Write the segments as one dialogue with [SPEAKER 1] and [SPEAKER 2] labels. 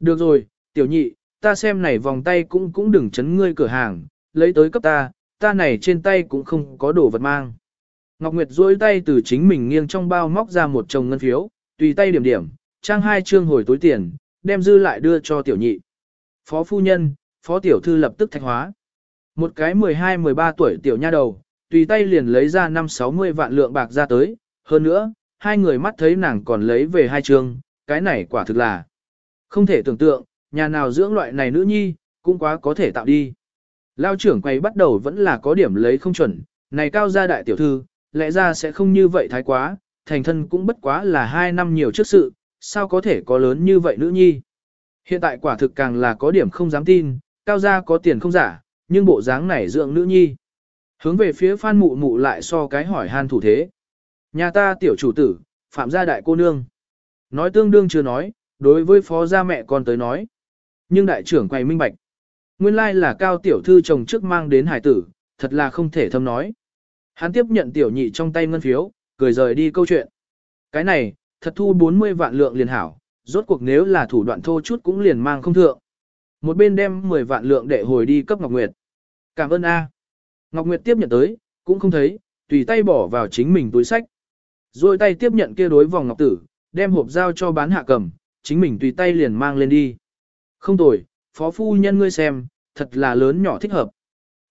[SPEAKER 1] Được rồi, tiểu nhị, ta xem này vòng tay cũng cũng đừng chấn ngươi cửa hàng, lấy tới cấp ta, ta này trên tay cũng không có đồ vật mang. Ngọc Nguyệt duỗi tay từ chính mình nghiêng trong bao móc ra một chồng ngân phiếu, tùy tay điểm điểm, trang hai trương hồi túi tiền, đem dư lại đưa cho tiểu nhị. Phó phu nhân, phó tiểu thư lập tức thạch hóa. Một cái 12-13 tuổi tiểu nha đầu, tùy tay liền lấy ra 5-60 vạn lượng bạc ra tới, hơn nữa, hai người mắt thấy nàng còn lấy về hai trương, cái này quả thực là không thể tưởng tượng, nhà nào dưỡng loại này nữ nhi, cũng quá có thể tạo đi. Lao trưởng quay bắt đầu vẫn là có điểm lấy không chuẩn, này cao gia đại tiểu thư, lẽ ra sẽ không như vậy thái quá, thành thân cũng bất quá là hai năm nhiều trước sự, sao có thể có lớn như vậy nữ nhi. Hiện tại quả thực càng là có điểm không dám tin, cao gia có tiền không giả, nhưng bộ dáng này dưỡng nữ nhi. Hướng về phía phan mụ mụ lại so cái hỏi han thủ thế. Nhà ta tiểu chủ tử, phạm gia đại cô nương. Nói tương đương chưa nói, đối với phó gia mẹ con tới nói. Nhưng đại trưởng quay minh bạch. Nguyên lai là cao tiểu thư chồng trước mang đến hải tử, thật là không thể thâm nói. Hắn tiếp nhận tiểu nhị trong tay ngân phiếu, cười rời đi câu chuyện. Cái này, thật thu 40 vạn lượng liền hảo, rốt cuộc nếu là thủ đoạn thô chút cũng liền mang không thượng. Một bên đem 10 vạn lượng để hồi đi cấp Ngọc Nguyệt. Cảm ơn A. Ngọc Nguyệt tiếp nhận tới, cũng không thấy, tùy tay bỏ vào chính mình túi sách. Rồi tay tiếp nhận kia đối vòng ngọc tử, đem hộp giao cho bán hạ cầm, chính mình tùy tay liền mang lên đi. Không tồi, phó phu nhân ngươi xem, thật là lớn nhỏ thích hợp.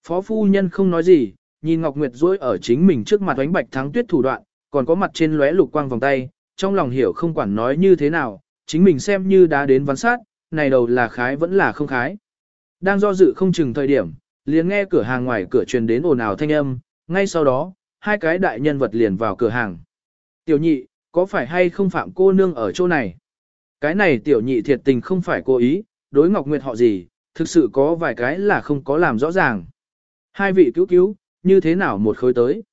[SPEAKER 1] Phó phu nhân không nói gì, nhìn Ngọc Nguyệt dối ở chính mình trước mặt ánh bạch thắng tuyết thủ đoạn, còn có mặt trên lóe lục quang vòng tay, trong lòng hiểu không quản nói như thế nào, chính mình xem như đã đến văn sát, này đầu là khái vẫn là không khái. Đang do dự không chừng thời điểm, liền nghe cửa hàng ngoài cửa truyền đến ồn ào thanh âm, ngay sau đó, hai cái đại nhân vật liền vào cửa hàng. Tiểu nhị, có phải hay không phạm cô nương ở chỗ này? Cái này tiểu nhị thiệt tình không phải cố ý, đối Ngọc Nguyệt họ gì, thực sự có vài cái là không có làm rõ ràng. Hai vị cứu cứu, như thế nào một khối tới?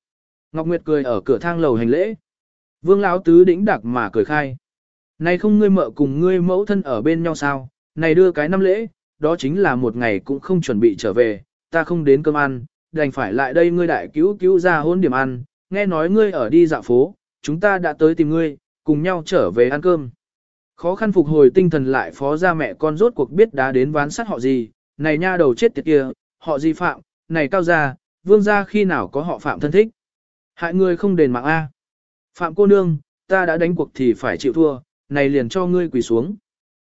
[SPEAKER 1] Ngọc Nguyệt cười ở cửa thang lầu hành lễ. Vương Lão Tứ đĩnh đặc mà cười khai. Này không ngươi mợ cùng ngươi mẫu thân ở bên nhau sao? Này đưa cái năm lễ, đó chính là một ngày cũng không chuẩn bị trở về, ta không đến cơm ăn, đành phải lại đây ngươi đại cứu cứu ra hôn điểm ăn, nghe nói ngươi ở đi dạo phố, chúng ta đã tới tìm ngươi, cùng nhau trở về ăn cơm. Khó khăn phục hồi tinh thần lại phó ra mẹ con rốt cuộc biết đã đến ván sát họ gì, này nha đầu chết tiệt kia, họ gì phạm, này cao gia, vương gia khi nào có họ phạm thân thích. Hại người không đền mạng A. Phạm cô nương, ta đã đánh cuộc thì phải chịu thua, này liền cho ngươi quỳ xuống.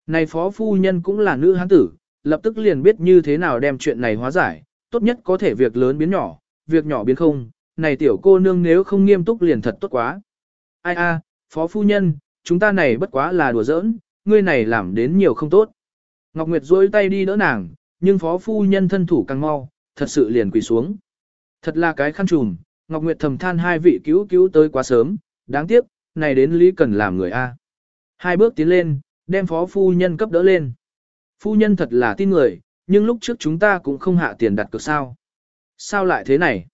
[SPEAKER 1] Này phó phu nhân cũng là nữ hán tử, lập tức liền biết như thế nào đem chuyện này hóa giải, tốt nhất có thể việc lớn biến nhỏ, việc nhỏ biến không, này tiểu cô nương nếu không nghiêm túc liền thật tốt quá. Ai a, phó phu nhân, chúng ta này bất quá là đùa giỡn, ngươi này làm đến nhiều không tốt. Ngọc Nguyệt duỗi tay đi đỡ nàng, nhưng phó phu nhân thân thủ càng mau, thật sự liền quỳ xuống. Thật là cái khăn trùm, Ngọc Nguyệt thầm than hai vị cứu cứu tới quá sớm, đáng tiếc, này đến lý cần làm người A. Hai bước tiến lên, đem phó phu nhân cấp đỡ lên. Phu nhân thật là tin người, nhưng lúc trước chúng ta cũng không hạ tiền đặt cược sao. Sao lại thế này?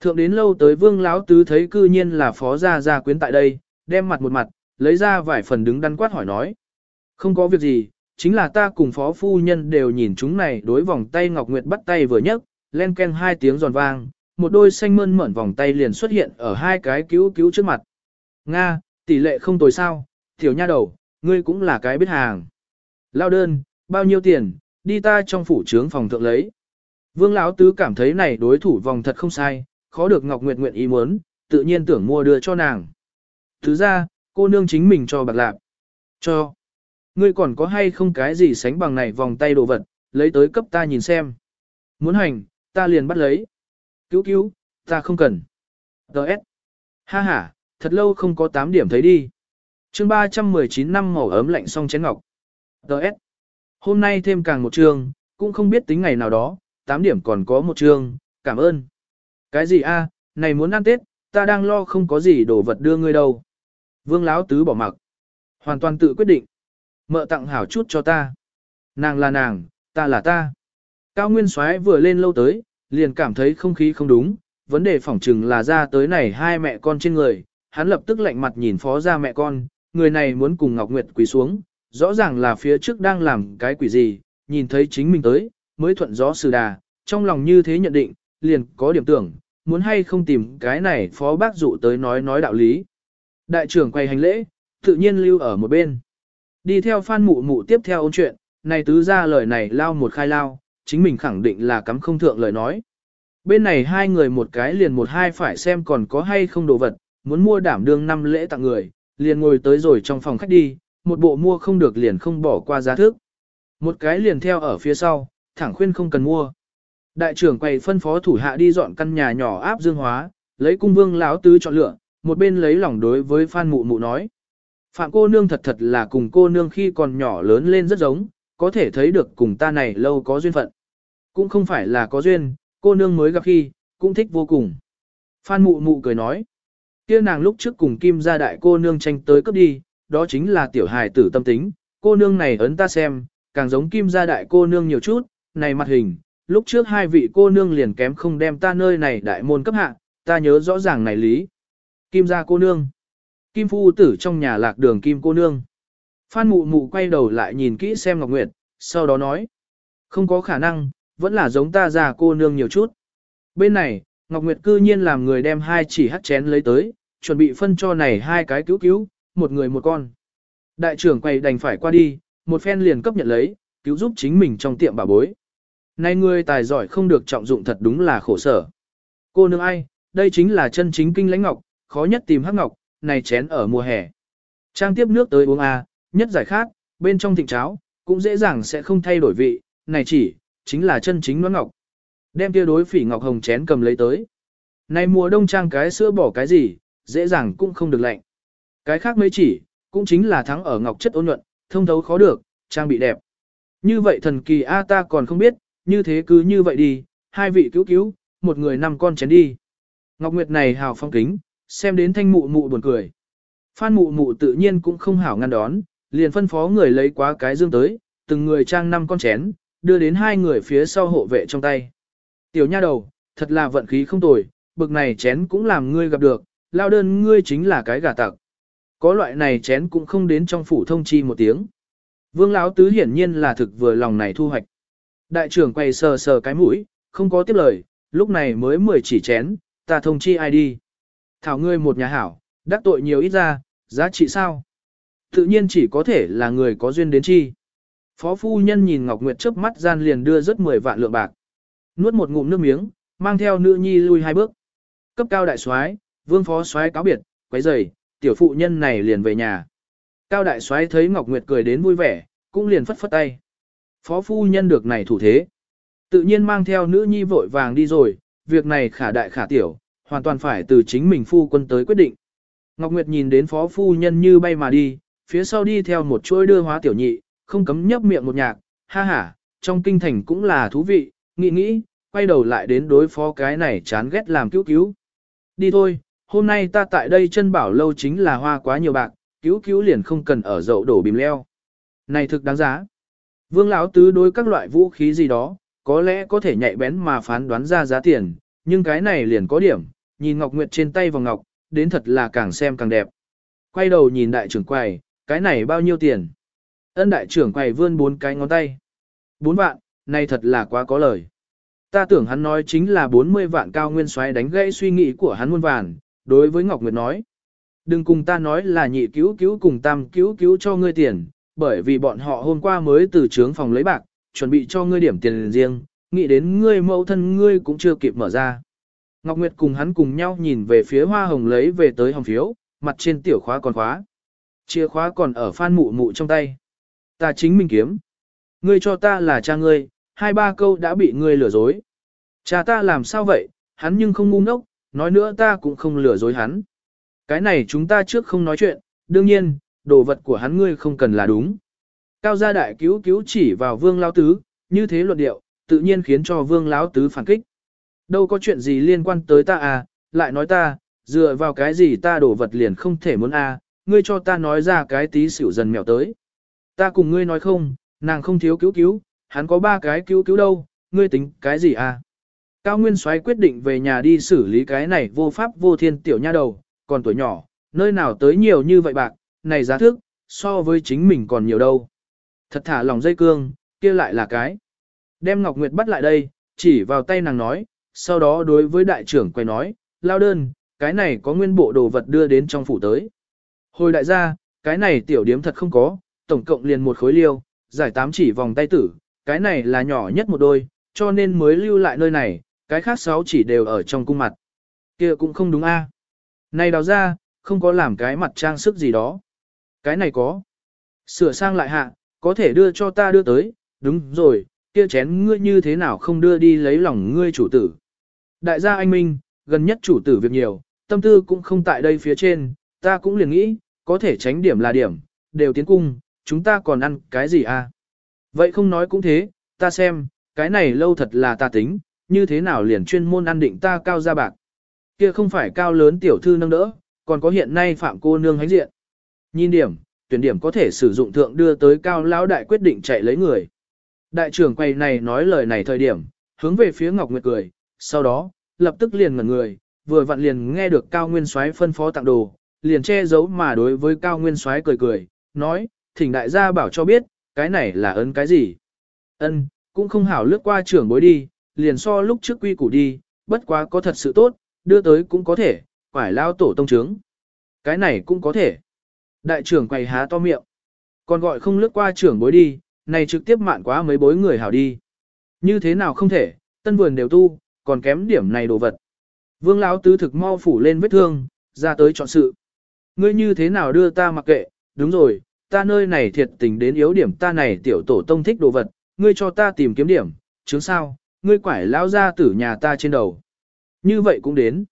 [SPEAKER 1] Thượng đến lâu tới vương lão tứ thấy cư nhiên là phó gia gia quyến tại đây, đem mặt một mặt, lấy ra vài phần đứng đắn quát hỏi nói. Không có việc gì, chính là ta cùng phó phu nhân đều nhìn chúng này đối vòng tay Ngọc Nguyệt bắt tay vừa nhấc, len ken hai tiếng giòn vang, một đôi xanh mơn mởn vòng tay liền xuất hiện ở hai cái cứu cứu trước mặt. Nga, tỷ lệ không tồi sao, tiểu nha đầu, ngươi cũng là cái biết hàng. Lao đơn, bao nhiêu tiền, đi ta trong phủ trướng phòng thượng lấy. Vương Lão Tứ cảm thấy này đối thủ vòng thật không sai, khó được Ngọc Nguyệt nguyện ý muốn, tự nhiên tưởng mua đưa cho nàng. Thứ ra, cô nương chính mình cho bạc lạp. Cho. Ngươi còn có hay không cái gì sánh bằng này vòng tay đồ vật, lấy tới cấp ta nhìn xem. Muốn hành, ta liền bắt lấy. Cứu cứu, ta không cần. Đợt. Ha ha, thật lâu không có 8 điểm thấy đi. chương 319 năm màu ấm lạnh song chén ngọc. Đợt. Hôm nay thêm càng một chương, cũng không biết tính ngày nào đó, 8 điểm còn có một chương, cảm ơn. Cái gì a? À, này muốn ăn Tết, ta đang lo không có gì đồ vật đưa ngươi đâu. Vương Lão Tứ bỏ mặc. Hoàn toàn tự quyết định. Mợ tặng hảo chút cho ta. Nàng là nàng, ta là ta. Cao Nguyên Soái vừa lên lâu tới, liền cảm thấy không khí không đúng, vấn đề phỏng chừng là ra tới này hai mẹ con trên người, hắn lập tức lạnh mặt nhìn phó ra mẹ con, người này muốn cùng Ngọc Nguyệt quỳ xuống, rõ ràng là phía trước đang làm cái quỷ gì, nhìn thấy chính mình tới, mới thuận gió sư đà, trong lòng như thế nhận định, liền có điểm tưởng, muốn hay không tìm cái này phó bác dụ tới nói nói đạo lý. Đại trưởng quay hành lễ, tự nhiên lưu ở một bên. Đi theo phan mụ mụ tiếp theo ôn chuyện, này tứ ra lời này lao một khai lao, chính mình khẳng định là cắm không thượng lời nói. Bên này hai người một cái liền một hai phải xem còn có hay không đồ vật, muốn mua đảm đương năm lễ tặng người, liền ngồi tới rồi trong phòng khách đi, một bộ mua không được liền không bỏ qua giá thước. Một cái liền theo ở phía sau, thẳng khuyên không cần mua. Đại trưởng quầy phân phó thủ hạ đi dọn căn nhà nhỏ áp dương hóa, lấy cung vương láo tứ chọn lựa, một bên lấy lòng đối với Phan Mụ Mụ nói. Phạm cô nương thật thật là cùng cô nương khi còn nhỏ lớn lên rất giống, có thể thấy được cùng ta này lâu có duyên phận. Cũng không phải là có duyên, cô nương mới gặp khi, cũng thích vô cùng. Phan Mụ Mụ cười nói. kia nàng lúc trước cùng Kim gia đại cô nương tranh tới cấp đi, đó chính là tiểu hài tử tâm tính, cô nương này ấn ta xem, càng giống Kim gia đại cô nương nhiều chút, này mặt hình, lúc trước hai vị cô nương liền kém không đem ta nơi này đại môn cấp hạ, ta nhớ rõ ràng này lý. Kim gia cô nương. Kim phu tử trong nhà lạc đường kim cô nương. Phan mụ mụ quay đầu lại nhìn kỹ xem Ngọc Nguyệt, sau đó nói. Không có khả năng, vẫn là giống ta già cô nương nhiều chút. Bên này, Ngọc Nguyệt cư nhiên làm người đem hai chỉ hắt chén lấy tới, chuẩn bị phân cho này hai cái cứu cứu, một người một con. Đại trưởng quay đành phải qua đi, một phen liền cấp nhận lấy, cứu giúp chính mình trong tiệm bà bối. Nay ngươi tài giỏi không được trọng dụng thật đúng là khổ sở. Cô nương ai, đây chính là chân chính kinh lãnh ngọc, khó nhất tìm hắc ngọc, này chén ở mùa hè. Trang tiếp nước tới uống a, nhất giải khác, bên trong thịnh cháo, cũng dễ dàng sẽ không thay đổi vị, này chỉ, chính là chân chính nón ngọc. Đem kia đối phỉ ngọc hồng chén cầm lấy tới. Này mùa đông trang cái sữa bỏ cái gì, dễ dàng cũng không được lạnh. Cái khác mấy chỉ, cũng chính là thắng ở ngọc chất ôn nhuận, thông thấu khó được, trang bị đẹp. Như vậy thần kỳ A ta còn không biết, như thế cứ như vậy đi, hai vị cứu cứu, một người năm con chén đi. Ngọc Nguyệt này hào phong kính, xem đến thanh mụ mụ buồn cười. Phan mụ mụ tự nhiên cũng không hảo ngăn đón, liền phân phó người lấy quá cái dương tới, từng người trang năm con chén, đưa đến hai người phía sau hộ vệ trong tay. Tiểu nha đầu, thật là vận khí không tồi, bực này chén cũng làm ngươi gặp được, lao đơn ngươi chính là cái gà tặc. Có loại này chén cũng không đến trong phủ thông chi một tiếng. Vương Lão Tứ hiển nhiên là thực vừa lòng này thu hoạch. Đại trưởng quay sờ sờ cái mũi, không có tiếp lời, lúc này mới mười chỉ chén, ta thông chi ai đi. Thảo ngươi một nhà hảo, đắc tội nhiều ít ra, giá trị sao? Tự nhiên chỉ có thể là người có duyên đến chi. Phó phu nhân nhìn Ngọc Nguyệt chớp mắt gian liền đưa rất 10 vạn lượng bạc. Nuốt một ngụm nước miếng, mang theo nữ nhi lui hai bước. Cấp cao đại soái, vương phó soái cáo biệt, quấy rầy, tiểu phụ nhân này liền về nhà. Cao đại soái thấy Ngọc Nguyệt cười đến vui vẻ, cũng liền phất phất tay. Phó phu nhân được này thủ thế. Tự nhiên mang theo nữ nhi vội vàng đi rồi, việc này khả đại khả tiểu, hoàn toàn phải từ chính mình phu quân tới quyết định. Ngọc Nguyệt nhìn đến phó phu nhân như bay mà đi, phía sau đi theo một chuỗi đưa hóa tiểu nhị, không cấm nhấp miệng một nhạc, ha ha, trong kinh thành cũng là thú vị, nghĩ nghĩ, quay đầu lại đến đối phó cái này chán ghét làm cứu cứu. Đi thôi, hôm nay ta tại đây chân bảo lâu chính là hoa quá nhiều bạc, cứu cứu liền không cần ở dậu đổ bìm leo. Này thực đáng giá. Vương lão tứ đối các loại vũ khí gì đó, có lẽ có thể nhạy bén mà phán đoán ra giá tiền, nhưng cái này liền có điểm, nhìn Ngọc Nguyệt trên tay vòng ngọc, đến thật là càng xem càng đẹp. Quay đầu nhìn đại trưởng quầy, cái này bao nhiêu tiền? Ân đại trưởng quầy vươn bốn cái ngón tay. Bốn vạn, này thật là quá có lời. Ta tưởng hắn nói chính là 40 vạn cao nguyên xoáy đánh gãy suy nghĩ của hắn muôn vàn, đối với Ngọc Nguyệt nói. Đừng cùng ta nói là nhị cứu cứu cùng tam cứu cứu cho ngươi tiền, bởi vì bọn họ hôm qua mới từ trướng phòng lấy bạc, chuẩn bị cho ngươi điểm tiền riêng, nghĩ đến ngươi mẫu thân ngươi cũng chưa kịp mở ra. Ngọc Nguyệt cùng hắn cùng nhau nhìn về phía hoa hồng lấy về tới hồng phiếu, mặt trên tiểu khóa còn khóa. Chìa khóa còn ở phan mụ mụ trong tay. Ta chính mình kiếm. Ngươi cho ta là cha ngươi, hai ba câu đã bị ngươi lừa dối. Cha ta làm sao vậy, hắn nhưng không ngu ngốc, nói nữa ta cũng không lừa dối hắn. Cái này chúng ta trước không nói chuyện, đương nhiên, đồ vật của hắn ngươi không cần là đúng. Cao gia đại cứu cứu chỉ vào vương lão tứ, như thế luận điệu, tự nhiên khiến cho vương lão tứ phản kích. Đâu có chuyện gì liên quan tới ta à, lại nói ta, dựa vào cái gì ta đổ vật liền không thể muốn à, ngươi cho ta nói ra cái tí xỉu dần mèo tới. Ta cùng ngươi nói không, nàng không thiếu cứu cứu, hắn có ba cái cứu cứu đâu, ngươi tính cái gì à. Cao Nguyên Soái quyết định về nhà đi xử lý cái này vô pháp vô thiên tiểu nha đầu, còn tuổi nhỏ, nơi nào tới nhiều như vậy bạc, này giá thước so với chính mình còn nhiều đâu. Thật thả lòng dây cương, kia lại là cái. Đem Ngọc Nguyệt bắt lại đây, chỉ vào tay nàng nói, sau đó đối với đại trưởng quay nói, lao đơn, cái này có nguyên bộ đồ vật đưa đến trong phủ tới. Hồi đại gia, cái này tiểu điếm thật không có, tổng cộng liền một khối liêu, giải tám chỉ vòng tay tử, cái này là nhỏ nhất một đôi, cho nên mới lưu lại nơi này, cái khác sáu chỉ đều ở trong cung mặt. kia cũng không đúng a. Này đào ra, không có làm cái mặt trang sức gì đó. Cái này có. Sửa sang lại hạ, có thể đưa cho ta đưa tới, đúng rồi, kia chén ngươi như thế nào không đưa đi lấy lòng ngươi chủ tử. Đại gia anh Minh, gần nhất chủ tử việc nhiều, tâm tư cũng không tại đây phía trên, ta cũng liền nghĩ, có thể tránh điểm là điểm, đều tiến cung, chúng ta còn ăn cái gì à? Vậy không nói cũng thế, ta xem, cái này lâu thật là ta tính, như thế nào liền chuyên môn ăn định ta cao ra bạc. Kia không phải cao lớn tiểu thư nâng đỡ, còn có hiện nay phạm cô nương hánh diện. Nhìn điểm, tuyển điểm có thể sử dụng thượng đưa tới cao lão đại quyết định chạy lấy người. Đại trưởng quầy này nói lời này thời điểm, hướng về phía Ngọc Nguyệt cười, sau đó, lập tức liền ngẩn người, vừa vặn liền nghe được Cao Nguyên Soái phân phó tặng đồ, liền che giấu mà đối với Cao Nguyên Soái cười cười, nói, thỉnh đại gia bảo cho biết, cái này là ấn cái gì. Ân, cũng không hảo lướt qua trưởng bối đi, liền so lúc trước quy củ đi, bất quá có thật sự tốt, đưa tới cũng có thể, phải lao tổ tông trướng. Cái này cũng có thể. Đại trưởng quầy há to miệng. Còn gọi không lướt qua trưởng bối đi, này trực tiếp mạn quá mấy bối người hảo đi. Như thế nào không thể, tân vườn đều tu, còn kém điểm này đồ vật. Vương lão tứ thực mau phủ lên vết thương, ra tới chọn sự. Ngươi như thế nào đưa ta mặc kệ, đúng rồi, ta nơi này thiệt tình đến yếu điểm ta này tiểu tổ tông thích đồ vật, ngươi cho ta tìm kiếm điểm, chứng sao, ngươi quải lão ra tử nhà ta trên đầu. Như vậy cũng đến.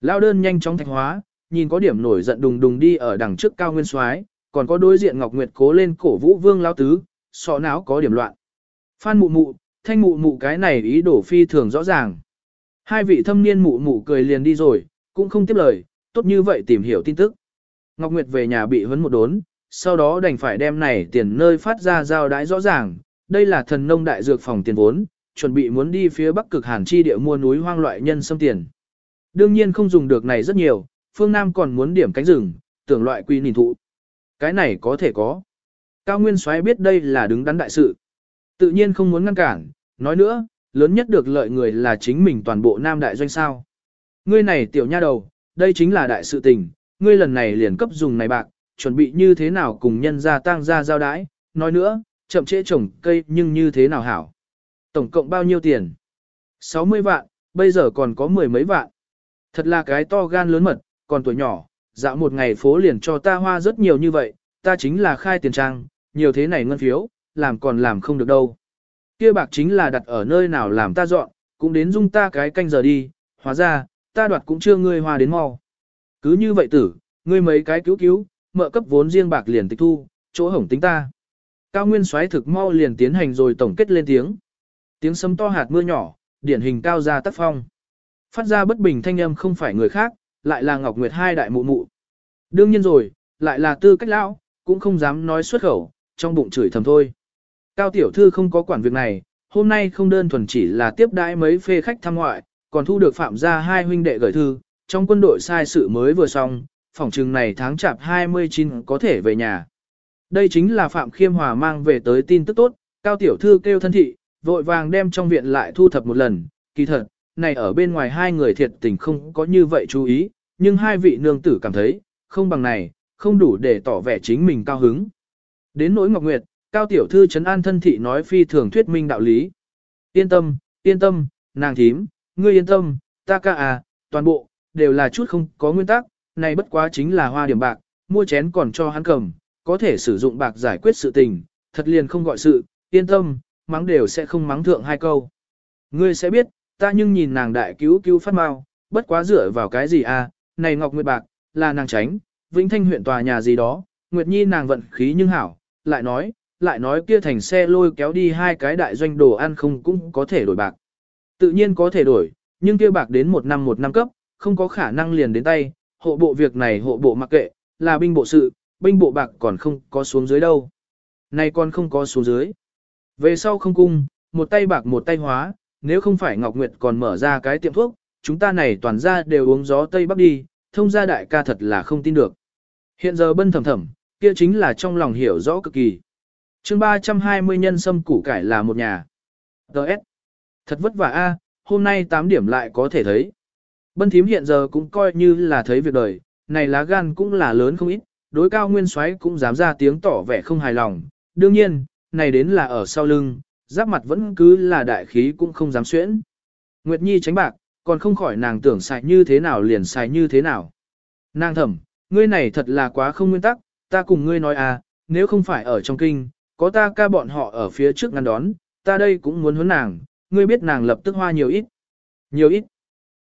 [SPEAKER 1] Lão đơn nhanh chóng thạch hóa, nhìn có điểm nổi giận đùng đùng đi ở đằng trước cao nguyên soái, còn có đối diện Ngọc Nguyệt cố lên cổ vũ vương lão tứ, sọ não có điểm loạn. Phan mụ mụ, thanh mụ mụ cái này ý đổ phi thường rõ ràng. Hai vị thâm niên mụ mụ cười liền đi rồi, cũng không tiếp lời, tốt như vậy tìm hiểu tin tức. Ngọc Nguyệt về nhà bị huấn một đốn, sau đó đành phải đem này tiền nơi phát ra giao đái rõ ràng, đây là thần nông đại dược phòng tiền vốn, chuẩn bị muốn đi phía bắc cực hàn chi địa mua núi hoang loại nhân xâm tiền. Đương nhiên không dùng được này rất nhiều, phương Nam còn muốn điểm cánh rừng, tưởng loại quy nỉ thụ. Cái này có thể có. Cao Nguyên Soái biết đây là đứng đắn đại sự. Tự nhiên không muốn ngăn cản, nói nữa, lớn nhất được lợi người là chính mình toàn bộ Nam đại doanh sao. Ngươi này tiểu nha đầu, đây chính là đại sự tình, ngươi lần này liền cấp dùng này bạc, chuẩn bị như thế nào cùng nhân gia tăng gia giao đái, nói nữa, chậm trễ trồng cây nhưng như thế nào hảo. Tổng cộng bao nhiêu tiền? 60 vạn, bây giờ còn có mười mấy vạn. Thật là cái to gan lớn mật, còn tuổi nhỏ, dạo một ngày phố liền cho ta hoa rất nhiều như vậy, ta chính là khai tiền trang, nhiều thế này ngân phiếu, làm còn làm không được đâu. Kia bạc chính là đặt ở nơi nào làm ta dọn, cũng đến dung ta cái canh giờ đi, hóa ra, ta đoạt cũng chưa ngươi hòa đến mau. Cứ như vậy tử, ngươi mấy cái cứu cứu, mợ cấp vốn riêng bạc liền tịch thu, chỗ hổng tính ta. Cao Nguyên xoáy thực mau liền tiến hành rồi tổng kết lên tiếng. Tiếng sấm to hạt mưa nhỏ, điển hình cao ra tác phong. Phát ra bất bình thanh âm không phải người khác, lại là Ngọc Nguyệt hai đại mụ mụ. Đương nhiên rồi, lại là tư cách lão, cũng không dám nói xuất khẩu, trong bụng chửi thầm thôi. Cao tiểu thư không có quản việc này, hôm nay không đơn thuần chỉ là tiếp đãi mấy phê khách thăm ngoại, còn thu được phạm gia hai huynh đệ gửi thư, trong quân đội sai sự mới vừa xong, phòng trừng này tháng chạp 29 có thể về nhà. Đây chính là Phạm Khiêm Hòa mang về tới tin tức tốt, Cao Tiểu Thư kêu thân thị, vội vàng đem trong viện lại thu thập một lần, kỳ thật, này ở bên ngoài hai người thiệt tình không có như vậy chú ý, nhưng hai vị nương tử cảm thấy, không bằng này, không đủ để tỏ vẻ chính mình cao hứng. Đến nỗi Ngọc Nguyệt, Cao Tiểu Thư Trấn an thân thị nói phi thường thuyết minh đạo lý. Yên tâm, yên tâm, nàng thím, ngươi yên tâm, ta ca à, toàn bộ, đều là chút không có nguyên tắc, này bất quá chính là hoa điểm bạc, mua chén còn cho hắn cầm, có thể sử dụng bạc giải quyết sự tình, thật liền không gọi sự, yên tâm, mắng đều sẽ không mắng thượng hai câu. Ngươi sẽ biết, ta nhưng nhìn nàng đại cứu cứu phát mau, bất quá dựa vào cái gì à, này Ngọc Nguyệt Bạc, là nàng tránh, Vĩnh Thanh huyện tòa nhà gì đó, Nguyệt Nhi nàng vận khí nhưng hảo, lại nói, lại nói kia thành xe lôi kéo đi hai cái đại doanh đồ ăn không cũng có thể đổi bạc. Tự nhiên có thể đổi, nhưng kia bạc đến một năm một năm cấp, không có khả năng liền đến tay, hộ bộ việc này hộ bộ mặc kệ, là binh bộ sự, binh bộ bạc còn không có xuống dưới đâu. Này còn không có xuống dưới. Về sau không cung, một tay bạc một tay hóa, nếu không phải Ngọc Nguyệt còn mở ra cái tiệm thuốc, chúng ta này toàn ra đều uống gió Tây Bắc đi, thông gia đại ca thật là không tin được. Hiện giờ bân thầm thầm, kia chính là trong lòng hiểu rõ cực kỳ. chương 320 nhân sâm củ cải là một nhà. Đợt. Thật vất vả a hôm nay 8 điểm lại có thể thấy. Bân thím hiện giờ cũng coi như là thấy việc đời, này lá gan cũng là lớn không ít, đối cao nguyên soái cũng dám ra tiếng tỏ vẻ không hài lòng. Đương nhiên, này đến là ở sau lưng, giáp mặt vẫn cứ là đại khí cũng không dám xuyễn. Nguyệt Nhi tránh bạc, còn không khỏi nàng tưởng xài như thế nào liền xài như thế nào. Nàng thẩm, ngươi này thật là quá không nguyên tắc, ta cùng ngươi nói à, nếu không phải ở trong kinh, có ta ca bọn họ ở phía trước ngăn đón, ta đây cũng muốn huấn nàng, ngươi biết nàng lập tức hoa nhiều ít. Nhiều ít.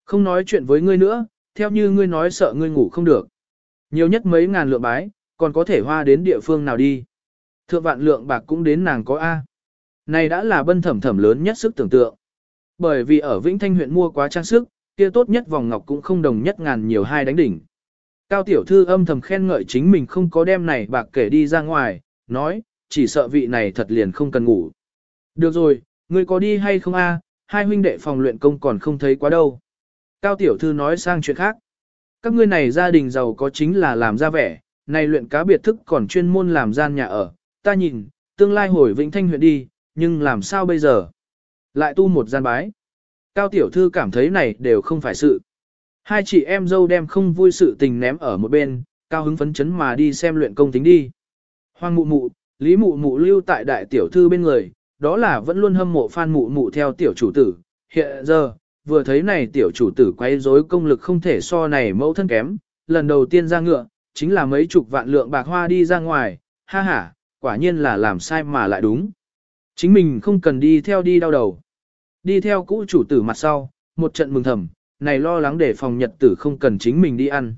[SPEAKER 1] Không nói chuyện với ngươi nữa, theo như ngươi nói sợ ngươi ngủ không được. Nhiều nhất mấy ngàn lượng bái, còn có thể hoa đến địa phương nào đi. Thượng vạn lượng bạc cũng đến nàng có A. Này đã là bân thẩm thẩm lớn nhất sức tưởng tượng. Bởi vì ở Vĩnh Thanh huyện mua quá trang sức, kia tốt nhất vòng ngọc cũng không đồng nhất ngàn nhiều hai đánh đỉnh. Cao tiểu thư âm thầm khen ngợi chính mình không có đem này bạc kể đi ra ngoài, nói, chỉ sợ vị này thật liền không cần ngủ. Được rồi, ngươi có đi hay không a? hai huynh đệ phòng luyện công còn không thấy quá đâu. Cao tiểu thư nói sang chuyện khác. Các ngươi này gia đình giàu có chính là làm ra vẻ, này luyện cá biệt thức còn chuyên môn làm gian nhà ở, ta nhìn, tương lai hồi Vĩnh Thanh huyện đi, nhưng làm sao bây giờ? Lại tu một gian bái. Cao tiểu thư cảm thấy này đều không phải sự. Hai chị em dâu đem không vui sự tình ném ở một bên, cao hứng phấn chấn mà đi xem luyện công tính đi. Hoàng mụ mụ, Lý mụ mụ lưu tại đại tiểu thư bên người, đó là vẫn luôn hâm mộ phan mụ mụ theo tiểu chủ tử. Hiện giờ, vừa thấy này tiểu chủ tử quay rối công lực không thể so này mẫu thân kém, lần đầu tiên ra ngựa, chính là mấy chục vạn lượng bạc hoa đi ra ngoài, ha ha, quả nhiên là làm sai mà lại đúng. Chính mình không cần đi theo đi đau đầu. Đi theo cũ chủ tử mặt sau, một trận mừng thầm, này lo lắng để phòng nhật tử không cần chính mình đi ăn.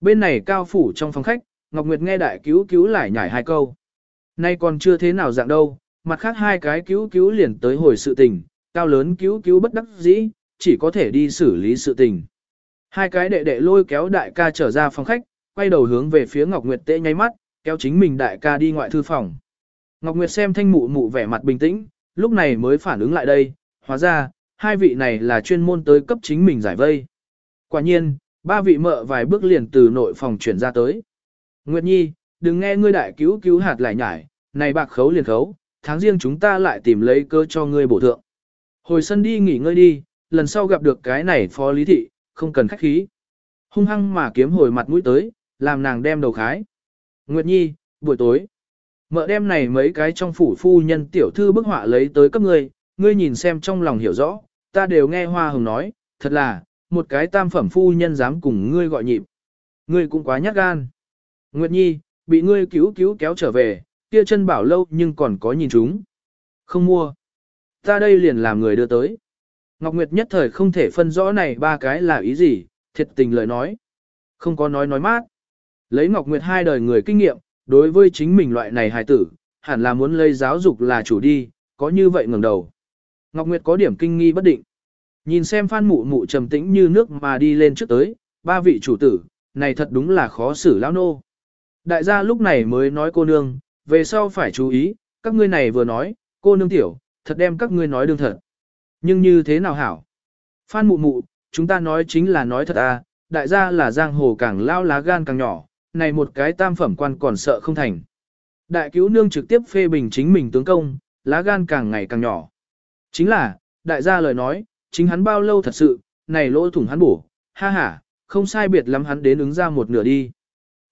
[SPEAKER 1] Bên này cao phủ trong phòng khách, Ngọc Nguyệt nghe đại cứu cứu lại nhảy hai câu. Nay còn chưa thế nào dạng đâu, mặt khác hai cái cứu cứu liền tới hồi sự tình, cao lớn cứu cứu bất đắc dĩ, chỉ có thể đi xử lý sự tình. Hai cái đệ đệ lôi kéo đại ca trở ra phòng khách, quay đầu hướng về phía Ngọc Nguyệt tệ nháy mắt, kéo chính mình đại ca đi ngoại thư phòng. Ngọc Nguyệt xem thanh mụ mụ vẻ mặt bình tĩnh, lúc này mới phản ứng lại đây, hóa ra, hai vị này là chuyên môn tới cấp chính mình giải vây. Quả nhiên, ba vị mợ vài bước liền từ nội phòng chuyển ra tới. Nguyệt Nhi, đừng nghe ngươi đại cứu cứu hạt lại nhải, này bạc khấu liền khấu, tháng riêng chúng ta lại tìm lấy cơ cho ngươi bổ thượng. Hồi sân đi nghỉ ngơi đi, lần sau gặp được cái này phó lý thị, không cần khách khí. Hung hăng mà kiếm hồi mặt mũi tới, làm nàng đem đầu khái. Nguyệt Nhi, buổi tối. Mợ đem này mấy cái trong phủ phu nhân tiểu thư bức họa lấy tới cấp ngươi, ngươi nhìn xem trong lòng hiểu rõ, ta đều nghe hoa hồng nói, thật là, một cái tam phẩm phu nhân dám cùng ngươi gọi nhịp. Ngươi cũng quá nhát gan. Nguyệt Nhi, bị ngươi cứu cứu kéo trở về, kia chân bảo lâu nhưng còn có nhìn chúng. Không mua. Ta đây liền làm người đưa tới. Ngọc Nguyệt nhất thời không thể phân rõ này ba cái là ý gì, thiệt tình lời nói. Không có nói nói mát. Lấy Ngọc Nguyệt hai đời người kinh nghiệm, đối với chính mình loại này hài tử, hẳn là muốn lấy giáo dục là chủ đi, có như vậy ngẩng đầu. Ngọc Nguyệt có điểm kinh nghi bất định. Nhìn xem Phan Mụ Mụ trầm tĩnh như nước mà đi lên trước tới, ba vị chủ tử, này thật đúng là khó xử lão nô. Đại gia lúc này mới nói cô nương, về sau phải chú ý, các ngươi này vừa nói, cô nương tiểu, thật đem các ngươi nói đương thật. Nhưng như thế nào hảo? Phan Mụ Mụ, chúng ta nói chính là nói thật à, đại gia là giang hồ càng lao lá gan càng nhỏ, này một cái tam phẩm quan còn sợ không thành. Đại cứu nương trực tiếp phê bình chính mình tướng công, lá gan càng ngày càng nhỏ. Chính là, đại gia lời nói, chính hắn bao lâu thật sự, này lỗ thủng hắn bổ, ha ha, không sai biệt lắm hắn đến ứng ra một nửa đi.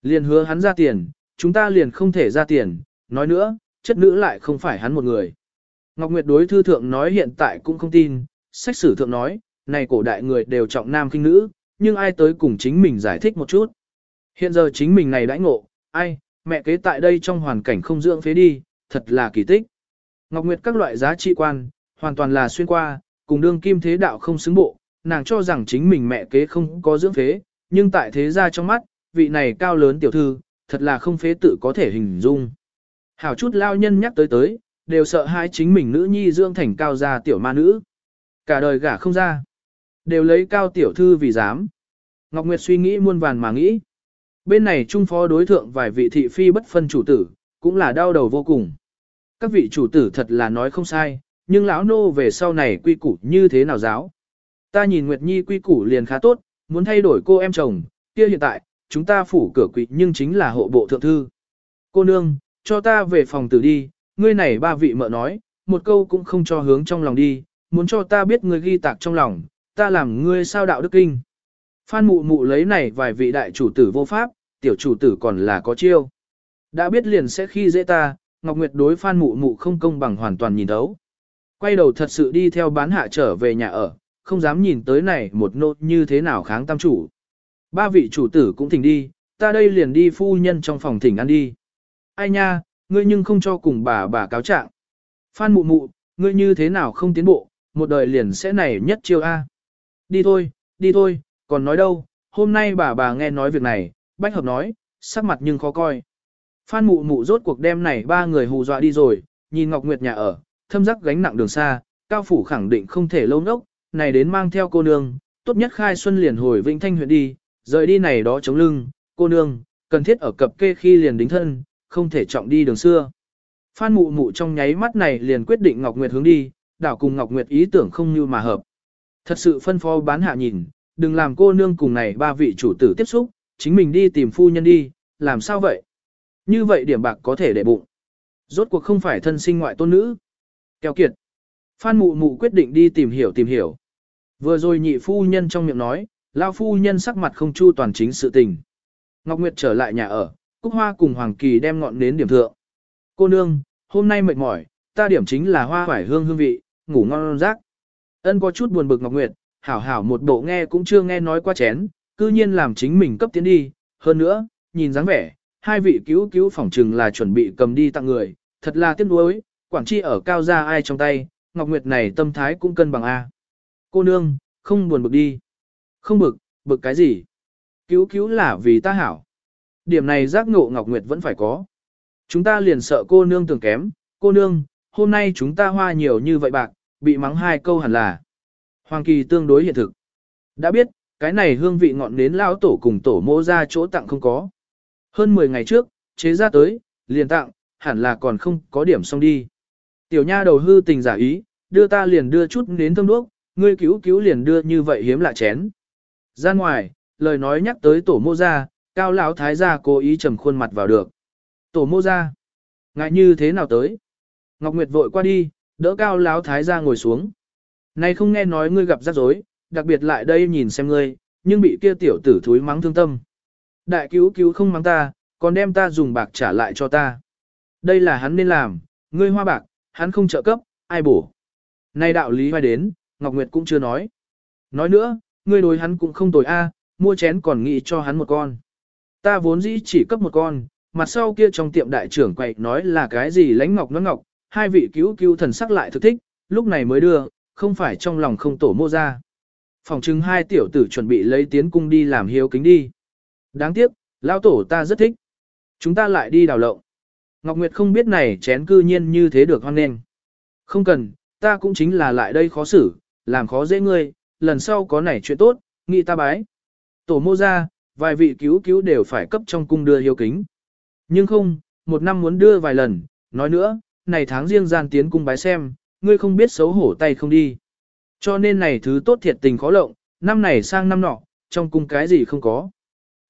[SPEAKER 1] Liền hứa hắn ra tiền, chúng ta liền không thể ra tiền, nói nữa, chất nữ lại không phải hắn một người. Ngọc Nguyệt đối thư thượng nói hiện tại cũng không tin, sách sử thượng nói, này cổ đại người đều trọng nam khinh nữ, nhưng ai tới cùng chính mình giải thích một chút. Hiện giờ chính mình này đãi ngộ, ai, mẹ kế tại đây trong hoàn cảnh không dưỡng phế đi, thật là kỳ tích. Ngọc Nguyệt các loại giá trị quan, hoàn toàn là xuyên qua, cùng đương kim thế đạo không xứng bộ, nàng cho rằng chính mình mẹ kế không có dưỡng phế, nhưng tại thế gia trong mắt, vị này cao lớn tiểu thư, thật là không phế tự có thể hình dung. Hảo chút lao nhân nhắc tới tới, đều sợ hai chính mình nữ nhi dưỡng thành cao gia tiểu ma nữ. Cả đời gả không ra. Đều lấy cao tiểu thư vì dám. Ngọc Nguyệt suy nghĩ muôn vàn mà nghĩ. Bên này trung phó đối thượng vài vị thị phi bất phân chủ tử, cũng là đau đầu vô cùng. Các vị chủ tử thật là nói không sai, nhưng lão nô về sau này quy củ như thế nào giáo. Ta nhìn Nguyệt Nhi quy củ liền khá tốt, muốn thay đổi cô em chồng, kia hiện tại, chúng ta phủ cửa quỷ nhưng chính là hộ bộ thượng thư. Cô nương, cho ta về phòng tử đi, ngươi này ba vị mợ nói, một câu cũng không cho hướng trong lòng đi, muốn cho ta biết ngươi ghi tạc trong lòng, ta làm ngươi sao đạo đức kinh. Phan mụ mụ lấy này vài vị đại chủ tử vô pháp, tiểu chủ tử còn là có chiêu. Đã biết liền sẽ khi dễ ta, Ngọc Nguyệt đối Phan Mụ Mụ không công bằng hoàn toàn nhìn thấu. Quay đầu thật sự đi theo bán hạ trở về nhà ở, không dám nhìn tới này một nốt như thế nào kháng tam chủ. Ba vị chủ tử cũng thỉnh đi, ta đây liền đi phu nhân trong phòng thỉnh ăn đi. Ai nha, ngươi nhưng không cho cùng bà bà cáo trạng. Phan Mụ Mụ, ngươi như thế nào không tiến bộ, một đời liền sẽ này nhất chiêu A. Đi thôi, đi thôi, còn nói đâu, hôm nay bà bà nghe nói việc này, bách hợp nói, sắc mặt nhưng khó coi. Phan mụ mụ rốt cuộc đêm này ba người hù dọa đi rồi, nhìn Ngọc Nguyệt nhà ở, thâm giác gánh nặng đường xa, cao phủ khẳng định không thể lâu nốc, này đến mang theo cô nương, tốt nhất khai xuân liền hồi Vĩnh Thanh huyện đi, rời đi này đó chống lưng, cô nương, cần thiết ở cập kê khi liền đính thân, không thể trọng đi đường xưa. Phan mụ mụ trong nháy mắt này liền quyết định Ngọc Nguyệt hướng đi, đảo cùng Ngọc Nguyệt ý tưởng không như mà hợp. Thật sự phân phó bán hạ nhìn, đừng làm cô nương cùng này ba vị chủ tử tiếp xúc, chính mình đi tìm phu nhân đi, làm sao vậy? Như vậy điểm bạc có thể để bụng. Rốt cuộc không phải thân sinh ngoại tôn nữ. Kéo kiệt. Phan mụ mụ quyết định đi tìm hiểu tìm hiểu. Vừa rồi nhị phu nhân trong miệng nói, lao phu nhân sắc mặt không chu toàn chính sự tình. Ngọc Nguyệt trở lại nhà ở, Cúc Hoa cùng Hoàng Kỳ đem ngọn nến điểm thượng. Cô nương, hôm nay mệt mỏi, ta điểm chính là hoa hoải hương hương vị, ngủ ngon rác. Ân có chút buồn bực Ngọc Nguyệt, hảo hảo một bộ nghe cũng chưa nghe nói qua chén, cư nhiên làm chính mình cấp tiến đi, hơn nữa, nhìn dáng vẻ, hai vị cứu cứu phỏng trừng là chuẩn bị cầm đi tặng người, thật là tiếc nuối, quảng chi ở cao gia ai trong tay, Ngọc Nguyệt này tâm thái cũng cân bằng A. Cô nương, không buồn bực đi. Không bực, bực cái gì? Cứu cứu là vì ta hảo. Điểm này giác ngộ Ngọc Nguyệt vẫn phải có. Chúng ta liền sợ cô nương tưởng kém, cô nương, hôm nay chúng ta hoa nhiều như vậy bạc, bị mắng hai câu hẳn là. Hoàng Kỳ tương đối hiện thực. Đã biết, cái này hương vị ngọn nến lão tổ cùng tổ mô ra chỗ tặng không có. Hơn 10 ngày trước, chế ra tới, liền tặng, hẳn là còn không có điểm xong đi. Tiểu nha đầu hư tình giả ý, đưa ta liền đưa chút nến thơm đuốc, ngươi cứu cứu liền đưa như vậy hiếm lạ chén. Ra ngoài, lời nói nhắc tới tổ mô ra, cao lão thái gia cố ý trầm khuôn mặt vào được. Tổ mô ra, ngại như thế nào tới? Ngọc Nguyệt vội qua đi, đỡ cao lão thái gia ngồi xuống. Này không nghe nói ngươi gặp rắc rối, đặc biệt lại đây nhìn xem ngươi, nhưng bị kia tiểu tử thúi mắng thương tâm. Đại cứu cứu không mắng ta, còn đem ta dùng bạc trả lại cho ta. Đây là hắn nên làm, ngươi hoa bạc, hắn không trợ cấp, ai bổ. Nay đạo lý vai đến, Ngọc Nguyệt cũng chưa nói. Nói nữa, ngươi đối hắn cũng không tồi a, mua chén còn nghĩ cho hắn một con. Ta vốn dĩ chỉ cấp một con, mặt sau kia trong tiệm đại trưởng quậy nói là cái gì lánh ngọc nó ngọc, hai vị cứu cứu thần sắc lại thực thích, lúc này mới đưa, không phải trong lòng không tổ mô ra. Phòng trưng hai tiểu tử chuẩn bị lấy tiến cung đi làm hiếu kính đi. Đáng tiếc, lão tổ ta rất thích. Chúng ta lại đi đào lộng. Ngọc Nguyệt không biết này chén cư nhiên như thế được hoan nên. Không cần, ta cũng chính là lại đây khó xử, làm khó dễ ngươi, lần sau có nảy chuyện tốt, nghĩ ta bái. Tổ mô ra, vài vị cứu cứu đều phải cấp trong cung đưa hiếu kính. Nhưng không, một năm muốn đưa vài lần, nói nữa, này tháng riêng gian tiến cung bái xem, ngươi không biết xấu hổ tay không đi. Cho nên này thứ tốt thiệt tình khó lộng, năm này sang năm nọ, trong cung cái gì không có.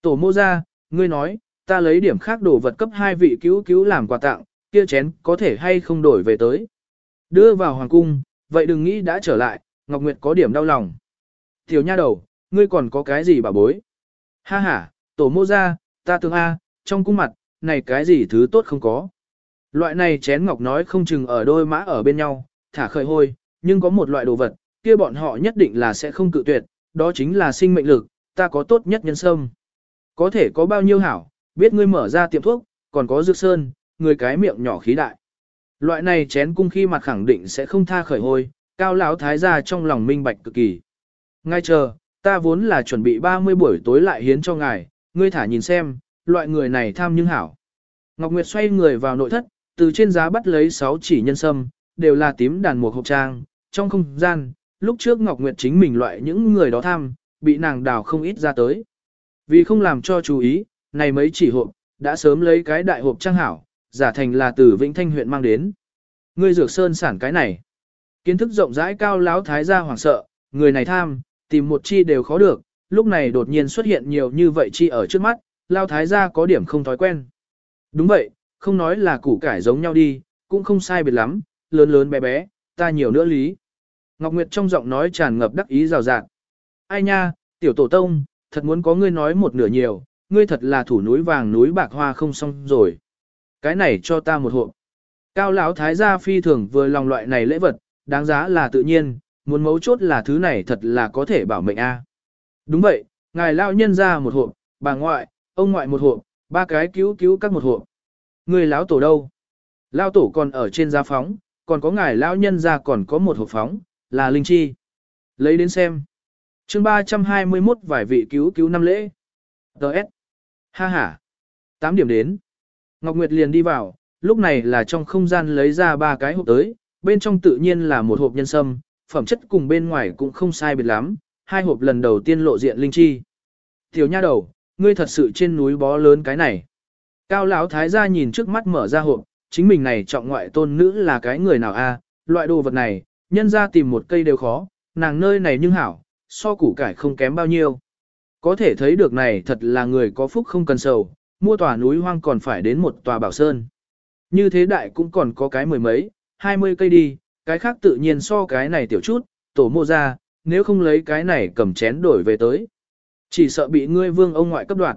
[SPEAKER 1] Tổ mô ra, ngươi nói, ta lấy điểm khác đồ vật cấp hai vị cứu cứu làm quà tặng, kia chén có thể hay không đổi về tới. Đưa vào hoàng cung, vậy đừng nghĩ đã trở lại, Ngọc Nguyệt có điểm đau lòng. Tiểu nha đầu, ngươi còn có cái gì bà bối? Ha ha, tổ mô ra, ta tương A, trong cung mặt, này cái gì thứ tốt không có. Loại này chén ngọc nói không chừng ở đôi mã ở bên nhau, thả khởi hôi, nhưng có một loại đồ vật, kia bọn họ nhất định là sẽ không cự tuyệt, đó chính là sinh mệnh lực, ta có tốt nhất nhân sâm. Có thể có bao nhiêu hảo, biết ngươi mở ra tiệm thuốc, còn có dược sơn, người cái miệng nhỏ khí đại. Loại này chén cung khi mặt khẳng định sẽ không tha khởi hôi, cao lão thái gia trong lòng minh bạch cực kỳ. Ngay chờ, ta vốn là chuẩn bị 30 buổi tối lại hiến cho ngài, ngươi thả nhìn xem, loại người này tham nhưng hảo. Ngọc Nguyệt xoay người vào nội thất, từ trên giá bắt lấy 6 chỉ nhân sâm, đều là tím đàn mùa hộp trang, trong không gian, lúc trước Ngọc Nguyệt chính mình loại những người đó tham, bị nàng đào không ít ra tới. Vì không làm cho chú ý, này mấy chỉ hộp, đã sớm lấy cái đại hộp trang hảo, giả thành là từ Vĩnh Thanh huyện mang đến. Ngươi dược sơn sản cái này. Kiến thức rộng rãi cao láo thái gia hoảng sợ, người này tham, tìm một chi đều khó được, lúc này đột nhiên xuất hiện nhiều như vậy chi ở trước mắt, lao thái gia có điểm không thói quen. Đúng vậy, không nói là củ cải giống nhau đi, cũng không sai biệt lắm, lớn lớn bé bé, ta nhiều nữa lý. Ngọc Nguyệt trong giọng nói tràn ngập đắc ý rào rạt. Ai nha, tiểu tổ tông, thật muốn có ngươi nói một nửa nhiều, ngươi thật là thủ núi vàng núi bạc hoa không xong rồi. Cái này cho ta một hộp. Cao lão thái gia phi thường vừa lòng loại này lễ vật, đáng giá là tự nhiên, muốn mấu chốt là thứ này thật là có thể bảo mệnh a. Đúng vậy, ngài lão nhân ra một hộp, bà ngoại, ông ngoại một hộp, ba cái cứu cứu các một hộp. Người lão tổ đâu? Lão tổ còn ở trên gia phóng, còn có ngài lão nhân ra còn có một hộp phóng, là linh chi. Lấy đến xem. chương 321 vài vị cứu cứu năm lễ. DS Ha ha. 8 điểm đến. Ngọc Nguyệt liền đi vào, lúc này là trong không gian lấy ra ba cái hộp tới, bên trong tự nhiên là một hộp nhân sâm, phẩm chất cùng bên ngoài cũng không sai biệt lắm, hai hộp lần đầu tiên lộ diện linh chi. Tiểu nha đầu, ngươi thật sự trên núi bó lớn cái này. Cao lão thái gia nhìn trước mắt mở ra hộp, chính mình này trọng ngoại tôn nữ là cái người nào a? À? loại đồ vật này, nhân ra tìm một cây đều khó, nàng nơi này nhưng hảo, so củ cải không kém bao nhiêu. Có thể thấy được này thật là người có phúc không cần sầu, mua tòa núi hoang còn phải đến một tòa bảo sơn. Như thế đại cũng còn có cái mười mấy, hai mươi cây đi, cái khác tự nhiên so cái này tiểu chút, tổ mô ra, nếu không lấy cái này cầm chén đổi về tới. Chỉ sợ bị ngươi vương ông ngoại cấp đoạt.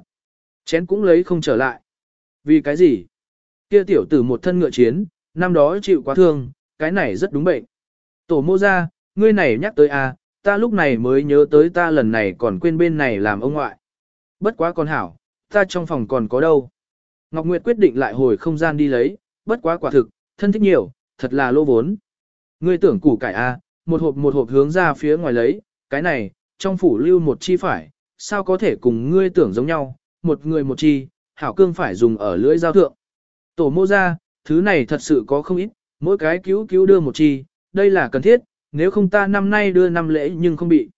[SPEAKER 1] Chén cũng lấy không trở lại. Vì cái gì? Kia tiểu tử một thân ngựa chiến, năm đó chịu quá thương, cái này rất đúng bệnh. Tổ mô ra, ngươi này nhắc tới à, ta lúc này mới nhớ tới ta lần này còn quên bên này làm ông ngoại. Bất quá con hảo, ta trong phòng còn có đâu. Ngọc Nguyệt quyết định lại hồi không gian đi lấy, bất quá quả thực, thân thích nhiều, thật là lô vốn. Ngươi tưởng củ cải a, à, một hộp một hộp hướng ra phía ngoài lấy, cái này, trong phủ lưu một chi phải, sao có thể cùng ngươi tưởng giống nhau, một người một chi, hảo cương phải dùng ở lưỡi giao thượng. Tổ mô ra, thứ này thật sự có không ít, mỗi cái cứu cứu đưa một chi, đây là cần thiết, nếu không ta năm nay đưa năm lễ nhưng không bị.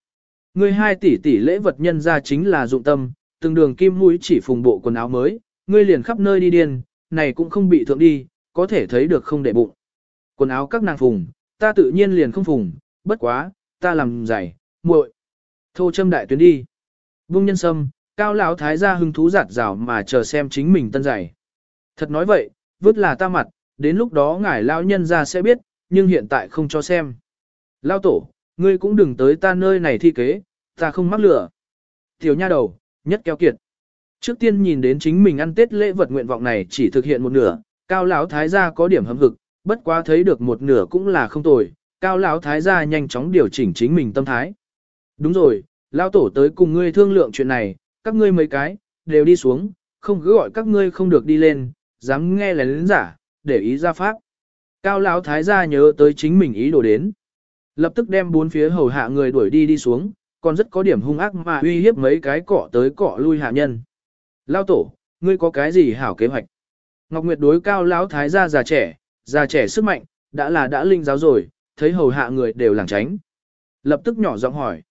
[SPEAKER 1] Ngươi hai tỷ tỷ lễ vật nhân ra chính là dụng tâm, từng đường kim mũi chỉ phùng bộ quần áo mới, ngươi liền khắp nơi đi điên, này cũng không bị thượng đi, có thể thấy được không để bụng. Quần áo các nàng phùng, ta tự nhiên liền không phùng, bất quá, ta làm giày, muội. Thô châm đại tuyến đi. Vung nhân sâm, cao lão thái gia hứng thú giạt rào mà chờ xem chính mình tân giày. Thật nói vậy, vứt là ta mặt, đến lúc đó ngài lão nhân ra sẽ biết, nhưng hiện tại không cho xem. Lao tổ, ngươi cũng đừng tới ta nơi này thi kế, ta không mắc lửa. Tiểu nha đầu, nhất kéo kiệt. Trước tiên nhìn đến chính mình ăn tết lễ vật nguyện vọng này chỉ thực hiện một nửa, cao lão thái gia có điểm hâm hực, bất quá thấy được một nửa cũng là không tồi, cao lão thái gia nhanh chóng điều chỉnh chính mình tâm thái. Đúng rồi, lão tổ tới cùng ngươi thương lượng chuyện này, các ngươi mấy cái, đều đi xuống, không cứ gọi các ngươi không được đi lên, dám nghe lén giả, để ý ra pháp. Cao lão thái gia nhớ tới chính mình ý đồ đến. Lập tức đem bốn phía hầu hạ người đuổi đi đi xuống, còn rất có điểm hung ác mà uy hiếp mấy cái cỏ tới cỏ lui hạ nhân. Lao tổ, ngươi có cái gì hảo kế hoạch? Ngọc Nguyệt đối cao lão thái gia già trẻ, già trẻ sức mạnh, đã là đã linh giáo rồi, thấy hầu hạ người đều lảng tránh. Lập tức nhỏ giọng hỏi.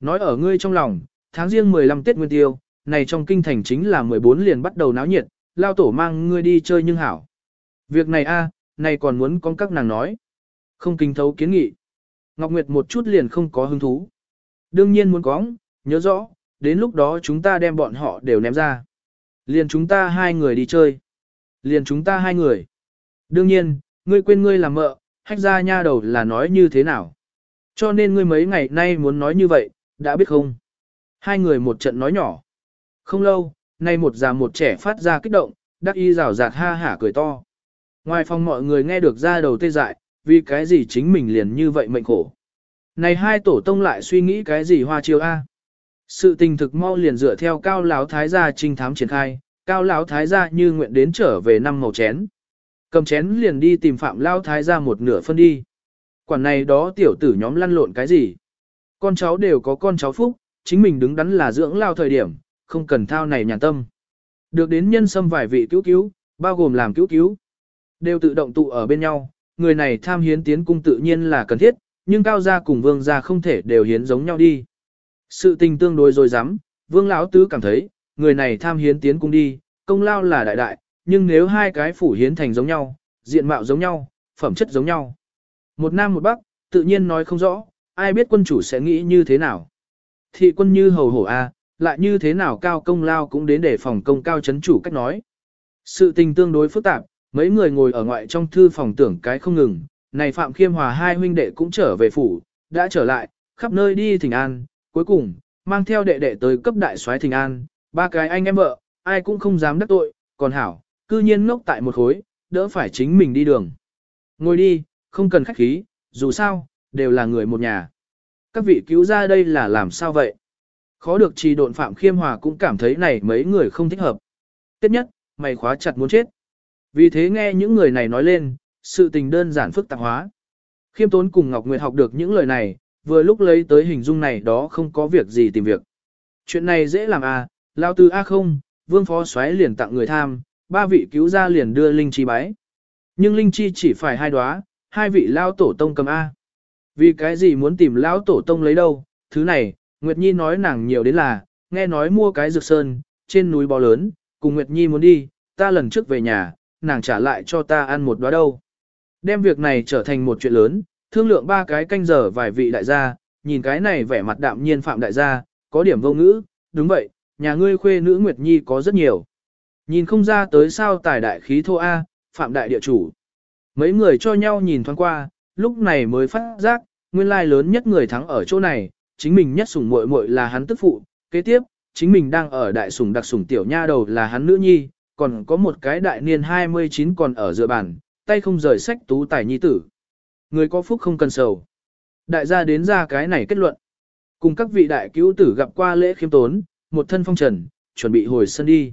[SPEAKER 1] Nói ở ngươi trong lòng, tháng riêng 15 Tết Nguyên Tiêu, này trong kinh thành chính là 14 liền bắt đầu náo nhiệt, lao tổ mang ngươi đi chơi nhưng hảo. Việc này a, này còn muốn con các nàng nói. Không kinh thấu kiến nghị. Ngọc Nguyệt một chút liền không có hứng thú. Đương nhiên muốn có, nhớ rõ, đến lúc đó chúng ta đem bọn họ đều ném ra. Liền chúng ta hai người đi chơi. Liền chúng ta hai người. Đương nhiên, ngươi quên ngươi làm mợ, hách ra nha đầu là nói như thế nào. Cho nên ngươi mấy ngày nay muốn nói như vậy, đã biết không? Hai người một trận nói nhỏ. Không lâu, nay một già một trẻ phát ra kích động, đắc y rào rạt ha hả cười to. Ngoài phòng mọi người nghe được ra đầu tê dại, vì cái gì chính mình liền như vậy mệnh khổ. Này hai tổ tông lại suy nghĩ cái gì hoa chiêu A. Sự tình thực mau liền dựa theo cao lão thái gia trinh thám triển khai, cao lão thái gia như nguyện đến trở về năm màu chén. Cầm chén liền đi tìm phạm lão thái gia một nửa phân đi. Quản này đó tiểu tử nhóm lăn lộn cái gì. Con cháu đều có con cháu phúc, chính mình đứng đắn là dưỡng lao thời điểm, không cần thao này nhàn tâm. Được đến nhân xâm vài vị cứu cứu, bao gồm làm cứu cứu, đều tự động tụ ở bên nhau, người này tham hiến tiến cung tự nhiên là cần thiết, nhưng cao gia cùng vương gia không thể đều hiến giống nhau đi. Sự tình tương đối rồi dám, vương lão tứ cảm thấy, người này tham hiến tiến cung đi, công lao là đại đại, nhưng nếu hai cái phủ hiến thành giống nhau, diện mạo giống nhau, phẩm chất giống nhau. Một nam một bắc, tự nhiên nói không rõ, ai biết quân chủ sẽ nghĩ như thế nào. Thị quân như hầu hổ a, lại như thế nào cao công lao cũng đến để phòng công cao chấn chủ cách nói. Sự tình tương đối phức tạp, mấy người ngồi ở ngoại trong thư phòng tưởng cái không ngừng, này Phạm Khiêm Hòa hai huynh đệ cũng trở về phủ, đã trở lại, khắp nơi đi thỉnh an, cuối cùng, mang theo đệ đệ tới cấp đại soái thỉnh an, ba cái anh em vợ, ai cũng không dám đắc tội, còn hảo, cư nhiên ngốc tại một khối, đỡ phải chính mình đi đường. Ngồi đi, không cần khách khí, dù sao, đều là người một nhà. Các vị cứu ra đây là làm sao vậy? Khó được trì độn Phạm Khiêm Hòa cũng cảm thấy này mấy người không thích hợp. Tiếp nhất, mày khóa chặt muốn chết. Vì thế nghe những người này nói lên, sự tình đơn giản phức tạp hóa. Khiêm tốn cùng Ngọc Nguyệt học được những lời này, vừa lúc lấy tới hình dung này đó không có việc gì tìm việc. Chuyện này dễ làm à, lao từ A không, vương phó xoáy liền tặng người tham, ba vị cứu ra liền đưa Linh Chi bái. Nhưng Linh Chi chỉ phải hai đóa, hai vị lao tổ tông cầm A. Vì cái gì muốn tìm lao tổ tông lấy đâu, thứ này, Nguyệt Nhi nói nàng nhiều đến là, nghe nói mua cái dược sơn, trên núi bò lớn, cùng Nguyệt Nhi muốn đi, ta lần trước về nhà, nàng trả lại cho ta ăn một đóa đâu. Đem việc này trở thành một chuyện lớn, thương lượng ba cái canh giờ vài vị đại gia, nhìn cái này vẻ mặt đạm nhiên phạm đại gia, có điểm vô ngữ, đúng vậy, nhà ngươi khuê nữ Nguyệt Nhi có rất nhiều. Nhìn không ra tới sao tài đại khí thô A, phạm đại địa chủ. Mấy người cho nhau nhìn thoáng qua, lúc này mới phát giác, nguyên lai lớn nhất người thắng ở chỗ này, chính mình nhất sủng muội muội là hắn tức phụ, kế tiếp, chính mình đang ở đại sủng đặc sủng tiểu nha đầu là hắn nữ nhi, còn có một cái đại niên 29 còn ở dựa bàn, tay không rời sách tú tài nhi tử. Người có phúc không cần sầu. Đại gia đến ra cái này kết luận. Cùng các vị đại cứu tử gặp qua lễ khiêm tốn, một thân phong trần, chuẩn bị hồi sân đi.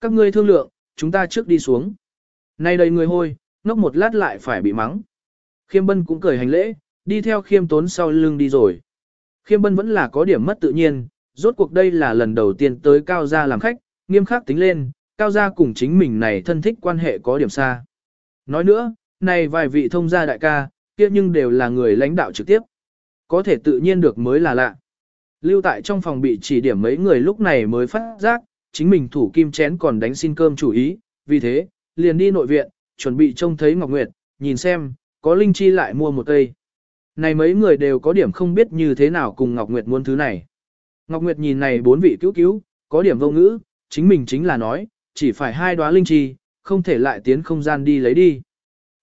[SPEAKER 1] Các ngươi thương lượng, chúng ta trước đi xuống. Nay đầy người hôi, ngốc một lát lại phải bị mắng. Khiêm bân cũng cười hành lễ, đi theo khiêm tốn sau lưng đi rồi. Khiêm bân vẫn là có điểm mất tự nhiên, rốt cuộc đây là lần đầu tiên tới cao gia làm khách, nghiêm khắc tính lên, cao gia cùng chính mình này thân thích quan hệ có điểm xa. Nói nữa, này vài vị thông gia đại ca, kia nhưng đều là người lãnh đạo trực tiếp. Có thể tự nhiên được mới là lạ. Lưu tại trong phòng bị chỉ điểm mấy người lúc này mới phát giác, chính mình thủ kim chén còn đánh xin cơm chủ ý, vì thế, liền đi nội viện, chuẩn bị trông thấy Ngọc Nguyệt, nhìn xem, có Linh Chi lại mua một cây. Này mấy người đều có điểm không biết như thế nào cùng Ngọc Nguyệt muốn thứ này. Ngọc Nguyệt nhìn này bốn vị cứu cứu, có điểm vô ngữ, chính mình chính là nói, chỉ phải hai đóa Linh Chi, không thể lại tiến không gian đi lấy đi.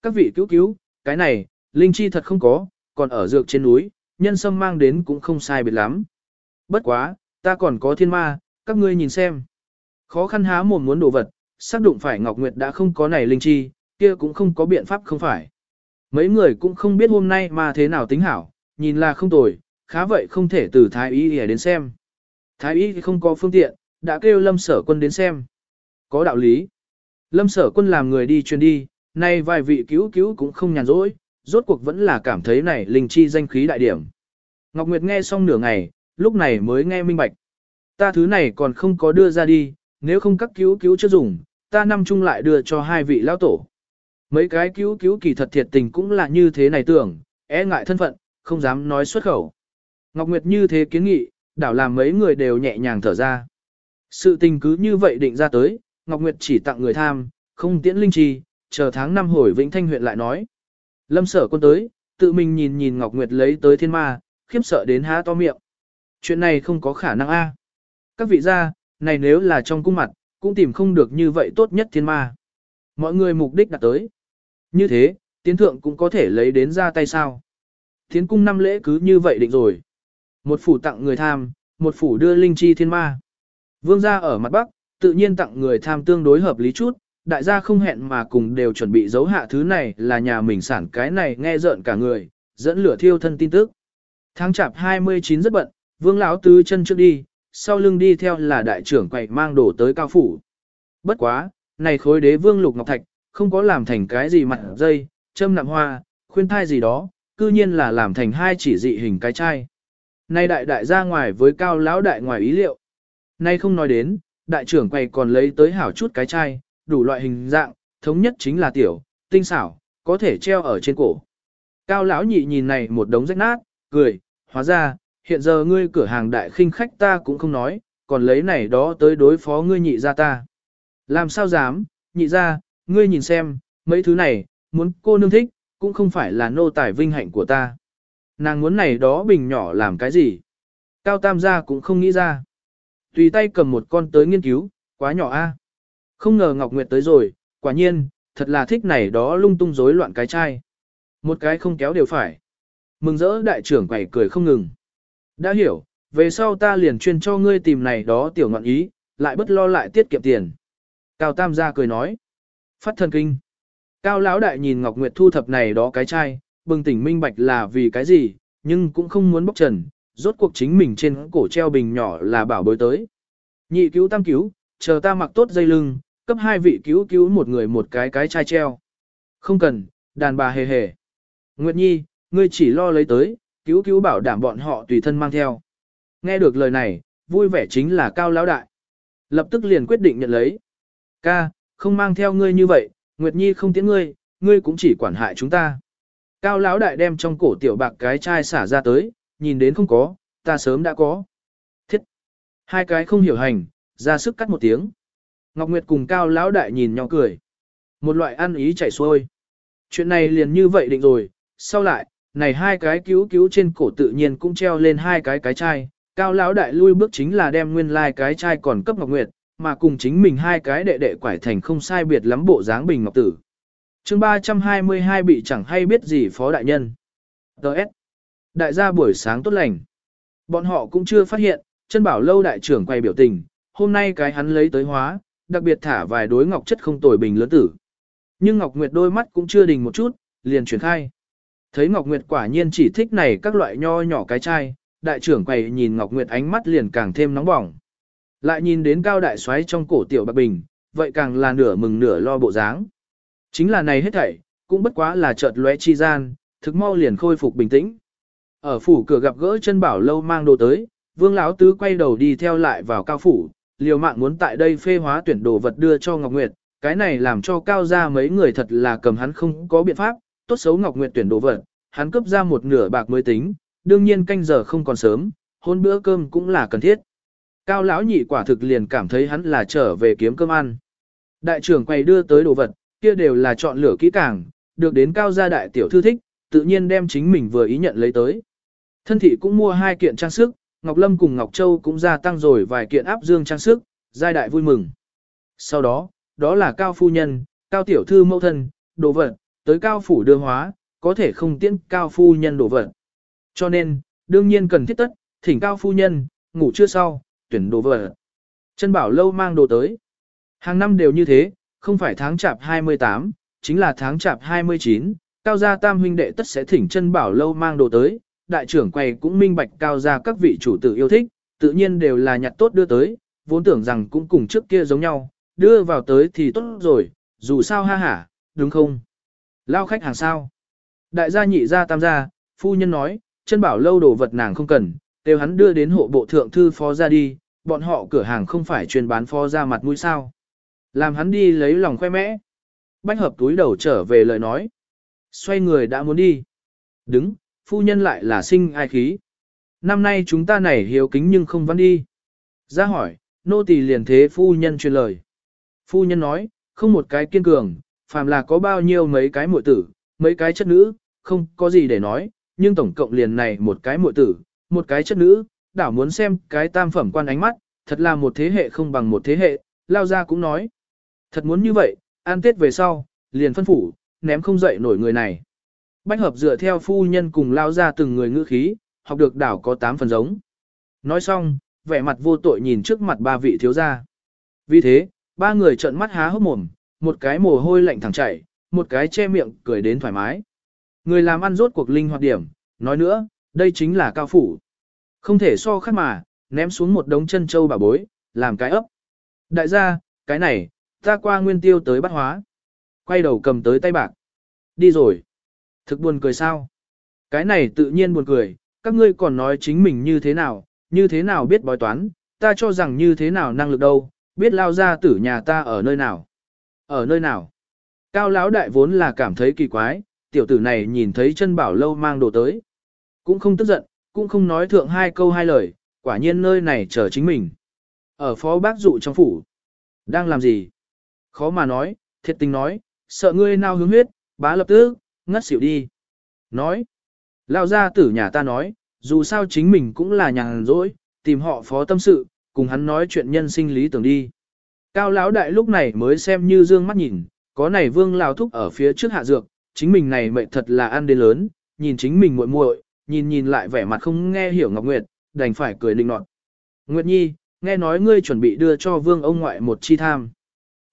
[SPEAKER 1] Các vị cứu cứu, cái này, Linh Chi thật không có, còn ở dược trên núi, nhân sâm mang đến cũng không sai biệt lắm. Bất quá, ta còn có thiên ma, các ngươi nhìn xem. Khó khăn há mồm muốn đồ vật, xác đụng phải Ngọc Nguyệt đã không có này linh chi, kia cũng không có biện pháp không phải. Mấy người cũng không biết hôm nay mà thế nào tính hảo, nhìn là không tồi, khá vậy không thể từ Thái Y đến xem. Thái Y không có phương tiện, đã kêu lâm sở quân đến xem. Có đạo lý. Lâm sở quân làm người đi chuyên đi, nay vài vị cứu cứu cũng không nhàn rỗi, rốt cuộc vẫn là cảm thấy này linh chi danh khí đại điểm. Ngọc Nguyệt nghe xong nửa ngày, lúc này mới nghe minh bạch. Ta thứ này còn không có đưa ra đi, nếu không các cứu cứu chưa dùng, ta năm chung lại đưa cho hai vị lão tổ. Mấy cái cứu cứu kỳ thật thiệt tình cũng là như thế này tưởng, e ngại thân phận, không dám nói xuất khẩu. Ngọc Nguyệt như thế kiến nghị, đảo làm mấy người đều nhẹ nhàng thở ra. Sự tình cứ như vậy định ra tới, Ngọc Nguyệt chỉ tặng người tham, không tiễn linh chi, chờ tháng năm hồi Vĩnh Thanh huyện lại nói. Lâm sở quân tới, tự mình nhìn nhìn Ngọc Nguyệt lấy tới thiên ma, khiếp sợ đến há to miệng. Chuyện này không có khả năng a. Các vị gia, này nếu là trong cung mặt, cũng tìm không được như vậy tốt nhất thiên ma. Mọi người mục đích đặt tới. Như thế, tiến thượng cũng có thể lấy đến ra tay sao. Tiến cung năm lễ cứ như vậy định rồi. Một phủ tặng người tham, một phủ đưa linh chi thiên ma. Vương gia ở mặt bắc, tự nhiên tặng người tham tương đối hợp lý chút, đại gia không hẹn mà cùng đều chuẩn bị giấu hạ thứ này là nhà mình sản cái này nghe rợn cả người, dẫn lửa thiêu thân tin tức. Tháng chạp 29 rất bận, vương lão tứ chân trước đi, sau lưng đi theo là đại trưởng quậy mang đồ tới cao phủ. Bất quá, này khối đế vương lục ngọc thạch, không có làm thành cái gì mặt dây, châm nạm hoa, khuyên thai gì đó, cư nhiên là làm thành hai chỉ dị hình cái chai. Này đại đại ra ngoài với cao lão đại ngoài ý liệu. Nay không nói đến, đại trưởng quầy còn lấy tới hảo chút cái chai, đủ loại hình dạng, thống nhất chính là tiểu, tinh xảo, có thể treo ở trên cổ. Cao lão nhị nhìn này một đống rách nát, cười, hóa ra, hiện giờ ngươi cửa hàng đại khinh khách ta cũng không nói, còn lấy này đó tới đối phó ngươi nhị ra ta. Làm sao dám, nhị ra, ngươi nhìn xem, mấy thứ này, muốn cô nương thích, cũng không phải là nô tài vinh hạnh của ta. Nàng muốn này đó bình nhỏ làm cái gì? Cao tam gia cũng không nghĩ ra. Tùy tay cầm một con tới nghiên cứu, quá nhỏ a. Không ngờ Ngọc Nguyệt tới rồi, quả nhiên, thật là thích này đó lung tung rối loạn cái chai. Một cái không kéo đều phải. Mừng rỡ đại trưởng quẩy cười không ngừng. Đã hiểu, về sau ta liền chuyên cho ngươi tìm này đó tiểu ngọn ý, lại bất lo lại tiết kiệm tiền. Cao Tam gia cười nói. Phát thần kinh. Cao lão đại nhìn Ngọc Nguyệt thu thập này đó cái chai, bừng tỉnh minh bạch là vì cái gì, nhưng cũng không muốn bốc trần, rốt cuộc chính mình trên cổ treo bình nhỏ là bảo bối tới. Nhị cứu tam cứu, chờ ta mặc tốt dây lưng, cấp hai vị cứu cứu một người một cái cái chai treo. Không cần, đàn bà hề hề. Nguyệt Nhi, ngươi chỉ lo lấy tới, cứu cứu bảo đảm bọn họ tùy thân mang theo. Nghe được lời này, vui vẻ chính là cao lão đại. Lập tức liền quyết định nhận lấy. Ca, không mang theo ngươi như vậy, Nguyệt Nhi không tiễn ngươi, ngươi cũng chỉ quản hại chúng ta. Cao lão đại đem trong cổ tiểu bạc cái chai xả ra tới, nhìn đến không có, ta sớm đã có. Thiết. Hai cái không hiểu hành, ra sức cắt một tiếng. Ngọc Nguyệt cùng Cao lão đại nhìn nhau cười. Một loại ăn ý chảy xuôi. Chuyện này liền như vậy định rồi, sau lại, này hai cái cứu cứu trên cổ tự nhiên cũng treo lên hai cái cái chai. Cao lão đại lui bước chính là đem nguyên lai like cái chai còn cấp Ngọc Nguyệt, mà cùng chính mình hai cái đệ đệ quải thành không sai biệt lắm bộ dáng bình ngọc tử. chương 322 bị chẳng hay biết gì phó đại nhân. Đợt. Đại gia buổi sáng tốt lành. Bọn họ cũng chưa phát hiện, chân bảo lâu đại trưởng quay biểu tình, hôm nay cái hắn lấy tới hóa, đặc biệt thả vài đối ngọc chất không tồi bình lớn tử. Nhưng Ngọc Nguyệt đôi mắt cũng chưa đình một chút, liền chuyển khai. Thấy Ngọc Nguyệt quả nhiên chỉ thích này các loại nho nhỏ cái chai, đại trưởng quầy nhìn Ngọc Nguyệt ánh mắt liền càng thêm nóng bỏng. Lại nhìn đến cao đại xoáy trong cổ tiểu bạc bình, vậy càng là nửa mừng nửa lo bộ dáng. Chính là này hết thảy, cũng bất quá là chợt lóe chi gian, thực mau liền khôi phục bình tĩnh. Ở phủ cửa gặp gỡ chân bảo lâu mang đồ tới, vương lão tứ quay đầu đi theo lại vào cao phủ, liều mạng muốn tại đây phê hóa tuyển đồ vật đưa cho Ngọc Nguyệt, cái này làm cho cao ra mấy người thật là cầm hắn không có biện pháp, tốt xấu Ngọc Nguyệt tuyển đồ vật, hắn cấp ra một nửa bạc mới tính, đương nhiên canh giờ không còn sớm, hôn bữa cơm cũng là cần thiết. Cao lão nhị quả thực liền cảm thấy hắn là trở về kiếm cơm ăn. Đại trưởng quay đưa tới đồ vật, kia đều là chọn lựa kỹ càng, được đến cao gia đại tiểu thư thích, tự nhiên đem chính mình vừa ý nhận lấy tới. Thân thị cũng mua hai kiện trang sức, Ngọc Lâm cùng Ngọc Châu cũng gia tăng rồi vài kiện áp dương trang sức, giai đại vui mừng. Sau đó, đó là cao phu nhân, cao tiểu thư mẫu thân, đồ vật, tới cao phủ đưa hóa, có thể không tiễn cao phu nhân đồ vật. Cho nên, đương nhiên cần thiết tất, thỉnh cao phu nhân, ngủ chưa sau, tuyển đồ vật. Chân bảo lâu mang đồ tới. Hàng năm đều như thế, không phải tháng chạp 28, chính là tháng chạp 29, cao gia tam huynh đệ tất sẽ thỉnh chân bảo lâu mang đồ tới. Đại trưởng quầy cũng minh bạch cao gia các vị chủ tử yêu thích, tự nhiên đều là nhặt tốt đưa tới, vốn tưởng rằng cũng cùng trước kia giống nhau, đưa vào tới thì tốt rồi, dù sao ha hả, đúng không? Lao khách hàng sao? Đại gia nhị gia tam gia, phu nhân nói, chân bảo lâu đồ vật nàng không cần, đều hắn đưa đến hộ bộ thượng thư phó ra đi, bọn họ cửa hàng không phải chuyên bán phó ra mặt mũi sao. Làm hắn đi lấy lòng khoe mẽ. Bách hợp túi đầu trở về lời nói. Xoay người đã muốn đi. Đứng, phu nhân lại là sinh ai khí. Năm nay chúng ta này hiếu kính nhưng không văn đi. Ra hỏi, nô tỳ liền thế phu nhân truyền lời. Phu nhân nói, không một cái kiên cường, phàm là có bao nhiêu mấy cái muội tử, mấy cái chất nữ, không có gì để nói, nhưng tổng cộng liền này một cái muội tử, một cái chất nữ, đảo muốn xem cái tam phẩm quan ánh mắt, thật là một thế hệ không bằng một thế hệ, lao ra cũng nói. Thật muốn như vậy, an tết về sau, liền phân phủ, ném không dậy nổi người này. Bách hợp dựa theo phu nhân cùng lao ra từng người ngữ khí, học được đảo có tám phần giống. Nói xong, vẻ mặt vô tội nhìn trước mặt ba vị thiếu gia. Vì thế, ba người trợn mắt há hốc mồm, một cái mồ hôi lạnh thẳng chảy, một cái che miệng cười đến thoải mái. Người làm ăn rốt cuộc linh hoạt điểm, nói nữa, đây chính là cao phủ. Không thể so khác mà, ném xuống một đống chân châu bà bối, làm cái ấp. Đại gia, cái này, ta qua nguyên tiêu tới bắt hóa. Quay đầu cầm tới tay bạc. Đi rồi. Thực buồn cười sao? Cái này tự nhiên buồn cười, các ngươi còn nói chính mình như thế nào, như thế nào biết bói toán, ta cho rằng như thế nào năng lực đâu, biết lao ra tử nhà ta ở nơi nào. Ở nơi nào? Cao lão đại vốn là cảm thấy kỳ quái, tiểu tử này nhìn thấy chân bảo lâu mang đồ tới. Cũng không tức giận, cũng không nói thượng hai câu hai lời, quả nhiên nơi này chờ chính mình. Ở phó bác dụ trong phủ. Đang làm gì? Khó mà nói, thiệt tình nói, sợ ngươi nào hướng huyết, bá lập tức, ngất xỉu đi. Nói. Lao ra tử nhà ta nói, dù sao chính mình cũng là nhàn rỗi, tìm họ phó tâm sự, cùng hắn nói chuyện nhân sinh lý tưởng đi. Cao lão đại lúc này mới xem như dương mắt nhìn, có này vương lao thúc ở phía trước hạ dược, chính mình này mệnh thật là ăn đến lớn, nhìn chính mình muội muội, nhìn nhìn lại vẻ mặt không nghe hiểu Ngọc Nguyệt, đành phải cười linh nọt. Nguyệt Nhi, nghe nói ngươi chuẩn bị đưa cho vương ông ngoại một chi tham.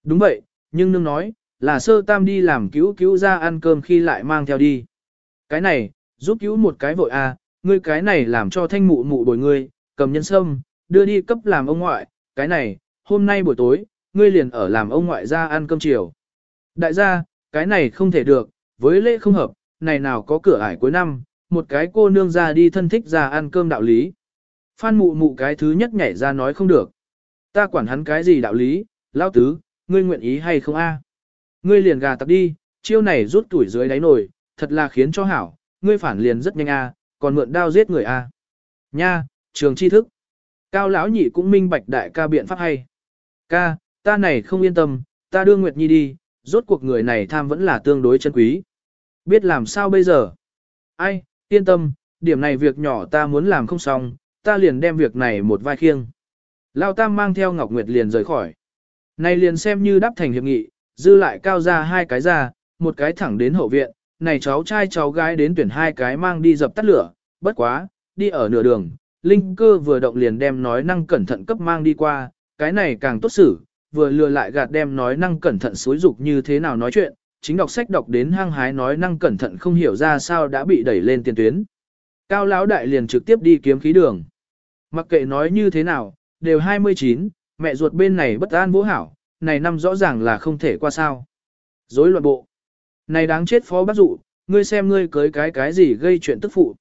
[SPEAKER 1] Đúng vậy, nhưng nương nói, là sơ tam đi làm cứu cứu ra ăn cơm khi lại mang theo đi. Cái này, giúp cứu một cái vội a, ngươi cái này làm cho thanh mụ mụ bồi ngươi, cầm nhân sâm, đưa đi cấp làm ông ngoại, cái này, hôm nay buổi tối, ngươi liền ở làm ông ngoại ra ăn cơm chiều. Đại gia, cái này không thể được, với lễ không hợp, này nào có cửa ải cuối năm, một cái cô nương ra đi thân thích ra ăn cơm đạo lý. Phan mụ mụ cái thứ nhất nhảy ra nói không được. Ta quản hắn cái gì đạo lý, lao tứ, ngươi nguyện ý hay không a? Ngươi liền gà tặc đi, chiêu này rút tuổi dưới đáy nồi, thật là khiến cho hảo, ngươi phản liền rất nhanh a, còn mượn đao giết người a. Nha, trường tri thức. Cao lão nhị cũng minh bạch đại ca biện pháp hay. Ca, ta này không yên tâm, ta đưa Nguyệt Nhi đi, rốt cuộc người này tham vẫn là tương đối chân quý. Biết làm sao bây giờ? Ai, yên tâm, điểm này việc nhỏ ta muốn làm không xong, ta liền đem việc này một vai khiêng. Lao Tam mang theo Ngọc Nguyệt liền rời khỏi. Này liền xem như đáp thành hiệp nghị, dư lại cao ra hai cái ra, một cái thẳng đến hậu viện, này cháu trai cháu gái đến tuyển hai cái mang đi dập tắt lửa, bất quá, đi ở nửa đường, linh cơ vừa động liền đem nói năng cẩn thận cấp mang đi qua, cái này càng tốt xử, vừa lừa lại gạt đem nói năng cẩn thận xối dục như thế nào nói chuyện, chính đọc sách đọc đến hang hái nói năng cẩn thận không hiểu ra sao đã bị đẩy lên tiền tuyến. Cao lão đại liền trực tiếp đi kiếm khí đường. Mặc kệ nói như thế nào, đều 29, mẹ ruột bên này bất an bố hảo, này năm rõ ràng là không thể qua sao. Dối loạn bộ. Này đáng chết phó bác dụ, ngươi xem ngươi cưới cái cái gì gây chuyện tức phụ.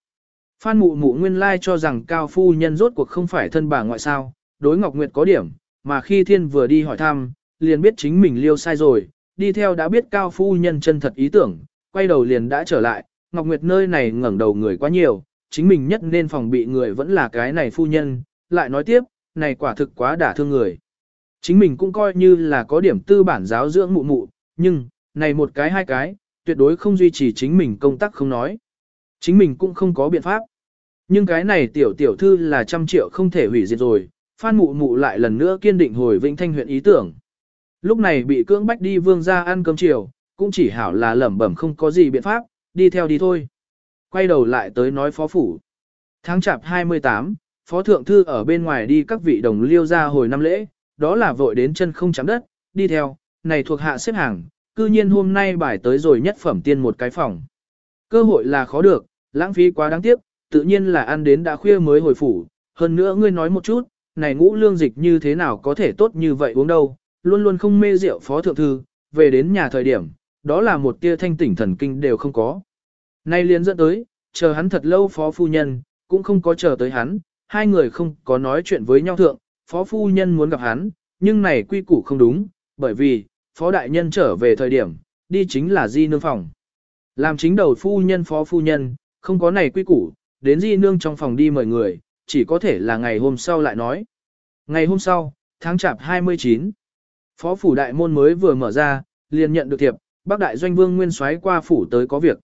[SPEAKER 1] Phan mụ mụ nguyên lai cho rằng cao phu nhân rốt cuộc không phải thân bà ngoại sao, đối Ngọc Nguyệt có điểm, mà khi thiên vừa đi hỏi thăm, liền biết chính mình liêu sai rồi, đi theo đã biết cao phu nhân chân thật ý tưởng, quay đầu liền đã trở lại, Ngọc Nguyệt nơi này ngẩng đầu người quá nhiều, chính mình nhất nên phòng bị người vẫn là cái này phu nhân, lại nói tiếp, này quả thực quá đả thương người. Chính mình cũng coi như là có điểm tư bản giáo dưỡng mụ mụ, nhưng, này một cái hai cái, tuyệt đối không duy trì chính mình công tác không nói. Chính mình cũng không có biện pháp. Nhưng cái này tiểu tiểu thư là trăm triệu không thể hủy diệt rồi, Phan mụ mụ lại lần nữa kiên định hồi Vĩnh Thanh huyện ý tưởng. Lúc này bị cưỡng bách đi vương ra ăn cơm chiều, cũng chỉ hảo là lẩm bẩm không có gì biện pháp, đi theo đi thôi. Quay đầu lại tới nói phó phủ. Tháng chạp 28, phó thượng thư ở bên ngoài đi các vị đồng liêu ra hồi năm lễ, đó là vội đến chân không chạm đất, đi theo, này thuộc hạ xếp hàng, cư nhiên hôm nay bài tới rồi nhất phẩm tiên một cái phòng. Cơ hội là khó được, lãng phí quá đáng tiếc, tự nhiên là ăn đến đã khuya mới hồi phủ, hơn nữa ngươi nói một chút, này ngũ lương dịch như thế nào có thể tốt như vậy uống đâu, luôn luôn không mê rượu phó thượng thư, về đến nhà thời điểm, đó là một tia thanh tỉnh thần kinh đều không có. Nay liền dẫn tới, chờ hắn thật lâu phó phu nhân, cũng không có chờ tới hắn, hai người không có nói chuyện với nhau thượng, phó phu nhân muốn gặp hắn, nhưng này quy củ không đúng, bởi vì, phó đại nhân trở về thời điểm, đi chính là di nương phòng. Làm chính đầu phu nhân phó phu nhân, không có này quy củ, đến di nương trong phòng đi mời người, chỉ có thể là ngày hôm sau lại nói. Ngày hôm sau, tháng chạp 29, phó phủ đại môn mới vừa mở ra, liền nhận được thiệp, bác đại doanh vương nguyên soái qua phủ tới có việc.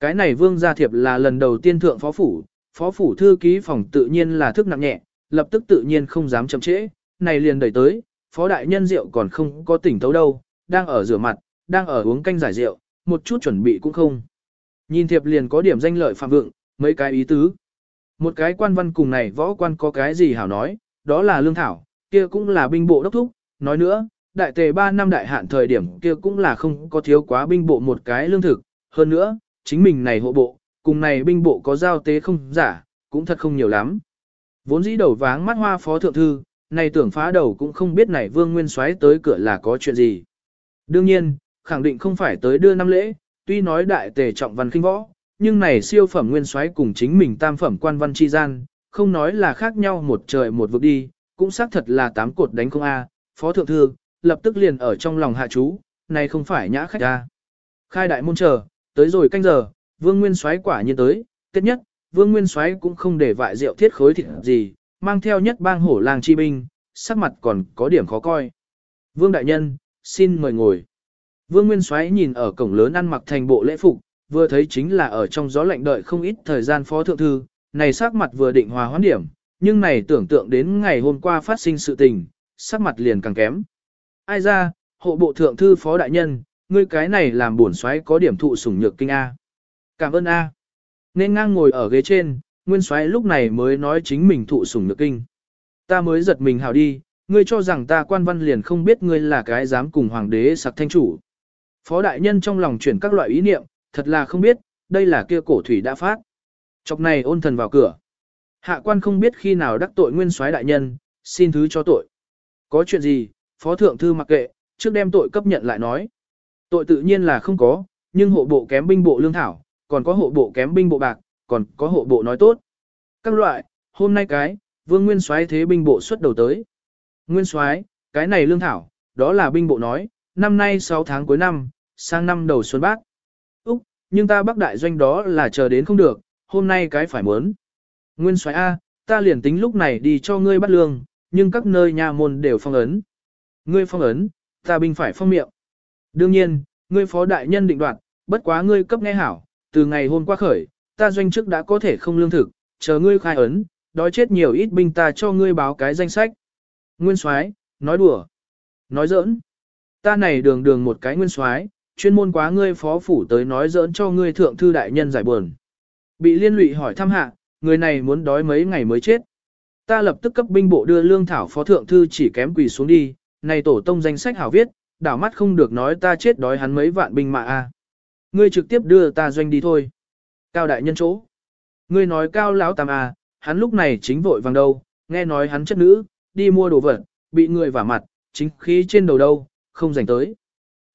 [SPEAKER 1] Cái này vương gia thiệp là lần đầu tiên thượng phó phủ, phó phủ thư ký phòng tự nhiên là thức nặng nhẹ, lập tức tự nhiên không dám chậm trễ, này liền đẩy tới, phó đại nhân rượu còn không có tỉnh tấu đâu, đang ở rửa mặt, đang ở uống canh giải rượu, một chút chuẩn bị cũng không. Nhìn thiệp liền có điểm danh lợi phạm vượng, mấy cái ý tứ. Một cái quan văn cùng này võ quan có cái gì hảo nói, đó là lương thảo, kia cũng là binh bộ đốc thúc, nói nữa, đại tề 3 năm đại hạn thời điểm kia cũng là không có thiếu quá binh bộ một cái lương thực, hơn nữa, chính mình này hộ bộ, cùng này binh bộ có giao tế không giả, cũng thật không nhiều lắm. Vốn dĩ đầu váng mắt hoa phó thượng thư, này tưởng phá đầu cũng không biết này vương nguyên soái tới cửa là có chuyện gì. Đương nhiên, khẳng định không phải tới đưa năm lễ, tuy nói đại tề trọng văn kinh võ, nhưng này siêu phẩm nguyên soái cùng chính mình tam phẩm quan văn chi gian, không nói là khác nhau một trời một vực đi, cũng xác thật là tám cột đánh không a. Phó thượng thư, lập tức liền ở trong lòng hạ chú, này không phải nhã khách a. Khai đại môn chờ, tới rồi canh giờ, vương nguyên soái quả nhiên tới, tiết nhất, vương nguyên soái cũng không để vại rượu thiết khối thịt gì, mang theo nhất bang hổ lang chi binh, sắc mặt còn có điểm khó coi. Vương đại nhân, xin mời ngồi. Vương Nguyên Soái nhìn ở cổng lớn ăn mặc thành bộ lễ phục, vừa thấy chính là ở trong gió lạnh đợi không ít thời gian phó thượng thư, này sắc mặt vừa định hòa hoãn điểm, nhưng này tưởng tượng đến ngày hôm qua phát sinh sự tình, sắc mặt liền càng kém. Ai ra, hộ bộ thượng thư phó đại nhân, ngươi cái này làm buồn soái có điểm thụ sủng nhược kinh A. Cảm ơn A. Nên ngang ngồi ở ghế trên, nguyên soái lúc này mới nói chính mình thụ sủng nhược kinh. Ta mới giật mình hào đi, ngươi cho rằng ta quan văn liền không biết ngươi là cái dám cùng hoàng đế sặc thanh chủ. Phó đại nhân trong lòng chuyển các loại ý niệm, thật là không biết, đây là kia cổ thủy đã phát. Chọc này ôn thần vào cửa. Hạ quan không biết khi nào đắc tội nguyên soái đại nhân, xin thứ cho tội. Có chuyện gì, phó thượng thư mặc kệ, trước đem tội cấp nhận lại nói. Tội tự nhiên là không có, nhưng hộ bộ kém binh bộ lương thảo, còn có hộ bộ kém binh bộ bạc, còn có hộ bộ nói tốt. Các loại, hôm nay cái, vương nguyên soái thế binh bộ xuất đầu tới. Nguyên soái, cái này lương thảo, đó là binh bộ nói, năm nay 6 tháng cuối năm, sang năm đầu xuân bác. Úc, nhưng ta bắc đại doanh đó là chờ đến không được, hôm nay cái phải muốn. Nguyên soái A, ta liền tính lúc này đi cho ngươi bắt lương, nhưng các nơi nhà môn đều phong ấn. Ngươi phong ấn, ta binh phải phong miệng. Đương nhiên, ngươi phó đại nhân định đoạt, bất quá ngươi cấp nghe hảo, từ ngày hôm qua khởi, ta doanh chức đã có thể không lương thực, chờ ngươi khai ấn, đói chết nhiều ít binh ta cho ngươi báo cái danh sách. Nguyên soái, nói đùa, nói giỡn. Ta này đường đường một cái nguyên soái, chuyên môn quá ngươi phó phủ tới nói giỡn cho ngươi thượng thư đại nhân giải buồn. Bị liên lụy hỏi thăm hạ, người này muốn đói mấy ngày mới chết. Ta lập tức cấp binh bộ đưa lương thảo phó thượng thư chỉ kém quỳ xuống đi, này tổ tông danh sách hảo viết, đảo mắt không được nói ta chết đói hắn mấy vạn binh mà a. Ngươi trực tiếp đưa ta doanh đi thôi. Cao đại nhân chỗ. Ngươi nói cao lão tam à, hắn lúc này chính vội vàng đâu, nghe nói hắn chất nữ, đi mua đồ vật, bị người vả mặt, chính khí trên đầu đâu, không dành tới.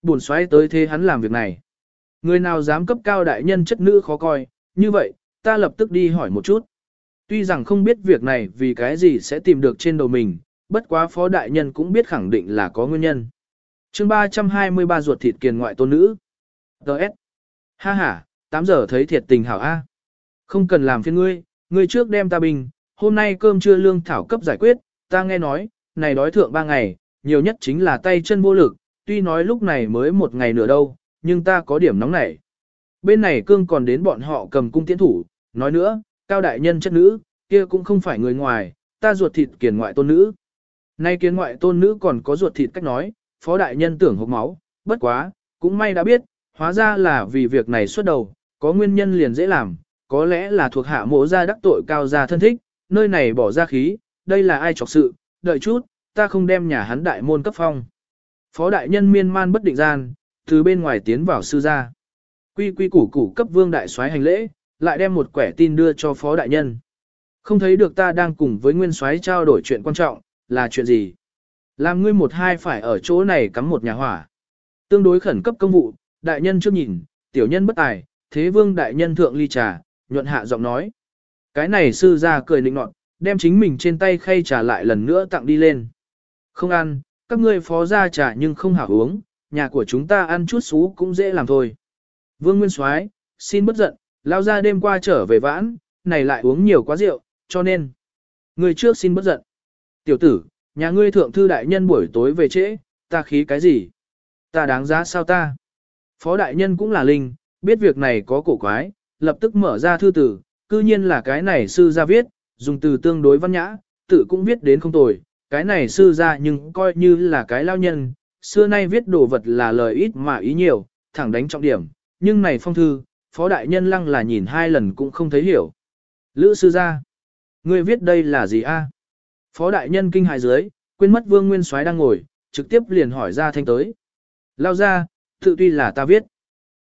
[SPEAKER 1] Buồn xoáy tới thế hắn làm việc này. Người nào dám cấp cao đại nhân chất nữ khó coi, như vậy, ta lập tức đi hỏi một chút. Tuy rằng không biết việc này vì cái gì sẽ tìm được trên đầu mình, bất quá phó đại nhân cũng biết khẳng định là có nguyên nhân. chương 323 ruột thịt kiền ngoại tôn nữ. Đợt. Ha ha, 8 giờ thấy thiệt tình hảo A. Không cần làm phiền ngươi, ngươi trước đem ta bình, hôm nay cơm trưa lương thảo cấp giải quyết, ta nghe nói, này đói thượng 3 ngày, nhiều nhất chính là tay chân vô lực, tuy nói lúc này mới một ngày nữa đâu, nhưng ta có điểm nóng nảy. Bên này cương còn đến bọn họ cầm cung tiễn thủ, nói nữa, cao đại nhân chất nữ, kia cũng không phải người ngoài, ta ruột thịt kiền ngoại tôn nữ. Nay kiến ngoại tôn nữ còn có ruột thịt cách nói, phó đại nhân tưởng hộp máu, bất quá, cũng may đã biết, hóa ra là vì việc này xuất đầu, có nguyên nhân liền dễ làm, có lẽ là thuộc hạ mộ ra đắc tội cao gia thân thích, nơi này bỏ ra khí, đây là ai chọc sự, đợi chút, ta không đem nhà hắn đại môn cấp phong. Phó đại nhân miên man bất định gian, từ bên ngoài tiến vào sư gia. Quy quy củ củ cấp vương đại soái hành lễ, lại đem một quẻ tin đưa cho phó đại nhân. Không thấy được ta đang cùng với nguyên soái trao đổi chuyện quan trọng, là chuyện gì? Làm ngươi một hai phải ở chỗ này cắm một nhà hỏa. Tương đối khẩn cấp công vụ, đại nhân trước nhìn, tiểu nhân bất tài, thế vương đại nhân thượng ly trà, nhuận hạ giọng nói. Cái này sư ra cười nịnh nọt, đem chính mình trên tay khay trà lại lần nữa tặng đi lên. Không ăn, các ngươi phó ra trà nhưng không hảo uống, nhà của chúng ta ăn chút xú cũng dễ làm thôi. Vương Nguyên Soái, xin bất giận, lao ra đêm qua trở về vãn, này lại uống nhiều quá rượu, cho nên. Người trước xin bất giận. Tiểu tử, nhà ngươi thượng thư đại nhân buổi tối về trễ, ta khí cái gì? Ta đáng giá sao ta? Phó đại nhân cũng là linh, biết việc này có cổ quái, lập tức mở ra thư tử, cư nhiên là cái này sư ra viết, dùng từ tương đối văn nhã, tự cũng viết đến không tồi, cái này sư ra nhưng coi như là cái lao nhân, xưa nay viết đồ vật là lời ít mà ý nhiều, thẳng đánh trọng điểm, nhưng này phong thư, phó đại nhân lăng là nhìn hai lần cũng không thấy hiểu. Lữ sư gia, ngươi viết đây là gì a? Phó đại nhân kinh hài dưới, quên mất vương nguyên soái đang ngồi, trực tiếp liền hỏi ra thanh tới. Lao ra, tự tuy là ta viết,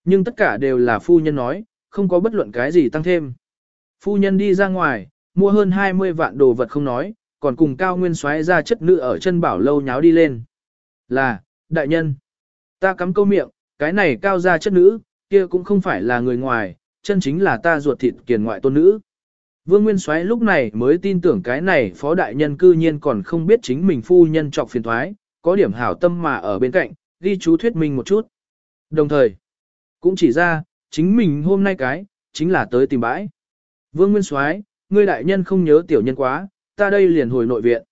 [SPEAKER 1] nhưng tất cả đều là phu nhân nói, không có bất luận cái gì tăng thêm. Phu nhân đi ra ngoài, mua hơn 20 vạn đồ vật không nói, còn cùng cao nguyên xoáy ra chất nữ ở chân bảo lâu nháo đi lên. Là, đại nhân, ta cắm câu miệng, cái này cao ra chất nữ, kia cũng không phải là người ngoài, chân chính là ta ruột thịt kiền ngoại tôn nữ. Vương Nguyên Soái lúc này mới tin tưởng cái này phó đại nhân cư nhiên còn không biết chính mình phu nhân trọc phiền thoái, có điểm hảo tâm mà ở bên cạnh, ghi chú thuyết minh một chút. Đồng thời, cũng chỉ ra, chính mình hôm nay cái, chính là tới tìm bãi. Vương Nguyên Soái, ngươi đại nhân không nhớ tiểu nhân quá, ta đây liền hồi nội viện.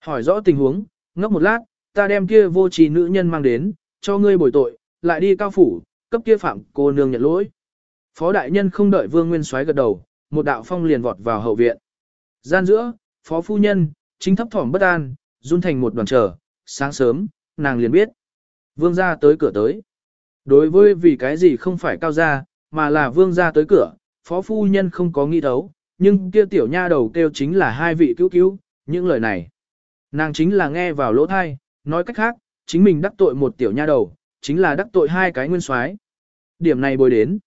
[SPEAKER 1] Hỏi rõ tình huống, ngốc một lát, ta đem kia vô trì nữ nhân mang đến, cho ngươi bồi tội, lại đi cao phủ, cấp kia phạm cô nương nhận lỗi. Phó đại nhân không đợi Vương Nguyên Soái gật đầu, một đạo phong liền vọt vào hậu viện. Gian giữa, phó phu nhân, chính thấp thỏm bất an, run thành một đoàn trở, sáng sớm, nàng liền biết. Vương gia tới cửa tới. Đối với vì cái gì không phải cao gia, mà là vương gia tới cửa, phó phu nhân không có nghĩ thấu, nhưng kia tiểu nha đầu kêu chính là hai vị cứu cứu, những lời này. Nàng chính là nghe vào lỗ thai, nói cách khác, chính mình đắc tội một tiểu nha đầu, chính là đắc tội hai cái nguyên soái. Điểm này bồi đến.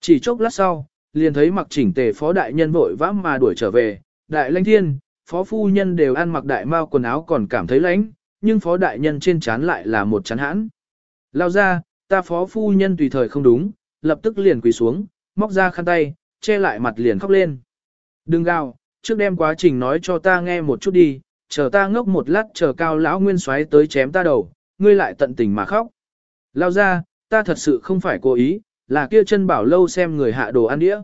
[SPEAKER 1] Chỉ chốc lát sau, liền thấy mặc chỉnh tề phó đại nhân vội vã mà đuổi trở về, đại lãnh thiên, phó phu nhân đều ăn mặc đại mao quần áo còn cảm thấy lạnh, nhưng phó đại nhân trên chán lại là một chán hãn. Lao ra, ta phó phu nhân tùy thời không đúng, lập tức liền quỳ xuống, móc ra khăn tay, che lại mặt liền khóc lên. Đừng gào, trước đem quá trình nói cho ta nghe một chút đi, chờ ta ngốc một lát chờ cao lão nguyên xoáy tới chém ta đầu, ngươi lại tận tình mà khóc. Lao ra, ta thật sự không phải cố ý, là kia chân bảo lâu xem người hạ đồ ăn đĩa.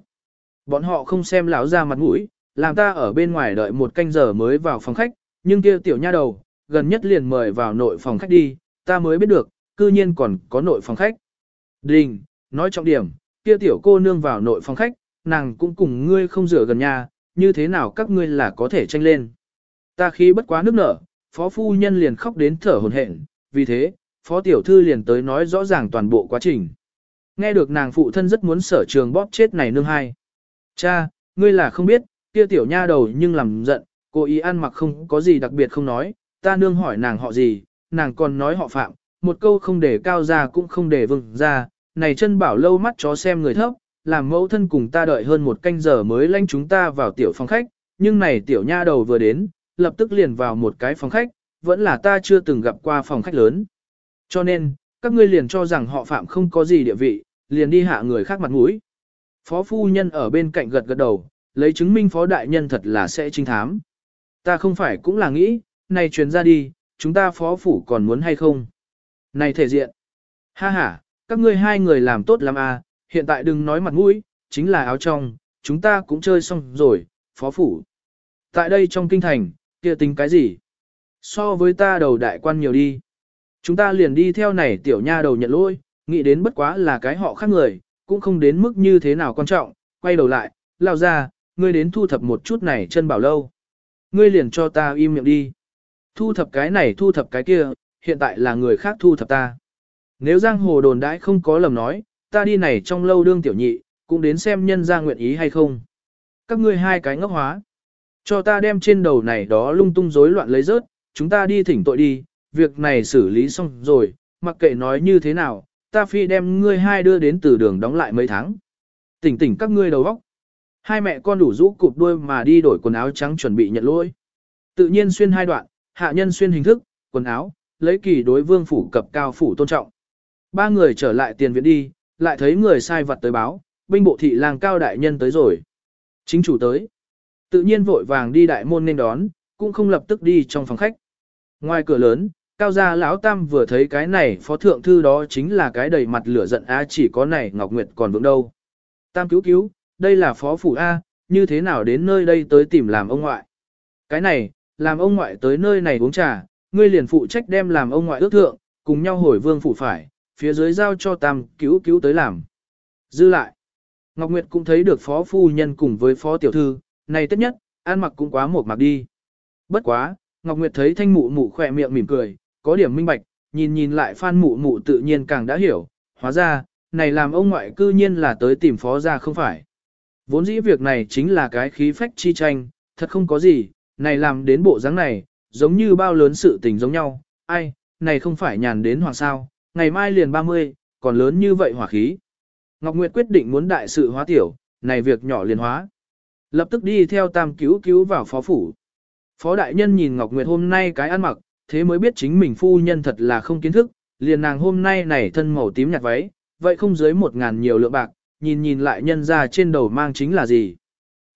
[SPEAKER 1] Bọn họ không xem lão ra mặt mũi, làm ta ở bên ngoài đợi một canh giờ mới vào phòng khách, nhưng kia tiểu nha đầu, gần nhất liền mời vào nội phòng khách đi, ta mới biết được, cư nhiên còn có nội phòng khách. Đình, nói trọng điểm, kia tiểu cô nương vào nội phòng khách, nàng cũng cùng ngươi không rửa gần nhà, như thế nào các ngươi là có thể tranh lên. Ta khi bất quá nước nở, phó phu nhân liền khóc đến thở hồn hển, vì thế, phó tiểu thư liền tới nói rõ ràng toàn bộ quá trình. Nghe được nàng phụ thân rất muốn sở trường bóp chết này nương hai. Cha, ngươi là không biết, kia tiểu nha đầu nhưng làm giận, cô ý ăn mặc không có gì đặc biệt không nói, ta nương hỏi nàng họ gì, nàng còn nói họ phạm, một câu không để cao ra cũng không để vừng ra, này chân bảo lâu mắt chó xem người thấp, làm mẫu thân cùng ta đợi hơn một canh giờ mới lanh chúng ta vào tiểu phòng khách, nhưng này tiểu nha đầu vừa đến, lập tức liền vào một cái phòng khách, vẫn là ta chưa từng gặp qua phòng khách lớn. Cho nên, các ngươi liền cho rằng họ phạm không có gì địa vị, liền đi hạ người khác mặt mũi. Phó phu nhân ở bên cạnh gật gật đầu, lấy chứng minh phó đại nhân thật là sẽ trinh thám. Ta không phải cũng là nghĩ, này truyền ra đi, chúng ta phó phủ còn muốn hay không? Này thể diện. Ha ha, các ngươi hai người làm tốt lắm à, hiện tại đừng nói mặt mũi, chính là áo trong, chúng ta cũng chơi xong rồi, phó phủ. Tại đây trong kinh thành, kia tính cái gì? So với ta đầu đại quan nhiều đi. Chúng ta liền đi theo này tiểu nha đầu nhận lỗi, nghĩ đến bất quá là cái họ khác người, cũng không đến mức như thế nào quan trọng, quay đầu lại, lao ra, ngươi đến thu thập một chút này chân bảo lâu. Ngươi liền cho ta im miệng đi. Thu thập cái này thu thập cái kia, hiện tại là người khác thu thập ta. Nếu giang hồ đồn đãi không có lầm nói, ta đi này trong lâu đương tiểu nhị, cũng đến xem nhân ra nguyện ý hay không. Các ngươi hai cái ngốc hóa. Cho ta đem trên đầu này đó lung tung rối loạn lấy rớt, chúng ta đi thỉnh tội đi, việc này xử lý xong rồi, mặc kệ nói như thế nào, ta phi đem ngươi hai đưa đến từ đường đóng lại mấy tháng. Tỉnh tỉnh các ngươi đầu óc. Hai mẹ con đủ rũ cụp đuôi mà đi đổi quần áo trắng chuẩn bị nhận lỗi. Tự nhiên xuyên hai đoạn, hạ nhân xuyên hình thức, quần áo, lấy kỳ đối vương phủ cập cao phủ tôn trọng. Ba người trở lại tiền viện đi, lại thấy người sai vật tới báo, binh bộ thị lang cao đại nhân tới rồi. Chính chủ tới. Tự nhiên vội vàng đi đại môn nên đón, cũng không lập tức đi trong phòng khách. Ngoài cửa lớn, cao gia lão tam vừa thấy cái này phó thượng thư đó chính là cái đầy mặt lửa giận a chỉ có này Ngọc Nguyệt còn vững đâu. Tam cứu cứu, đây là phó phủ A, như thế nào đến nơi đây tới tìm làm ông ngoại. Cái này, làm ông ngoại tới nơi này uống trà, ngươi liền phụ trách đem làm ông ngoại ước thượng, cùng nhau hồi vương phủ phải, phía dưới giao cho tam cứu cứu tới làm. Dư lại, Ngọc Nguyệt cũng thấy được phó phu nhân cùng với phó tiểu thư, này tất nhất, ăn mặc cũng quá một mặc đi. Bất quá, Ngọc Nguyệt thấy thanh mụ mụ khỏe miệng mỉm cười, có điểm minh bạch, nhìn nhìn lại phan mụ mụ tự nhiên càng đã hiểu, hóa ra, này làm ông ngoại cư nhiên là tới tìm phó ra không phải. Vốn dĩ việc này chính là cái khí phách chi tranh, thật không có gì, này làm đến bộ dáng này, giống như bao lớn sự tình giống nhau, ai, này không phải nhàn đến hoàng sao, ngày mai liền 30, còn lớn như vậy hỏa khí. Ngọc Nguyệt quyết định muốn đại sự hóa tiểu, này việc nhỏ liền hóa. Lập tức đi theo tam cứu cứu vào phó phủ. Phó đại nhân nhìn Ngọc Nguyệt hôm nay cái ăn mặc, thế mới biết chính mình phu nhân thật là không kiến thức, liền nàng hôm nay này thân màu tím nhạt váy, vậy không dưới một ngàn nhiều lượng bạc, nhìn nhìn lại nhân ra trên đầu mang chính là gì.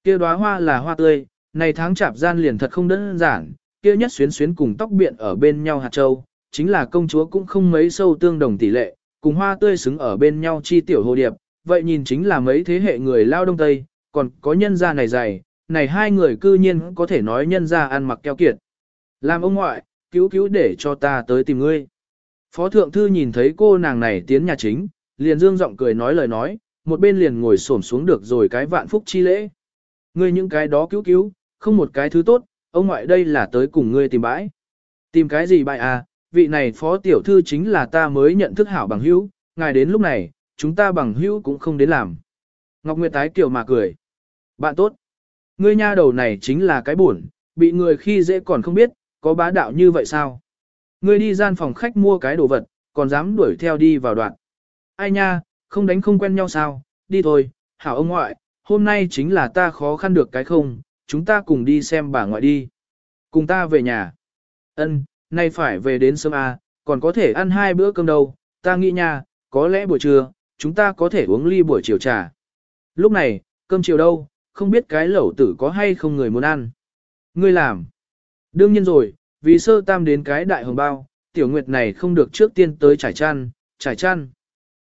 [SPEAKER 1] Kia đóa hoa là hoa tươi, này tháng chạp gian liền thật không đơn giản, kia nhất xuyến xuyến cùng tóc biện ở bên nhau hạt châu, chính là công chúa cũng không mấy sâu tương đồng tỷ lệ, cùng hoa tươi xứng ở bên nhau chi tiểu hồ điệp, vậy nhìn chính là mấy thế hệ người lao đông tây, còn có nhân gia này dày, này hai người cư nhiên có thể nói nhân gia ăn mặc keo kiệt. Làm ông ngoại, cứu cứu để cho ta tới tìm ngươi. Phó thượng thư nhìn thấy cô nàng này tiến nhà chính, liền dương giọng cười nói lời nói, một bên liền ngồi xổm xuống được rồi cái vạn phúc chi lễ. Ngươi những cái đó cứu cứu, không một cái thứ tốt, ông ngoại đây là tới cùng ngươi tìm bãi. Tìm cái gì bãi à, vị này phó tiểu thư chính là ta mới nhận thức hảo bằng hữu, ngài đến lúc này, chúng ta bằng hữu cũng không đến làm. Ngọc Nguyệt tái kiểu mà cười. Bạn tốt. Ngươi nha đầu này chính là cái buồn, bị người khi dễ còn không biết, có bá đạo như vậy sao? Ngươi đi gian phòng khách mua cái đồ vật, còn dám đuổi theo đi vào đoạn. Ai nha, không đánh không quen nhau sao, đi thôi, hảo ông ngoại, hôm nay chính là ta khó khăn được cái không, chúng ta cùng đi xem bà ngoại đi. Cùng ta về nhà. Ân, nay phải về đến sớm à, còn có thể ăn hai bữa cơm đâu, ta nghĩ nha, có lẽ buổi trưa, chúng ta có thể uống ly buổi chiều trà. Lúc này, cơm chiều đâu, không biết cái lẩu tử có hay không người muốn ăn. Ngươi làm. Đương nhiên rồi, vì sơ tam đến cái đại hồng bao, tiểu nguyệt này không được trước tiên tới trải chăn, trải chăn.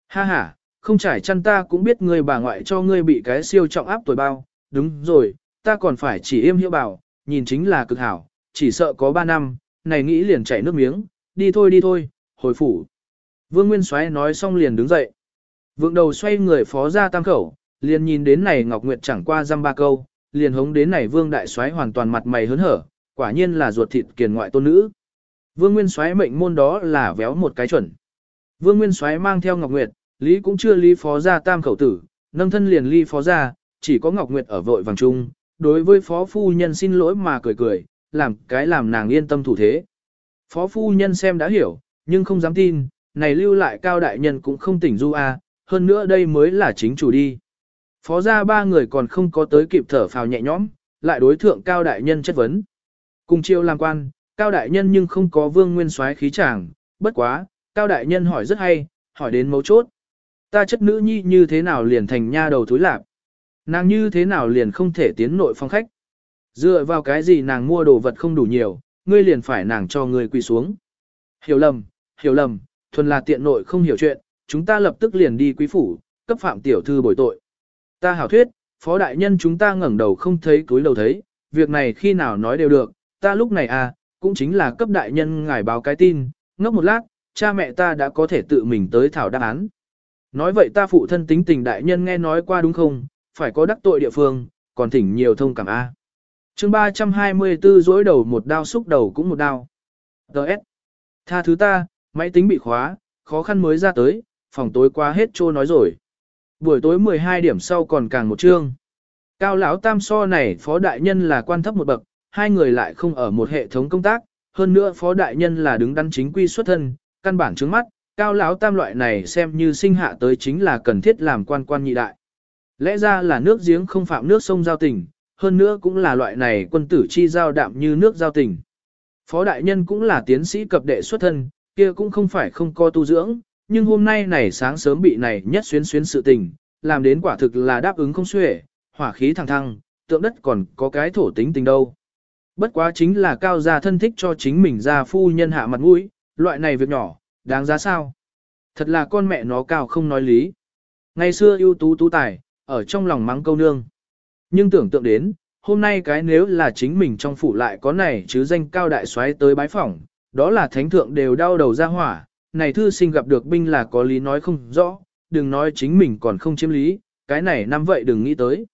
[SPEAKER 1] Ha ha, không trải chăn ta cũng biết ngươi bà ngoại cho ngươi bị cái siêu trọng áp tuổi bao, đúng rồi, ta còn phải chỉ im hiệu bảo, nhìn chính là cực hảo, chỉ sợ có 3 năm, này nghĩ liền chảy nước miếng, đi thôi đi thôi, hồi phủ. Vương Nguyên Soái nói xong liền đứng dậy. Vượng đầu xoay người phó ra tam khẩu, liền nhìn đến này Ngọc Nguyệt chẳng qua dăm ba câu, liền hống đến này Vương Đại Soái hoàn toàn mặt mày hớn hở, quả nhiên là ruột thịt kiền ngoại tôn nữ. Vương Nguyên Soái mệnh môn đó là véo một cái chuẩn. Vương Nguyên Soái mang theo Ngọc Nguyệt, Lý cũng chưa lý phó ra tam khẩu tử, nâng thân liền ly phó ra, chỉ có Ngọc Nguyệt ở vội vàng chung, đối với phó phu nhân xin lỗi mà cười cười, làm cái làm nàng yên tâm thủ thế. Phó phu nhân xem đã hiểu, nhưng không dám tin, này lưu lại cao đại nhân cũng không tỉnh du a, hơn nữa đây mới là chính chủ đi. Phó ra ba người còn không có tới kịp thở phào nhẹ nhõm, lại đối thượng cao đại nhân chất vấn. Cùng chiêu làm quan, cao đại nhân nhưng không có vương nguyên soái khí chàng, bất quá, cao đại nhân hỏi rất hay, hỏi đến mấu chốt. Ta chất nữ nhi như thế nào liền thành nha đầu thúi lạc? Nàng như thế nào liền không thể tiến nội phong khách? Dựa vào cái gì nàng mua đồ vật không đủ nhiều, ngươi liền phải nàng cho ngươi quỳ xuống. Hiểu lầm, hiểu lầm, thuần là tiện nội không hiểu chuyện, chúng ta lập tức liền đi quý phủ, cấp phạm tiểu thư bồi tội. Ta hảo thuyết, phó đại nhân chúng ta ngẩng đầu không thấy túi đầu thấy, việc này khi nào nói đều được, ta lúc này à, cũng chính là cấp đại nhân ngài báo cái tin, ngốc một lát, cha mẹ ta đã có thể tự mình tới thảo đáp án. Nói vậy ta phụ thân tính tình đại nhân nghe nói qua đúng không, phải có đắc tội địa phương, còn thỉnh nhiều thông cảm A. Chương 324 dối đầu một đao xúc đầu cũng một đao. Đợt. Tha thứ ta, máy tính bị khóa, khó khăn mới ra tới, phòng tối qua hết trô nói rồi. Buổi tối 12 điểm sau còn càng một chương. Cao lão tam so này phó đại nhân là quan thấp một bậc, hai người lại không ở một hệ thống công tác, hơn nữa phó đại nhân là đứng đắn chính quy xuất thân, căn bản trước mắt, cao lão tam loại này xem như sinh hạ tới chính là cần thiết làm quan quan nhị đại. Lẽ ra là nước giếng không phạm nước sông giao tình, hơn nữa cũng là loại này quân tử chi giao đạm như nước giao tình. Phó đại nhân cũng là tiến sĩ cập đệ xuất thân, kia cũng không phải không có tu dưỡng, nhưng hôm nay này sáng sớm bị này nhất xuyến xuyến sự tình, làm đến quả thực là đáp ứng không xuể, hỏa khí thẳng thăng, tượng đất còn có cái thổ tính tình đâu. Bất quá chính là cao gia thân thích cho chính mình ra phu nhân hạ mặt mũi, loại này việc nhỏ, đáng giá sao? Thật là con mẹ nó cao không nói lý. Ngày xưa ưu tú tú tài, ở trong lòng mắng câu nương. Nhưng tưởng tượng đến, hôm nay cái nếu là chính mình trong phủ lại có này chứ danh cao đại soái tới bái phỏng, đó là thánh thượng đều đau đầu ra hỏa, này thư sinh gặp được binh là có lý nói không rõ, đừng nói chính mình còn không chiếm lý, cái này năm vậy đừng nghĩ tới.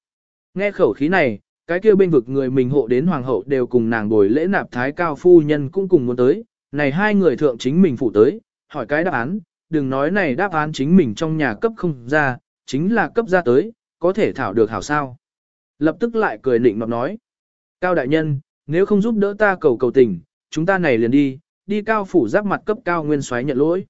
[SPEAKER 1] Nghe khẩu khí này, cái kia bên vực người mình hộ đến hoàng hậu đều cùng nàng bồi lễ nạp thái cao phu nhân cũng cùng muốn tới, này hai người thượng chính mình phụ tới, hỏi cái đáp án, đừng nói này đáp án chính mình trong nhà cấp không ra, chính là cấp ra tới, có thể thảo được hảo sao. Lập tức lại cười nịnh nọt nói. Cao đại nhân, nếu không giúp đỡ ta cầu cầu tình, chúng ta này liền đi, đi cao phủ giáp mặt cấp cao nguyên soái nhận lỗi.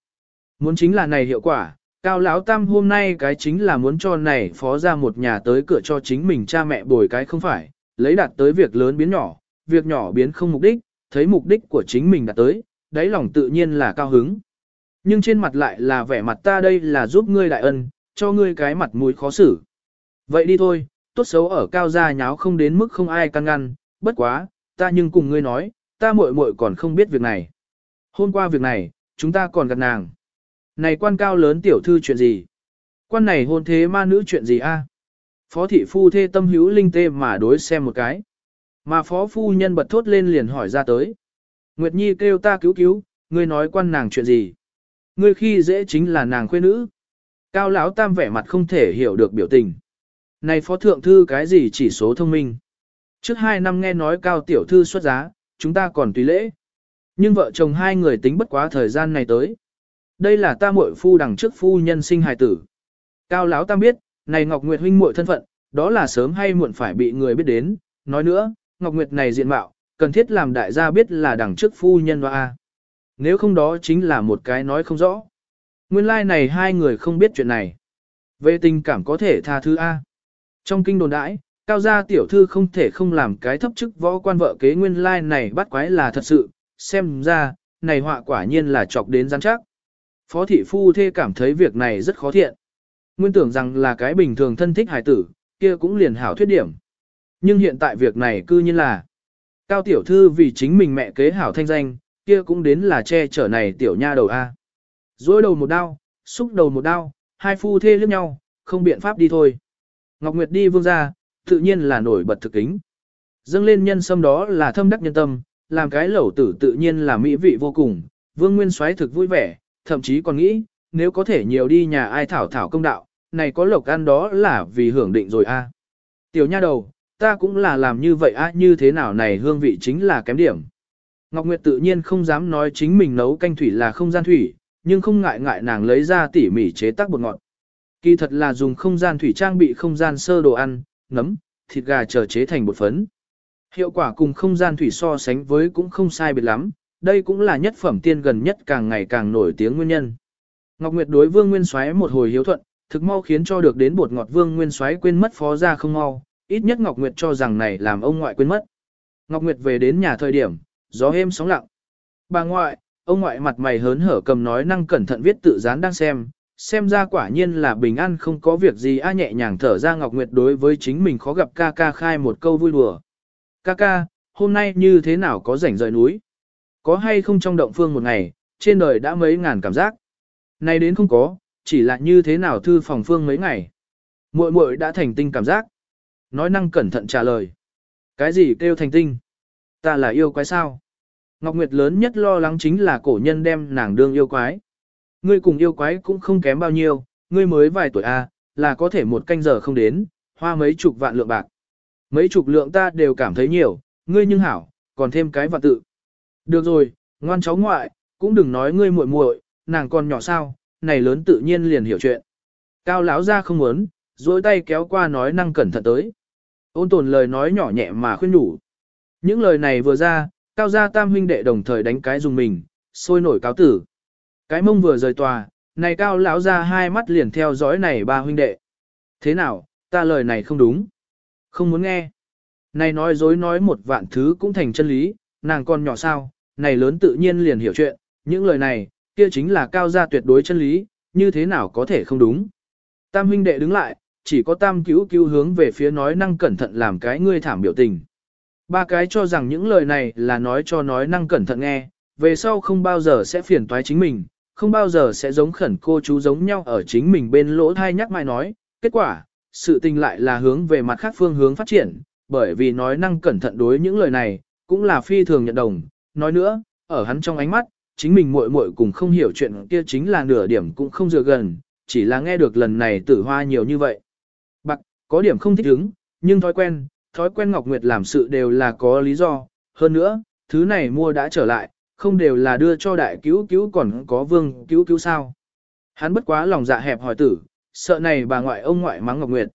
[SPEAKER 1] Muốn chính là này hiệu quả, cao lão tam hôm nay cái chính là muốn cho này phó ra một nhà tới cửa cho chính mình cha mẹ bồi cái không phải, lấy đạt tới việc lớn biến nhỏ, việc nhỏ biến không mục đích, thấy mục đích của chính mình đạt tới, đáy lòng tự nhiên là cao hứng. Nhưng trên mặt lại là vẻ mặt ta đây là giúp ngươi đại ân, cho ngươi cái mặt mũi khó xử. Vậy đi thôi, tốt xấu ở cao gia nháo không đến mức không ai căn ngăn, bất quá, ta nhưng cùng ngươi nói, ta muội muội còn không biết việc này. Hôm qua việc này, chúng ta còn gặp nàng. Này quan cao lớn tiểu thư chuyện gì? Quan này hôn thế ma nữ chuyện gì a? À? Phó thị phu thê tâm hữu linh tê mà đối xem một cái. Mà phó phu nhân bật thốt lên liền hỏi ra tới. Nguyệt Nhi kêu ta cứu cứu, ngươi nói quan nàng chuyện gì? Ngươi khi dễ chính là nàng khuê nữ. Cao lão tam vẻ mặt không thể hiểu được biểu tình. Này phó thượng thư cái gì chỉ số thông minh. Trước hai năm nghe nói cao tiểu thư xuất giá, chúng ta còn tùy lễ. Nhưng vợ chồng hai người tính bất quá thời gian này tới. Đây là ta muội phu đằng trước phu nhân sinh hài tử. Cao lão tam biết, này Ngọc Nguyệt huynh muội thân phận, đó là sớm hay muộn phải bị người biết đến. Nói nữa, Ngọc Nguyệt này diện mạo, cần thiết làm đại gia biết là đằng trước phu nhân hoa. Nếu không đó chính là một cái nói không rõ. Nguyên lai like này hai người không biết chuyện này. Về tình cảm có thể tha thứ A. Trong kinh đồn đãi, cao gia tiểu thư không thể không làm cái thấp chức võ quan vợ kế nguyên lai like này bắt quái là thật sự, xem ra, này họa quả nhiên là chọc đến rắn chắc. Phó thị phu thê cảm thấy việc này rất khó thiện. Nguyên tưởng rằng là cái bình thường thân thích hài tử, kia cũng liền hảo thuyết điểm. Nhưng hiện tại việc này cư nhiên là Cao tiểu thư vì chính mình mẹ kế hảo thanh danh, kia cũng đến là che chở này tiểu nha đầu A. Dối đầu một đao, xúc đầu một đao, hai phu thê liếc nhau, không biện pháp đi thôi. Ngọc Nguyệt đi vương ra, tự nhiên là nổi bật thực kính. Dâng lên nhân sâm đó là thâm đắc nhân tâm, làm cái lẩu tử tự nhiên là mỹ vị vô cùng, vương nguyên xoáy thực vui vẻ, thậm chí còn nghĩ, nếu có thể nhiều đi nhà ai thảo thảo công đạo, này có lộc ăn đó là vì hưởng định rồi a. Tiểu nha đầu, ta cũng là làm như vậy a như thế nào này hương vị chính là kém điểm. Ngọc Nguyệt tự nhiên không dám nói chính mình nấu canh thủy là không gian thủy, nhưng không ngại ngại nàng lấy ra tỉ mỉ chế tác bột ngọt. Kỳ thật là dùng không gian thủy trang bị không gian sơ đồ ăn, nấm, thịt gà chờ chế thành bột phấn. Hiệu quả cùng không gian thủy so sánh với cũng không sai biệt lắm, đây cũng là nhất phẩm tiên gần nhất càng ngày càng nổi tiếng nguyên nhân. Ngọc Nguyệt đối Vương Nguyên Soái một hồi hiếu thuận, thực mau khiến cho được đến bột ngọt Vương Nguyên Soái quên mất phó gia không mau, ít nhất Ngọc Nguyệt cho rằng này làm ông ngoại quên mất. Ngọc Nguyệt về đến nhà thời điểm, gió êm sóng lặng. Bà ngoại, ông ngoại mặt mày hớn hở cầm nói năng cẩn thận viết tự dán đang xem, xem ra quả nhiên là bình an không có việc gì a nhẹ nhàng thở ra Ngọc Nguyệt đối với chính mình khó gặp ca ca khai một câu vui đùa. Ca ca, hôm nay như thế nào có rảnh rời núi? Có hay không trong động phương một ngày, trên đời đã mấy ngàn cảm giác. Nay đến không có, chỉ là như thế nào thư phòng phương mấy ngày. Muội muội đã thành tinh cảm giác. Nói năng cẩn thận trả lời. Cái gì kêu thành tinh? Ta là yêu quái sao? Ngọc Nguyệt lớn nhất lo lắng chính là cổ nhân đem nàng đương yêu quái. Ngươi cùng yêu quái cũng không kém bao nhiêu, ngươi mới vài tuổi A, là có thể một canh giờ không đến, hoa mấy chục vạn lượng bạc. Mấy chục lượng ta đều cảm thấy nhiều, ngươi nhưng hảo, còn thêm cái vạn tự. Được rồi, ngoan cháu ngoại, cũng đừng nói ngươi muội muội, nàng còn nhỏ sao, này lớn tự nhiên liền hiểu chuyện. Cao lão ra không muốn, duỗi tay kéo qua nói năng cẩn thận tới. Ôn tồn lời nói nhỏ nhẹ mà khuyên nhủ. Những lời này vừa ra, cao gia tam huynh đệ đồng thời đánh cái dùng mình, sôi nổi cáo tử. Cái mông vừa rời tòa, này cao lão ra hai mắt liền theo dõi này ba huynh đệ. Thế nào, ta lời này không đúng. Không muốn nghe. Này nói dối nói một vạn thứ cũng thành chân lý, nàng còn nhỏ sao, này lớn tự nhiên liền hiểu chuyện, những lời này, kia chính là cao gia tuyệt đối chân lý, như thế nào có thể không đúng. Tam huynh đệ đứng lại, chỉ có tam cứu cứu hướng về phía nói năng cẩn thận làm cái ngươi thảm biểu tình. Ba cái cho rằng những lời này là nói cho nói năng cẩn thận nghe, về sau không bao giờ sẽ phiền toái chính mình, không bao giờ sẽ giống khẩn cô chú giống nhau ở chính mình bên lỗ thai nhắc mai nói, kết quả, sự tình lại là hướng về mặt khác phương hướng phát triển, bởi vì nói năng cẩn thận đối những lời này, cũng là phi thường nhận đồng, nói nữa, ở hắn trong ánh mắt, chính mình muội muội cùng không hiểu chuyện kia chính là nửa điểm cũng không dựa gần, chỉ là nghe được lần này tử hoa nhiều như vậy. Bạc, có điểm không thích ứng, nhưng thói quen, thói quen Ngọc Nguyệt làm sự đều là có lý do, hơn nữa, thứ này mua đã trở lại, không đều là đưa cho đại cứu cứu còn có vương cứu cứu sao. Hắn bất quá lòng dạ hẹp hỏi tử, sợ này bà ngoại ông ngoại mắng Ngọc Nguyệt.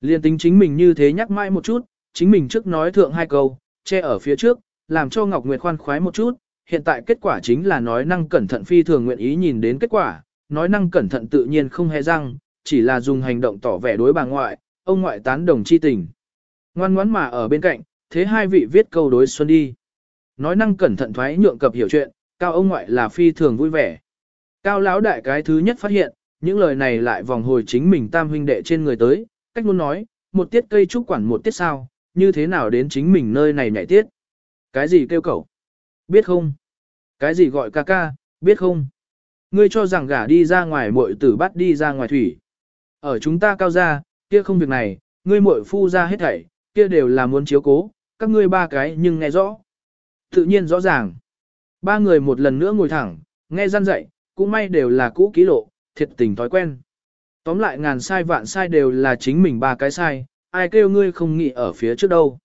[SPEAKER 1] Liên tính chính mình như thế nhắc mãi một chút, chính mình trước nói thượng hai câu, che ở phía trước, làm cho Ngọc Nguyệt khoan khoái một chút, hiện tại kết quả chính là nói năng cẩn thận phi thường nguyện ý nhìn đến kết quả, nói năng cẩn thận tự nhiên không hề răng, chỉ là dùng hành động tỏ vẻ đối bà ngoại, ông ngoại tán đồng chi tình. Ngoan ngoãn mà ở bên cạnh, thế hai vị viết câu đối xuân đi. Nói năng cẩn thận thoái nhượng cập hiểu chuyện, cao ông ngoại là phi thường vui vẻ. Cao lão đại cái thứ nhất phát hiện, những lời này lại vòng hồi chính mình tam huynh đệ trên người tới, cách luôn nói, một tiết cây trúc quản một tiết sao, như thế nào đến chính mình nơi này nhảy tiết. Cái gì kêu cậu? Biết không? Cái gì gọi ca ca, biết không? Ngươi cho rằng gả đi ra ngoài muội tử bắt đi ra ngoài thủy. Ở chúng ta cao gia kia không việc này, ngươi muội phu ra hết thảy, kia đều là muốn chiếu cố, các ngươi ba cái nhưng nghe rõ. Tự nhiên rõ ràng. Ba người một lần nữa ngồi thẳng, nghe gian dạy, cũng may đều là cũ ký lộ, thiệt tình thói quen. Tóm lại ngàn sai vạn sai đều là chính mình ba cái sai, ai kêu ngươi không nghĩ ở phía trước đâu.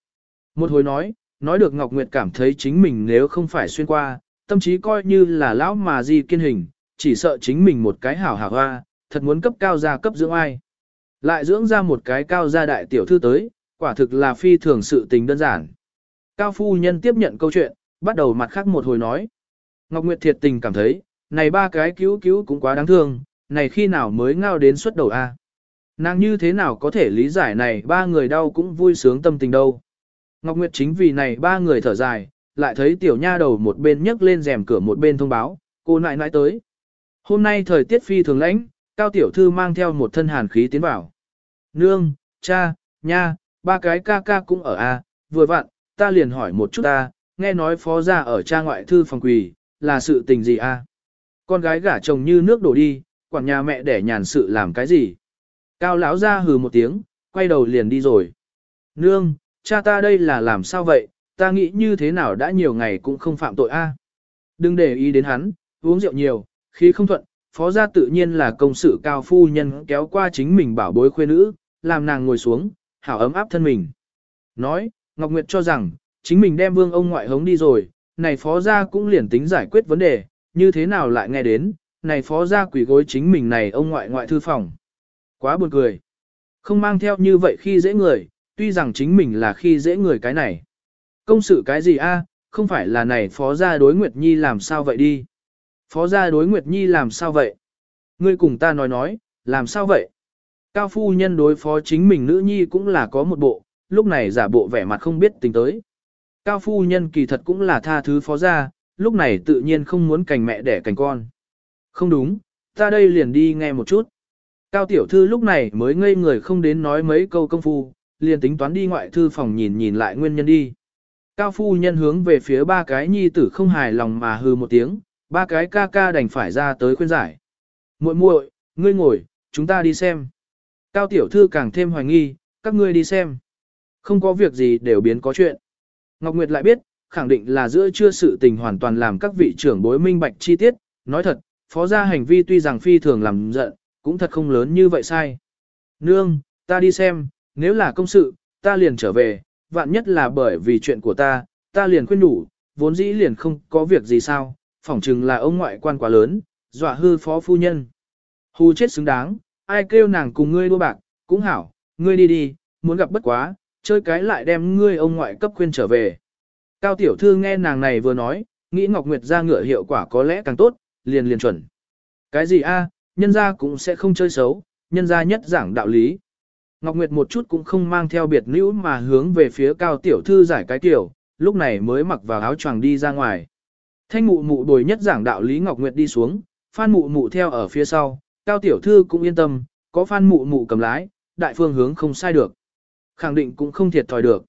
[SPEAKER 1] Một hồi nói, nói được Ngọc Nguyệt cảm thấy chính mình nếu không phải xuyên qua, tâm trí coi như là lão mà di kiên hình, chỉ sợ chính mình một cái hảo hảo hoa, thật muốn cấp cao gia cấp dưỡng ai. Lại dưỡng ra một cái cao gia đại tiểu thư tới, quả thực là phi thường sự tình đơn giản. Cao phu nhân tiếp nhận câu chuyện, bắt đầu mặt khác một hồi nói. Ngọc Nguyệt thiệt tình cảm thấy, này ba cái cứu cứu cũng quá đáng thương, này khi nào mới ngao đến suất đầu a? Nàng như thế nào có thể lý giải này ba người đau cũng vui sướng tâm tình đâu. Ngọc Nguyệt chính vì này ba người thở dài, lại thấy tiểu nha đầu một bên nhấc lên rèm cửa một bên thông báo, cô nại nại tới. Hôm nay thời tiết phi thường lãnh, cao tiểu thư mang theo một thân hàn khí tiến vào. Nương, cha, nha, ba cái ca ca cũng ở a, vừa vặn, ta liền hỏi một chút ta, nghe nói phó gia ở cha ngoại thư phòng quỳ, là sự tình gì a? Con gái gả chồng như nước đổ đi, quản nhà mẹ để nhàn sự làm cái gì? Cao lão ra hừ một tiếng, quay đầu liền đi rồi. Nương, cha ta đây là làm sao vậy, ta nghĩ như thế nào đã nhiều ngày cũng không phạm tội a. Đừng để ý đến hắn, uống rượu nhiều, khí không thuận, phó gia tự nhiên là công sự cao phu nhân kéo qua chính mình bảo bối khuê nữ, làm nàng ngồi xuống, hảo ấm áp thân mình. Nói, Ngọc Nguyệt cho rằng, chính mình đem vương ông ngoại hống đi rồi, này phó gia cũng liền tính giải quyết vấn đề, như thế nào lại nghe đến, này phó gia quỷ gối chính mình này ông ngoại ngoại thư phòng. Quá buồn cười. Không mang theo như vậy khi dễ người, tuy rằng chính mình là khi dễ người cái này. Công sự cái gì a? không phải là này phó gia đối Nguyệt Nhi làm sao vậy đi. Phó gia đối Nguyệt Nhi làm sao vậy? Ngươi cùng ta nói nói, làm sao vậy? Cao phu nhân đối phó chính mình nữ nhi cũng là có một bộ, lúc này giả bộ vẻ mặt không biết tình tới. Cao phu nhân kỳ thật cũng là tha thứ phó gia, lúc này tự nhiên không muốn cành mẹ đẻ cành con. Không đúng, ta đây liền đi nghe một chút. Cao tiểu thư lúc này mới ngây người không đến nói mấy câu công phu, liền tính toán đi ngoại thư phòng nhìn nhìn lại nguyên nhân đi. Cao phu nhân hướng về phía ba cái nhi tử không hài lòng mà hừ một tiếng, ba cái ca ca đành phải ra tới khuyên giải. muội muội, ngươi ngồi, chúng ta đi xem. Cao tiểu thư càng thêm hoài nghi, các ngươi đi xem. Không có việc gì đều biến có chuyện. Ngọc Nguyệt lại biết, khẳng định là giữa chưa sự tình hoàn toàn làm các vị trưởng bối minh bạch chi tiết, nói thật, phó gia hành vi tuy rằng phi thường làm giận, cũng thật không lớn như vậy sai. Nương, ta đi xem, nếu là công sự, ta liền trở về, vạn nhất là bởi vì chuyện của ta, ta liền khuyên đủ, vốn dĩ liền không có việc gì sao, phỏng chừng là ông ngoại quan quá lớn, dọa hư phó phu nhân. Hù chết xứng đáng, ai kêu nàng cùng ngươi đua bạc, cũng hảo, ngươi đi đi, muốn gặp bất quá, chơi cái lại đem ngươi ông ngoại cấp khuyên trở về. Cao tiểu thư nghe nàng này vừa nói, nghĩ Ngọc Nguyệt ra ngựa hiệu quả có lẽ càng tốt, liền liền chuẩn. Cái gì a, nhân gia cũng sẽ không chơi xấu, nhân gia nhất giảng đạo lý. Ngọc Nguyệt một chút cũng không mang theo biệt nữ mà hướng về phía cao tiểu thư giải cái tiểu, lúc này mới mặc vào áo choàng đi ra ngoài. Thanh mụ mụ bồi nhất giảng đạo lý Ngọc Nguyệt đi xuống, Phan mụ mụ theo ở phía sau, cao tiểu thư cũng yên tâm, có Phan mụ mụ cầm lái, đại phương hướng không sai được. Khẳng định cũng không thiệt thòi được.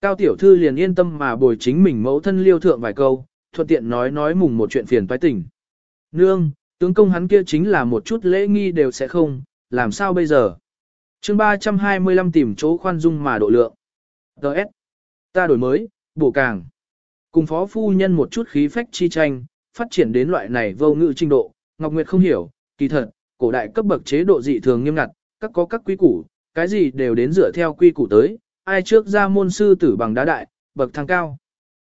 [SPEAKER 1] Cao tiểu thư liền yên tâm mà bồi chính mình mẫu thân liêu thượng vài câu, thuận tiện nói nói mùng một chuyện phiền toái tỉnh. Nương, tướng công hắn kia chính là một chút lễ nghi đều sẽ không, làm sao bây giờ? chương 325 tìm chỗ khoan dung mà độ lượng. Đợt. Ta đổi mới, bổ càng. Cùng phó phu nhân một chút khí phách chi tranh, phát triển đến loại này vô ngữ trình độ, Ngọc Nguyệt không hiểu, kỳ thật, cổ đại cấp bậc chế độ dị thường nghiêm ngặt, các có các quý củ, cái gì đều đến dựa theo quy củ tới, ai trước ra môn sư tử bằng đá đại, bậc thang cao.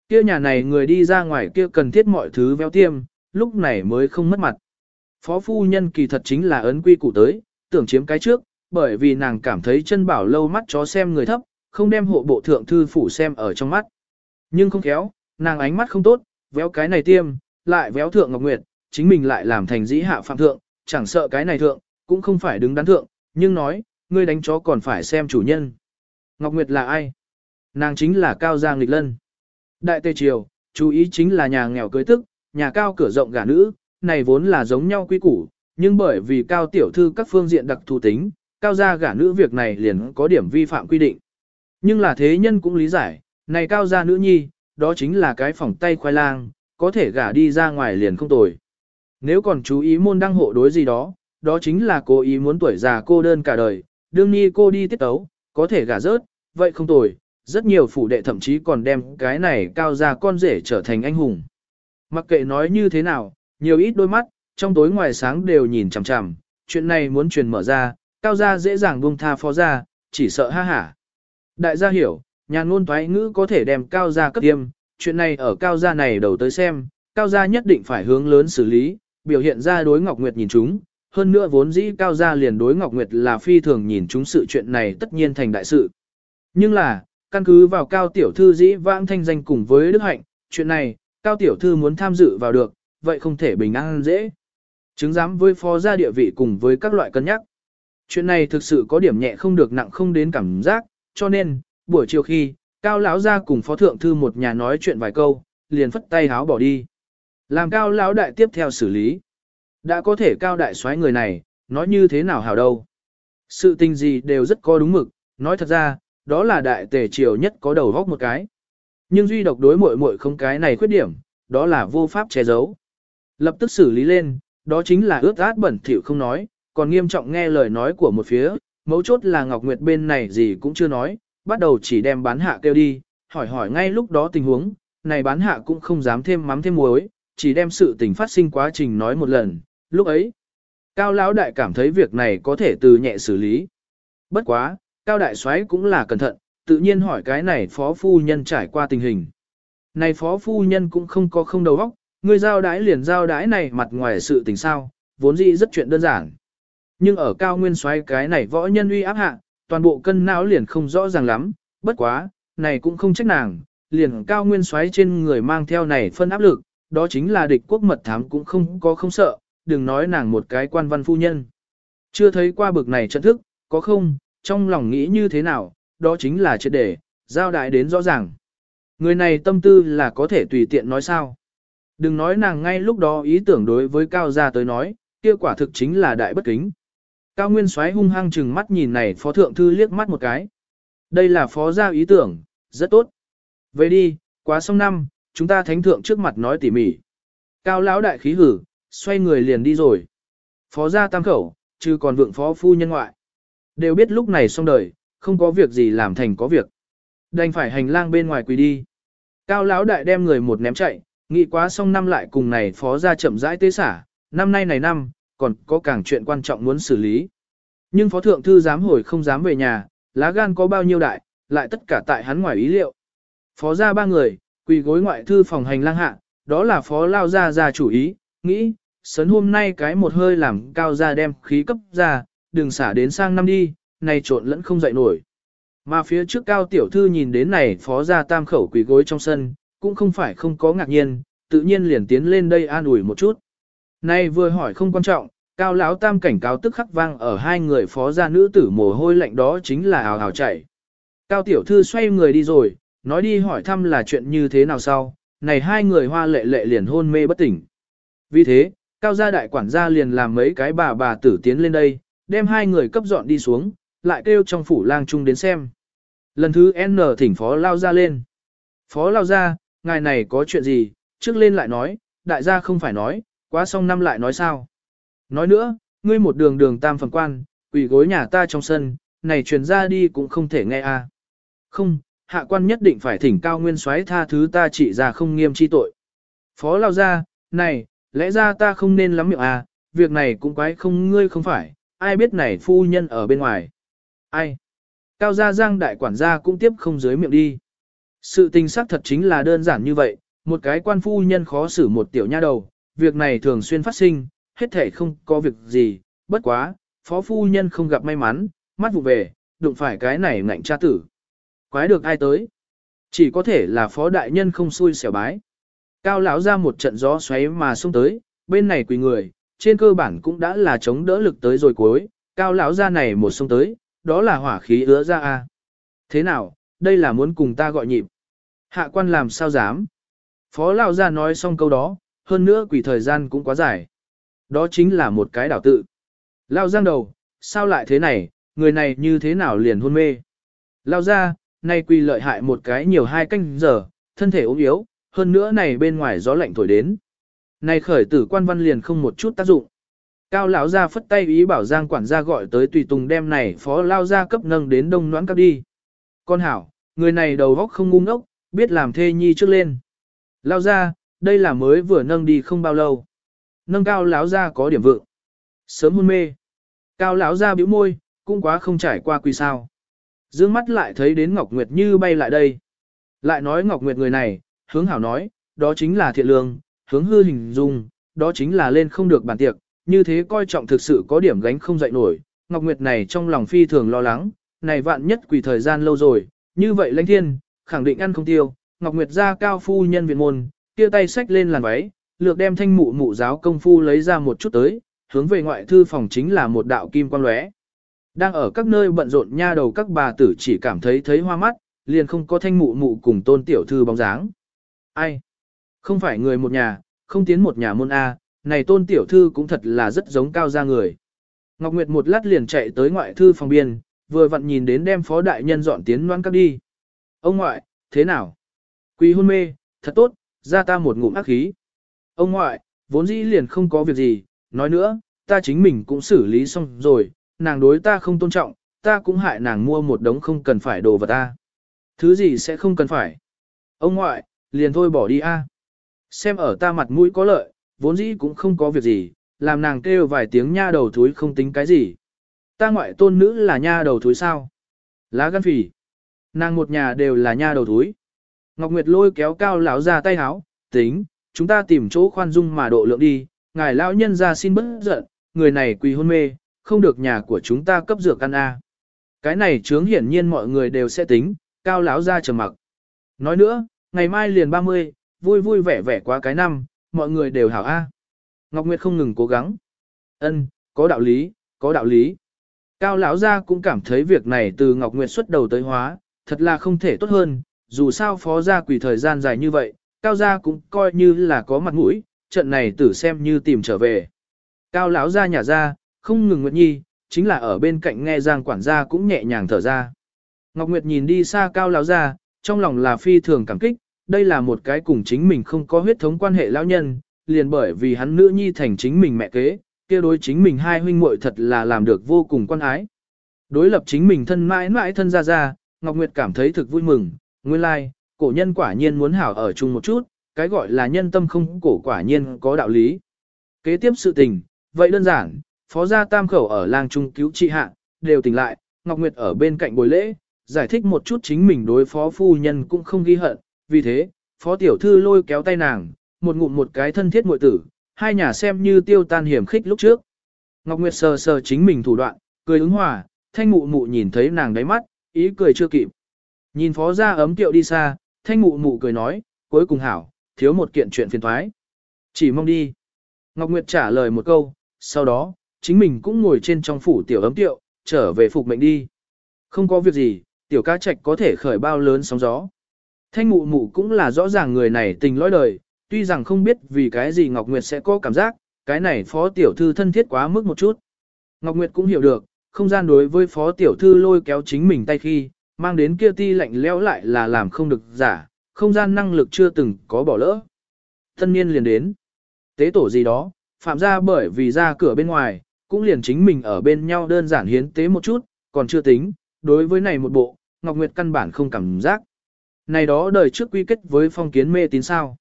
[SPEAKER 1] Kia nhà này người đi ra ngoài kia cần thiết mọi thứ véo tiêm, lúc này mới không mất mặt. Phó phu nhân kỳ thật chính là ấn quy củ tới, tưởng chiếm cái trước, bởi vì nàng cảm thấy chân bảo lâu mắt chó xem người thấp, không đem hộ bộ thượng thư phủ xem ở trong mắt. Nhưng không khéo, nàng ánh mắt không tốt, véo cái này tiêm, lại véo thượng Ngọc Nguyệt, chính mình lại làm thành dĩ hạ phạm thượng, chẳng sợ cái này thượng, cũng không phải đứng đắn thượng, nhưng nói, ngươi đánh chó còn phải xem chủ nhân. Ngọc Nguyệt là ai? Nàng chính là Cao Giang Lịch Lân. Đại Tây Triều, chú ý chính là nhà nghèo cưới tức, nhà cao cửa rộng gả nữ, này vốn là giống nhau quý củ, nhưng bởi vì Cao Tiểu Thư các phương diện đặc thù tính, Cao gia gả nữ việc này liền có điểm vi phạm quy định. Nhưng là thế nhân cũng lý giải, này Cao gia nữ nhi, đó chính là cái phòng tay khoai lang, có thể gả đi ra ngoài liền không tồi. Nếu còn chú ý môn đăng hộ đối gì đó, đó chính là cố ý muốn tuổi già cô đơn cả đời, đương ni cô đi tiết tấu, có thể gả rớt, vậy không tồi, rất nhiều phủ đệ thậm chí còn đem cái này cao ra con rể trở thành anh hùng. Mặc kệ nói như thế nào, nhiều ít đôi mắt, trong tối ngoài sáng đều nhìn chằm chằm, chuyện này muốn truyền mở ra, cao gia dễ dàng buông tha phó gia, chỉ sợ ha hả. Đại gia hiểu, nhà ngôn thoái ngữ có thể đem cao gia cấp tiêm, chuyện này ở cao gia này đầu tới xem, cao gia nhất định phải hướng lớn xử lý, biểu hiện ra đối Ngọc Nguyệt nhìn chúng, hơn nữa vốn dĩ cao gia liền đối Ngọc Nguyệt là phi thường nhìn chúng sự chuyện này tất nhiên thành đại sự. Nhưng là, căn cứ vào cao tiểu thư dĩ vãng thanh danh cùng với đức hạnh, chuyện này, cao tiểu thư muốn tham dự vào được, vậy không thể bình an dễ. Chứng giám với phó gia địa vị cùng với các loại cân nhắc. Chuyện này thực sự có điểm nhẹ không được nặng không đến cảm giác, cho nên, buổi chiều khi, Cao lão gia cùng phó thượng thư một nhà nói chuyện vài câu, liền phất tay háo bỏ đi. Làm Cao lão đại tiếp theo xử lý. Đã có thể Cao đại soái người này, nói như thế nào hảo đâu. Sự tình gì đều rất có đúng mực, nói thật ra, đó là đại tề triều nhất có đầu góc một cái. Nhưng duy độc đối muội muội không cái này khuyết điểm, đó là vô pháp che giấu. Lập tức xử lý lên, đó chính là ướt át bẩn thỉu không nói, còn nghiêm trọng nghe lời nói của một phía, mấu chốt là Ngọc Nguyệt bên này gì cũng chưa nói, bắt đầu chỉ đem bán hạ kêu đi, hỏi hỏi ngay lúc đó tình huống, này bán hạ cũng không dám thêm mắm thêm muối, chỉ đem sự tình phát sinh quá trình nói một lần, lúc ấy. Cao Lão Đại cảm thấy việc này có thể từ nhẹ xử lý. Bất quá, Cao Đại soái cũng là cẩn thận, tự nhiên hỏi cái này phó phu nhân trải qua tình hình. Này phó phu nhân cũng không có không đầu óc, người giao đái liền giao đái này mặt ngoài sự tình sao, vốn dĩ rất chuyện đơn giản. Nhưng ở cao nguyên xoáy cái này võ nhân uy áp hạ, toàn bộ cân não liền không rõ ràng lắm, bất quá, này cũng không trách nàng, liền cao nguyên xoáy trên người mang theo này phân áp lực, đó chính là địch quốc mật thám cũng không có không sợ, đừng nói nàng một cái quan văn phu nhân. Chưa thấy qua bực này trận thức, có không, trong lòng nghĩ như thế nào, đó chính là triệt để, giao đại đến rõ ràng. Người này tâm tư là có thể tùy tiện nói sao. Đừng nói nàng ngay lúc đó ý tưởng đối với cao gia tới nói, kia quả thực chính là đại bất kính. Cao Nguyên Soái hung hăng chừng mắt nhìn này phó thượng thư liếc mắt một cái. Đây là phó gia ý tưởng, rất tốt. Về đi, quá xong năm, chúng ta thánh thượng trước mặt nói tỉ mỉ. Cao lão đại khí hử, xoay người liền đi rồi. Phó gia tam khẩu, chứ còn vượng phó phu nhân ngoại. Đều biết lúc này xong đời, không có việc gì làm thành có việc. Đành phải hành lang bên ngoài quỳ đi. Cao lão đại đem người một ném chạy, nghĩ quá xong năm lại cùng này phó gia chậm rãi tế xả, năm nay này năm, còn có càng chuyện quan trọng muốn xử lý. Nhưng phó thượng thư dám hồi không dám về nhà, lá gan có bao nhiêu đại, lại tất cả tại hắn ngoài ý liệu. Phó gia ba người, quỳ gối ngoại thư phòng hành lang hạ, đó là phó lao gia gia chủ ý, nghĩ, sớn hôm nay cái một hơi làm cao gia đem khí cấp ra, đừng xả đến sang năm đi, này trộn lẫn không dậy nổi. Mà phía trước cao tiểu thư nhìn đến này phó gia tam khẩu quỳ gối trong sân, cũng không phải không có ngạc nhiên, tự nhiên liền tiến lên đây an ủi một chút. Nay vừa hỏi không quan trọng, cao lão tam cảnh cáo tức khắc vang ở hai người phó gia nữ tử mồ hôi lạnh đó chính là ào ào chảy. Cao tiểu thư xoay người đi rồi, nói đi hỏi thăm là chuyện như thế nào sau, này hai người hoa lệ lệ liền hôn mê bất tỉnh. Vì thế, cao gia đại quản gia liền làm mấy cái bà bà tử tiến lên đây, đem hai người cấp dọn đi xuống, lại kêu trong phủ lang trung đến xem. Lần thứ N thỉnh phó lao ra lên. Phó lao ra, ngài này có chuyện gì, trước lên lại nói, đại gia không phải nói, quá xong năm lại nói sao. Nói nữa, ngươi một đường đường tam phần quan, quỷ gối nhà ta trong sân, này truyền ra đi cũng không thể nghe a. À. Không, hạ quan nhất định phải thỉnh cao nguyên soái tha thứ ta chỉ ra không nghiêm chi tội. Phó lao ra, này, lẽ ra ta không nên lắm miệng à, việc này cũng quái không ngươi không phải, ai biết này phu nhân ở bên ngoài. Ai? Cao gia giang đại quản gia cũng tiếp không dưới miệng đi. Sự tình xác thật chính là đơn giản như vậy, một cái quan phu nhân khó xử một tiểu nha đầu, việc này thường xuyên phát sinh, hết thể không có việc gì, bất quá, phó phu nhân không gặp may mắn, mắt vụ về, đụng phải cái này ngạnh cha tử. Quái được ai tới? Chỉ có thể là phó đại nhân không xui xẻo bái. Cao lão ra một trận gió xoáy mà xông tới, bên này quỳ người, trên cơ bản cũng đã là chống đỡ lực tới rồi cuối, cao lão ra này một xông tới, đó là hỏa khí ứa ra a. Thế nào, đây là muốn cùng ta gọi nhịp. Hạ quan làm sao dám? Phó lão ra nói xong câu đó, hơn nữa quỷ thời gian cũng quá dài. Đó chính là một cái đảo tự. Lao giang đầu, sao lại thế này, người này như thế nào liền hôn mê. Lao ra, nay quỳ lợi hại một cái nhiều hai canh giờ, thân thể ốm yếu, hơn nữa này bên ngoài gió lạnh thổi đến. Này khởi tử quan văn liền không một chút tác dụng. Cao lão ra phất tay ý bảo Giang quản gia gọi tới tùy tùng đem này phó lao ra cấp nâng đến đông noãn cấp đi. Con hảo, người này đầu góc không ngu ngốc, biết làm thê nhi trước lên. Lao ra, đây là mới vừa nâng đi không bao lâu. Nâng cao lão ra có điểm vượng. Sớm hôn mê. Cao lão ra bĩu môi, cũng quá không trải qua quỳ sao. Dương mắt lại thấy đến Ngọc Nguyệt như bay lại đây. Lại nói Ngọc Nguyệt người này, hướng hảo nói, đó chính là thiện lương, hướng hư hình dung, đó chính là lên không được bàn tiệc, như thế coi trọng thực sự có điểm gánh không dậy nổi. Ngọc Nguyệt này trong lòng phi thường lo lắng, này vạn nhất quỳ thời gian lâu rồi, như vậy lãnh thiên, khẳng định ăn không tiêu. Ngọc Nguyệt ra cao phu nhân viện môn, kia tay xách lên làn váy, lược đem thanh mụ mụ giáo công phu lấy ra một chút tới, hướng về ngoại thư phòng chính là một đạo kim quang lóe. Đang ở các nơi bận rộn nha đầu các bà tử chỉ cảm thấy thấy hoa mắt, liền không có thanh mụ mụ cùng tôn tiểu thư bóng dáng. Ai? Không phải người một nhà, không tiến một nhà môn A, này tôn tiểu thư cũng thật là rất giống cao gia người. Ngọc Nguyệt một lát liền chạy tới ngoại thư phòng biên, vừa vặn nhìn đến đem phó đại nhân dọn tiến loan các đi. Ông ngoại, thế nào? Quý hôn mê, thật tốt, ra ta một ngụm ác khí. Ông ngoại, vốn dĩ liền không có việc gì, nói nữa, ta chính mình cũng xử lý xong rồi, nàng đối ta không tôn trọng, ta cũng hại nàng mua một đống không cần phải đồ vật ta. Thứ gì sẽ không cần phải. Ông ngoại, liền thôi bỏ đi a. Xem ở ta mặt mũi có lợi, vốn dĩ cũng không có việc gì, làm nàng kêu vài tiếng nha đầu thúi không tính cái gì. Ta ngoại tôn nữ là nha đầu thúi sao? Lá gan phỉ. Nàng một nhà đều là nha đầu thúi. Ngọc Nguyệt lôi kéo cao lão ra tay háo, tính, chúng ta tìm chỗ khoan dung mà độ lượng đi, ngài lão nhân ra xin bớt giận, người này quỳ hôn mê, không được nhà của chúng ta cấp dược ăn a. Cái này chướng hiển nhiên mọi người đều sẽ tính, cao lão ra trầm mặc. Nói nữa, ngày mai liền 30, vui vui vẻ vẻ quá cái năm, mọi người đều hảo a. Ngọc Nguyệt không ngừng cố gắng. Ân, có đạo lý, có đạo lý. Cao lão gia cũng cảm thấy việc này từ Ngọc Nguyệt xuất đầu tới hóa, thật là không thể tốt hơn, dù sao phó gia quỷ thời gian dài như vậy, cao gia cũng coi như là có mặt mũi, trận này tử xem như tìm trở về. Cao lão gia nhà ra, không ngừng Nguyệt Nhi, chính là ở bên cạnh nghe Giang quản gia cũng nhẹ nhàng thở ra. Ngọc Nguyệt nhìn đi xa cao lão gia, trong lòng là phi thường cảm kích, đây là một cái cùng chính mình không có huyết thống quan hệ lão nhân, liền bởi vì hắn nữ nhi thành chính mình mẹ kế, kia đối chính mình hai huynh muội thật là làm được vô cùng quan ái. Đối lập chính mình thân mãi mãi thân ra ra, Ngọc Nguyệt cảm thấy thực vui mừng, nguyên lai, like, cổ nhân quả nhiên muốn hảo ở chung một chút, cái gọi là nhân tâm không cổ quả nhiên có đạo lý. Kế tiếp sự tình, vậy đơn giản, phó gia tam khẩu ở lang trung cứu trị hạ, đều tỉnh lại, Ngọc Nguyệt ở bên cạnh buổi lễ, giải thích một chút chính mình đối phó phu nhân cũng không ghi hận, vì thế, phó tiểu thư lôi kéo tay nàng, một ngụm một cái thân thiết muội tử, hai nhà xem như tiêu tan hiểm khích lúc trước. Ngọc Nguyệt sờ sờ chính mình thủ đoạn, cười ứng hòa, thanh mụ mụ nhìn thấy nàng đáy mắt, ý cười chưa kịp. Nhìn phó gia ấm tiệu đi xa, thanh mụ mụ cười nói, cuối cùng hảo, thiếu một kiện chuyện phiền thoái. Chỉ mong đi. Ngọc Nguyệt trả lời một câu, sau đó, chính mình cũng ngồi trên trong phủ tiểu ấm tiệu, trở về phục mệnh đi. Không có việc gì, tiểu ca trạch có thể khởi bao lớn sóng gió. Thanh mụ mụ cũng là rõ ràng người này tình lõi đời, tuy rằng không biết vì cái gì Ngọc Nguyệt sẽ có cảm giác, cái này phó tiểu thư thân thiết quá mức một chút. Ngọc Nguyệt cũng hiểu được, không gian đối với phó tiểu thư lôi kéo chính mình tay khi, mang đến kia ti lạnh lẽo lại là làm không được giả, không gian năng lực chưa từng có bỏ lỡ. Thân niên liền đến. Tế tổ gì đó, phạm ra bởi vì ra cửa bên ngoài, cũng liền chính mình ở bên nhau đơn giản hiến tế một chút, còn chưa tính, đối với này một bộ, Ngọc Nguyệt căn bản không cảm giác. Này đó đời trước quy kết với phong kiến mê tín sao.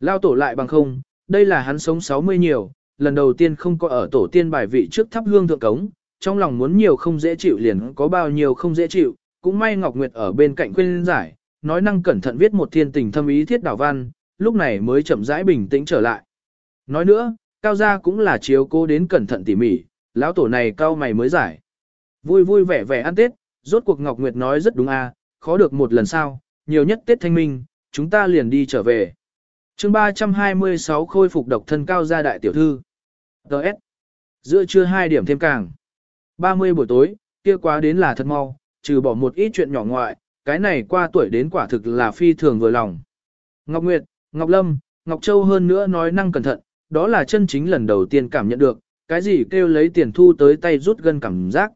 [SPEAKER 1] Lao tổ lại bằng không, đây là hắn sống 60 nhiều, lần đầu tiên không có ở tổ tiên bài vị trước thắp hương thượng cống, trong lòng muốn nhiều không dễ chịu liền có bao nhiêu không dễ chịu, cũng may Ngọc Nguyệt ở bên cạnh khuyên giải, nói năng cẩn thận viết một thiên tình thâm ý thiết đảo văn, lúc này mới chậm rãi bình tĩnh trở lại. Nói nữa, cao gia cũng là chiếu cố đến cẩn thận tỉ mỉ, lão tổ này cao mày mới giải. Vui vui vẻ vẻ ăn Tết, rốt cuộc Ngọc Nguyệt nói rất đúng à, khó được một lần sao? Nhiều nhất Tết thanh minh, chúng ta liền đi trở về chương 326 khôi phục độc thân cao gia đại tiểu thư. Đợt. Giữa trưa 2 điểm thêm càng. 30 buổi tối, kia quá đến là thật mau, trừ bỏ một ít chuyện nhỏ ngoại, cái này qua tuổi đến quả thực là phi thường vừa lòng. Ngọc Nguyệt, Ngọc Lâm, Ngọc Châu hơn nữa nói năng cẩn thận, đó là chân chính lần đầu tiên cảm nhận được, cái gì kêu lấy tiền thu tới tay rút gân cảm giác.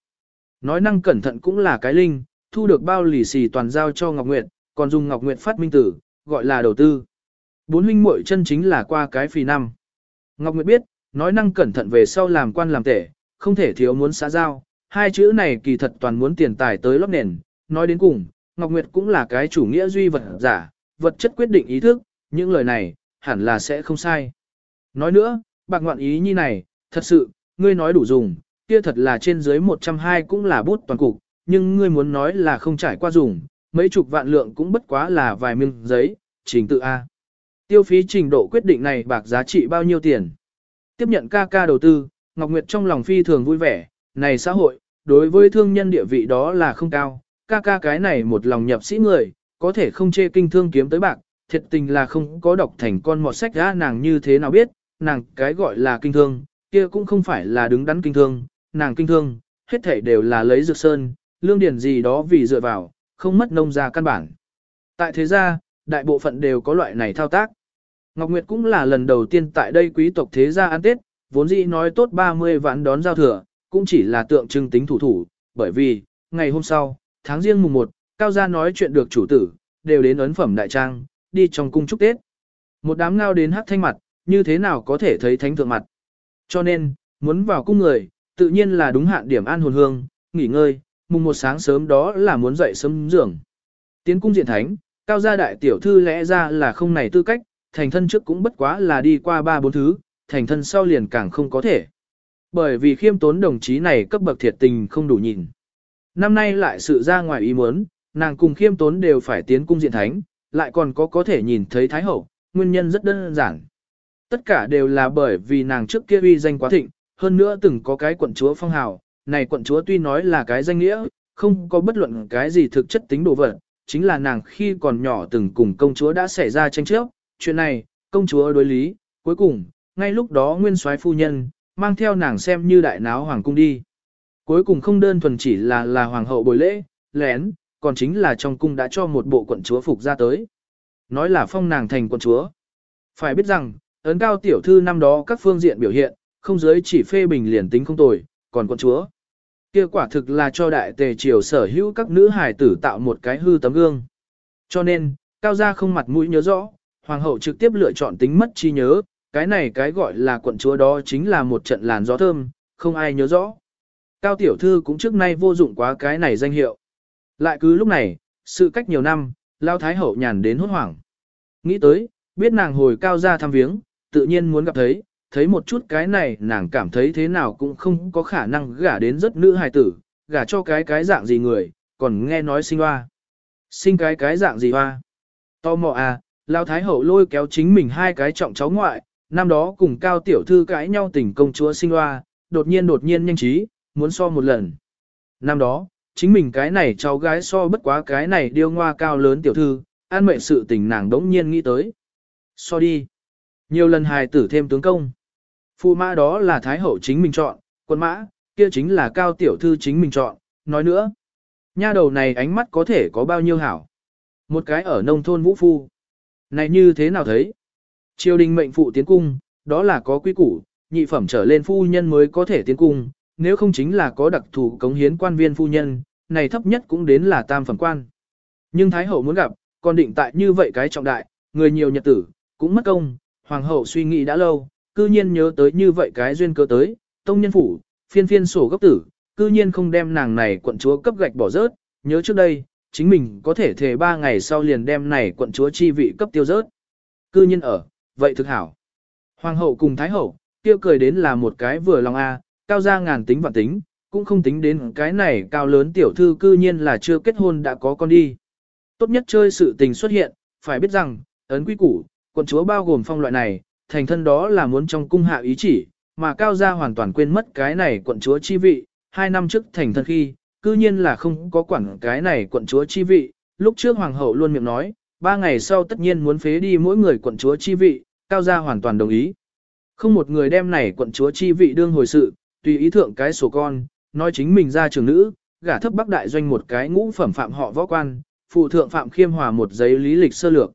[SPEAKER 1] Nói năng cẩn thận cũng là cái linh, thu được bao lì xì toàn giao cho Ngọc Nguyệt, còn dùng Ngọc Nguyệt phát minh tử, gọi là đầu tư. Bốn huynh muội chân chính là qua cái phì năm. Ngọc Nguyệt biết, nói năng cẩn thận về sau làm quan làm tể, không thể thiếu muốn xã giao, hai chữ này kỳ thật toàn muốn tiền tài tới lót nền, nói đến cùng, Ngọc Nguyệt cũng là cái chủ nghĩa duy vật giả, vật chất quyết định ý thức, những lời này, hẳn là sẽ không sai. Nói nữa, bạc ngoạn ý như này, thật sự, ngươi nói đủ dùng, kia thật là trên dưới 120 cũng là bút toàn cục, nhưng ngươi muốn nói là không trải qua dùng, mấy chục vạn lượng cũng bất quá là vài miếng giấy, trình tự A. Tiêu phí trình độ quyết định này bạc giá trị bao nhiêu tiền. Tiếp nhận ca ca đầu tư, Ngọc Nguyệt trong lòng phi thường vui vẻ, này xã hội, đối với thương nhân địa vị đó là không cao, ca ca cái này một lòng nhập sĩ người, có thể không chê kinh thương kiếm tới bạc, thiệt tình là không có đọc thành con mọt sách ra nàng như thế nào biết, nàng cái gọi là kinh thương, kia cũng không phải là đứng đắn kinh thương, nàng kinh thương, hết thảy đều là lấy dược sơn, lương điển gì đó vì dựa vào, không mất nông gia căn bản. Tại thế gia, đại bộ phận đều có loại này thao tác. Ngọc Nguyệt cũng là lần đầu tiên tại đây quý tộc thế gia ăn Tết, vốn dĩ nói tốt 30 vạn đón giao thừa, cũng chỉ là tượng trưng tính thủ thủ, bởi vì, ngày hôm sau, tháng riêng mùng 1, Cao Gia nói chuyện được chủ tử, đều đến ấn phẩm đại trang, đi trong cung chúc Tết. Một đám ngao đến hắc thanh mặt, như thế nào có thể thấy thánh thượng mặt. Cho nên, muốn vào cung người, tự nhiên là đúng hạn điểm an hồn hương, nghỉ ngơi, mùng một sáng sớm đó là muốn dậy sớm giường. Tiến cung diện thánh, cao gia đại tiểu thư lẽ ra là không này tư cách, thành thân trước cũng bất quá là đi qua ba bốn thứ, thành thân sau liền càng không có thể. Bởi vì khiêm tốn đồng chí này cấp bậc thiệt tình không đủ nhìn. Năm nay lại sự ra ngoài ý muốn, nàng cùng khiêm tốn đều phải tiến cung diện thánh, lại còn có có thể nhìn thấy thái hậu, nguyên nhân rất đơn giản. Tất cả đều là bởi vì nàng trước kia uy danh quá thịnh, hơn nữa từng có cái quận chúa phong hào, này quận chúa tuy nói là cái danh nghĩa, không có bất luận cái gì thực chất tính đồ vật, chính là nàng khi còn nhỏ từng cùng công chúa đã xảy ra tranh chấp, chuyện này, công chúa đối lý, cuối cùng, ngay lúc đó nguyên soái phu nhân, mang theo nàng xem như đại náo hoàng cung đi. Cuối cùng không đơn thuần chỉ là là hoàng hậu bồi lễ, lén, còn chính là trong cung đã cho một bộ quận chúa phục ra tới. Nói là phong nàng thành quận chúa. Phải biết rằng, ấn cao tiểu thư năm đó các phương diện biểu hiện, không giới chỉ phê bình liền tính không tồi, còn quận chúa. Kia quả thực là cho đại tề triều sở hữu các nữ hài tử tạo một cái hư tấm gương. Cho nên, cao gia không mặt mũi nhớ rõ, hoàng hậu trực tiếp lựa chọn tính mất chi nhớ, cái này cái gọi là quận chúa đó chính là một trận làn gió thơm, không ai nhớ rõ. Cao tiểu thư cũng trước nay vô dụng quá cái này danh hiệu. Lại cứ lúc này, sự cách nhiều năm, lao thái hậu nhàn đến hốt hoảng. Nghĩ tới, biết nàng hồi cao gia thăm viếng, tự nhiên muốn gặp thấy, thấy một chút cái này nàng cảm thấy thế nào cũng không có khả năng gả đến rất nữ hài tử, gả cho cái cái dạng gì người, còn nghe nói sinh hoa. Sinh cái cái dạng gì hoa? Tò mò à, Lao Thái Hậu lôi kéo chính mình hai cái trọng cháu ngoại, năm đó cùng cao tiểu thư cãi nhau tình công chúa sinh hoa, đột nhiên đột nhiên nhanh trí, muốn so một lần. Năm đó, chính mình cái này cháu gái so bất quá cái này điêu ngoa cao lớn tiểu thư, an mệnh sự tình nàng đống nhiên nghĩ tới. So đi. Nhiều lần hài tử thêm tướng công. Phụ mã đó là Thái Hậu chính mình chọn, quân mã, kia chính là cao tiểu thư chính mình chọn, nói nữa. Nha đầu này ánh mắt có thể có bao nhiêu hảo. Một cái ở nông thôn vũ phu. Này như thế nào thấy? Triều đình mệnh phụ tiến cung, đó là có quy củ, nhị phẩm trở lên phu nhân mới có thể tiến cung, nếu không chính là có đặc thù cống hiến quan viên phu nhân, này thấp nhất cũng đến là tam phẩm quan. Nhưng Thái Hậu muốn gặp, còn định tại như vậy cái trọng đại, người nhiều nhật tử, cũng mất công, Hoàng hậu suy nghĩ đã lâu, cư nhiên nhớ tới như vậy cái duyên cơ tới, tông nhân phủ, phiên phiên sổ gấp tử, cư nhiên không đem nàng này quận chúa cấp gạch bỏ rớt, nhớ trước đây, chính mình có thể thề ba ngày sau liền đem này quận chúa chi vị cấp tiêu rớt. Cư nhiên ở, vậy thực hảo. Hoàng hậu cùng thái hậu, tiêu cười đến là một cái vừa lòng a, cao ra ngàn tính vạn tính, cũng không tính đến cái này cao lớn tiểu thư cư nhiên là chưa kết hôn đã có con đi. Tốt nhất chơi sự tình xuất hiện, phải biết rằng, ấn quy củ, quận chúa bao gồm phong loại này, thành thân đó là muốn trong cung hạ ý chỉ, mà cao gia hoàn toàn quên mất cái này quận chúa chi vị, hai năm trước thành thân khi, cư nhiên là không có quản cái này quận chúa chi vị, lúc trước hoàng hậu luôn miệng nói, ba ngày sau tất nhiên muốn phế đi mỗi người quận chúa chi vị, cao gia hoàn toàn đồng ý. Không một người đem này quận chúa chi vị đương hồi sự, tùy ý thượng cái sổ con, nói chính mình ra trường nữ, gả thấp bắc đại doanh một cái ngũ phẩm phạm họ võ quan, phụ thượng phạm khiêm hòa một giấy lý lịch sơ lược.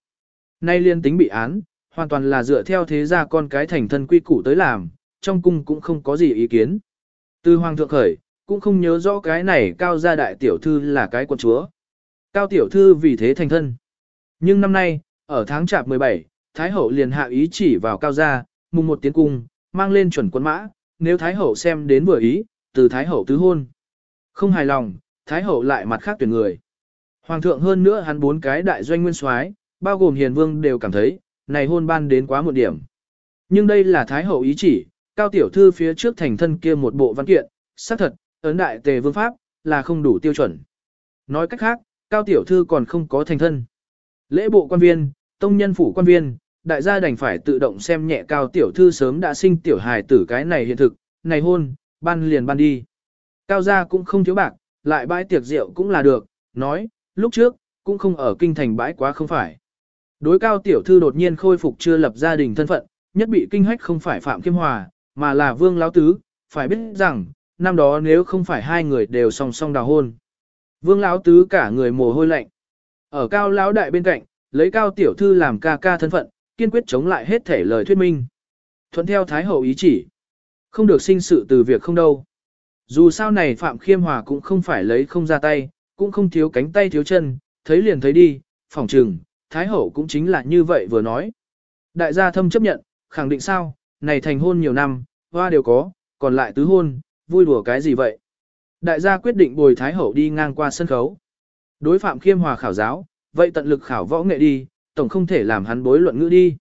[SPEAKER 1] Nay liên tính bị án, hoàn toàn là dựa theo thế gia con cái thành thân quy củ tới làm, trong cung cũng không có gì ý kiến. Từ hoàng thượng khởi, cũng không nhớ rõ cái này cao gia đại tiểu thư là cái quân chúa. Cao tiểu thư vì thế thành thân. Nhưng năm nay, ở tháng chạp 17, Thái hậu liền hạ ý chỉ vào cao gia, mùng một tiến cung, mang lên chuẩn quân mã, nếu Thái hậu xem đến vừa ý, từ Thái hậu tứ hôn. Không hài lòng, Thái hậu lại mặt khác tuyển người. Hoàng thượng hơn nữa hắn bốn cái đại doanh nguyên soái, bao gồm hiền vương đều cảm thấy, này hôn ban đến quá một điểm. Nhưng đây là Thái Hậu ý chỉ, cao tiểu thư phía trước thành thân kia một bộ văn kiện, xác thật, ấn đại tề vương pháp, là không đủ tiêu chuẩn. Nói cách khác, cao tiểu thư còn không có thành thân. Lễ bộ quan viên, tông nhân phủ quan viên, đại gia đành phải tự động xem nhẹ cao tiểu thư sớm đã sinh tiểu hài tử cái này hiện thực, này hôn, ban liền ban đi. Cao gia cũng không thiếu bạc, lại bãi tiệc rượu cũng là được, nói, lúc trước, cũng không ở kinh thành bãi quá không phải. Đối cao tiểu thư đột nhiên khôi phục chưa lập gia đình thân phận, nhất bị kinh hách không phải Phạm Kim Hòa, mà là Vương Lão Tứ, phải biết rằng, năm đó nếu không phải hai người đều song song đào hôn. Vương Lão Tứ cả người mồ hôi lạnh. Ở cao lão đại bên cạnh, lấy cao tiểu thư làm ca ca thân phận, kiên quyết chống lại hết thể lời thuyết minh. Thuận theo Thái Hậu ý chỉ. Không được sinh sự từ việc không đâu. Dù sao này Phạm Khiêm Hòa cũng không phải lấy không ra tay, cũng không thiếu cánh tay thiếu chân, thấy liền thấy đi, phỏng trừng, Thái Hậu cũng chính là như vậy vừa nói. Đại gia thâm chấp nhận, khẳng định sao, này thành hôn nhiều năm, hoa đều có, còn lại tứ hôn, vui đùa cái gì vậy? Đại gia quyết định bồi Thái Hậu đi ngang qua sân khấu. Đối Phạm Khiêm Hòa khảo giáo, vậy tận lực khảo võ nghệ đi, tổng không thể làm hắn bối luận ngữ đi.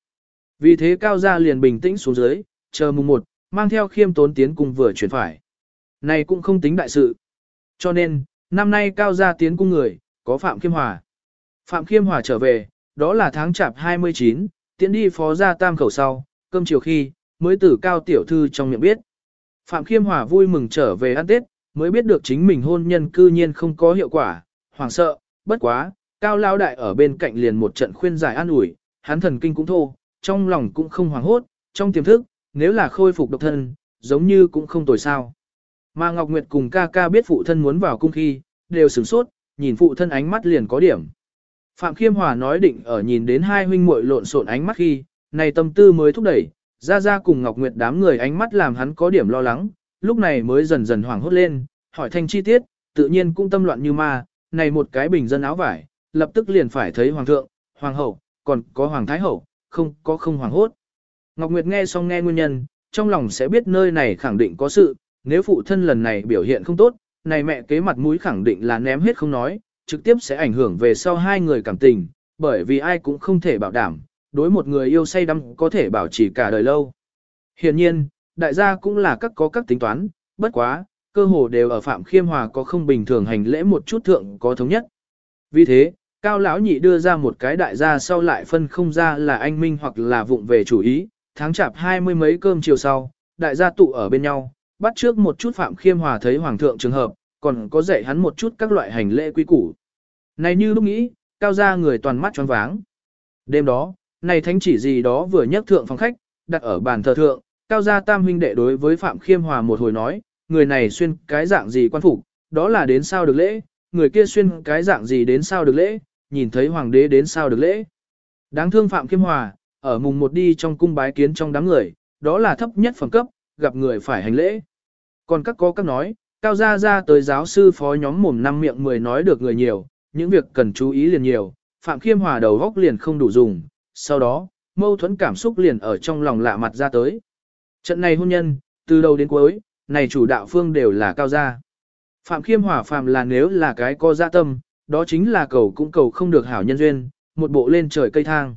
[SPEAKER 1] Vì thế Cao Gia liền bình tĩnh xuống dưới, chờ mùng một, mang theo khiêm tốn tiến cùng vừa chuyển phải. Này cũng không tính đại sự. Cho nên, năm nay Cao Gia tiến cung người, có Phạm Khiêm Hòa. Phạm Khiêm Hòa trở về, đó là tháng chạp 29, tiến đi phó gia tam khẩu sau, cơm chiều khi, mới tử Cao Tiểu Thư trong miệng biết. Phạm Khiêm Hòa vui mừng trở về ăn Tết, mới biết được chính mình hôn nhân cư nhiên không có hiệu quả, hoảng sợ, bất quá, Cao Lao Đại ở bên cạnh liền một trận khuyên giải an ủi, hắn thần kinh cũng thô, trong lòng cũng không hoảng hốt, trong tiềm thức, nếu là khôi phục độc thân, giống như cũng không tồi sao. Mà Ngọc Nguyệt cùng ca ca biết phụ thân muốn vào cung khi, đều sửng sốt, nhìn phụ thân ánh mắt liền có điểm. Phạm Khiêm Hòa nói định ở nhìn đến hai huynh muội lộn xộn ánh mắt khi, này tâm tư mới thúc đẩy, ra ra cùng Ngọc Nguyệt đám người ánh mắt làm hắn có điểm lo lắng, lúc này mới dần dần hoảng hốt lên, hỏi thanh chi tiết, tự nhiên cũng tâm loạn như ma, này một cái bình dân áo vải, lập tức liền phải thấy hoàng thượng, hoàng hậu, còn có hoàng thái hậu, không có không hoàng hốt. Ngọc Nguyệt nghe xong nghe nguyên nhân, trong lòng sẽ biết nơi này khẳng định có sự, nếu phụ thân lần này biểu hiện không tốt, này mẹ kế mặt mũi khẳng định là ném hết không nói, trực tiếp sẽ ảnh hưởng về sau hai người cảm tình, bởi vì ai cũng không thể bảo đảm, đối một người yêu say đắm có thể bảo trì cả đời lâu. Hiện nhiên, đại gia cũng là các có các tính toán, bất quá, cơ hồ đều ở Phạm Khiêm Hòa có không bình thường hành lễ một chút thượng có thống nhất. Vì thế, Cao lão nhị đưa ra một cái đại gia sau lại phân không ra là anh minh hoặc là vụng về chủ ý, tháng chạp hai mươi mấy cơm chiều sau, đại gia tụ ở bên nhau, bắt trước một chút Phạm Khiêm Hòa thấy Hoàng thượng trường hợp, còn có dạy hắn một chút các loại hành lễ quy củ. Này như lúc nghĩ, cao gia người toàn mắt choáng váng. Đêm đó, này thánh chỉ gì đó vừa nhắc thượng phòng khách, đặt ở bàn thờ thượng, cao gia tam huynh đệ đối với Phạm Khiêm Hòa một hồi nói, người này xuyên cái dạng gì quan phục, đó là đến sao được lễ, người kia xuyên cái dạng gì đến sao được lễ, nhìn thấy hoàng đế đến sao được lễ. Đáng thương Phạm Khiêm Hòa, ở mùng một đi trong cung bái kiến trong đám người, đó là thấp nhất phẩm cấp, gặp người phải hành lễ. Còn các có các nói, cao gia ra tới giáo sư phó nhóm mồm năm miệng mười nói được người nhiều, những việc cần chú ý liền nhiều, Phạm Khiêm Hòa đầu góc liền không đủ dùng, sau đó, mâu thuẫn cảm xúc liền ở trong lòng lạ mặt ra tới. Trận này hôn nhân, từ đầu đến cuối, này chủ đạo phương đều là cao gia. Phạm Khiêm Hòa phạm là nếu là cái co gia dạ tâm, đó chính là cầu cũng cầu không được hảo nhân duyên, một bộ lên trời cây thang.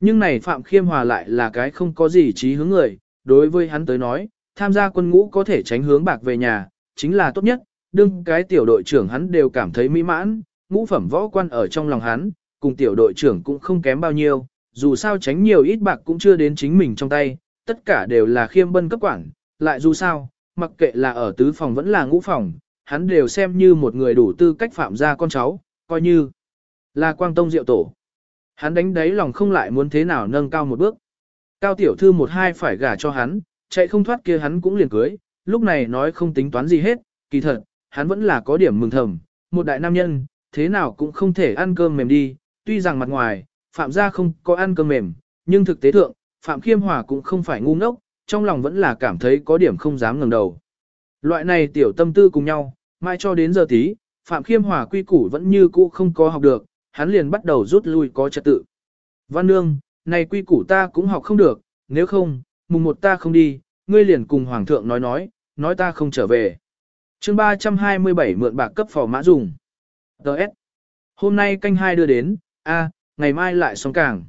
[SPEAKER 1] Nhưng này Phạm Khiêm Hòa lại là cái không có gì trí hướng người, đối với hắn tới nói, tham gia quân ngũ có thể tránh hướng bạc về nhà, chính là tốt nhất, đương cái tiểu đội trưởng hắn đều cảm thấy mỹ mãn, ngũ phẩm võ quan ở trong lòng hắn, cùng tiểu đội trưởng cũng không kém bao nhiêu, dù sao tránh nhiều ít bạc cũng chưa đến chính mình trong tay, tất cả đều là khiêm bân cấp quản, lại dù sao, mặc kệ là ở tứ phòng vẫn là ngũ phòng, hắn đều xem như một người đủ tư cách phạm ra con cháu, coi như là quang tông diệu tổ. Hắn đánh đáy lòng không lại muốn thế nào nâng cao một bước. Cao tiểu thư một hai phải gả cho hắn, chạy không thoát kia hắn cũng liền cưới, lúc này nói không tính toán gì hết, kỳ thật, hắn vẫn là có điểm mừng thầm, một đại nam nhân, thế nào cũng không thể ăn cơm mềm đi, tuy rằng mặt ngoài, Phạm gia không có ăn cơm mềm, nhưng thực tế thượng, Phạm Khiêm Hòa cũng không phải ngu ngốc, trong lòng vẫn là cảm thấy có điểm không dám ngẩng đầu. Loại này tiểu tâm tư cùng nhau, mai cho đến giờ tí, Phạm Khiêm Hòa quy củ vẫn như cũ không có học được, hắn liền bắt đầu rút lui có trật tự. Văn Nương, này quy củ ta cũng học không được, nếu không, mùng một ta không đi, ngươi liền cùng Hoàng thượng nói nói, nói ta không trở về. chương 327 mượn bạc cấp phò mã dùng. Đợt. Hôm nay canh hai đưa đến, a, ngày mai lại xong cảng.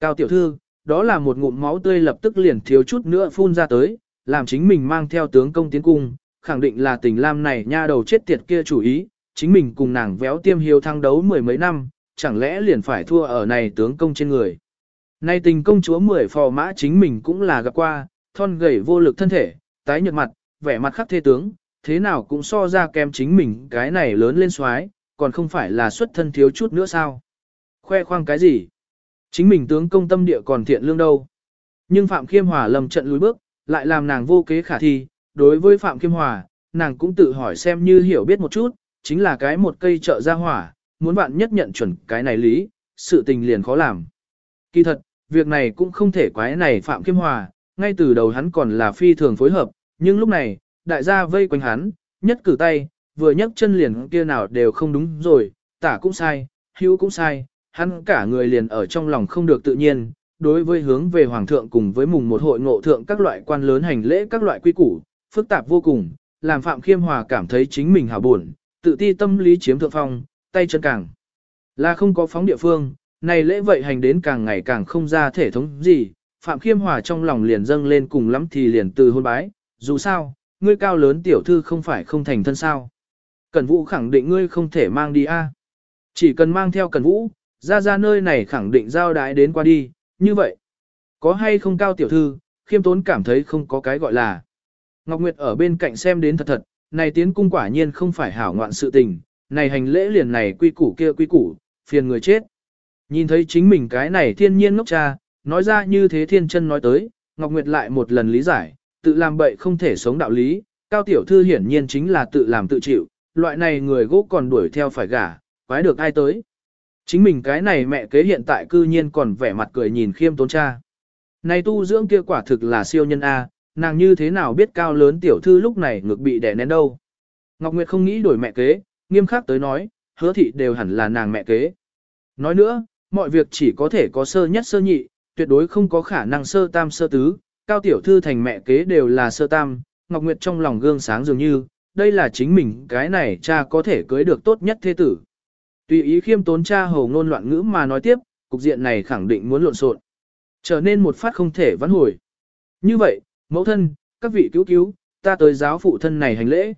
[SPEAKER 1] Cao tiểu thư, đó là một ngụm máu tươi lập tức liền thiếu chút nữa phun ra tới, làm chính mình mang theo tướng công tiến cung, khẳng định là tình lam này nha đầu chết tiệt kia chủ ý, chính mình cùng nàng véo tiêm hiếu thăng đấu mười mấy năm, chẳng lẽ liền phải thua ở này tướng công trên người. Nay tình công chúa mười phò mã chính mình cũng là gặp qua, thon gầy vô lực thân thể, tái nhợt mặt, vẻ mặt khắc thê tướng, thế nào cũng so ra kém chính mình cái này lớn lên xoái, còn không phải là xuất thân thiếu chút nữa sao. Khoe khoang cái gì? Chính mình tướng công tâm địa còn thiện lương đâu. Nhưng Phạm Khiêm Hòa lầm trận lùi bước, lại làm nàng vô kế khả thi. Đối với Phạm Khiêm Hòa, nàng cũng tự hỏi xem như hiểu biết một chút, chính là cái một cây trợ ra hỏa, muốn bạn nhất nhận chuẩn cái này lý, sự tình liền khó làm. Kỳ thật, việc này cũng không thể quái này Phạm Khiêm Hòa, ngay từ đầu hắn còn là phi thường phối hợp, nhưng lúc này, đại gia vây quanh hắn, nhất cử tay, vừa nhấc chân liền kia nào đều không đúng rồi, tả cũng sai, hữu cũng sai, hắn cả người liền ở trong lòng không được tự nhiên, đối với hướng về hoàng thượng cùng với mùng một hội ngộ thượng các loại quan lớn hành lễ các loại quy củ, phức tạp vô cùng, làm Phạm Khiêm Hòa cảm thấy chính mình hảo buồn, tự ti tâm lý chiếm thượng phong, tay chân càng là không có phóng địa phương, này lễ vậy hành đến càng ngày càng không ra thể thống gì, Phạm Khiêm Hòa trong lòng liền dâng lên cùng lắm thì liền từ hôn bái, dù sao, ngươi cao lớn tiểu thư không phải không thành thân sao. Cẩn Vũ khẳng định ngươi không thể mang đi a. Chỉ cần mang theo Cẩn Vũ, ra ra nơi này khẳng định giao đái đến qua đi, như vậy. Có hay không cao tiểu thư, khiêm tốn cảm thấy không có cái gọi là. Ngọc Nguyệt ở bên cạnh xem đến thật thật, này tiến cung quả nhiên không phải hảo ngoạn sự tình, này hành lễ liền này quy củ kia quy củ, phiền người chết. Nhìn thấy chính mình cái này thiên nhiên ngốc cha, nói ra như thế thiên chân nói tới, Ngọc Nguyệt lại một lần lý giải, tự làm bậy không thể sống đạo lý, cao tiểu thư hiển nhiên chính là tự làm tự chịu, loại này người gỗ còn đuổi theo phải gả, quái được ai tới. Chính mình cái này mẹ kế hiện tại cư nhiên còn vẻ mặt cười nhìn khiêm tốn cha. Này tu dưỡng kia quả thực là siêu nhân A, nàng như thế nào biết cao lớn tiểu thư lúc này ngược bị đè nén đâu. Ngọc Nguyệt không nghĩ đổi mẹ kế, nghiêm khắc tới nói, hứa thị đều hẳn là nàng mẹ kế. Nói nữa, mọi việc chỉ có thể có sơ nhất sơ nhị, tuyệt đối không có khả năng sơ tam sơ tứ, cao tiểu thư thành mẹ kế đều là sơ tam, Ngọc Nguyệt trong lòng gương sáng dường như, đây là chính mình cái này cha có thể cưới được tốt nhất thế tử. Tùy ý khiêm tốn cha hầu ngôn loạn ngữ mà nói tiếp, cục diện này khẳng định muốn lộn xộn, trở nên một phát không thể vãn hồi. Như vậy, mẫu thân, các vị cứu cứu, ta tới giáo phụ thân này hành lễ.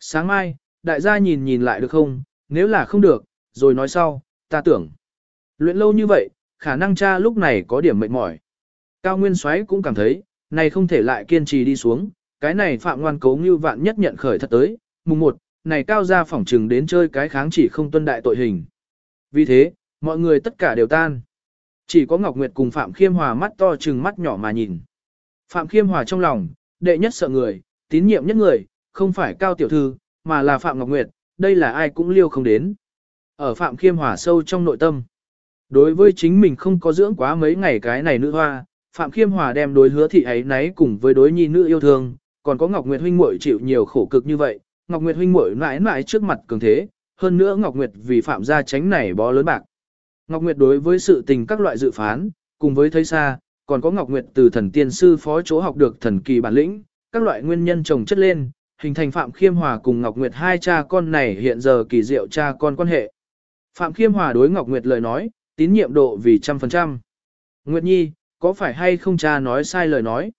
[SPEAKER 1] Sáng mai, đại gia nhìn nhìn lại được không, nếu là không được, rồi nói sau, ta tưởng. Luyện lâu như vậy, khả năng cha lúc này có điểm mệt mỏi. Cao Nguyên Soái cũng cảm thấy, này không thể lại kiên trì đi xuống, cái này phạm ngoan cố như vạn nhất nhận khởi thật tới, mùng một, này cao gia phỏng trừng đến chơi cái kháng chỉ không tuân đại tội hình. Vì thế, mọi người tất cả đều tan. Chỉ có Ngọc Nguyệt cùng Phạm Khiêm Hòa mắt to trừng mắt nhỏ mà nhìn. Phạm Khiêm Hòa trong lòng, đệ nhất sợ người, tín nhiệm nhất người, không phải Cao Tiểu Thư, mà là Phạm Ngọc Nguyệt, đây là ai cũng liêu không đến. Ở Phạm Khiêm Hòa sâu trong nội tâm. Đối với chính mình không có dưỡng quá mấy ngày cái này nữ hoa, Phạm Khiêm Hòa đem đối hứa thị ấy nấy cùng với đối nhi nữ yêu thương, còn có Ngọc Nguyệt huynh muội chịu nhiều khổ cực như vậy, Ngọc Nguyệt huynh muội mãi mãi trước mặt cường thế, hơn nữa Ngọc Nguyệt vì phạm gia tránh này bó lớn bạc. Ngọc Nguyệt đối với sự tình các loại dự phán, cùng với thấy xa, còn có Ngọc Nguyệt từ thần tiên sư phó chỗ học được thần kỳ bản lĩnh, các loại nguyên nhân chồng chất lên, hình thành Phạm Khiêm Hòa cùng Ngọc Nguyệt hai cha con này hiện giờ kỳ diệu cha con quan hệ. Phạm Khiêm Hòa đối Ngọc Nguyệt lời nói, tín nhiệm độ vì trăm phần trăm. Nguyệt Nhi, có phải hay không cha nói sai lời nói?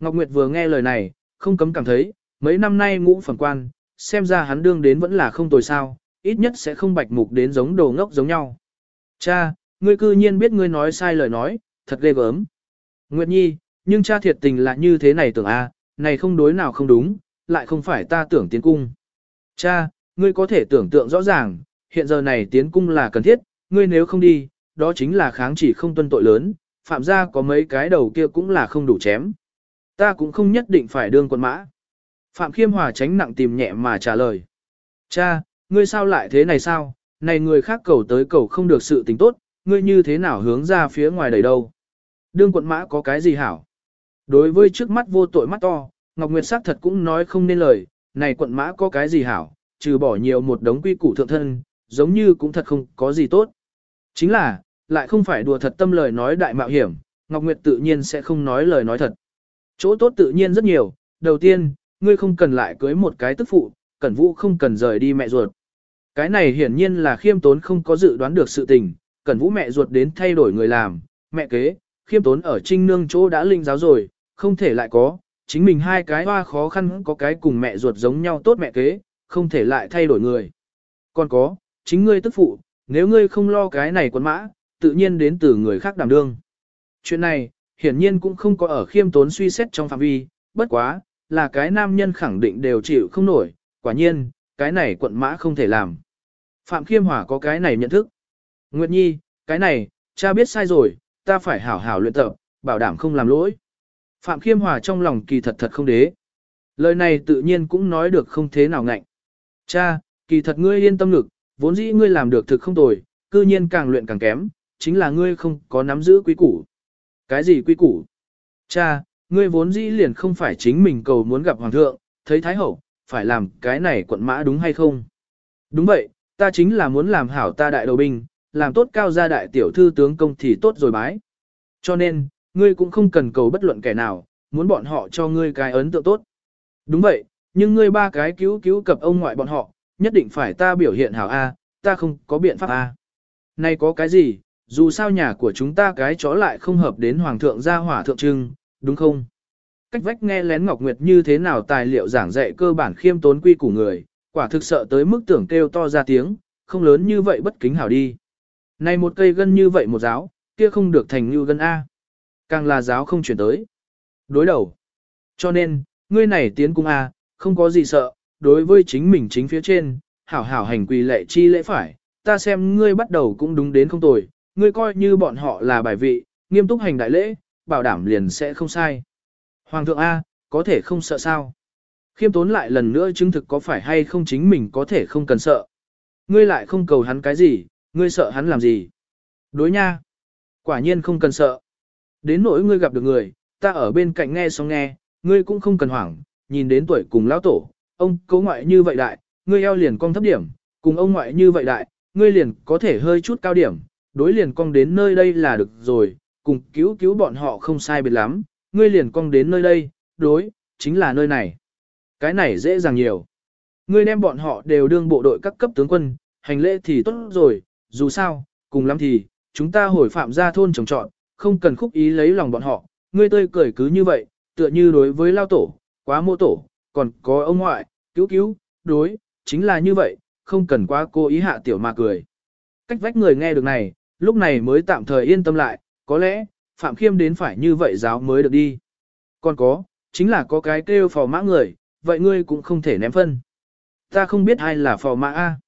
[SPEAKER 1] Ngọc Nguyệt vừa nghe lời này, không cấm cảm thấy, mấy năm nay ngũ phẩm quan, xem ra hắn đương đến vẫn là không tồi sao, ít nhất sẽ không bạch mục đến giống đồ ngốc giống nhau. Cha, ngươi cư nhiên biết ngươi nói sai lời nói, thật ghê gớm. Nguyệt Nhi, nhưng cha thiệt tình là như thế này tưởng a, này không đối nào không đúng, lại không phải ta tưởng tiến cung. Cha, ngươi có thể tưởng tượng rõ ràng, hiện giờ này tiến cung là cần thiết, ngươi nếu không đi, đó chính là kháng chỉ không tuân tội lớn, phạm gia có mấy cái đầu kia cũng là không đủ chém. Ta cũng không nhất định phải đương quân mã. Phạm Khiêm Hòa tránh nặng tìm nhẹ mà trả lời. Cha, ngươi sao lại thế này sao, này người khác cầu tới cầu không được sự tình tốt, ngươi như thế nào hướng ra phía ngoài đầy đâu. Đương quận mã có cái gì hảo? Đối với trước mắt vô tội mắt to, Ngọc Nguyệt sắc thật cũng nói không nên lời, này quận mã có cái gì hảo, trừ bỏ nhiều một đống quy củ thượng thân, giống như cũng thật không có gì tốt. Chính là, lại không phải đùa thật tâm lời nói đại mạo hiểm, Ngọc Nguyệt tự nhiên sẽ không nói lời nói thật. Chỗ tốt tự nhiên rất nhiều, đầu tiên, ngươi không cần lại cưới một cái tức phụ, Cẩn Vũ không cần rời đi mẹ ruột. Cái này hiển nhiên là khiêm tốn không có dự đoán được sự tình, Cẩn Vũ mẹ ruột đến thay đổi người làm, mẹ kế, khiêm tốn ở trinh nương chỗ đã linh giáo rồi, không thể lại có, chính mình hai cái hoa khó khăn có cái cùng mẹ ruột giống nhau tốt mẹ kế, không thể lại thay đổi người. Còn có, chính ngươi tức phụ, nếu ngươi không lo cái này quấn mã, tự nhiên đến từ người khác đảm đương. Chuyện này, hiển nhiên cũng không có ở khiêm tốn suy xét trong phạm vi, bất quá, là cái nam nhân khẳng định đều chịu không nổi, quả nhiên, cái này quận mã không thể làm. Phạm Khiêm Hòa có cái này nhận thức. Nguyệt Nhi, cái này, cha biết sai rồi, ta phải hảo hảo luyện tập, bảo đảm không làm lỗi. Phạm Khiêm Hòa trong lòng kỳ thật thật không đế. Lời này tự nhiên cũng nói được không thế nào ngạnh. Cha, kỳ thật ngươi yên tâm lực, vốn dĩ ngươi làm được thực không tồi, cư nhiên càng luyện càng kém, chính là ngươi không có nắm giữ quý củ. Cái gì quý củ? Cha, ngươi vốn dĩ liền không phải chính mình cầu muốn gặp hoàng thượng, thấy thái hậu, phải làm cái này quận mã đúng hay không? Đúng vậy, ta chính là muốn làm hảo ta đại đầu binh, làm tốt cao gia đại tiểu thư tướng công thì tốt rồi bái. Cho nên, ngươi cũng không cần cầu bất luận kẻ nào, muốn bọn họ cho ngươi cái ấn tượng tốt. Đúng vậy, nhưng ngươi ba cái cứu cứu cập ông ngoại bọn họ, nhất định phải ta biểu hiện hảo A, ta không có biện pháp A. Này có cái gì, dù sao nhà của chúng ta cái chó lại không hợp đến hoàng thượng gia hỏa thượng trưng, đúng không? Cách vách nghe lén Ngọc Nguyệt như thế nào tài liệu giảng dạy cơ bản khiêm tốn quy của người, quả thực sợ tới mức tưởng kêu to ra tiếng, không lớn như vậy bất kính hảo đi. Này một cây gân như vậy một giáo, kia không được thành như gân A. Càng là giáo không chuyển tới. Đối đầu. Cho nên, ngươi này tiến cung A, không có gì sợ, đối với chính mình chính phía trên, hảo hảo hành quỳ lệ chi lễ phải, ta xem ngươi bắt đầu cũng đúng đến không tồi, ngươi coi như bọn họ là bài vị, nghiêm túc hành đại lễ, bảo đảm liền sẽ không sai. Hoàng thượng A, có thể không sợ sao? Khiêm tốn lại lần nữa chứng thực có phải hay không chính mình có thể không cần sợ. Ngươi lại không cầu hắn cái gì, ngươi sợ hắn làm gì? Đối nha. Quả nhiên không cần sợ. Đến nỗi ngươi gặp được người, ta ở bên cạnh nghe xong nghe, ngươi cũng không cần hoảng, nhìn đến tuổi cùng lão tổ, ông cấu ngoại như vậy đại, ngươi eo liền cong thấp điểm, cùng ông ngoại như vậy đại, ngươi liền có thể hơi chút cao điểm, đối liền cong đến nơi đây là được rồi, cùng cứu cứu bọn họ không sai biệt lắm, ngươi liền cong đến nơi đây, đối, chính là nơi này. Cái này dễ dàng nhiều. Ngươi đem bọn họ đều đương bộ đội các cấp tướng quân, hành lễ thì tốt rồi, dù sao, cùng lắm thì, chúng ta hồi phạm ra thôn trồng trọn, không cần khúc ý lấy lòng bọn họ, ngươi tươi cười cứ như vậy, tựa như đối với lao tổ, quá mô tổ, còn có ông ngoại, cứu cứu, đối, chính là như vậy, không cần quá cô ý hạ tiểu mà cười. Cách vách người nghe được này, lúc này mới tạm thời yên tâm lại, có lẽ, Phạm Khiêm đến phải như vậy giáo mới được đi. Còn có, chính là có cái kêu phò mã người, vậy ngươi cũng không thể ném phân. Ta không biết ai là phò mã A.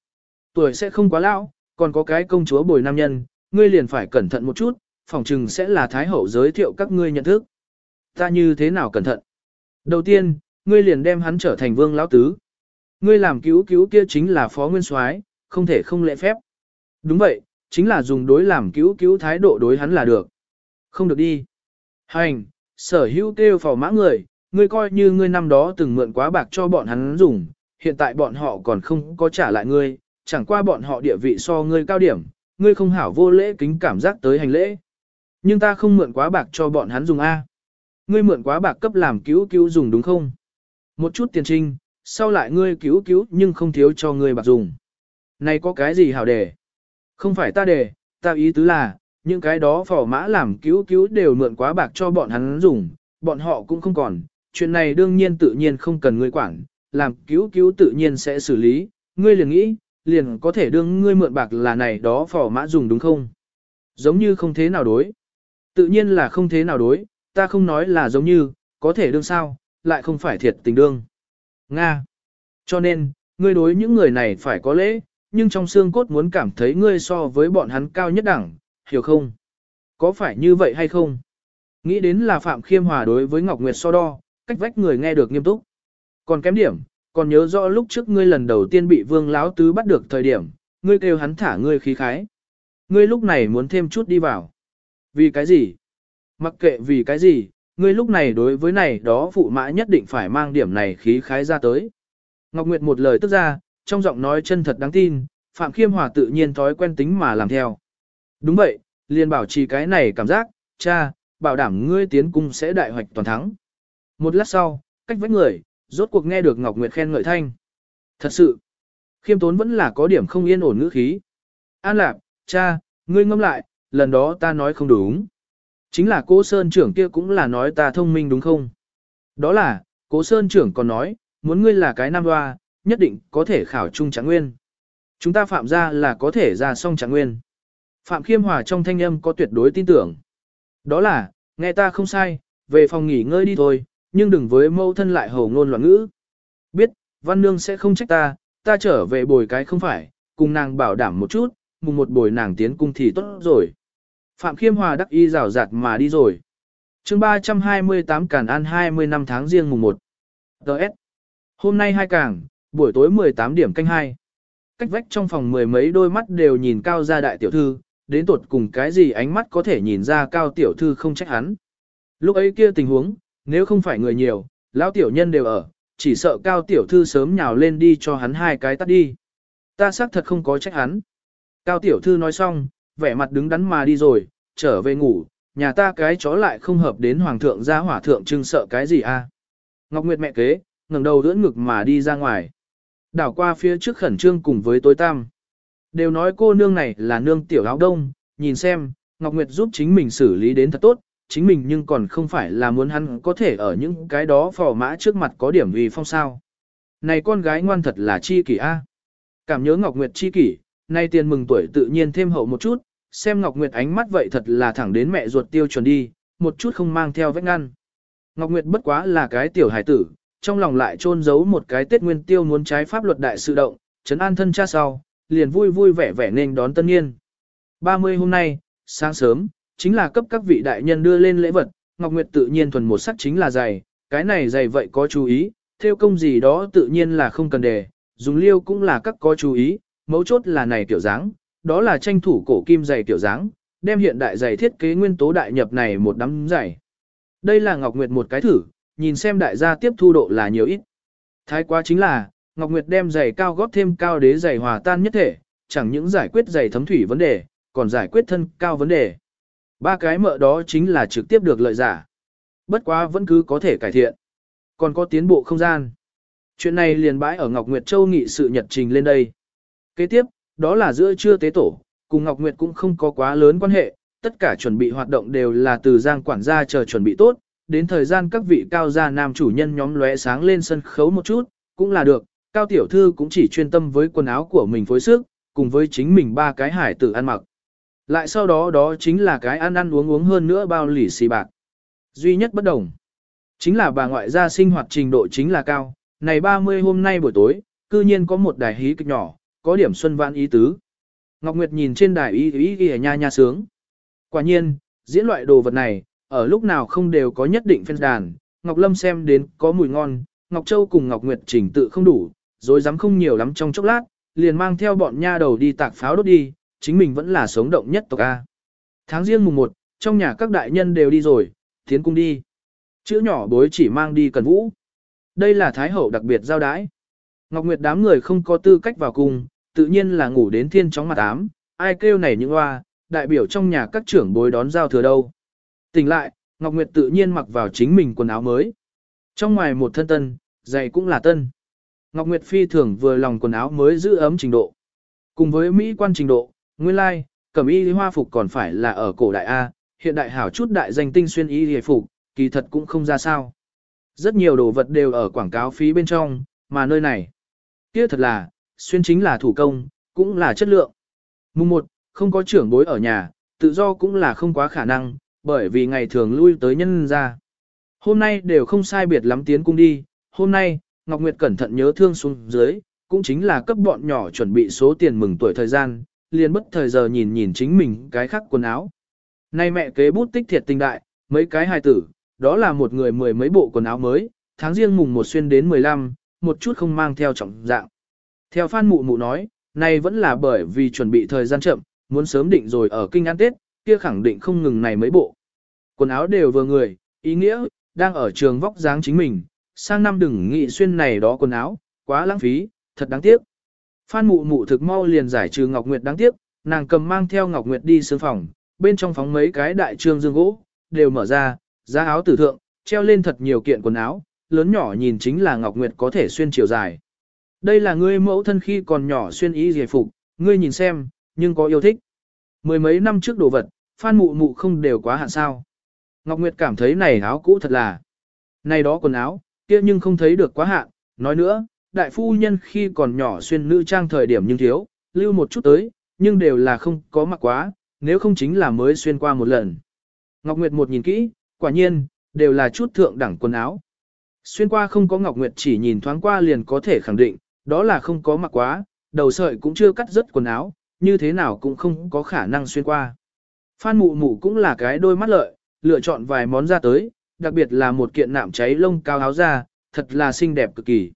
[SPEAKER 1] Tuổi sẽ không quá lão, còn có cái công chúa bồi nam nhân, ngươi liền phải cẩn thận một chút, phỏng chừng sẽ là thái hậu giới thiệu các ngươi nhận thức. Ta như thế nào cẩn thận? Đầu tiên, ngươi liền đem hắn trở thành vương lão tứ. Ngươi làm cứu cứu kia chính là phó nguyên soái, không thể không lễ phép. Đúng vậy, chính là dùng đối làm cứu cứu thái độ đối hắn là được. Không được đi. Hành, sở hữu kêu phò mã người, ngươi coi như ngươi năm đó từng mượn quá bạc cho bọn hắn dùng, hiện tại bọn họ còn không có trả lại ngươi, chẳng qua bọn họ địa vị so ngươi cao điểm, ngươi không hảo vô lễ kính cảm giác tới hành lễ. Nhưng ta không mượn quá bạc cho bọn hắn dùng A. Ngươi mượn quá bạc cấp làm cứu cứu dùng đúng không? Một chút tiền trinh, sau lại ngươi cứu cứu nhưng không thiếu cho ngươi bạc dùng. Này có cái gì hảo đề? Không phải ta đề, ta ý tứ là, những cái đó phỏ mã làm cứu cứu đều mượn quá bạc cho bọn hắn dùng, bọn họ cũng không còn, chuyện này đương nhiên tự nhiên không cần ngươi quản, làm cứu cứu tự nhiên sẽ xử lý, ngươi liền nghĩ, liền có thể đương ngươi mượn bạc là này đó phỏ mã dùng đúng không? Giống như không thế nào đối. Tự nhiên là không thế nào đối, ta không nói là giống như, có thể đương sao, lại không phải thiệt tình đương. Nga. Cho nên, ngươi đối những người này phải có lễ, nhưng trong xương cốt muốn cảm thấy ngươi so với bọn hắn cao nhất đẳng, hiểu không? Có phải như vậy hay không? Nghĩ đến là Phạm Khiêm Hòa đối với Ngọc Nguyệt so đo, cách vách người nghe được nghiêm túc. Còn kém điểm, còn nhớ rõ lúc trước ngươi lần đầu tiên bị Vương Láo Tứ bắt được thời điểm, ngươi kêu hắn thả ngươi khí khái. Ngươi lúc này muốn thêm chút đi vào. Vì cái gì? Mặc kệ vì cái gì, ngươi lúc này đối với này đó phụ mã nhất định phải mang điểm này khí khái ra tới. Ngọc Nguyệt một lời tức ra, trong giọng nói chân thật đáng tin, Phạm Khiêm Hòa tự nhiên thói quen tính mà làm theo. Đúng vậy, liền bảo trì cái này cảm giác, cha, bảo đảm ngươi tiến cung sẽ đại hoạch toàn thắng. Một lát sau, cách vách người, rốt cuộc nghe được Ngọc Nguyệt khen ngợi thanh. Thật sự, khiêm tốn vẫn là có điểm không yên ổn ngữ khí. An lạc, cha, ngươi ngâm lại, lần đó ta nói không đúng. Chính là cố Sơn trưởng kia cũng là nói ta thông minh đúng không? Đó là, cố Sơn trưởng còn nói, muốn ngươi là cái nam hoa, nhất định có thể khảo trung trạng nguyên. Chúng ta phạm ra là có thể ra song trạng nguyên. Phạm Khiêm Hòa trong thanh âm có tuyệt đối tin tưởng. Đó là, nghe ta không sai, về phòng nghỉ ngơi đi thôi, nhưng đừng với mâu thân lại hầu ngôn loạn ngữ. Biết, văn nương sẽ không trách ta, ta trở về bồi cái không phải, cùng nàng bảo đảm một chút, mùng một bồi nàng tiến cung thì tốt rồi. Phạm Khiêm Hòa đắc y rào rạt mà đi rồi. chương 328 Càn An 20 năm tháng riêng mùng 1. Đợt. Hôm nay hai càng, buổi tối 18 điểm canh hai, Cách vách trong phòng mười mấy đôi mắt đều nhìn cao gia đại tiểu thư, đến tuột cùng cái gì ánh mắt có thể nhìn ra cao tiểu thư không trách hắn. Lúc ấy kia tình huống, nếu không phải người nhiều, lão tiểu nhân đều ở, chỉ sợ cao tiểu thư sớm nhào lên đi cho hắn hai cái tắt đi. Ta xác thật không có trách hắn. Cao tiểu thư nói xong, vẻ mặt đứng đắn mà đi rồi, trở về ngủ, nhà ta cái chó lại không hợp đến hoàng thượng gia hỏa thượng trưng sợ cái gì a? Ngọc Nguyệt mẹ kế, ngẩng đầu đỡ ngực mà đi ra ngoài. Đảo qua phía trước khẩn trương cùng với tối tăm. Đều nói cô nương này là nương tiểu áo đông, nhìn xem, Ngọc Nguyệt giúp chính mình xử lý đến thật tốt, chính mình nhưng còn không phải là muốn hắn có thể ở những cái đó phò mã trước mặt có điểm vì phong sao. Này con gái ngoan thật là chi kỷ a. Cảm nhớ Ngọc Nguyệt chi kỷ, nay tiền mừng tuổi tự nhiên thêm hậu một chút, xem Ngọc Nguyệt ánh mắt vậy thật là thẳng đến mẹ ruột tiêu chuẩn đi, một chút không mang theo vết ngăn. Ngọc Nguyệt bất quá là cái tiểu hải tử, trong lòng lại trôn giấu một cái Tết Nguyên Tiêu muốn trái pháp luật đại sự động, trấn an thân cha sau, liền vui vui vẻ vẻ nên đón tân niên. 30 hôm nay, sáng sớm, chính là cấp các vị đại nhân đưa lên lễ vật, Ngọc Nguyệt tự nhiên thuần một sắc chính là giày, cái này giày vậy có chú ý, theo công gì đó tự nhiên là không cần đề, dùng liêu cũng là các có chú ý, mấu chốt là này tiểu dáng, đó là tranh thủ cổ kim giày tiểu dáng, đem hiện đại giày thiết kế nguyên tố đại nhập này một đám giày. Đây là Ngọc Nguyệt một cái thử, nhìn xem đại gia tiếp thu độ là nhiều ít. Thái quá chính là, Ngọc Nguyệt đem giày cao gót thêm cao đế giày hòa tan nhất thể, chẳng những giải quyết giày thấm thủy vấn đề, còn giải quyết thân cao vấn đề. Ba cái mợ đó chính là trực tiếp được lợi giả. Bất quá vẫn cứ có thể cải thiện. Còn có tiến bộ không gian. Chuyện này liền bãi ở Ngọc Nguyệt Châu nghị sự nhật trình lên đây. Kế tiếp, đó là giữa trưa tế tổ, cùng Ngọc Nguyệt cũng không có quá lớn quan hệ, tất cả chuẩn bị hoạt động đều là từ Giang quản gia chờ chuẩn bị tốt, đến thời gian các vị cao gia nam chủ nhân nhóm lóe sáng lên sân khấu một chút, cũng là được, cao tiểu thư cũng chỉ chuyên tâm với quần áo của mình phối sức, cùng với chính mình ba cái hải tử ăn mặc. Lại sau đó đó chính là cái ăn ăn uống uống hơn nữa bao lì xì bạc. Duy nhất bất đồng, chính là bà ngoại gia sinh hoạt trình độ chính là cao, này 30 hôm nay buổi tối, cư nhiên có một đài hí kịch nhỏ, có điểm xuân vãn ý tứ. Ngọc Nguyệt nhìn trên đài ý ý ý nha nha sướng. Quả nhiên, diễn loại đồ vật này, ở lúc nào không đều có nhất định fan đàn, Ngọc Lâm xem đến có mùi ngon, Ngọc Châu cùng Ngọc Nguyệt chỉnh tự không đủ, rồi dám không nhiều lắm trong chốc lát, liền mang theo bọn nha đầu đi tạc pháo đốt đi, chính mình vẫn là sống động nhất tộc A. Tháng riêng mùng 1, trong nhà các đại nhân đều đi rồi, tiến cung đi. Chữ nhỏ bối chỉ mang đi cần vũ. Đây là Thái Hậu đặc biệt giao đái. Ngọc Nguyệt đám người không có tư cách vào cung, tự nhiên là ngủ đến thiên chóng mặt ám, ai kêu này những hoa, đại biểu trong nhà các trưởng bối đón giao thừa đâu. Tỉnh lại, Ngọc Nguyệt tự nhiên mặc vào chính mình quần áo mới. Trong ngoài một thân tân, giày cũng là tân. Ngọc Nguyệt phi thường vừa lòng quần áo mới giữ ấm trình độ. Cùng với Mỹ quan trình độ, nguyên lai, cẩm y hoa phục còn phải là ở cổ đại A, hiện đại hảo chút đại danh tinh xuyên y hề phục, kỳ thật cũng không ra sao. Rất nhiều đồ vật đều ở quảng cáo phí bên trong, mà nơi này. kia thật là, xuyên chính là thủ công, cũng là chất lượng. Mùng 1, không có trưởng bối ở nhà, tự do cũng là không quá khả năng, bởi vì ngày thường lui tới nhân ra. Hôm nay đều không sai biệt lắm tiến cung đi, hôm nay, Ngọc Nguyệt cẩn thận nhớ thương xuống dưới, cũng chính là cấp bọn nhỏ chuẩn bị số tiền mừng tuổi thời gian, liền bất thời giờ nhìn nhìn chính mình cái khác quần áo. Nay mẹ kế bút tích thiệt tình đại, mấy cái hài tử, đó là một người mười mấy bộ quần áo mới, tháng riêng mùng một xuyên đến 15, một chút không mang theo trọng dạng. Theo Phan Mụ Mụ nói, nay vẫn là bởi vì chuẩn bị thời gian chậm, muốn sớm định rồi ở kinh ăn Tết, kia khẳng định không ngừng này mấy bộ. Quần áo đều vừa người, ý nghĩa, đang ở trường vóc dáng chính mình, sang năm đừng nghị xuyên này đó quần áo, quá lãng phí, thật đáng tiếc. Phan mụ mụ thực mau liền giải trừ Ngọc Nguyệt đáng tiếc, nàng cầm mang theo Ngọc Nguyệt đi sương phòng, bên trong phóng mấy cái đại trương dương gỗ, đều mở ra, giá áo tử thượng, treo lên thật nhiều kiện quần áo, lớn nhỏ nhìn chính là Ngọc Nguyệt có thể xuyên chiều dài. Đây là ngươi mẫu thân khi còn nhỏ xuyên y giải phục, ngươi nhìn xem, nhưng có yêu thích. Mười mấy năm trước đồ vật, Phan mụ mụ không đều quá hạn sao. Ngọc Nguyệt cảm thấy này áo cũ thật là. Này đó quần áo, kia nhưng không thấy được quá hạn. Nói nữa, đại phu nhân khi còn nhỏ xuyên nữ trang thời điểm nhưng thiếu, lưu một chút tới, nhưng đều là không có mặc quá, nếu không chính là mới xuyên qua một lần. Ngọc Nguyệt một nhìn kỹ, quả nhiên, đều là chút thượng đẳng quần áo. Xuyên qua không có Ngọc Nguyệt chỉ nhìn thoáng qua liền có thể khẳng định, đó là không có mặc quá, đầu sợi cũng chưa cắt rất quần áo, như thế nào cũng không có khả năng xuyên qua. Phan mụ mụ cũng là cái đôi mắt lợi, lựa chọn vài món ra tới, đặc biệt là một kiện nạm cháy lông cao áo da, thật là xinh đẹp cực kỳ.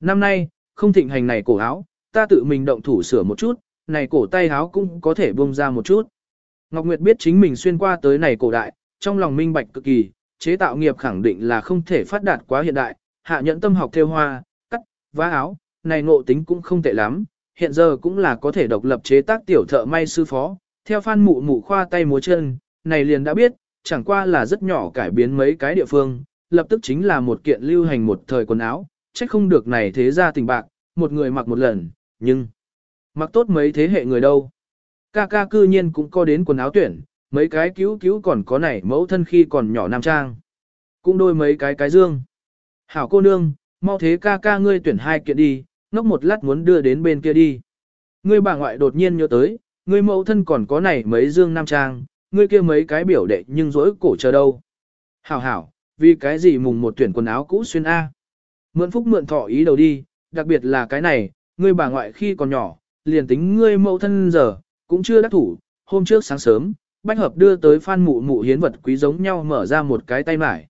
[SPEAKER 1] Năm nay, không thịnh hành này cổ áo, ta tự mình động thủ sửa một chút, này cổ tay áo cũng có thể bông ra một chút. Ngọc Nguyệt biết chính mình xuyên qua tới này cổ đại, trong lòng minh bạch cực kỳ, chế tạo nghiệp khẳng định là không thể phát đạt quá hiện đại, hạ nhẫn tâm học theo hoa, cắt, vá áo, này ngộ tính cũng không tệ lắm, hiện giờ cũng là có thể độc lập chế tác tiểu thợ may sư phó, theo phan mụ mụ khoa tay múa chân, này liền đã biết, chẳng qua là rất nhỏ cải biến mấy cái địa phương, lập tức chính là một kiện lưu hành một thời quần áo, trách không được này thế ra tình bạc, một người mặc một lần, nhưng mặc tốt mấy thế hệ người đâu. Ca ca cư nhiên cũng có đến quần áo tuyển, mấy cái cứu cứu còn có này mẫu thân khi còn nhỏ nam trang. Cũng đôi mấy cái cái dương. Hảo cô nương, mau thế ca ca ngươi tuyển hai kiện đi, ngốc một lát muốn đưa đến bên kia đi. Ngươi bà ngoại đột nhiên nhớ tới, ngươi mẫu thân còn có này mấy dương nam trang, ngươi kia mấy cái biểu đệ nhưng rỗi cổ chờ đâu. Hảo hảo, vì cái gì mùng một tuyển quần áo cũ xuyên A. Mượn phúc mượn thọ ý đầu đi, đặc biệt là cái này, ngươi bà ngoại khi còn nhỏ, liền tính ngươi mẫu thân giờ, cũng chưa đắc thủ, hôm trước sáng sớm, Bách Hợp đưa tới Phan Mụ Mụ hiến vật quý giống nhau mở ra một cái tay mải.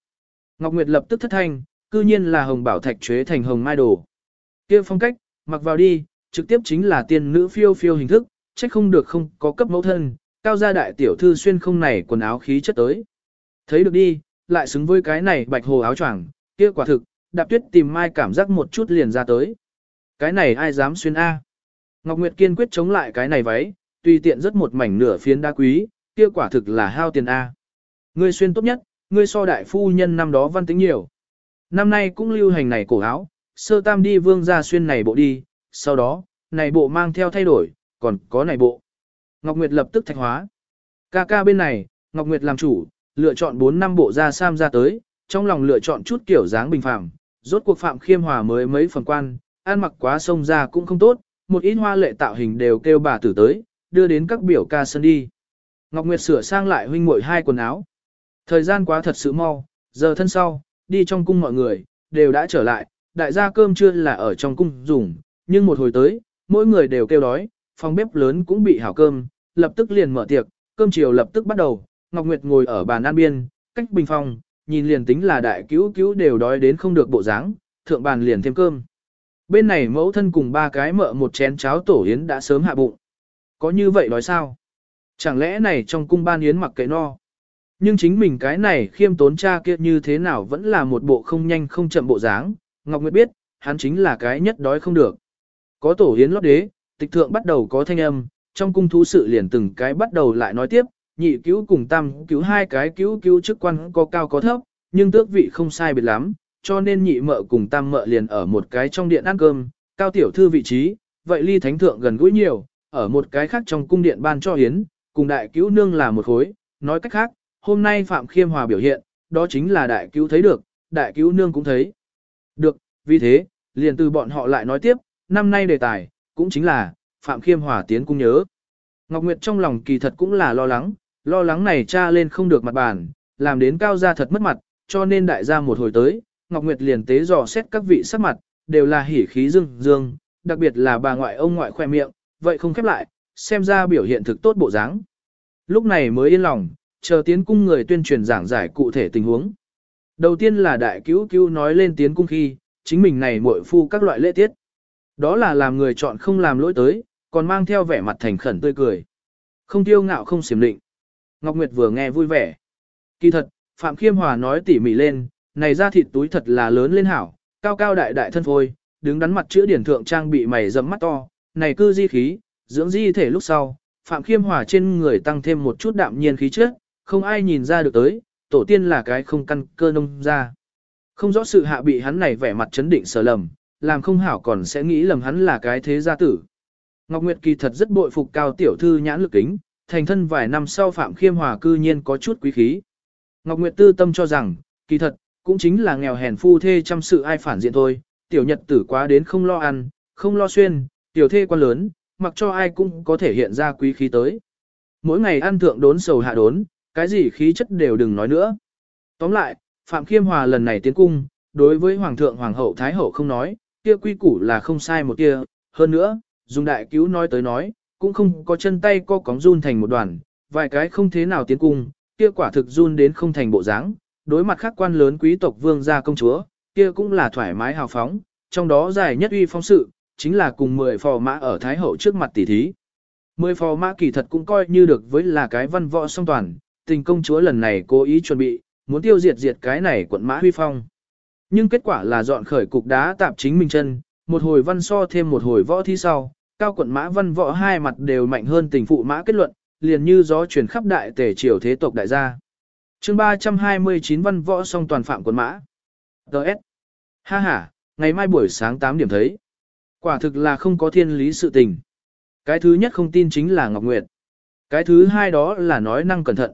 [SPEAKER 1] Ngọc Nguyệt lập tức thất thanh, cư nhiên là hồng bảo thạch chế thành hồng mai đồ. kia phong cách, mặc vào đi, trực tiếp chính là tiên nữ phiêu phiêu hình thức, trách không được không có cấp mẫu thân, cao gia đại tiểu thư xuyên không này quần áo khí chất tới. Thấy được đi, lại xứng với cái này bạch hồ áo choàng, kia quả thực, đạp tuyết tìm mai cảm giác một chút liền ra tới. Cái này ai dám xuyên A. Ngọc Nguyệt kiên quyết chống lại cái này váy, tùy tiện rất một mảnh nửa phiến đá quý, kia quả thực là hao tiền A. Ngươi xuyên tốt nhất, ngươi so đại phu nhân năm đó văn tính nhiều. Năm nay cũng lưu hành này cổ áo, sơ tam đi vương ra xuyên này bộ đi, sau đó, này bộ mang theo thay đổi, còn có này bộ. Ngọc Nguyệt lập tức thạch hóa. Ca ca bên này, Ngọc Nguyệt làm chủ, lựa chọn 4 năm bộ ra sam ra tới, trong lòng lựa chọn chút kiểu dáng bình phẳng, rốt cuộc Phạm Khiêm Hòa mới mấy phần quan, ăn mặc quá sông ra cũng không tốt, một ít hoa lệ tạo hình đều kêu bà tử tới, đưa đến các biểu ca sân đi. Ngọc Nguyệt sửa sang lại huynh muội hai quần áo. Thời gian quá thật sự mau, giờ thân sau, đi trong cung mọi người, đều đã trở lại, đại gia cơm trưa là ở trong cung dùng, nhưng một hồi tới, mỗi người đều kêu đói, phòng bếp lớn cũng bị hảo cơm, lập tức liền mở tiệc, cơm chiều lập tức bắt đầu, Ngọc Nguyệt ngồi ở bàn an biên, cách bình phòng, nhìn liền tính là đại cứu cứu đều đói đến không được bộ dáng, thượng bàn liền thêm cơm. Bên này mẫu thân cùng ba cái mợ một chén cháo tổ yến đã sớm hạ bụng. Có như vậy nói sao? Chẳng lẽ này trong cung ban yến mặc kệ no? Nhưng chính mình cái này khiêm tốn cha kia như thế nào vẫn là một bộ không nhanh không chậm bộ dáng, Ngọc Nguyệt biết, hắn chính là cái nhất đói không được. Có tổ yến lót đế, tịch thượng bắt đầu có thanh âm, trong cung thú sự liền từng cái bắt đầu lại nói tiếp, nhị cứu cùng tam cứu hai cái cứu cứu chức quan có cao có thấp, nhưng tước vị không sai biệt lắm, cho nên nhị mợ cùng tam mợ liền ở một cái trong điện ăn cơm, cao tiểu thư vị trí, vậy ly thánh thượng gần gũi nhiều, ở một cái khác trong cung điện ban cho hiến, cùng đại cứu nương là một khối, nói cách khác, hôm nay Phạm Khiêm Hòa biểu hiện, đó chính là đại cứu thấy được, đại cứu nương cũng thấy. Được, vì thế, liền từ bọn họ lại nói tiếp, năm nay đề tài, cũng chính là, Phạm Khiêm Hòa tiến cung nhớ. Ngọc Nguyệt trong lòng kỳ thật cũng là lo lắng, lo lắng này cha lên không được mặt bàn, làm đến cao gia thật mất mặt, cho nên đại gia một hồi tới, Ngọc Nguyệt liền tế dò xét các vị sắc mặt, đều là hỉ khí dương dương, đặc biệt là bà ngoại ông ngoại khoe miệng, vậy không khép lại, xem ra biểu hiện thực tốt bộ dáng. Lúc này mới yên lòng, chờ tiến cung người tuyên truyền giảng giải cụ thể tình huống. Đầu tiên là đại cứu cứu nói lên tiến cung khi, chính mình này muội phu các loại lễ tiết. Đó là làm người chọn không làm lỗi tới, còn mang theo vẻ mặt thành khẩn tươi cười. Không tiêu ngạo không xiểm định. Ngọc Nguyệt vừa nghe vui vẻ. Kỳ thật, Phạm Khiêm Hòa nói tỉ mỉ lên, này ra thịt túi thật là lớn lên hảo, cao cao đại đại thân phôi, đứng đắn mặt chữa điển thượng trang bị mày rậm mắt to, này cư di khí, dưỡng di thể lúc sau, Phạm Khiêm Hòa trên người tăng thêm một chút đạm nhiên khí chất, không ai nhìn ra được tới, tổ tiên là cái không căn cơ nông ra. Không rõ sự hạ bị hắn này vẻ mặt chấn định sở lầm, làm không hảo còn sẽ nghĩ lầm hắn là cái thế gia tử. Ngọc Nguyệt kỳ thật rất bội phục cao tiểu thư nhãn lực kính, thành thân vài năm sau Phạm Khiêm Hòa cư nhiên có chút quý khí. Ngọc Nguyệt tư tâm cho rằng, kỳ thật, cũng chính là nghèo hèn phu thê chăm sự ai phản diện thôi, tiểu nhật tử quá đến không lo ăn, không lo xuyên, tiểu thê quan lớn, mặc cho ai cũng có thể hiện ra quý khí tới. Mỗi ngày ăn thượng đốn sầu hạ đốn, cái gì khí chất đều đừng nói nữa. Tóm lại, Phạm Khiêm Hòa lần này tiến cung, đối với Hoàng thượng Hoàng hậu Thái hậu không nói, kia quy củ là không sai một kia, hơn nữa, dùng đại cứu nói tới nói, cũng không có chân tay co cóng run thành một đoàn, vài cái không thế nào tiến cung, kia quả thực run đến không thành bộ dáng, đối mặt khác quan lớn quý tộc vương gia công chúa, kia cũng là thoải mái hào phóng, trong đó dài nhất uy phong sự, chính là cùng 10 phò mã ở Thái Hậu trước mặt tỷ thí. 10 phò mã kỳ thật cũng coi như được với là cái văn võ song toàn, tình công chúa lần này cố ý chuẩn bị, muốn tiêu diệt diệt cái này quận mã huy phong. Nhưng kết quả là dọn khởi cục đá tạp chính mình chân, một hồi văn so thêm một hồi võ thi sau, cao quận mã văn võ hai mặt đều mạnh hơn tình phụ mã kết luận, liền như gió truyền khắp đại tể triều thế tộc đại gia. chương 329 văn võ song toàn phạm quận mã. Đợt. Ha ha, ngày mai buổi sáng 8 điểm thấy. Quả thực là không có thiên lý sự tình. Cái thứ nhất không tin chính là Ngọc Nguyệt. Cái thứ hai đó là nói năng cẩn thận.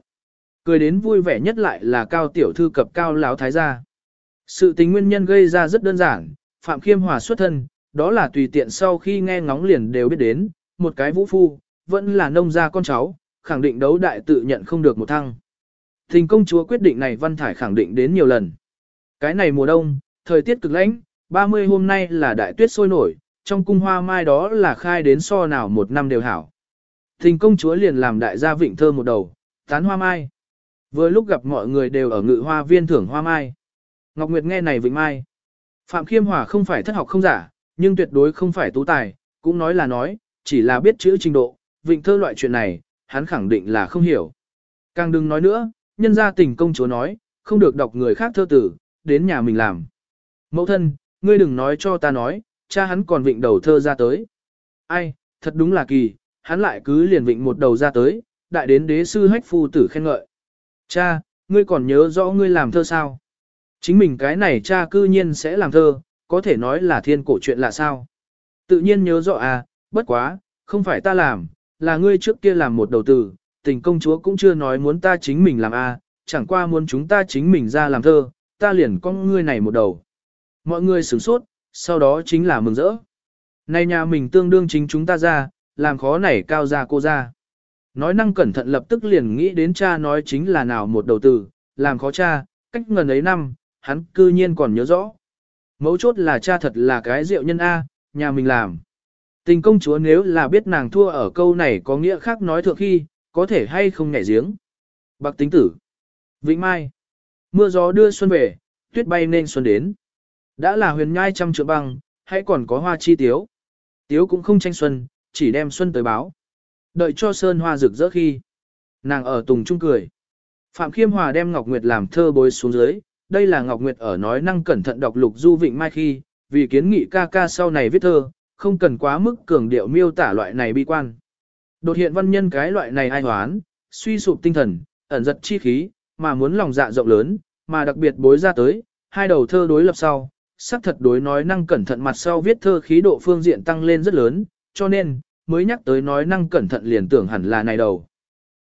[SPEAKER 1] Cười đến vui vẻ nhất lại là cao tiểu thư cập cao lão thái gia. Sự tình nguyên nhân gây ra rất đơn giản, Phạm Khiêm Hòa xuất thân, đó là tùy tiện sau khi nghe ngóng liền đều biết đến, một cái vũ phu, vẫn là nông gia con cháu, khẳng định đấu đại tự nhận không được một thăng. Thình công chúa quyết định này Văn Thải khẳng định đến nhiều lần. Cái này mùa đông, thời tiết cực lạnh, 30 hôm nay là đại tuyết sôi nổi, trong cung hoa mai đó là khai đến so nào một năm đều hảo. Thình công chúa liền làm đại gia vịnh thơ một đầu, tán hoa mai. Vừa lúc gặp mọi người đều ở ngự hoa viên thưởng hoa mai. Ngọc Nguyệt nghe này vịnh mai. Phạm Khiêm Hòa không phải thất học không giả, nhưng tuyệt đối không phải tú tài, cũng nói là nói, chỉ là biết chữ trình độ, vịnh thơ loại chuyện này, hắn khẳng định là không hiểu. Càng đừng nói nữa, nhân gia tình công chúa nói, không được đọc người khác thơ tử, đến nhà mình làm. Mẫu thân, ngươi đừng nói cho ta nói, cha hắn còn vịnh đầu thơ ra tới. Ai, thật đúng là kỳ, hắn lại cứ liền vịnh một đầu ra tới, đại đến đế sư hách phu tử khen ngợi. Cha, ngươi còn nhớ rõ ngươi làm thơ sao? Chính mình cái này cha cư nhiên sẽ làm thơ, có thể nói là thiên cổ chuyện lạ sao? Tự nhiên nhớ rõ à, bất quá, không phải ta làm, là ngươi trước kia làm một đầu tử, tình công chúa cũng chưa nói muốn ta chính mình làm à, chẳng qua muốn chúng ta chính mình ra làm thơ, ta liền con ngươi này một đầu. Mọi người sửng sốt, sau đó chính là mừng rỡ. Này nhà mình tương đương chính chúng ta ra, làm khó này cao ra cô ra. Nói năng cẩn thận lập tức liền nghĩ đến cha nói chính là nào một đầu tử, làm khó cha, cách ngần ấy năm, hắn cư nhiên còn nhớ rõ. Mấu chốt là cha thật là cái rượu nhân A, nhà mình làm. Tình công chúa nếu là biết nàng thua ở câu này có nghĩa khác nói thượng khi, có thể hay không nhảy giếng. Bạc tính tử. Vĩnh Mai. Mưa gió đưa xuân về, tuyết bay nên xuân đến. Đã là huyền nhai trăm trượng băng, hãy còn có hoa chi tiếu. Tiếu cũng không tranh xuân, chỉ đem xuân tới báo. Đợi cho sơn hoa rực rỡ khi. Nàng ở tùng trung cười. Phạm Khiêm Hòa đem Ngọc Nguyệt làm thơ bối xuống dưới. Đây là Ngọc Nguyệt ở nói năng cẩn thận đọc lục du vịnh mai khi, vì kiến nghị ca ca sau này viết thơ, không cần quá mức cường điệu miêu tả loại này bi quan. Đột hiện văn nhân cái loại này ai hoán, suy sụp tinh thần, ẩn giật chi khí, mà muốn lòng dạ rộng lớn, mà đặc biệt bối ra tới, hai đầu thơ đối lập sau, sắc thật đối nói năng cẩn thận mặt sau viết thơ khí độ phương diện tăng lên rất lớn, cho nên, mới nhắc tới nói năng cẩn thận liền tưởng hẳn là này đầu.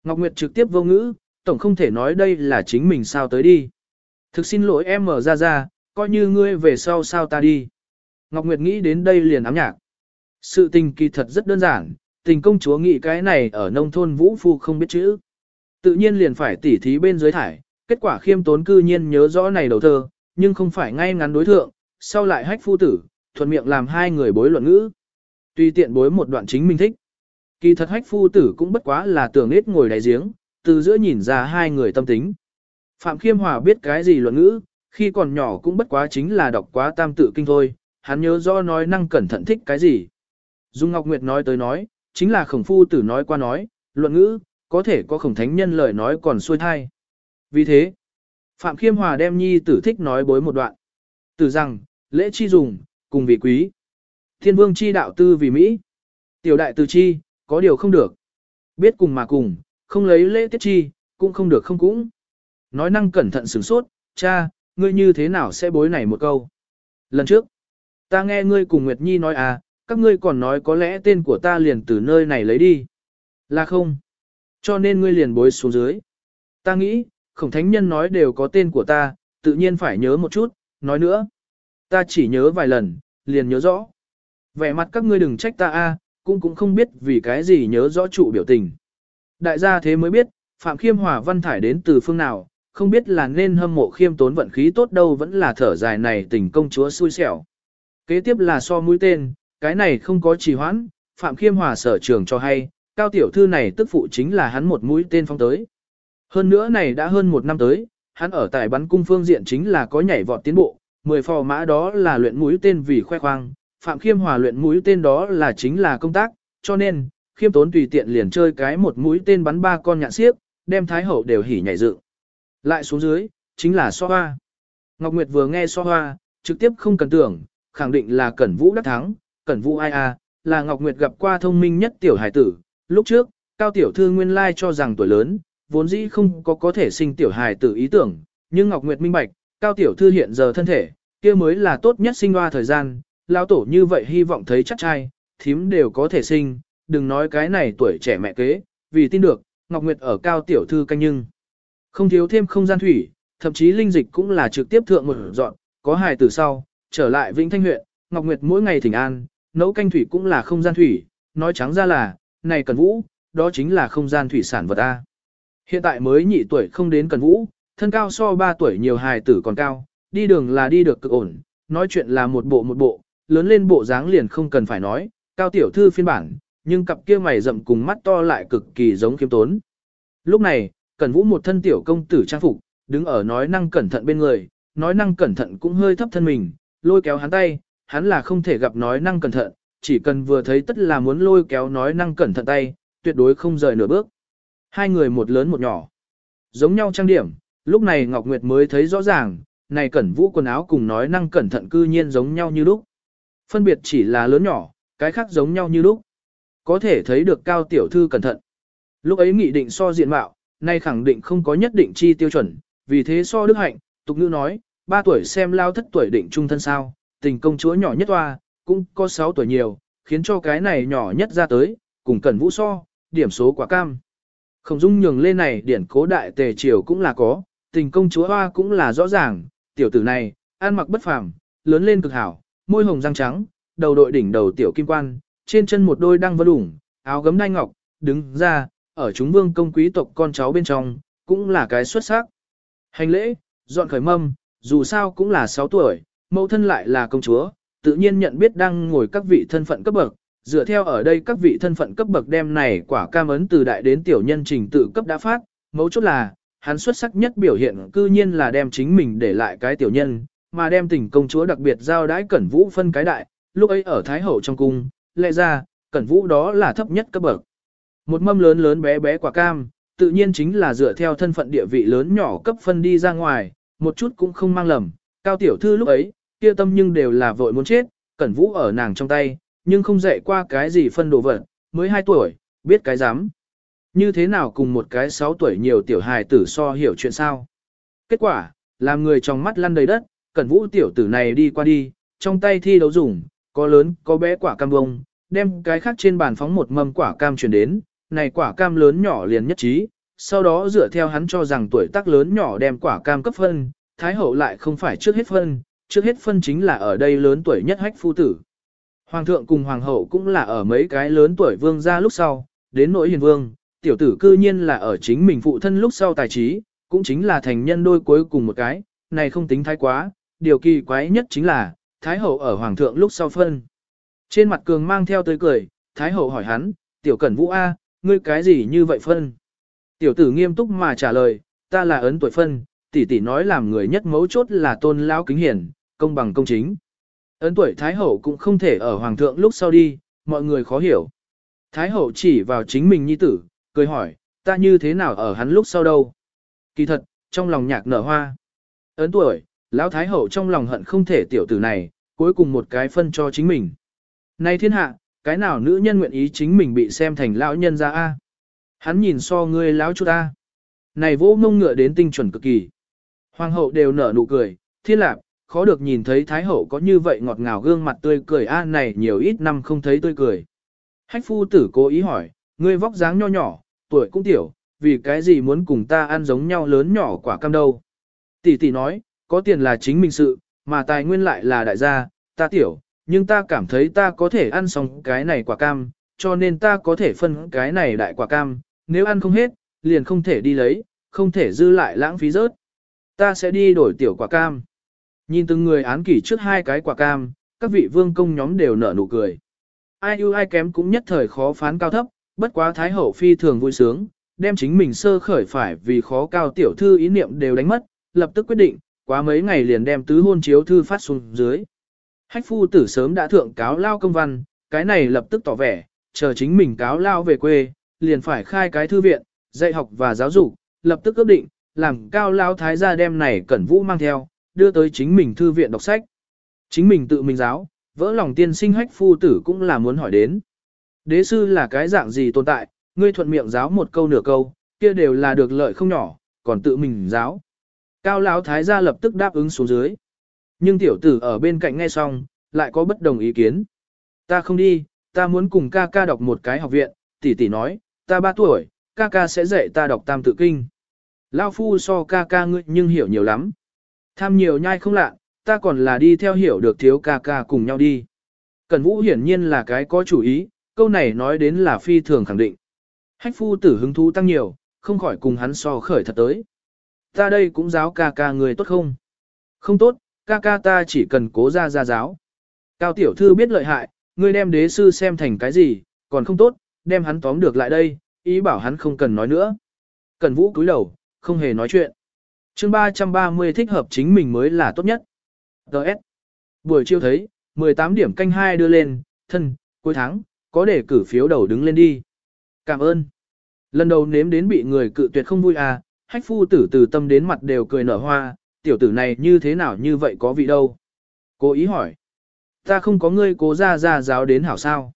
[SPEAKER 1] Ngọc Nguyệt trực tiếp vô ngữ, tổng không thể nói đây là chính mình sao tới đi. Thực xin lỗi em mở ra ra, coi như ngươi về sau sao ta đi. Ngọc Nguyệt nghĩ đến đây liền ám nhạc. Sự tình kỳ thật rất đơn giản, tình công chúa nghĩ cái này ở nông thôn vũ phu không biết chữ. Tự nhiên liền phải tỉ thí bên dưới thải, kết quả khiêm tốn cư nhiên nhớ rõ này đầu thơ, nhưng không phải ngay ngắn đối thượng, sau lại hách phu tử, thuận miệng làm hai người bối luận ngữ. Tuy tiện bối một đoạn chính mình thích. Kỳ thật hách phu tử cũng bất quá là tưởng nết ngồi đáy giếng, từ giữa nhìn ra hai người tâm tính. Phạm Khiêm Hòa biết cái gì luận ngữ, khi còn nhỏ cũng bất quá chính là đọc quá tam tự kinh thôi, hắn nhớ rõ nói năng cẩn thận thích cái gì. Dung Ngọc Nguyệt nói tới nói, chính là khổng phu tử nói qua nói, luận ngữ, có thể có khổng thánh nhân lời nói còn xuôi thai. Vì thế, Phạm Khiêm Hòa đem nhi tử thích nói bối một đoạn. Tử rằng, lễ chi dùng, cùng vị quý. Thiên vương chi đạo tư vì Mỹ. Tiểu đại từ chi, có điều không được. Biết cùng mà cùng, không lấy lễ tiết chi, cũng không được không cũng. Nói năng cẩn thận sửng sốt, cha, ngươi như thế nào sẽ bối này một câu. Lần trước, ta nghe ngươi cùng Nguyệt Nhi nói à, các ngươi còn nói có lẽ tên của ta liền từ nơi này lấy đi. Là không? Cho nên ngươi liền bối xuống dưới. Ta nghĩ, khổng thánh nhân nói đều có tên của ta, tự nhiên phải nhớ một chút, nói nữa. Ta chỉ nhớ vài lần, liền nhớ rõ. Vẻ mặt các ngươi đừng trách ta a, cũng cũng không biết vì cái gì nhớ rõ trụ biểu tình. Đại gia thế mới biết, Phạm Khiêm Hòa văn thải đến từ phương nào, không biết là nên hâm mộ khiêm tốn vận khí tốt đâu vẫn là thở dài này tình công chúa xui xẻo. Kế tiếp là so mũi tên, cái này không có trì hoãn, Phạm Khiêm Hòa sở trường cho hay, cao tiểu thư này tức phụ chính là hắn một mũi tên phong tới. Hơn nữa này đã hơn một năm tới, hắn ở tại bắn cung phương diện chính là có nhảy vọt tiến bộ, mười phò mã đó là luyện mũi tên vì khoe khoang, Phạm Khiêm Hòa luyện mũi tên đó là chính là công tác, cho nên, Khiêm Tốn tùy tiện liền chơi cái một mũi tên bắn ba con nhạn xiếc, đem Thái Hậu đều hỉ nhảy dựng. Lại xuống dưới, chính là so hoa. Ngọc Nguyệt vừa nghe so hoa, trực tiếp không cần tưởng, khẳng định là Cẩn Vũ đắc thắng, Cẩn Vũ ai à là Ngọc Nguyệt gặp qua thông minh nhất tiểu hải tử, lúc trước, Cao Tiểu Thư nguyên lai cho rằng tuổi lớn, vốn dĩ không có có thể sinh tiểu hải tử ý tưởng, nhưng Ngọc Nguyệt minh bạch, Cao Tiểu Thư hiện giờ thân thể, kia mới là tốt nhất sinh hoa thời gian, lão tổ như vậy hy vọng thấy chắc trai, thím đều có thể sinh, đừng nói cái này tuổi trẻ mẹ kế, vì tin được, Ngọc Nguyệt ở Cao Tiểu Thư canh nhưng. Không thiếu thêm không gian thủy, thậm chí linh dịch cũng là trực tiếp thượng một dọn, có hài tử sau, trở lại Vĩnh Thanh huyện, Ngọc Nguyệt mỗi ngày thỉnh an, nấu canh thủy cũng là không gian thủy, nói trắng ra là, này cần vũ, đó chính là không gian thủy sản vật A. Hiện tại mới nhị tuổi không đến cần vũ, thân cao so 3 tuổi nhiều hài tử còn cao, đi đường là đi được cực ổn, nói chuyện là một bộ một bộ, lớn lên bộ dáng liền không cần phải nói, cao tiểu thư phiên bản, nhưng cặp kia mày rậm cùng mắt to lại cực kỳ giống kiếm tốn. Lúc này, Cẩn Vũ một thân tiểu công tử trang phục, đứng ở nói năng cẩn thận bên người, nói năng cẩn thận cũng hơi thấp thân mình, lôi kéo hắn tay, hắn là không thể gặp nói năng cẩn thận, chỉ cần vừa thấy tất là muốn lôi kéo nói năng cẩn thận tay, tuyệt đối không rời nửa bước. Hai người một lớn một nhỏ. Giống nhau trang điểm, lúc này Ngọc Nguyệt mới thấy rõ ràng, này cẩn vũ quần áo cùng nói năng cẩn thận cư nhiên giống nhau như lúc. Phân biệt chỉ là lớn nhỏ, cái khác giống nhau như lúc. Có thể thấy được cao tiểu thư cẩn thận. Lúc ấy nghị định so diện mạo, nay khẳng định không có nhất định chi tiêu chuẩn, vì thế so đức hạnh, tục ngữ nói, ba tuổi xem lao thất tuổi định trung thân sao, tình công chúa nhỏ nhất hoa, cũng có 6 tuổi nhiều, khiến cho cái này nhỏ nhất ra tới, cùng cần vũ so, điểm số quả cam. Không dung nhường lên này điển cố đại tề triều cũng là có, tình công chúa hoa cũng là rõ ràng, tiểu tử này, ăn mặc bất phàm, lớn lên cực hảo, môi hồng răng trắng, đầu đội đỉnh đầu tiểu kim quan, trên chân một đôi đang vân ủng, áo gấm đai ngọc, đứng ra, ở chúng vương công quý tộc con cháu bên trong, cũng là cái xuất sắc. Hành lễ, dọn khởi mâm, dù sao cũng là 6 tuổi, mẫu thân lại là công chúa, tự nhiên nhận biết đang ngồi các vị thân phận cấp bậc, dựa theo ở đây các vị thân phận cấp bậc đem này quả cam ấn từ đại đến tiểu nhân trình tự cấp đã phát, mấu chốt là, hắn xuất sắc nhất biểu hiện cư nhiên là đem chính mình để lại cái tiểu nhân, mà đem tình công chúa đặc biệt giao đãi cẩn vũ phân cái đại, lúc ấy ở Thái Hậu trong cung, lẽ ra, cẩn vũ đó là thấp nhất cấp bậc. Một mâm lớn lớn bé bé quả cam, tự nhiên chính là dựa theo thân phận địa vị lớn nhỏ cấp phân đi ra ngoài, một chút cũng không mang lầm, cao tiểu thư lúc ấy, kia tâm nhưng đều là vội muốn chết, cẩn vũ ở nàng trong tay, nhưng không dạy qua cái gì phân đồ vật, mới 2 tuổi, biết cái dám. Như thế nào cùng một cái 6 tuổi nhiều tiểu hài tử so hiểu chuyện sao? Kết quả, làm người trong mắt lăn đầy đất, cẩn vũ tiểu tử này đi qua đi, trong tay thi đấu dùng, có lớn, có bé quả cam bông, đem cái khác trên bàn phóng một mâm quả cam chuyển đến, này quả cam lớn nhỏ liền nhất trí, sau đó dựa theo hắn cho rằng tuổi tác lớn nhỏ đem quả cam cấp phân, Thái hậu lại không phải trước hết phân, trước hết phân chính là ở đây lớn tuổi nhất hách phu tử. Hoàng thượng cùng hoàng hậu cũng là ở mấy cái lớn tuổi vương gia lúc sau, đến nỗi hiền vương, tiểu tử cư nhiên là ở chính mình phụ thân lúc sau tài trí, cũng chính là thành nhân đôi cuối cùng một cái, này không tính thái quá, điều kỳ quái nhất chính là, thái hậu ở hoàng thượng lúc sau phân. Trên mặt cường mang theo tới cười, thái hậu hỏi hắn, tiểu cẩn vũ A, ngươi cái gì như vậy phân? Tiểu tử nghiêm túc mà trả lời, ta là ấn tuổi phân, tỷ tỷ nói làm người nhất mấu chốt là tôn lão kính hiển, công bằng công chính. Ấn tuổi Thái Hậu cũng không thể ở Hoàng thượng lúc sau đi, mọi người khó hiểu. Thái Hậu chỉ vào chính mình nhi tử, cười hỏi, ta như thế nào ở hắn lúc sau đâu? Kỳ thật, trong lòng nhạc nở hoa. Ấn tuổi, lão Thái Hậu trong lòng hận không thể tiểu tử này, cuối cùng một cái phân cho chính mình. Này thiên hạ, cái nào nữ nhân nguyện ý chính mình bị xem thành lão nhân ra a? Hắn nhìn so ngươi lão chút ta Này vỗ ngông ngựa đến tinh chuẩn cực kỳ. Hoàng hậu đều nở nụ cười, thiên lạc, khó được nhìn thấy Thái Hậu có như vậy ngọt ngào gương mặt tươi cười a này nhiều ít năm không thấy tươi cười. Hách phu tử cố ý hỏi, ngươi vóc dáng nho nhỏ, tuổi cũng tiểu, vì cái gì muốn cùng ta ăn giống nhau lớn nhỏ quả cam đâu. Tỷ tỷ nói, có tiền là chính mình sự, mà tài nguyên lại là đại gia, ta tiểu, nhưng ta cảm thấy ta có thể ăn xong cái này quả cam, cho nên ta có thể phân cái này đại quả cam, nếu ăn không hết, liền không thể đi lấy, không thể dư lại lãng phí rớt. Ta sẽ đi đổi tiểu quả cam. Nhìn từng người án kỷ trước hai cái quả cam, các vị vương công nhóm đều nở nụ cười. Ai ưu ai kém cũng nhất thời khó phán cao thấp, bất quá Thái Hậu phi thường vui sướng, đem chính mình sơ khởi phải vì khó cao tiểu thư ý niệm đều đánh mất, lập tức quyết định, quá mấy ngày liền đem tứ hôn chiếu thư phát xuống dưới. Hách phu tử sớm đã thượng cáo lao công văn, cái này lập tức tỏ vẻ, chờ chính mình cáo lao về quê, liền phải khai cái thư viện, dạy học và giáo dục, lập tức ước định, làm cao lao thái gia đem này cẩn vũ mang theo, đưa tới chính mình thư viện đọc sách. Chính mình tự mình giáo, vỡ lòng tiên sinh hách phu tử cũng là muốn hỏi đến. Đế sư là cái dạng gì tồn tại, ngươi thuận miệng giáo một câu nửa câu, kia đều là được lợi không nhỏ, còn tự mình giáo. Cao lão thái gia lập tức đáp ứng xuống dưới. Nhưng tiểu tử ở bên cạnh nghe xong, lại có bất đồng ý kiến. Ta không đi, ta muốn cùng ca ca đọc một cái học viện, tỷ tỷ nói, ta ba tuổi, ca ca sẽ dạy ta đọc tam tự kinh. Lao phu so ca ca ngươi nhưng hiểu nhiều lắm. Tham nhiều nhai không lạ, ta còn là đi theo hiểu được thiếu ca ca cùng nhau đi. Cẩn Vũ hiển nhiên là cái có chủ ý, câu này nói đến là phi thường khẳng định. Hách phu tử hứng thú tăng nhiều, không khỏi cùng hắn so khởi thật tới. Ta đây cũng giáo ca ca người tốt không? Không tốt, ca ca ta chỉ cần cố ra ra giáo. Cao tiểu thư biết lợi hại, ngươi đem đế sư xem thành cái gì, còn không tốt, đem hắn tóm được lại đây, ý bảo hắn không cần nói nữa. Cần vũ cúi đầu, không hề nói chuyện. chương 330 thích hợp chính mình mới là tốt nhất. Đợt. Buổi chiều thấy, 18 điểm canh hai đưa lên, thân, cuối tháng, có để cử phiếu đầu đứng lên đi. Cảm ơn. Lần đầu nếm đến bị người cự tuyệt không vui à, hách phu tử từ tâm đến mặt đều cười nở hoa, tiểu tử này như thế nào như vậy có vị đâu. Cố ý hỏi. Ta không có ngươi cố ra ra giáo đến hảo sao.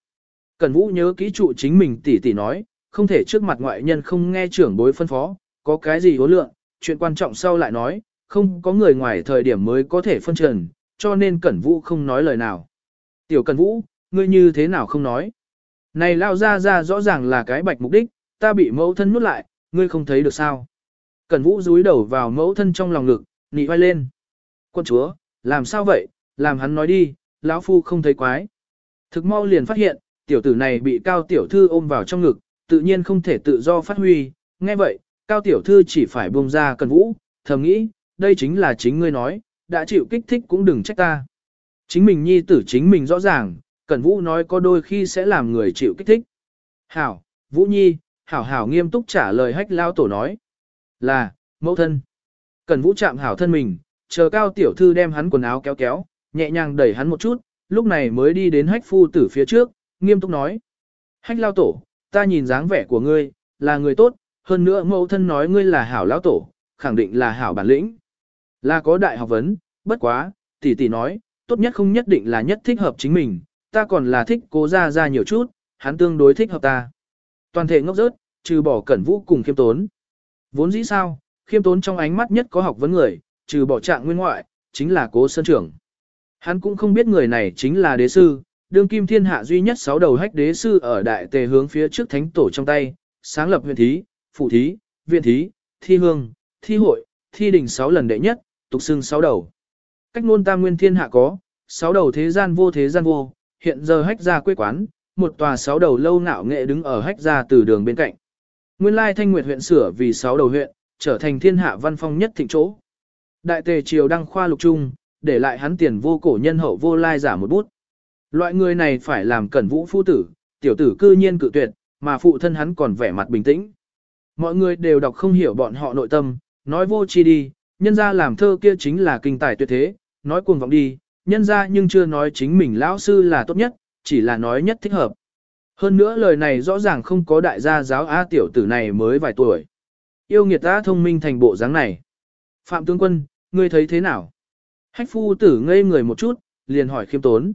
[SPEAKER 1] Cẩn Vũ nhớ kỹ trụ chính mình tỉ tỉ nói, không thể trước mặt ngoại nhân không nghe trưởng bối phân phó, có cái gì hối lượng, chuyện quan trọng sau lại nói, không có người ngoài thời điểm mới có thể phân trần, cho nên Cẩn Vũ không nói lời nào. Tiểu Cẩn Vũ, ngươi như thế nào không nói? Này lao ra ra rõ ràng là cái bạch mục đích, ta bị mẫu thân nuốt lại, ngươi không thấy được sao? Cẩn Vũ rúi đầu vào mẫu thân trong lòng ngực, nị vai lên. Quân chúa, làm sao vậy, làm hắn nói đi, lão phu không thấy quái. Thực mau liền phát hiện, tiểu tử này bị cao tiểu thư ôm vào trong ngực, tự nhiên không thể tự do phát huy, nghe vậy, cao tiểu thư chỉ phải buông ra cần Vũ, thầm nghĩ, đây chính là chính ngươi nói, đã chịu kích thích cũng đừng trách ta. Chính mình nhi tử chính mình rõ ràng, Cẩn Vũ nói có đôi khi sẽ làm người chịu kích thích. Hảo, Vũ Nhi, Hảo Hảo nghiêm túc trả lời hách lao tổ nói. Là, mẫu thân. Cẩn Vũ chạm hảo thân mình, chờ cao tiểu thư đem hắn quần áo kéo kéo, nhẹ nhàng đẩy hắn một chút, lúc này mới đi đến hách phu tử phía trước, nghiêm túc nói. Hách lao tổ, ta nhìn dáng vẻ của ngươi, là người tốt, hơn nữa mẫu thân nói ngươi là hảo lao tổ, khẳng định là hảo bản lĩnh. Là có đại học vấn, bất quá, tỷ tỷ nói, tốt nhất không nhất định là nhất thích hợp chính mình, ta còn là thích cố ra ra nhiều chút, hắn tương đối thích hợp ta. Toàn thể ngốc rớt, trừ bỏ cẩn vũ cùng khiêm tốn. Vốn dĩ sao, khiêm tốn trong ánh mắt nhất có học vấn người, trừ bỏ trạng nguyên ngoại, chính là cố sơn trưởng. Hắn cũng không biết người này chính là đế sư, đương kim thiên hạ duy nhất sáu đầu hách đế sư ở đại tề hướng phía trước thánh tổ trong tay, sáng lập huyện thí, phụ thí, viện thí, thi hương, thi hội, thi đình sáu lần đệ nhất, tục xưng sáu đầu. Cách ngôn tam nguyên thiên hạ có, sáu đầu thế gian vô thế gian vô, hiện giờ hách ra quê quán, một tòa sáu đầu lâu ngạo nghệ đứng ở hách ra từ đường bên cạnh. Nguyên lai thanh nguyệt huyện sửa vì sáu đầu huyện, trở thành thiên hạ văn phong nhất thịnh chỗ. Đại tề triều đăng khoa lục trung, để lại hắn tiền vô cổ nhân hậu vô lai giả một bút. Loại người này phải làm cẩn vũ phu tử, tiểu tử cư nhiên cự tuyệt, mà phụ thân hắn còn vẻ mặt bình tĩnh. Mọi người đều đọc không hiểu bọn họ nội tâm, nói vô chi đi, nhân ra làm thơ kia chính là kinh tài tuyệt thế, nói cuồng vọng đi, nhân ra nhưng chưa nói chính mình lão sư là tốt nhất, chỉ là nói nhất thích hợp. Hơn nữa lời này rõ ràng không có đại gia giáo A tiểu tử này mới vài tuổi. Yêu nghiệt ta thông minh thành bộ dáng này. Phạm tướng quân, ngươi thấy thế nào? Hách phu tử ngây người một chút, liền hỏi khiêm tốn.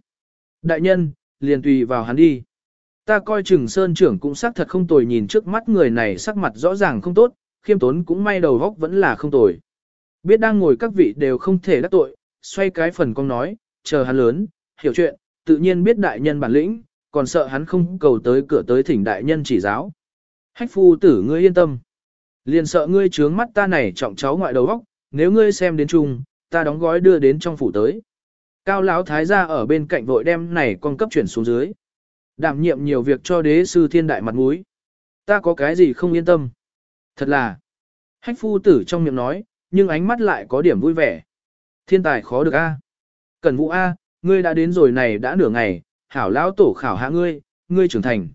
[SPEAKER 1] Đại nhân, liền tùy vào hắn đi. Ta coi chừng sơn trưởng cũng xác thật không tồi nhìn trước mắt người này sắc mặt rõ ràng không tốt, khiêm tốn cũng may đầu góc vẫn là không tồi. Biết đang ngồi các vị đều không thể đắc tội, xoay cái phần con nói, chờ hắn lớn, hiểu chuyện, tự nhiên biết đại nhân bản lĩnh, còn sợ hắn không cầu tới cửa tới thỉnh đại nhân chỉ giáo. Hách phu tử ngươi yên tâm. Liền sợ ngươi trướng mắt ta này trọng cháu ngoại đầu góc, nếu ngươi xem đến chung, ta đóng gói đưa đến trong phủ tới. Cao lão thái gia ở bên cạnh vội đem này con cấp chuyển xuống dưới. Đảm nhiệm nhiều việc cho đế sư thiên đại mặt mũi. Ta có cái gì không yên tâm. Thật là. Hách phu tử trong miệng nói, nhưng ánh mắt lại có điểm vui vẻ. Thiên tài khó được a. Cẩn vũ a, ngươi đã đến rồi này đã nửa ngày, hảo lão tổ khảo hạ ngươi, ngươi trưởng thành.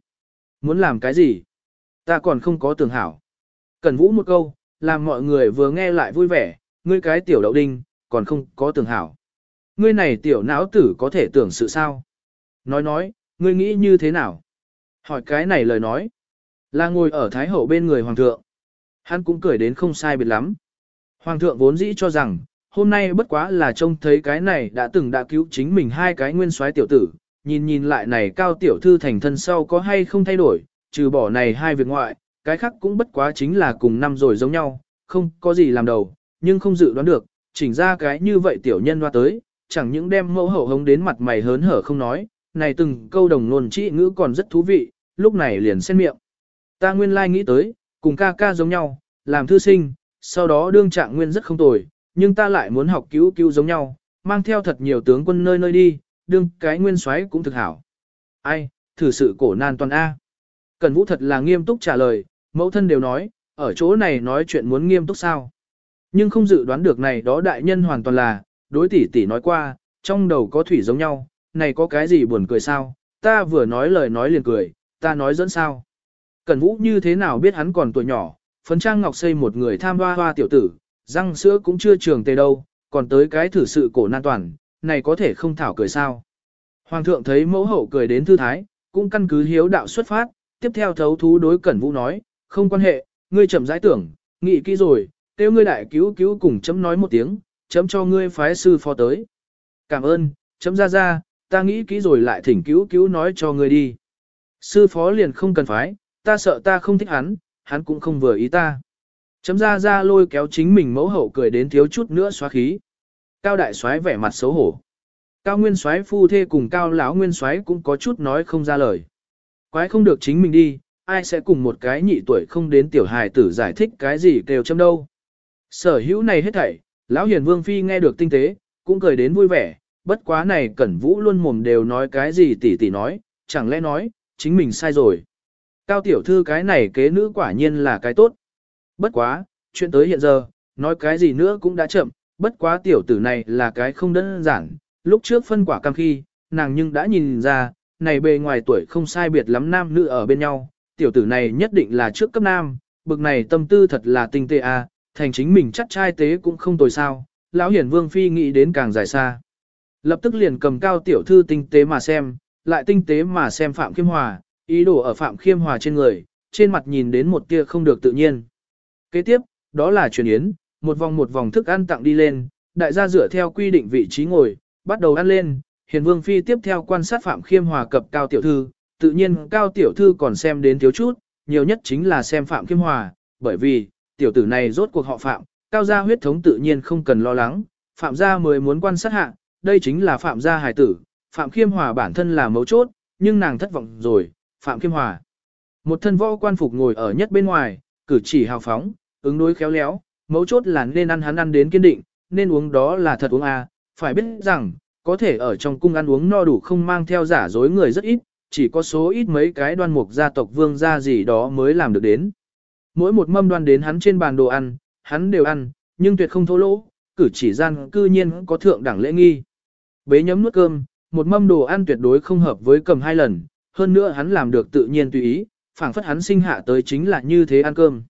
[SPEAKER 1] Muốn làm cái gì? Ta còn không có tưởng hảo. Cẩn vũ một câu, làm mọi người vừa nghe lại vui vẻ, ngươi cái tiểu đậu đinh, còn không có tưởng hảo. Ngươi này tiểu não tử có thể tưởng sự sao? Nói nói, ngươi nghĩ như thế nào? Hỏi cái này lời nói. Là ngồi ở Thái Hậu bên người Hoàng thượng. Hắn cũng cười đến không sai biệt lắm. Hoàng thượng vốn dĩ cho rằng, hôm nay bất quá là trông thấy cái này đã từng đã cứu chính mình hai cái nguyên soái tiểu tử, nhìn nhìn lại này cao tiểu thư thành thân sau có hay không thay đổi, trừ bỏ này hai việc ngoại, cái khác cũng bất quá chính là cùng năm rồi giống nhau, không có gì làm đầu, nhưng không dự đoán được, chỉnh ra cái như vậy tiểu nhân hoa tới, chẳng những đem mẫu hậu hống đến mặt mày hớn hở không nói, này từng câu đồng nôn trị ngữ còn rất thú vị, lúc này liền xen miệng. Ta nguyên lai like nghĩ tới, cùng ca ca giống nhau, làm thư sinh, sau đó đương trạng nguyên rất không tồi, nhưng ta lại muốn học cứu cứu giống nhau, mang theo thật nhiều tướng quân nơi nơi đi, đương cái nguyên soái cũng thực hảo. Ai, thử sự cổ nan toàn A. Cần vũ thật là nghiêm túc trả lời, mẫu thân đều nói, ở chỗ này nói chuyện muốn nghiêm túc sao. Nhưng không dự đoán được này đó đại nhân hoàn toàn là, đối tỷ tỷ nói qua, trong đầu có thủy giống nhau, này có cái gì buồn cười sao, ta vừa nói lời nói liền cười, ta nói dẫn sao. Cẩn vũ như thế nào biết hắn còn tuổi nhỏ, phấn trang ngọc xây một người tham hoa hoa tiểu tử, răng sữa cũng chưa trường tề đâu, còn tới cái thử sự cổ nan toàn, này có thể không thảo cười sao. Hoàng thượng thấy mẫu hậu cười đến thư thái, cũng căn cứ hiếu đạo xuất phát, tiếp theo thấu thú đối cẩn vũ nói, không quan hệ, ngươi chậm rãi tưởng, nghĩ kỹ rồi, tiêu ngươi đại cứu cứu cùng chấm nói một tiếng, chấm cho ngươi phái sư phó tới. Cảm ơn, chấm ra ra, ta nghĩ kỹ rồi lại thỉnh cứu cứu nói cho ngươi đi. Sư phó liền không cần phái, ta sợ ta không thích hắn, hắn cũng không vừa ý ta. Chấm ra ra lôi kéo chính mình mẫu hậu cười đến thiếu chút nữa xóa khí. Cao đại soái vẻ mặt xấu hổ. Cao nguyên soái phu thê cùng cao lão nguyên soái cũng có chút nói không ra lời. Quái không được chính mình đi, ai sẽ cùng một cái nhị tuổi không đến tiểu hài tử giải thích cái gì kêu châm đâu. Sở hữu này hết thảy, lão hiền vương phi nghe được tinh tế, cũng cười đến vui vẻ, bất quá này cẩn vũ luôn mồm đều nói cái gì tỷ tỷ nói, chẳng lẽ nói, chính mình sai rồi. Cao tiểu thư cái này kế nữ quả nhiên là cái tốt. Bất quá, chuyện tới hiện giờ, nói cái gì nữa cũng đã chậm, bất quá tiểu tử này là cái không đơn giản, lúc trước phân quả cam khi, nàng nhưng đã nhìn ra, này bề ngoài tuổi không sai biệt lắm nam nữ ở bên nhau, tiểu tử này nhất định là trước cấp nam, bực này tâm tư thật là tinh tế a, à, thành chính mình chắc trai tế cũng không tồi sao, lão hiển vương phi nghĩ đến càng dài xa. Lập tức liền cầm cao tiểu thư tinh tế mà xem, lại tinh tế mà xem Phạm Khiêm Hòa, ý đồ ở Phạm Khiêm Hòa trên người, trên mặt nhìn đến một tia không được tự nhiên. Kế tiếp, đó là truyền yến, một vòng một vòng thức ăn tặng đi lên, đại gia dựa theo quy định vị trí ngồi, bắt đầu ăn lên, hiền vương phi tiếp theo quan sát Phạm Khiêm Hòa cập cao tiểu thư, tự nhiên cao tiểu thư còn xem đến thiếu chút, nhiều nhất chính là xem Phạm kim Hòa, bởi vì, tiểu tử này rốt cuộc họ Phạm, cao gia huyết thống tự nhiên không cần lo lắng, Phạm gia mới muốn quan sát hạ, đây chính là Phạm gia hài tử, Phạm Khiêm Hòa bản thân là mấu chốt, nhưng nàng thất vọng rồi, Phạm Khiêm Hòa. Một thân võ quan phục ngồi ở nhất bên ngoài, cử chỉ hào phóng, ứng đối khéo léo, mấu chốt là nên ăn hắn ăn đến kiên định, nên uống đó là thật uống à, phải biết rằng, có thể ở trong cung ăn uống no đủ không mang theo giả dối người rất ít, chỉ có số ít mấy cái đoan mục gia tộc vương gia gì đó mới làm được đến. Mỗi một mâm đoan đến hắn trên bàn đồ ăn, hắn đều ăn, nhưng tuyệt không thô lỗ, cử chỉ gian cư nhiên có thượng đẳng lễ nghi. Bế nhấm nuốt cơm, một mâm đồ ăn tuyệt đối không hợp với cầm hai lần, hơn nữa hắn làm được tự nhiên tùy ý, phảng phất hắn sinh hạ tới chính là như thế ăn cơm.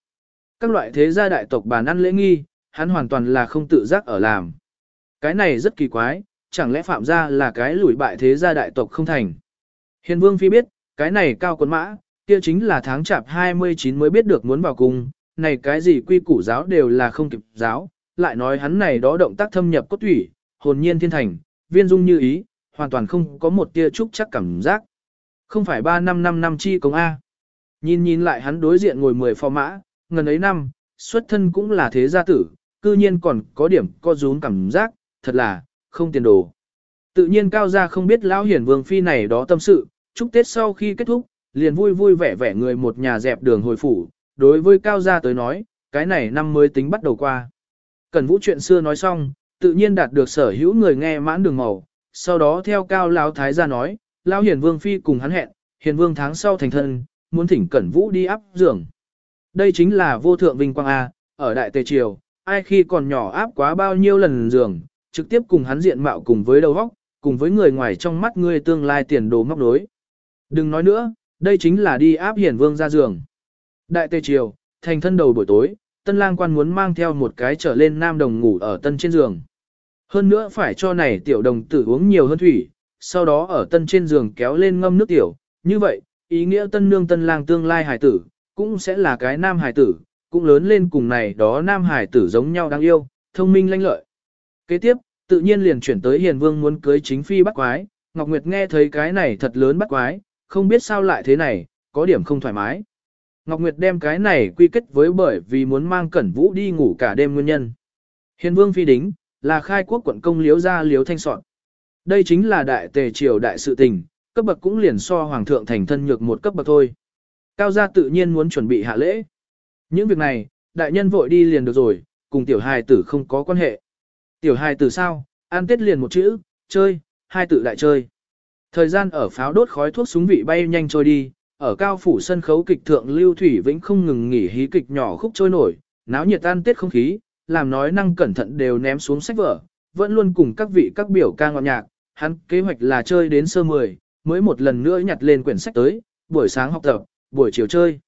[SPEAKER 1] Các loại thế gia đại tộc bàn ăn lễ nghi, hắn hoàn toàn là không tự giác ở làm. Cái này rất kỳ quái, chẳng lẽ phạm gia là cái lùi bại thế gia đại tộc không thành. Hiền vương phi biết, cái này cao quân mã, kia chính là tháng chạp 29 mới biết được muốn vào cung, này cái gì quy củ giáo đều là không kịp giáo, lại nói hắn này đó động tác thâm nhập cốt thủy, hồn nhiên thiên thành, viên dung như ý, hoàn toàn không có một tia trúc chắc cảm giác. Không phải 3 năm 5 năm chi công A. Nhìn nhìn lại hắn đối diện ngồi 10 phò mã, ngần ấy năm, xuất thân cũng là thế gia tử, cư nhiên còn có điểm co rún cảm giác, thật là, không tiền đồ. Tự nhiên cao gia không biết lão hiển vương phi này đó tâm sự, chúc Tết sau khi kết thúc, liền vui vui vẻ vẻ người một nhà dẹp đường hồi phủ, đối với cao gia tới nói, cái này năm mới tính bắt đầu qua. Cần vũ chuyện xưa nói xong, tự nhiên đạt được sở hữu người nghe mãn đường màu, sau đó theo cao lão thái gia nói, lão hiền vương phi cùng hắn hẹn, hiền vương tháng sau thành thân, muốn thỉnh cẩn vũ đi áp giường. Đây chính là vô thượng vinh quang A, ở đại tề triều, ai khi còn nhỏ áp quá bao nhiêu lần giường, trực tiếp cùng hắn diện mạo cùng với đầu óc, cùng với người ngoài trong mắt ngươi tương lai tiền đồ móc đối. Đừng nói nữa, Đây chính là đi áp hiển vương ra giường. Đại tề triều, thành thân đầu buổi tối, tân lang quan muốn mang theo một cái trở lên nam đồng ngủ ở tân trên giường. Hơn nữa phải cho này tiểu đồng tử uống nhiều hơn thủy, sau đó ở tân trên giường kéo lên ngâm nước tiểu. Như vậy, ý nghĩa tân nương tân lang tương lai hải tử, cũng sẽ là cái nam hải tử, cũng lớn lên cùng này đó nam hải tử giống nhau đáng yêu, thông minh lanh lợi. Kế tiếp, tự nhiên liền chuyển tới hiền vương muốn cưới chính phi bắt quái, Ngọc Nguyệt nghe thấy cái này thật lớn bắt quái, không biết sao lại thế này, có điểm không thoải mái. Ngọc Nguyệt đem cái này quy kết với bởi vì muốn mang Cẩn Vũ đi ngủ cả đêm nguyên nhân. Hiền vương phi đính, là khai quốc quận công liếu ra liếu thanh soạn. Đây chính là đại tề triều đại sự tình, cấp bậc cũng liền so hoàng thượng thành thân nhược một cấp bậc thôi. Cao gia tự nhiên muốn chuẩn bị hạ lễ. Những việc này, đại nhân vội đi liền được rồi, cùng tiểu hài tử không có quan hệ. Tiểu hài tử sao, ăn tết liền một chữ, chơi, hai tự đại chơi. Thời gian ở pháo đốt khói thuốc súng vị bay nhanh trôi đi, ở cao phủ sân khấu kịch thượng Lưu Thủy Vĩnh không ngừng nghỉ hí kịch nhỏ khúc trôi nổi, náo nhiệt tan tết không khí, làm nói năng cẩn thận đều ném xuống sách vở, vẫn luôn cùng các vị các biểu ca ngọt nhạc, hắn kế hoạch là chơi đến sơ mười, mới một lần nữa nhặt lên quyển sách tới, buổi sáng học tập, buổi chiều chơi.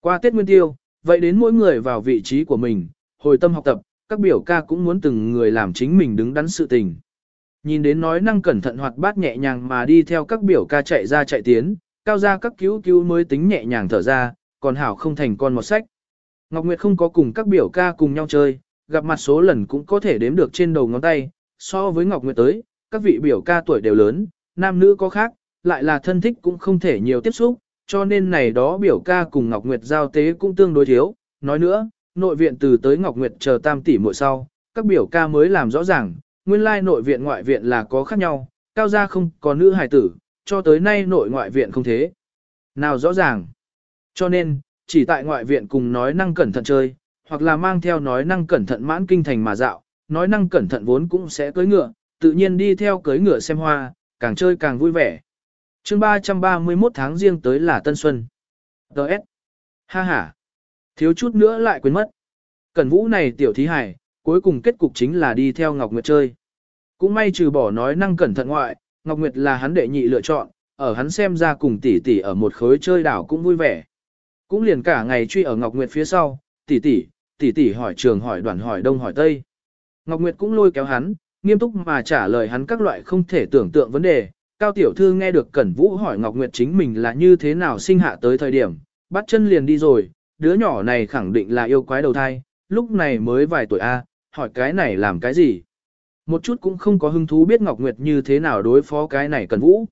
[SPEAKER 1] Qua Tết Nguyên Tiêu, vậy đến mỗi người vào vị trí của mình, hồi tâm học tập, các biểu ca cũng muốn từng người làm chính mình đứng đắn sự tình. Nhìn đến nói năng cẩn thận hoạt bát nhẹ nhàng mà đi theo các biểu ca chạy ra chạy tiến, cao ra các cứu cứu mới tính nhẹ nhàng thở ra, còn hảo không thành con một sách. Ngọc Nguyệt không có cùng các biểu ca cùng nhau chơi, gặp mặt số lần cũng có thể đếm được trên đầu ngón tay, so với Ngọc Nguyệt tới, các vị biểu ca tuổi đều lớn, nam nữ có khác, lại là thân thích cũng không thể nhiều tiếp xúc, cho nên này đó biểu ca cùng Ngọc Nguyệt giao tế cũng tương đối thiếu. Nói nữa, nội viện từ tới Ngọc Nguyệt chờ tam tỷ muội sau, các biểu ca mới làm rõ ràng, nguyên lai nội viện ngoại viện là có khác nhau, cao gia không có nữ hài tử, cho tới nay nội ngoại viện không thế. Nào rõ ràng. Cho nên, chỉ tại ngoại viện cùng nói năng cẩn thận chơi, hoặc là mang theo nói năng cẩn thận mãn kinh thành mà dạo, nói năng cẩn thận vốn cũng sẽ cưới ngựa, tự nhiên đi theo cưới ngựa xem hoa, càng chơi càng vui vẻ. chương 331 tháng riêng tới là Tân Xuân. Đợt. Ha ha. Thiếu chút nữa lại quên mất. Cẩn vũ này tiểu thí hải, cuối cùng kết cục chính là đi theo Ngọc Nguyệt chơi. Cũng may trừ bỏ nói năng cẩn thận ngoại, Ngọc Nguyệt là hắn đệ nhị lựa chọn, ở hắn xem ra cùng tỷ tỷ ở một khối chơi đảo cũng vui vẻ. Cũng liền cả ngày truy ở Ngọc Nguyệt phía sau, tỷ tỷ, tỷ tỷ hỏi trường hỏi đoàn hỏi đông hỏi tây. Ngọc Nguyệt cũng lôi kéo hắn, nghiêm túc mà trả lời hắn các loại không thể tưởng tượng vấn đề. Cao tiểu thư nghe được Cẩn Vũ hỏi Ngọc Nguyệt chính mình là như thế nào sinh hạ tới thời điểm, bắt chân liền đi rồi, đứa nhỏ này khẳng định là yêu quái đầu thai, lúc này mới vài tuổi A, hỏi cái này làm cái gì. Một chút cũng không có hứng thú biết Ngọc Nguyệt như thế nào đối phó cái này cần Vũ.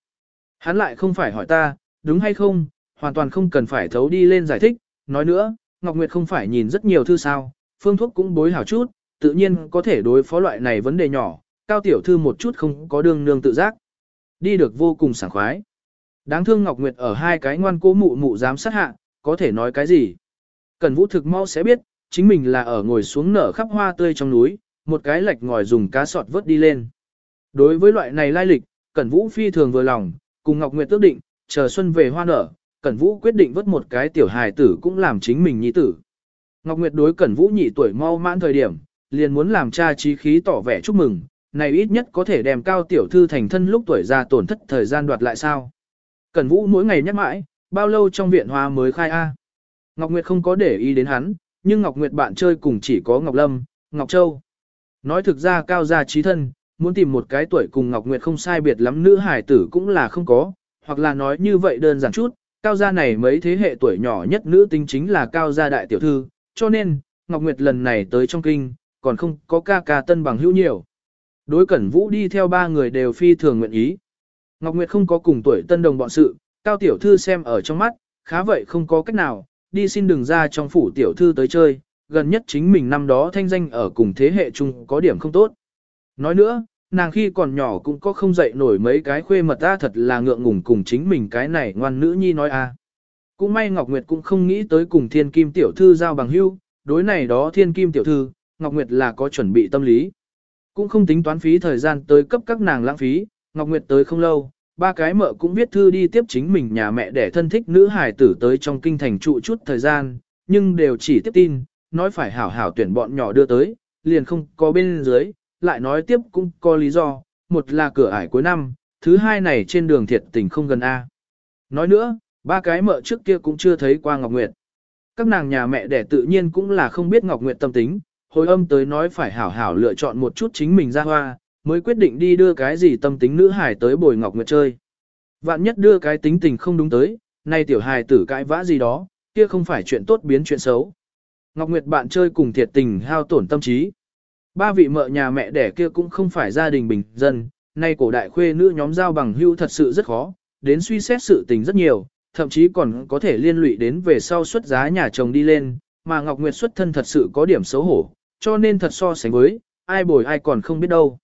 [SPEAKER 1] Hắn lại không phải hỏi ta, đúng hay không, hoàn toàn không cần phải thấu đi lên giải thích, nói nữa, Ngọc Nguyệt không phải nhìn rất nhiều thư sao, phương thuốc cũng bối hảo chút, tự nhiên có thể đối phó loại này vấn đề nhỏ, cao tiểu thư một chút không có đương nương tự giác. Đi được vô cùng sảng khoái. Đáng thương Ngọc Nguyệt ở hai cái ngoan cố mụ mụ dám sát hạ, có thể nói cái gì. Cần vũ thực mau sẽ biết, chính mình là ở ngồi xuống nở khắp hoa tươi trong núi, một cái lệch ngòi dùng cá sọt vớt đi lên. Đối với loại này lai lịch, Cẩn Vũ phi thường vừa lòng, cùng Ngọc Nguyệt tước định, chờ xuân về hoa nở, Cẩn Vũ quyết định vớt một cái tiểu hài tử cũng làm chính mình nhi tử. Ngọc Nguyệt đối Cẩn Vũ nhị tuổi mau mãn thời điểm, liền muốn làm cha trí khí tỏ vẻ chúc mừng, này ít nhất có thể đem cao tiểu thư thành thân lúc tuổi già tổn thất thời gian đoạt lại sao. Cẩn Vũ mỗi ngày nhắc mãi, bao lâu trong viện hoa mới khai A. Ngọc Nguyệt không có để ý đến hắn, nhưng Ngọc Nguyệt bạn chơi cùng chỉ có Ngọc Lâm, Ngọc Châu. Nói thực ra cao gia trí thân, muốn tìm một cái tuổi cùng Ngọc Nguyệt không sai biệt lắm nữ hải tử cũng là không có, hoặc là nói như vậy đơn giản chút, cao gia này mấy thế hệ tuổi nhỏ nhất nữ tính chính là cao gia đại tiểu thư, cho nên, Ngọc Nguyệt lần này tới trong kinh, còn không có ca ca tân bằng hữu nhiều. Đối cẩn vũ đi theo ba người đều phi thường nguyện ý. Ngọc Nguyệt không có cùng tuổi tân đồng bọn sự, cao tiểu thư xem ở trong mắt, khá vậy không có cách nào, đi xin đừng ra trong phủ tiểu thư tới chơi, gần nhất chính mình năm đó thanh danh ở cùng thế hệ chung có điểm không tốt. Nói nữa, nàng khi còn nhỏ cũng có không dậy nổi mấy cái khuê mật ta thật là ngượng ngùng cùng chính mình cái này ngoan nữ nhi nói a. Cũng may Ngọc Nguyệt cũng không nghĩ tới cùng thiên kim tiểu thư giao bằng hữu, đối này đó thiên kim tiểu thư, Ngọc Nguyệt là có chuẩn bị tâm lý. Cũng không tính toán phí thời gian tới cấp các nàng lãng phí, Ngọc Nguyệt tới không lâu, ba cái mợ cũng viết thư đi tiếp chính mình nhà mẹ để thân thích nữ hải tử tới trong kinh thành trụ chút thời gian, nhưng đều chỉ tiếp tin, nói phải hảo hảo tuyển bọn nhỏ đưa tới, liền không có bên dưới, lại nói tiếp cũng có lý do, một là cửa ải cuối năm, thứ hai này trên đường thiệt tình không gần A. Nói nữa, ba cái mợ trước kia cũng chưa thấy qua Ngọc Nguyệt. Các nàng nhà mẹ đẻ tự nhiên cũng là không biết Ngọc Nguyệt tâm tính, hồi âm tới nói phải hảo hảo lựa chọn một chút chính mình ra hoa, mới quyết định đi đưa cái gì tâm tính nữ hải tới bồi Ngọc Nguyệt chơi. Vạn nhất đưa cái tính tình không đúng tới, nay tiểu hài tử cãi vã gì đó, kia không phải chuyện tốt biến chuyện xấu. Ngọc Nguyệt bạn chơi cùng thiệt tình hao tổn tâm trí. Ba vị mợ nhà mẹ đẻ kia cũng không phải gia đình bình dân, nay cổ đại khuê nữ nhóm giao bằng hưu thật sự rất khó, đến suy xét sự tình rất nhiều, thậm chí còn có thể liên lụy đến về sau xuất giá nhà chồng đi lên, mà Ngọc Nguyệt xuất thân thật sự có điểm xấu hổ, cho nên thật so sánh với, ai bồi ai còn không biết đâu.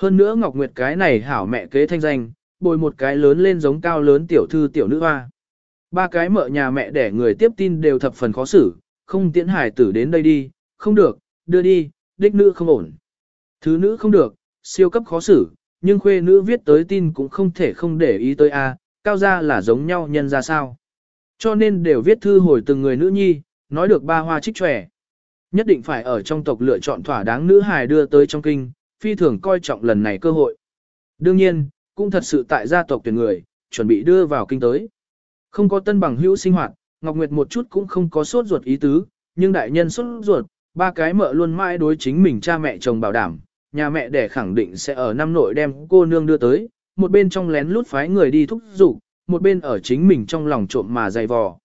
[SPEAKER 1] Hơn nữa Ngọc Nguyệt cái này hảo mẹ kế thanh danh, bồi một cái lớn lên giống cao lớn tiểu thư tiểu nữ hoa. Ba cái mợ nhà mẹ để người tiếp tin đều thập phần khó xử, không tiễn hải tử đến đây đi, không được, đưa đi, đích nữ không ổn. Thứ nữ không được, siêu cấp khó xử, nhưng khuê nữ viết tới tin cũng không thể không để ý tới a, cao gia là giống nhau nhân ra sao. Cho nên đều viết thư hồi từng người nữ nhi, nói được ba hoa trích trẻ. Nhất định phải ở trong tộc lựa chọn thỏa đáng nữ hài đưa tới trong kinh, phi thường coi trọng lần này cơ hội. Đương nhiên, cũng thật sự tại gia tộc tuyển người, chuẩn bị đưa vào kinh tới. Không có tân bằng hữu sinh hoạt, Ngọc Nguyệt một chút cũng không có sốt ruột ý tứ, nhưng đại nhân sốt ruột, ba cái mợ luôn mãi đối chính mình cha mẹ chồng bảo đảm, nhà mẹ đẻ khẳng định sẽ ở năm nội đem cô nương đưa tới, một bên trong lén lút phái người đi thúc giục, một bên ở chính mình trong lòng trộm mà dày vò.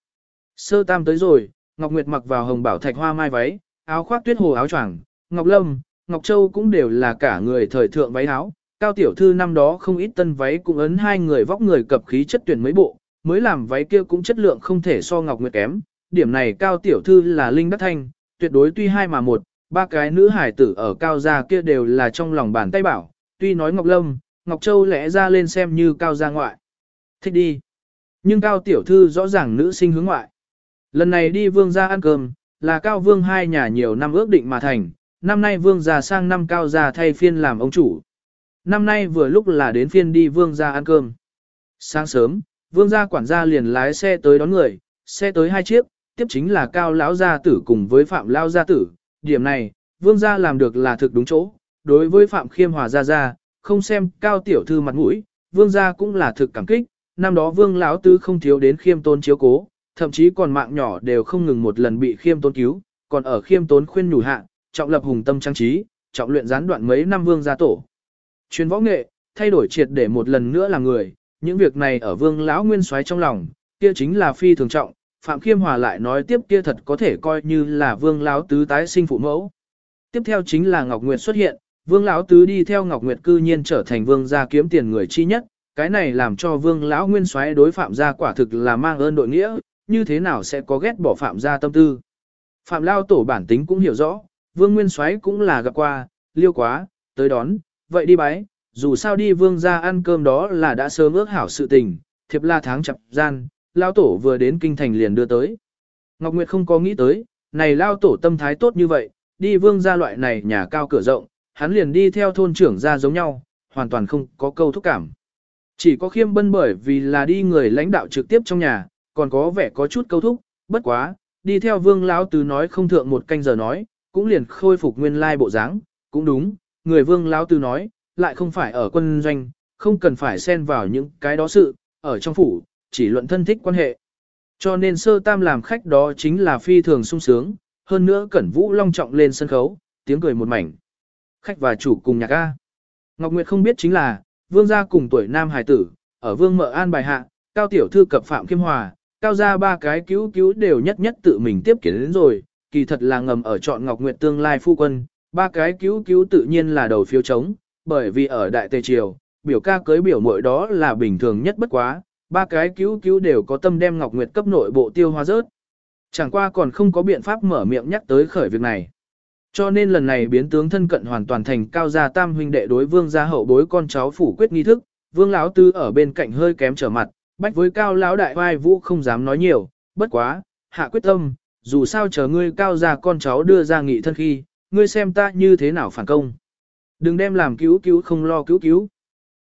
[SPEAKER 1] Sơ tam tới rồi, Ngọc Nguyệt mặc vào hồng bảo thạch hoa mai váy, áo khoác tuyết hồ áo choàng, Ngọc Lâm, Ngọc Châu cũng đều là cả người thời thượng váy áo, cao tiểu thư năm đó không ít tân váy cũng ấn hai người vóc người cập khí chất tuyển mấy bộ, mới làm váy kia cũng chất lượng không thể so Ngọc Nguyệt kém, điểm này cao tiểu thư là linh đắc thanh, tuyệt đối tuy hai mà một, ba cái nữ hải tử ở cao gia kia đều là trong lòng bàn tay bảo, tuy nói Ngọc Lâm, Ngọc Châu lẽ ra lên xem như cao gia ngoại. Thích đi. Nhưng cao tiểu thư rõ ràng nữ sinh hướng ngoại. Lần này đi vương gia ăn cơm, là cao vương hai nhà nhiều năm ước định mà thành, năm nay vương gia sang năm cao gia thay phiên làm ông chủ. Năm nay vừa lúc là đến phiên đi vương gia ăn cơm. Sáng sớm, vương gia quản gia liền lái xe tới đón người, xe tới hai chiếc, tiếp chính là cao lão gia tử cùng với phạm lao gia tử. Điểm này, vương gia làm được là thực đúng chỗ. Đối với phạm khiêm hòa gia gia, không xem cao tiểu thư mặt mũi, vương gia cũng là thực cảm kích. Năm đó vương lão tứ không thiếu đến khiêm tôn chiếu cố, thậm chí còn mạng nhỏ đều không ngừng một lần bị khiêm tôn cứu, còn ở khiêm tốn khuyên nhủ hạ, trọng lập hùng tâm trang trí, trọng luyện gián đoạn mấy năm vương gia tổ. Chuyên võ nghệ, thay đổi triệt để một lần nữa là người, những việc này ở vương lão nguyên soái trong lòng, kia chính là phi thường trọng, Phạm Khiêm Hòa lại nói tiếp kia thật có thể coi như là vương lão tứ tái sinh phụ mẫu. Tiếp theo chính là Ngọc Nguyệt xuất hiện, vương lão tứ đi theo Ngọc Nguyệt cư nhiên trở thành vương gia kiếm tiền người chi nhất, cái này làm cho vương lão nguyên soái đối phạm gia quả thực là mang ơn đội nghĩa, như thế nào sẽ có ghét bỏ phạm gia tâm tư. Phạm lao tổ bản tính cũng hiểu rõ, vương nguyên soái cũng là gặp qua, liêu quá, tới đón, vậy đi bái, dù sao đi vương ra ăn cơm đó là đã sớm ước hảo sự tình, thiệp la tháng chập gian, lao tổ vừa đến kinh thành liền đưa tới. Ngọc Nguyệt không có nghĩ tới, này lao tổ tâm thái tốt như vậy, đi vương ra loại này nhà cao cửa rộng, hắn liền đi theo thôn trưởng ra giống nhau, hoàn toàn không có câu thúc cảm. Chỉ có khiêm bân bởi vì là đi người lãnh đạo trực tiếp trong nhà, còn có vẻ có chút câu thúc, bất quá, đi theo vương lão tứ nói không thượng một canh giờ nói, cũng liền khôi phục nguyên lai bộ dáng, cũng đúng, người vương lão tư nói, lại không phải ở quân doanh, không cần phải xen vào những cái đó sự, ở trong phủ, chỉ luận thân thích quan hệ. Cho nên sơ tam làm khách đó chính là phi thường sung sướng, hơn nữa cẩn vũ long trọng lên sân khấu, tiếng cười một mảnh. Khách và chủ cùng nhạc A. Ngọc Nguyệt không biết chính là, vương gia cùng tuổi nam hài tử, ở vương mợ an bài hạ, cao tiểu thư cập phạm kim hòa, cao gia ba cái cứu cứu đều nhất nhất tự mình tiếp kiến đến rồi, kỳ thật là ngầm ở chọn Ngọc Nguyệt tương lai phu quân, ba cái cứu cứu tự nhiên là đầu phiếu chống, bởi vì ở Đại Tề Triều, biểu ca cưới biểu muội đó là bình thường nhất bất quá, ba cái cứu cứu đều có tâm đem Ngọc Nguyệt cấp nội bộ tiêu hóa rớt. Chẳng qua còn không có biện pháp mở miệng nhắc tới khởi việc này. Cho nên lần này biến tướng thân cận hoàn toàn thành cao gia tam huynh đệ đối vương gia hậu bối con cháu phủ quyết nghi thức, vương lão tư ở bên cạnh hơi kém trở mặt, bách với cao lão đại vai vũ không dám nói nhiều, bất quá, hạ quyết tâm, dù sao chờ ngươi cao gia con cháu đưa ra nghị thân khi, ngươi xem ta như thế nào phản công. Đừng đem làm cứu cứu không lo cứu cứu.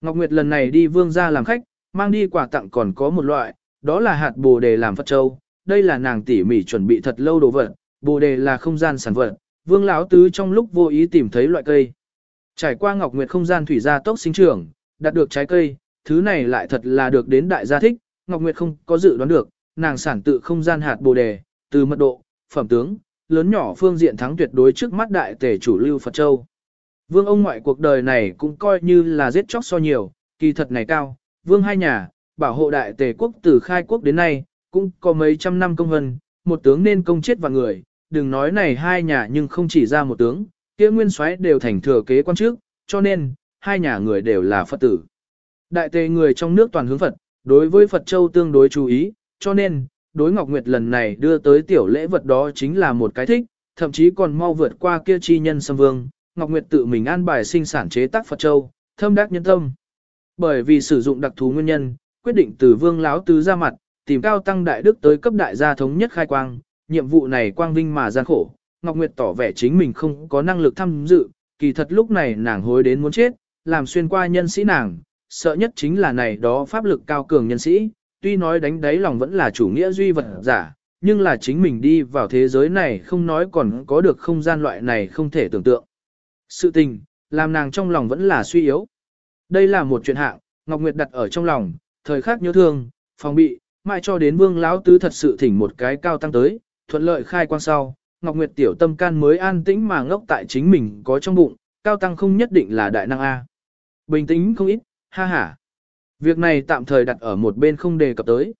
[SPEAKER 1] Ngọc Nguyệt lần này đi vương gia làm khách, mang đi quà tặng còn có một loại, đó là hạt bồ đề làm Phật Châu. Đây là nàng tỉ mỉ chuẩn bị thật lâu đồ vật, bồ đề là không gian sản vật. Vương lão tứ trong lúc vô ý tìm thấy loại cây. Trải qua Ngọc Nguyệt không gian thủy gia tốc sinh trưởng, đạt được trái cây, thứ này lại thật là được đến đại gia thích, Ngọc Nguyệt không có dự đoán được, nàng sản tự không gian hạt bồ đề, từ mật độ, phẩm tướng, lớn nhỏ phương diện thắng tuyệt đối trước mắt đại tể chủ lưu Phật Châu. Vương ông ngoại cuộc đời này cũng coi như là giết chóc so nhiều, kỳ thật này cao, vương hai nhà, bảo hộ đại tề quốc từ khai quốc đến nay, cũng có mấy trăm năm công hân một tướng nên công chết và người, đừng nói này hai nhà nhưng không chỉ ra một tướng, kia nguyên soái đều thành thừa kế quan trước, cho nên, hai nhà người đều là Phật tử. Đại tề người trong nước toàn hướng Phật, đối với Phật Châu tương đối chú ý, cho nên, đối Ngọc Nguyệt lần này đưa tới tiểu lễ vật đó chính là một cái thích, thậm chí còn mau vượt qua kia chi nhân xâm vương, Ngọc Nguyệt tự mình an bài sinh sản chế tác Phật Châu, thâm đắc nhân tâm. Bởi vì sử dụng đặc thú nguyên nhân, quyết định từ vương láo tứ ra mặt, tìm cao tăng đại đức tới cấp đại gia thống nhất khai quang, nhiệm vụ này quang vinh mà gian khổ, Ngọc Nguyệt tỏ vẻ chính mình không có năng lực tham dự, kỳ thật lúc này nàng hối đến muốn chết, làm xuyên qua nhân sĩ nàng, sợ nhất chính là này đó pháp lực cao cường nhân sĩ, tuy nói đánh đáy lòng vẫn là chủ nghĩa duy vật giả, nhưng là chính mình đi vào thế giới này không nói còn có được không gian loại này không thể tưởng tượng. Sự tình, làm nàng trong lòng vẫn là suy yếu. Đây là một chuyện hạng, Ngọc Nguyệt đặt ở trong lòng, thời khắc nhớ thương, phòng bị, mãi cho đến vương lão tứ thật sự thỉnh một cái cao tăng tới, thuận lợi khai quang sau, Ngọc Nguyệt tiểu tâm can mới an tĩnh mà ngốc tại chính mình có trong bụng, cao tăng không nhất định là đại năng A. Bình tĩnh không ít, ha ha. Việc này tạm thời đặt ở một bên không đề cập tới.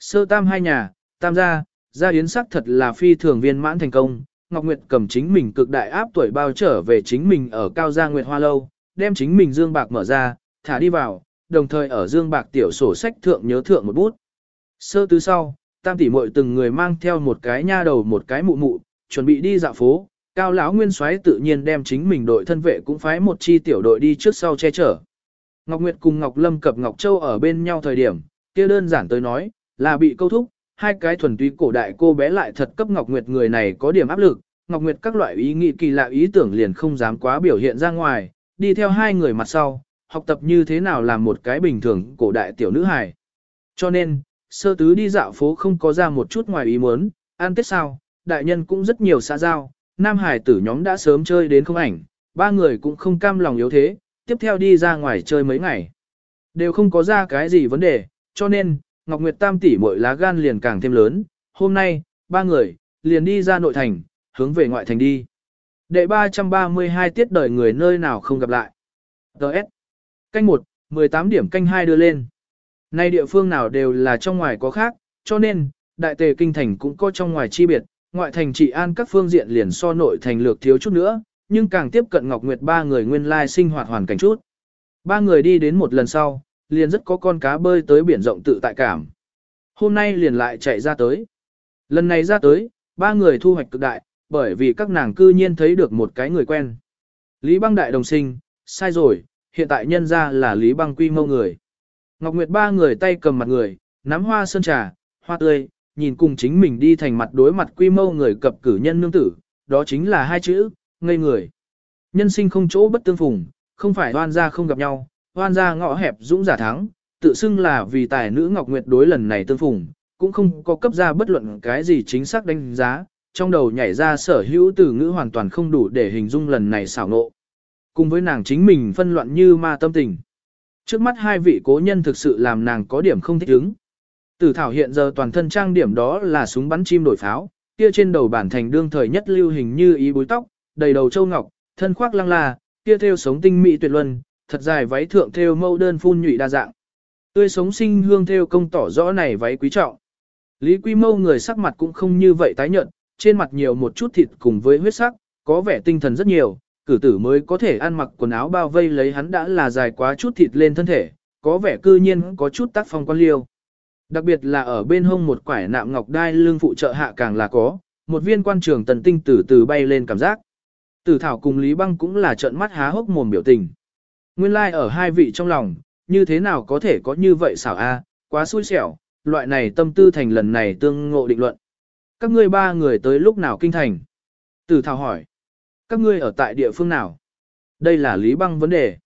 [SPEAKER 1] Sơ tam hai nhà, tam gia, gia yến sắc thật là phi thường viên mãn thành công. Ngọc Nguyệt cầm chính mình cực đại áp tuổi bao trở về chính mình ở cao gia Nguyệt Hoa Lâu, đem chính mình dương bạc mở ra, thả đi vào, đồng thời ở dương bạc tiểu sổ sách thượng nhớ thượng một bút. Sơ tứ sau, tam tỷ muội từng người mang theo một cái nha đầu một cái mụ mụ, chuẩn bị đi dạo phố, cao lão nguyên soái tự nhiên đem chính mình đội thân vệ cũng phái một chi tiểu đội đi trước sau che chở. Ngọc Nguyệt cùng Ngọc Lâm cập Ngọc Châu ở bên nhau thời điểm, kia đơn giản tới nói, là bị câu thúc, hai cái thuần túy cổ đại cô bé lại thật cấp Ngọc Nguyệt người này có điểm áp lực, Ngọc Nguyệt các loại ý nghĩ kỳ lạ ý tưởng liền không dám quá biểu hiện ra ngoài, đi theo hai người mặt sau, học tập như thế nào làm một cái bình thường cổ đại tiểu nữ hài. Cho nên, sơ tứ đi dạo phố không có ra một chút ngoài ý muốn, ăn tết sao, đại nhân cũng rất nhiều xã giao, nam hải tử nhóm đã sớm chơi đến không ảnh, ba người cũng không cam lòng yếu thế, tiếp theo đi ra ngoài chơi mấy ngày. Đều không có ra cái gì vấn đề, cho nên, Ngọc Nguyệt Tam tỷ mỗi lá gan liền càng thêm lớn, hôm nay, ba người, liền đi ra nội thành, hướng về ngoại thành đi. Đệ 332 tiết đời người nơi nào không gặp lại. Đợt. Canh 1, 18 điểm canh 2 đưa lên. Nay địa phương nào đều là trong ngoài có khác, cho nên, đại tề kinh thành cũng có trong ngoài chi biệt, ngoại thành trị an các phương diện liền so nội thành lược thiếu chút nữa, nhưng càng tiếp cận Ngọc Nguyệt ba người nguyên lai sinh hoạt hoàn cảnh chút. Ba người đi đến một lần sau, liền rất có con cá bơi tới biển rộng tự tại cảm. Hôm nay liền lại chạy ra tới. Lần này ra tới, ba người thu hoạch cực đại, bởi vì các nàng cư nhiên thấy được một cái người quen. Lý băng đại đồng sinh, sai rồi, hiện tại nhân ra là Lý băng quy mô người. Ngọc Nguyệt ba người tay cầm mặt người, nắm hoa sơn trà, hoa tươi, nhìn cùng chính mình đi thành mặt đối mặt quy mô người cập cử nhân nương tử, đó chính là hai chữ, ngây người. Nhân sinh không chỗ bất tương phùng, không phải hoan gia không gặp nhau, hoan gia ngõ hẹp dũng giả thắng, tự xưng là vì tài nữ Ngọc Nguyệt đối lần này tương phùng, cũng không có cấp ra bất luận cái gì chính xác đánh giá, trong đầu nhảy ra sở hữu từ ngữ hoàn toàn không đủ để hình dung lần này xảo nộ. Cùng với nàng chính mình phân loạn như ma tâm tình. Trước mắt hai vị cố nhân thực sự làm nàng có điểm không thích ứng. Tử thảo hiện giờ toàn thân trang điểm đó là súng bắn chim đổi pháo, kia trên đầu bản thành đương thời nhất lưu hình như ý búi tóc, đầy đầu châu ngọc, thân khoác lăng la, kia theo sống tinh mỹ tuyệt luân, thật dài váy thượng theo mâu đơn phun nhụy đa dạng. Tươi sống sinh hương theo công tỏ rõ này váy quý trọng. Lý Quy Mâu người sắc mặt cũng không như vậy tái nhợt, trên mặt nhiều một chút thịt cùng với huyết sắc, có vẻ tinh thần rất nhiều, cử tử mới có thể ăn mặc quần áo bao vây lấy hắn đã là dài quá chút thịt lên thân thể, có vẻ cư nhiên có chút tác phong quan liêu. Đặc biệt là ở bên hông một quải nạm ngọc đai lương phụ trợ hạ càng là có, một viên quan trường tần tinh tử từ bay lên cảm giác. Tử thảo cùng Lý Băng cũng là trợn mắt há hốc mồm biểu tình. Nguyên lai like ở hai vị trong lòng, như thế nào có thể có như vậy xảo a, quá xui xẻo, loại này tâm tư thành lần này tương ngộ định luận. Các ngươi ba người tới lúc nào kinh thành? Tử thảo hỏi. Các ngươi ở tại địa phương nào? Đây là Lý Băng vấn đề.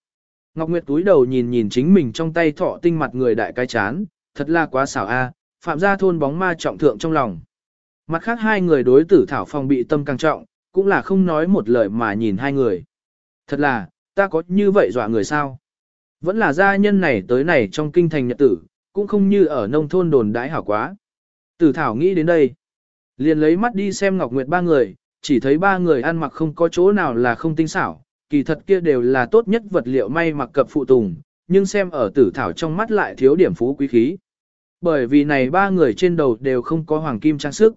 [SPEAKER 1] Ngọc Nguyệt túi đầu nhìn nhìn chính mình trong tay thọ tinh mặt người đại cái chán, thật là quá xảo a, phạm gia thôn bóng ma trọng thượng trong lòng. Mặt khác hai người đối tử thảo phòng bị tâm càng trọng, cũng là không nói một lời mà nhìn hai người. Thật là, ta có như vậy dọa người sao? Vẫn là gia nhân này tới này trong kinh thành nhật tử, cũng không như ở nông thôn đồn đãi hảo quá. Tử Thảo nghĩ đến đây. Liền lấy mắt đi xem Ngọc Nguyệt ba người, chỉ thấy ba người ăn mặc không có chỗ nào là không tinh xảo, kỳ thật kia đều là tốt nhất vật liệu may mặc cập phụ tùng, nhưng xem ở tử thảo trong mắt lại thiếu điểm phú quý khí. Bởi vì này ba người trên đầu đều không có hoàng kim trang sức.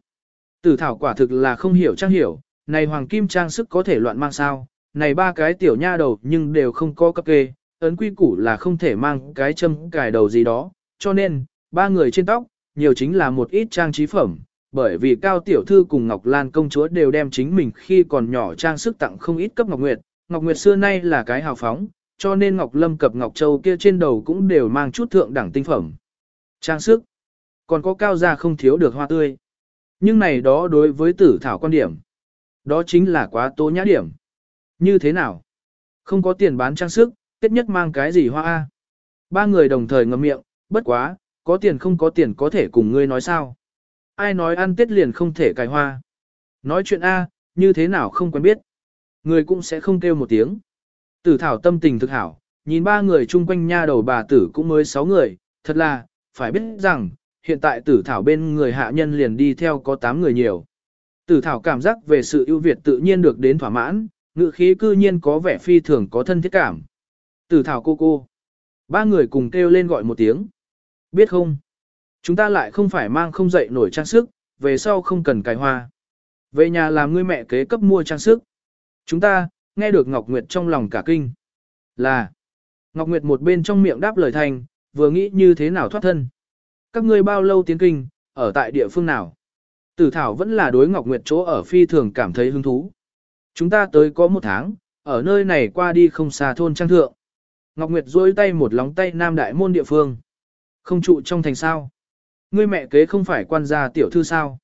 [SPEAKER 1] Tử thảo quả thực là không hiểu trang hiểu, này hoàng kim trang sức có thể loạn mang sao, này ba cái tiểu nha đầu nhưng đều không có cấp kê, ấn quy củ là không thể mang cái châm cài đầu gì đó, cho nên, ba người trên tóc, nhiều chính là một ít trang trí phẩm, bởi vì Cao Tiểu Thư cùng Ngọc Lan công chúa đều đem chính mình khi còn nhỏ trang sức tặng không ít cấp Ngọc Nguyệt, Ngọc Nguyệt xưa nay là cái hào phóng, cho nên Ngọc Lâm cập Ngọc Châu kia trên đầu cũng đều mang chút thượng đẳng tinh phẩm. Trang sức, còn có cao gia không thiếu được hoa tươi. Nhưng này đó đối với tử thảo quan điểm, đó chính là quá tố nhã điểm. Như thế nào? Không có tiền bán trang sức, tiết nhất mang cái gì hoa a? Ba người đồng thời ngậm miệng, bất quá, có tiền không có tiền có thể cùng ngươi nói sao? Ai nói ăn tết liền không thể cài hoa? Nói chuyện a, như thế nào không quen biết? Người cũng sẽ không kêu một tiếng. Tử thảo tâm tình thực hảo, nhìn ba người chung quanh nha đầu bà tử cũng mới sáu người, thật là, phải biết rằng, hiện tại tử thảo bên người hạ nhân liền đi theo có tám người nhiều. Tử thảo cảm giác về sự ưu việt tự nhiên được đến thỏa mãn, ngự khí cư nhiên có vẻ phi thường có thân thiết cảm. Tử thảo cô cô. Ba người cùng kêu lên gọi một tiếng. Biết không? Chúng ta lại không phải mang không dậy nổi trang sức, về sau không cần cài hoa. Về nhà làm ngươi mẹ kế cấp mua trang sức. Chúng ta, nghe được Ngọc Nguyệt trong lòng cả kinh. Là, Ngọc Nguyệt một bên trong miệng đáp lời thành, vừa nghĩ như thế nào thoát thân. Các ngươi bao lâu tiến kinh, ở tại địa phương nào? Tử Thảo vẫn là đối Ngọc Nguyệt chỗ ở phi thường cảm thấy hứng thú. Chúng ta tới có một tháng, ở nơi này qua đi không xa thôn trang thượng. Ngọc Nguyệt duỗi tay một lóng tay nam đại môn địa phương. Không trụ trong thành sao. Ngươi mẹ kế không phải quan gia tiểu thư sao.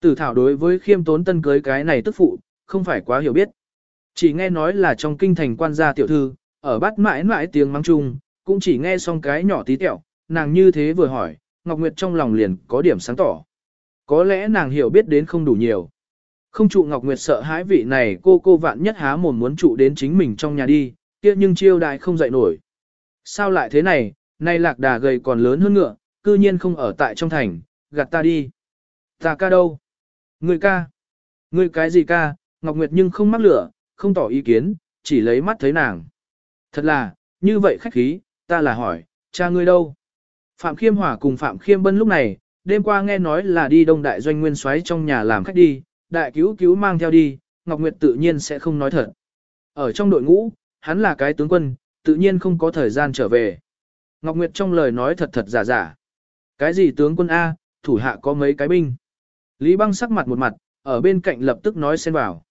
[SPEAKER 1] Tử Thảo đối với khiêm tốn tân cưới cái này tức phụ, không phải quá hiểu biết. Chỉ nghe nói là trong kinh thành quan gia tiểu thư, ở bát mãi mãi tiếng mắng chung, cũng chỉ nghe xong cái nhỏ tí tẹo, nàng như thế vừa hỏi, Ngọc Nguyệt trong lòng liền có điểm sáng tỏ. Có lẽ nàng hiểu biết đến không đủ nhiều. Không trụ Ngọc Nguyệt sợ hãi vị này cô cô vạn nhất há mồm muốn trụ đến chính mình trong nhà đi, kia nhưng chiêu đại không dậy nổi. Sao lại thế này, nay lạc đà gầy còn lớn hơn ngựa, cư nhiên không ở tại trong thành, gạt ta đi. Ta ca đâu? Người ca? Người cái gì ca? Ngọc Nguyệt nhưng không mắc lửa, không tỏ ý kiến, chỉ lấy mắt thấy nàng. Thật là, như vậy khách khí, ta là hỏi, cha ngươi đâu? Phạm Khiêm Hòa cùng Phạm Khiêm Bân lúc này, đêm qua nghe nói là đi đông đại doanh nguyên xoáy trong nhà làm khách đi, đại cứu cứu mang theo đi, Ngọc Nguyệt tự nhiên sẽ không nói thật. Ở trong đội ngũ, hắn là cái tướng quân, tự nhiên không có thời gian trở về. Ngọc Nguyệt trong lời nói thật thật giả giả. Cái gì tướng quân A, thủ hạ có mấy cái binh. Lý băng sắc mặt một mặt, ở bên cạnh lập tức nói xen vào.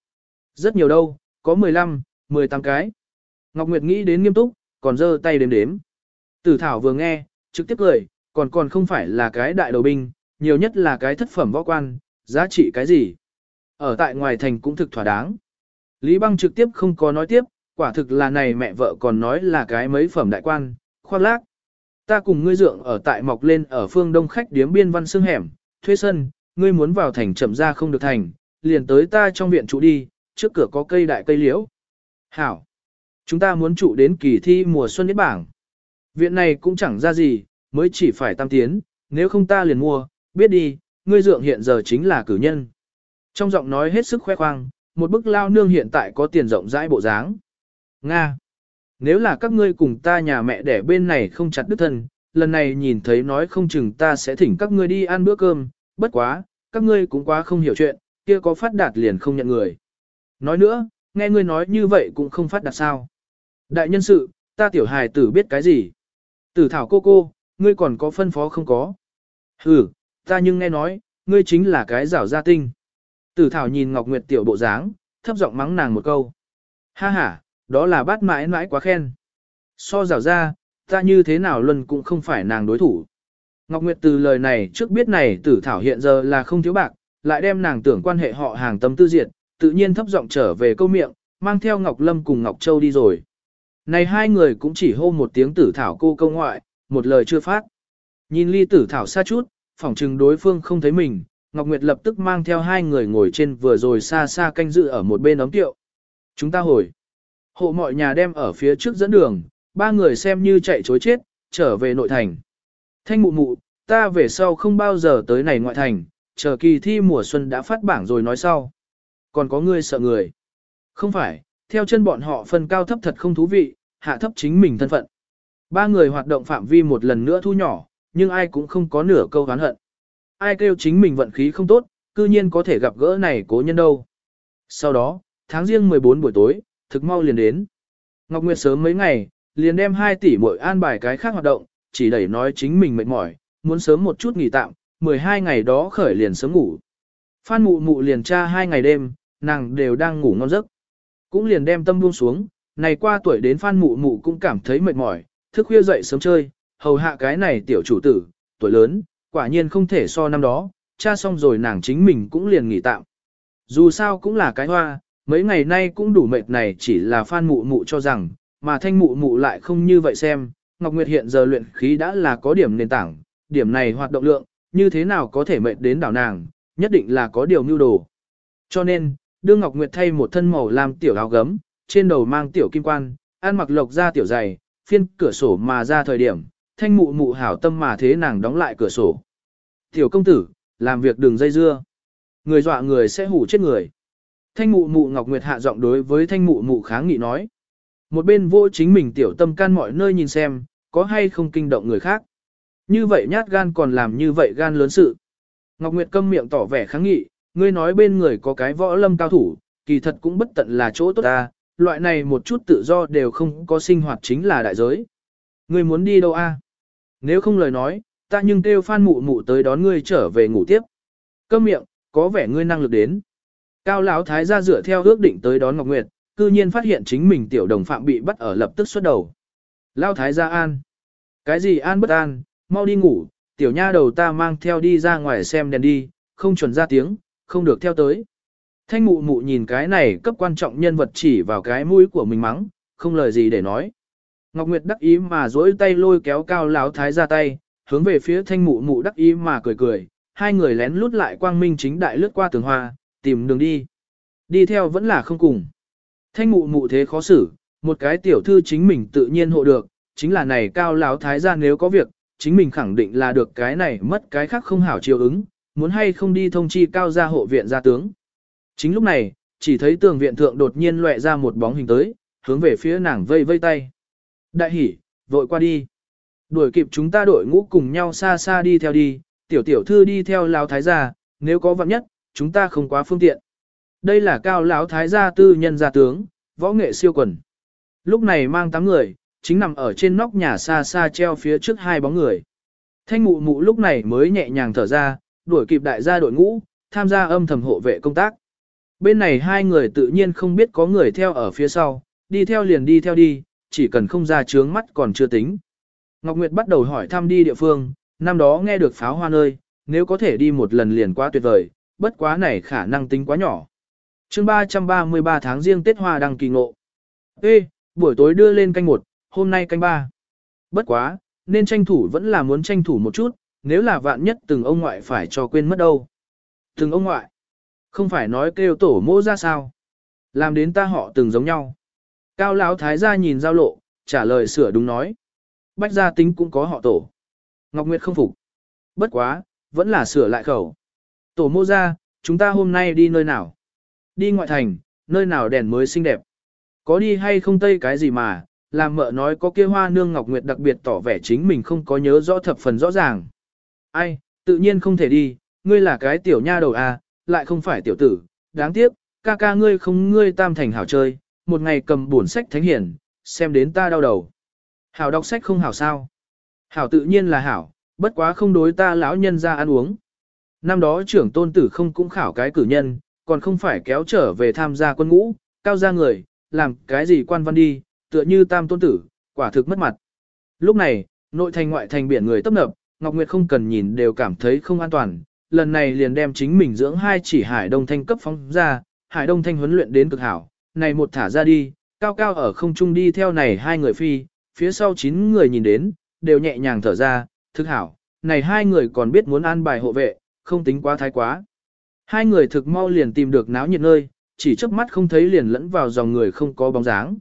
[SPEAKER 1] Rất nhiều đâu, có 15, 18 cái. Ngọc Nguyệt nghĩ đến nghiêm túc, còn giơ tay đếm đếm. Tử Thảo vừa nghe, trực tiếp cười, còn còn không phải là cái đại đầu binh, nhiều nhất là cái thất phẩm võ quan, giá trị cái gì. Ở tại ngoài thành cũng thực thỏa đáng. Lý Băng trực tiếp không có nói tiếp, quả thực là này mẹ vợ còn nói là cái mấy phẩm đại quan, khoác lác. Ta cùng ngươi dượng ở tại mọc lên ở phương đông khách điếm biên văn xương hẻm, thuê sân, ngươi muốn vào thành chậm ra không được thành, liền tới ta trong viện trụ đi, trước cửa có cây đại cây liễu. Hảo! Chúng ta muốn trụ đến kỳ thi mùa xuân nhất bảng. Viện này cũng chẳng ra gì, mới chỉ phải tam tiến, nếu không ta liền mua, biết đi, ngươi dượng hiện giờ chính là cử nhân. Trong giọng nói hết sức khoe khoang, một bức lao nương hiện tại có tiền rộng rãi bộ dáng. Nga! Nếu là các ngươi cùng ta nhà mẹ đẻ bên này không chặt đứt thân, lần này nhìn thấy nói không chừng ta sẽ thỉnh các ngươi đi ăn bữa cơm, bất quá, các ngươi cũng quá không hiểu chuyện, kia có phát đạt liền không nhận người. Nói nữa, nghe ngươi nói như vậy cũng không phát đạt sao. Đại nhân sự, ta tiểu hài tử biết cái gì? Tử thảo cô cô, ngươi còn có phân phó không có? Ừ, ta nhưng nghe nói, ngươi chính là cái rảo gia tinh. Tử thảo nhìn Ngọc Nguyệt tiểu bộ dáng, thấp giọng mắng nàng một câu. Ha ha, đó là bát mãi mãi quá khen. So rảo ra, ta như thế nào luôn cũng không phải nàng đối thủ. Ngọc Nguyệt từ lời này trước biết này tử thảo hiện giờ là không thiếu bạc, lại đem nàng tưởng quan hệ họ hàng tâm tư diệt, tự nhiên thấp giọng trở về câu miệng, mang theo Ngọc Lâm cùng Ngọc Châu đi rồi. Này hai người cũng chỉ hô một tiếng tử thảo cô câu ngoại, một lời chưa phát. Nhìn ly tử thảo xa chút, phỏng chừng đối phương không thấy mình, Ngọc Nguyệt lập tức mang theo hai người ngồi trên vừa rồi xa xa canh dự ở một bên ống tiệu. Chúng ta hồi. Hộ mọi nhà đem ở phía trước dẫn đường, ba người xem như chạy chối chết, trở về nội thành. Thanh mụ mụ, ta về sau không bao giờ tới này ngoại thành, chờ kỳ thi mùa xuân đã phát bảng rồi nói sau. Còn có ngươi sợ người. Không phải, theo chân bọn họ phân cao thấp thật không thú vị, hạ thấp chính mình thân phận. Ba người hoạt động phạm vi một lần nữa thu nhỏ, nhưng ai cũng không có nửa câu hán hận. Ai kêu chính mình vận khí không tốt, cư nhiên có thể gặp gỡ này cố nhân đâu. Sau đó, tháng riêng 14 buổi tối, thực mau liền đến. Ngọc Nguyệt sớm mấy ngày, liền đem 2 tỷ mỗi an bài cái khác hoạt động, chỉ đẩy nói chính mình mệt mỏi, muốn sớm một chút nghỉ tạm, 12 ngày đó khởi liền sớm ngủ. Phan mụ mụ liền tra hai ngày đêm, nàng đều đang ngủ ngon giấc. Cũng liền đem tâm buông xuống, này qua tuổi đến phan mụ mụ cũng cảm thấy mệt mỏi, thức khuya dậy sớm chơi, hầu hạ cái này tiểu chủ tử, tuổi lớn, quả nhiên không thể so năm đó, cha xong rồi nàng chính mình cũng liền nghỉ tạm. Dù sao cũng là cái hoa, mấy ngày nay cũng đủ mệt này chỉ là phan mụ mụ cho rằng, mà thanh mụ mụ lại không như vậy xem, Ngọc Nguyệt hiện giờ luyện khí đã là có điểm nền tảng, điểm này hoạt động lượng, như thế nào có thể mệt đến đảo nàng, nhất định là có điều mưu đồ. Cho nên, đương Ngọc Nguyệt thay một thân màu làm tiểu áo gấm, trên đầu mang tiểu kim quan, ăn mặc lộc ra tiểu dày, phiên cửa sổ mà ra thời điểm, thanh mụ mụ hảo tâm mà thế nàng đóng lại cửa sổ. Tiểu công tử, làm việc đừng dây dưa. Người dọa người sẽ hủ chết người. Thanh mụ mụ Ngọc Nguyệt hạ giọng đối với thanh mụ mụ kháng nghị nói. Một bên vô chính mình tiểu tâm can mọi nơi nhìn xem, có hay không kinh động người khác. Như vậy nhát gan còn làm như vậy gan lớn sự. Ngọc Nguyệt câm miệng tỏ vẻ kháng nghị, ngươi nói bên người có cái võ lâm cao thủ, kỳ thật cũng bất tận là chỗ tốt ta, loại này một chút tự do đều không có sinh hoạt chính là đại giới. Ngươi muốn đi đâu a? Nếu không lời nói, ta nhưng kêu phan mụ mụ tới đón ngươi trở về ngủ tiếp. Câm miệng, có vẻ ngươi năng lực đến. Cao lão thái gia dựa theo ước định tới đón Ngọc Nguyệt, cư nhiên phát hiện chính mình tiểu đồng phạm bị bắt ở lập tức xuất đầu. Lão thái gia an. Cái gì an bất an, mau đi ngủ, tiểu nha đầu ta mang theo đi ra ngoài xem đèn đi, không chuẩn ra tiếng, không được theo tới. Thanh mụ mụ nhìn cái này cấp quan trọng nhân vật chỉ vào cái mũi của mình mắng, không lời gì để nói. Ngọc Nguyệt đắc ý mà duỗi tay lôi kéo cao lão thái ra tay, hướng về phía thanh mụ mụ đắc ý mà cười cười, hai người lén lút lại quang minh chính đại lướt qua tường hoa, tìm đường đi. Đi theo vẫn là không cùng. Thanh mụ mụ thế khó xử, một cái tiểu thư chính mình tự nhiên hộ được, chính là này cao lão thái gia nếu có việc, chính mình khẳng định là được cái này mất cái khác không hảo chiều ứng, muốn hay không đi thông chi cao gia hộ viện gia tướng. Chính lúc này, chỉ thấy tường viện thượng đột nhiên lóe ra một bóng hình tới, hướng về phía nàng vây vây tay. Đại hỉ, vội qua đi. Đuổi kịp chúng ta đội ngũ cùng nhau xa xa đi theo đi, tiểu tiểu thư đi theo lão thái gia, nếu có vặn nhất, chúng ta không quá phương tiện. Đây là cao lão thái gia tư nhân gia tướng, võ nghệ siêu quần. Lúc này mang tám người, chính nằm ở trên nóc nhà xa xa treo phía trước hai bóng người. Thanh mụ mụ lúc này mới nhẹ nhàng thở ra, đuổi kịp đại gia đội ngũ, tham gia âm thầm hộ vệ công tác. Bên này hai người tự nhiên không biết có người theo ở phía sau, đi theo liền đi theo đi, chỉ cần không ra trướng mắt còn chưa tính. Ngọc Nguyệt bắt đầu hỏi thăm đi địa phương, năm đó nghe được pháo hoa nơi, nếu có thể đi một lần liền quá tuyệt vời, bất quá này khả năng tính quá nhỏ. chương 333 tháng riêng Tết Hoa đăng kỳ ngộ. Ê, buổi tối đưa lên canh một, hôm nay canh ba. Bất quá, nên tranh thủ vẫn là muốn tranh thủ một chút, nếu là vạn nhất từng ông ngoại phải cho quên mất đâu. Từng ông ngoại, không phải nói kêu tổ mô ra sao. Làm đến ta họ từng giống nhau. Cao lão thái gia nhìn giao lộ, trả lời sửa đúng nói. Bách gia tính cũng có họ tổ. Ngọc Nguyệt không phục. Bất quá, vẫn là sửa lại khẩu. Tổ mô ra, chúng ta hôm nay đi nơi nào? Đi ngoại thành, nơi nào đèn mới xinh đẹp. Có đi hay không tây cái gì mà, làm mợ nói có kia hoa nương Ngọc Nguyệt đặc biệt tỏ vẻ chính mình không có nhớ rõ thập phần rõ ràng. Ai, tự nhiên không thể đi, ngươi là cái tiểu nha đầu à, lại không phải tiểu tử, đáng tiếc, ca ca ngươi không ngươi tam thành hảo chơi, một ngày cầm buồn sách thánh hiển, xem đến ta đau đầu. Hảo đọc sách không hảo sao? Hảo tự nhiên là hảo, bất quá không đối ta lão nhân ra ăn uống. Năm đó trưởng tôn tử không cũng khảo cái cử nhân, còn không phải kéo trở về tham gia quân ngũ, cao ra người, làm cái gì quan văn đi, tựa như tam tôn tử, quả thực mất mặt. Lúc này, nội thành ngoại thành biển người tấp nập, Ngọc Nguyệt không cần nhìn đều cảm thấy không an toàn, lần này liền đem chính mình dưỡng hai chỉ Hải Đông Thanh cấp phóng ra, Hải Đông Thanh huấn luyện đến cực hảo, này một thả ra đi, cao cao ở không trung đi theo này hai người phi, phía sau chín người nhìn đến, đều nhẹ nhàng thở ra, thực hảo, này hai người còn biết muốn an bài hộ vệ, không tính quá thái quá. Hai người thực mau liền tìm được náo nhiệt nơi, chỉ chớp mắt không thấy liền lẫn vào dòng người không có bóng dáng.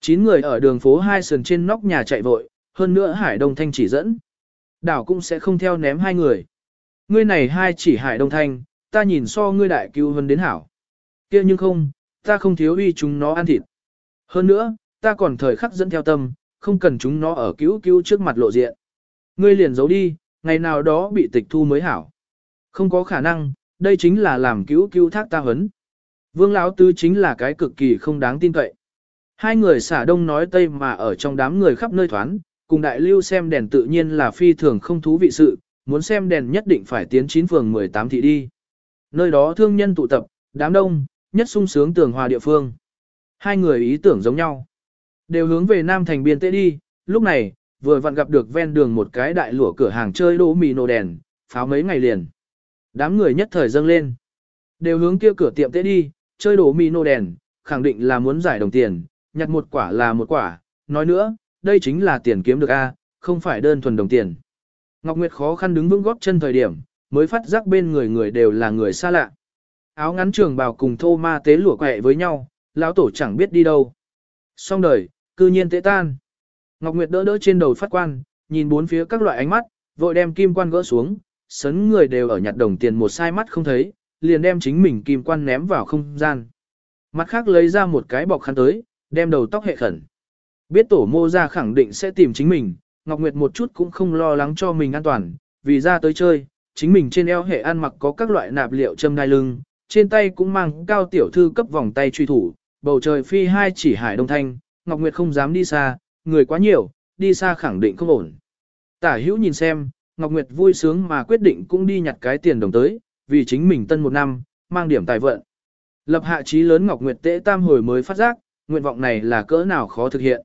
[SPEAKER 1] Chín người ở đường phố hai sườn trên nóc nhà chạy vội, hơn nữa Hải Đông Thanh chỉ dẫn. Đảo cũng sẽ không theo ném hai người. Ngươi này hai chỉ hải đông thanh, ta nhìn so ngươi đại cứu hơn đến hảo. kia nhưng không, ta không thiếu uy chúng nó ăn thịt. Hơn nữa, ta còn thời khắc dẫn theo tâm, không cần chúng nó ở cứu cứu trước mặt lộ diện. Ngươi liền giấu đi, ngày nào đó bị tịch thu mới hảo. Không có khả năng, đây chính là làm cứu cứu thác ta hấn. Vương Lão Tứ chính là cái cực kỳ không đáng tin cậy. Hai người xả đông nói tây mà ở trong đám người khắp nơi thoán, cùng đại lưu xem đèn tự nhiên là phi thường không thú vị sự, muốn xem đèn nhất định phải tiến chín phường 18 thị đi. Nơi đó thương nhân tụ tập, đám đông, nhất sung sướng tường hòa địa phương. Hai người ý tưởng giống nhau. Đều hướng về Nam Thành biên tế đi, lúc này, vừa vặn gặp được ven đường một cái đại lũa cửa hàng chơi đố mì nổ đèn, pháo mấy ngày liền. Đám người nhất thời dâng lên. Đều hướng kia cửa tiệm tế đi, chơi đố mì nổ đèn, khẳng định là muốn giải đồng tiền, nhặt một quả là một quả. Nói nữa, đây chính là tiền kiếm được A, không phải đơn thuần đồng tiền. Ngọc Nguyệt khó khăn đứng vững góp chân thời điểm, mới phát giác bên người người đều là người xa lạ. Áo ngắn trường bào cùng thô ma tế lụa quẹ với nhau, lão tổ chẳng biết đi đâu. Xong đời, cư nhiên tế tan. Ngọc Nguyệt đỡ đỡ trên đầu phát quan, nhìn bốn phía các loại ánh mắt, vội đem kim quan gỡ xuống, sấn người đều ở nhặt đồng tiền một sai mắt không thấy, liền đem chính mình kim quan ném vào không gian. Mặt khác lấy ra một cái bọc khăn tới, đem đầu tóc hệ khẩn. Biết tổ mô ra khẳng định sẽ tìm chính mình, Ngọc Nguyệt một chút cũng không lo lắng cho mình an toàn, vì ra tới chơi, chính mình trên eo hệ ăn mặc có các loại nạp liệu châm đai lưng, trên tay cũng mang cao tiểu thư cấp vòng tay truy thủ, bầu trời phi hai chỉ hải đông thanh, Ngọc Nguyệt không dám đi xa, người quá nhiều, đi xa khẳng định không ổn. Tả hữu nhìn xem, Ngọc Nguyệt vui sướng mà quyết định cũng đi nhặt cái tiền đồng tới, vì chính mình tân một năm, mang điểm tài vận. Lập hạ trí lớn Ngọc Nguyệt tễ tam hồi mới phát giác, nguyện vọng này là cỡ nào khó thực hiện.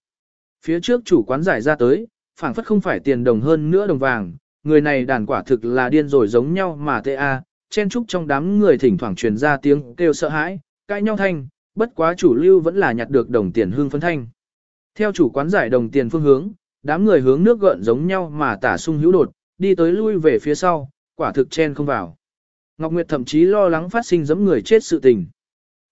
[SPEAKER 1] Phía trước chủ quán giải ra tới, phảng phất không phải tiền đồng hơn nữa đồng vàng, người này đàn quả thực là điên rồi giống nhau mà tệ a, chen trúc trong đám người thỉnh thoảng truyền ra tiếng kêu sợ hãi, cãi nhau thanh, bất quá chủ lưu vẫn là nhặt được đồng tiền hương phấn thanh. Theo chủ quán giải đồng tiền phương hướng, đám người hướng nước gợn giống nhau mà tả sung hữu đột, đi tới lui về phía sau, quả thực chen không vào. Ngọc Nguyệt thậm chí lo lắng phát sinh giống người chết sự tình.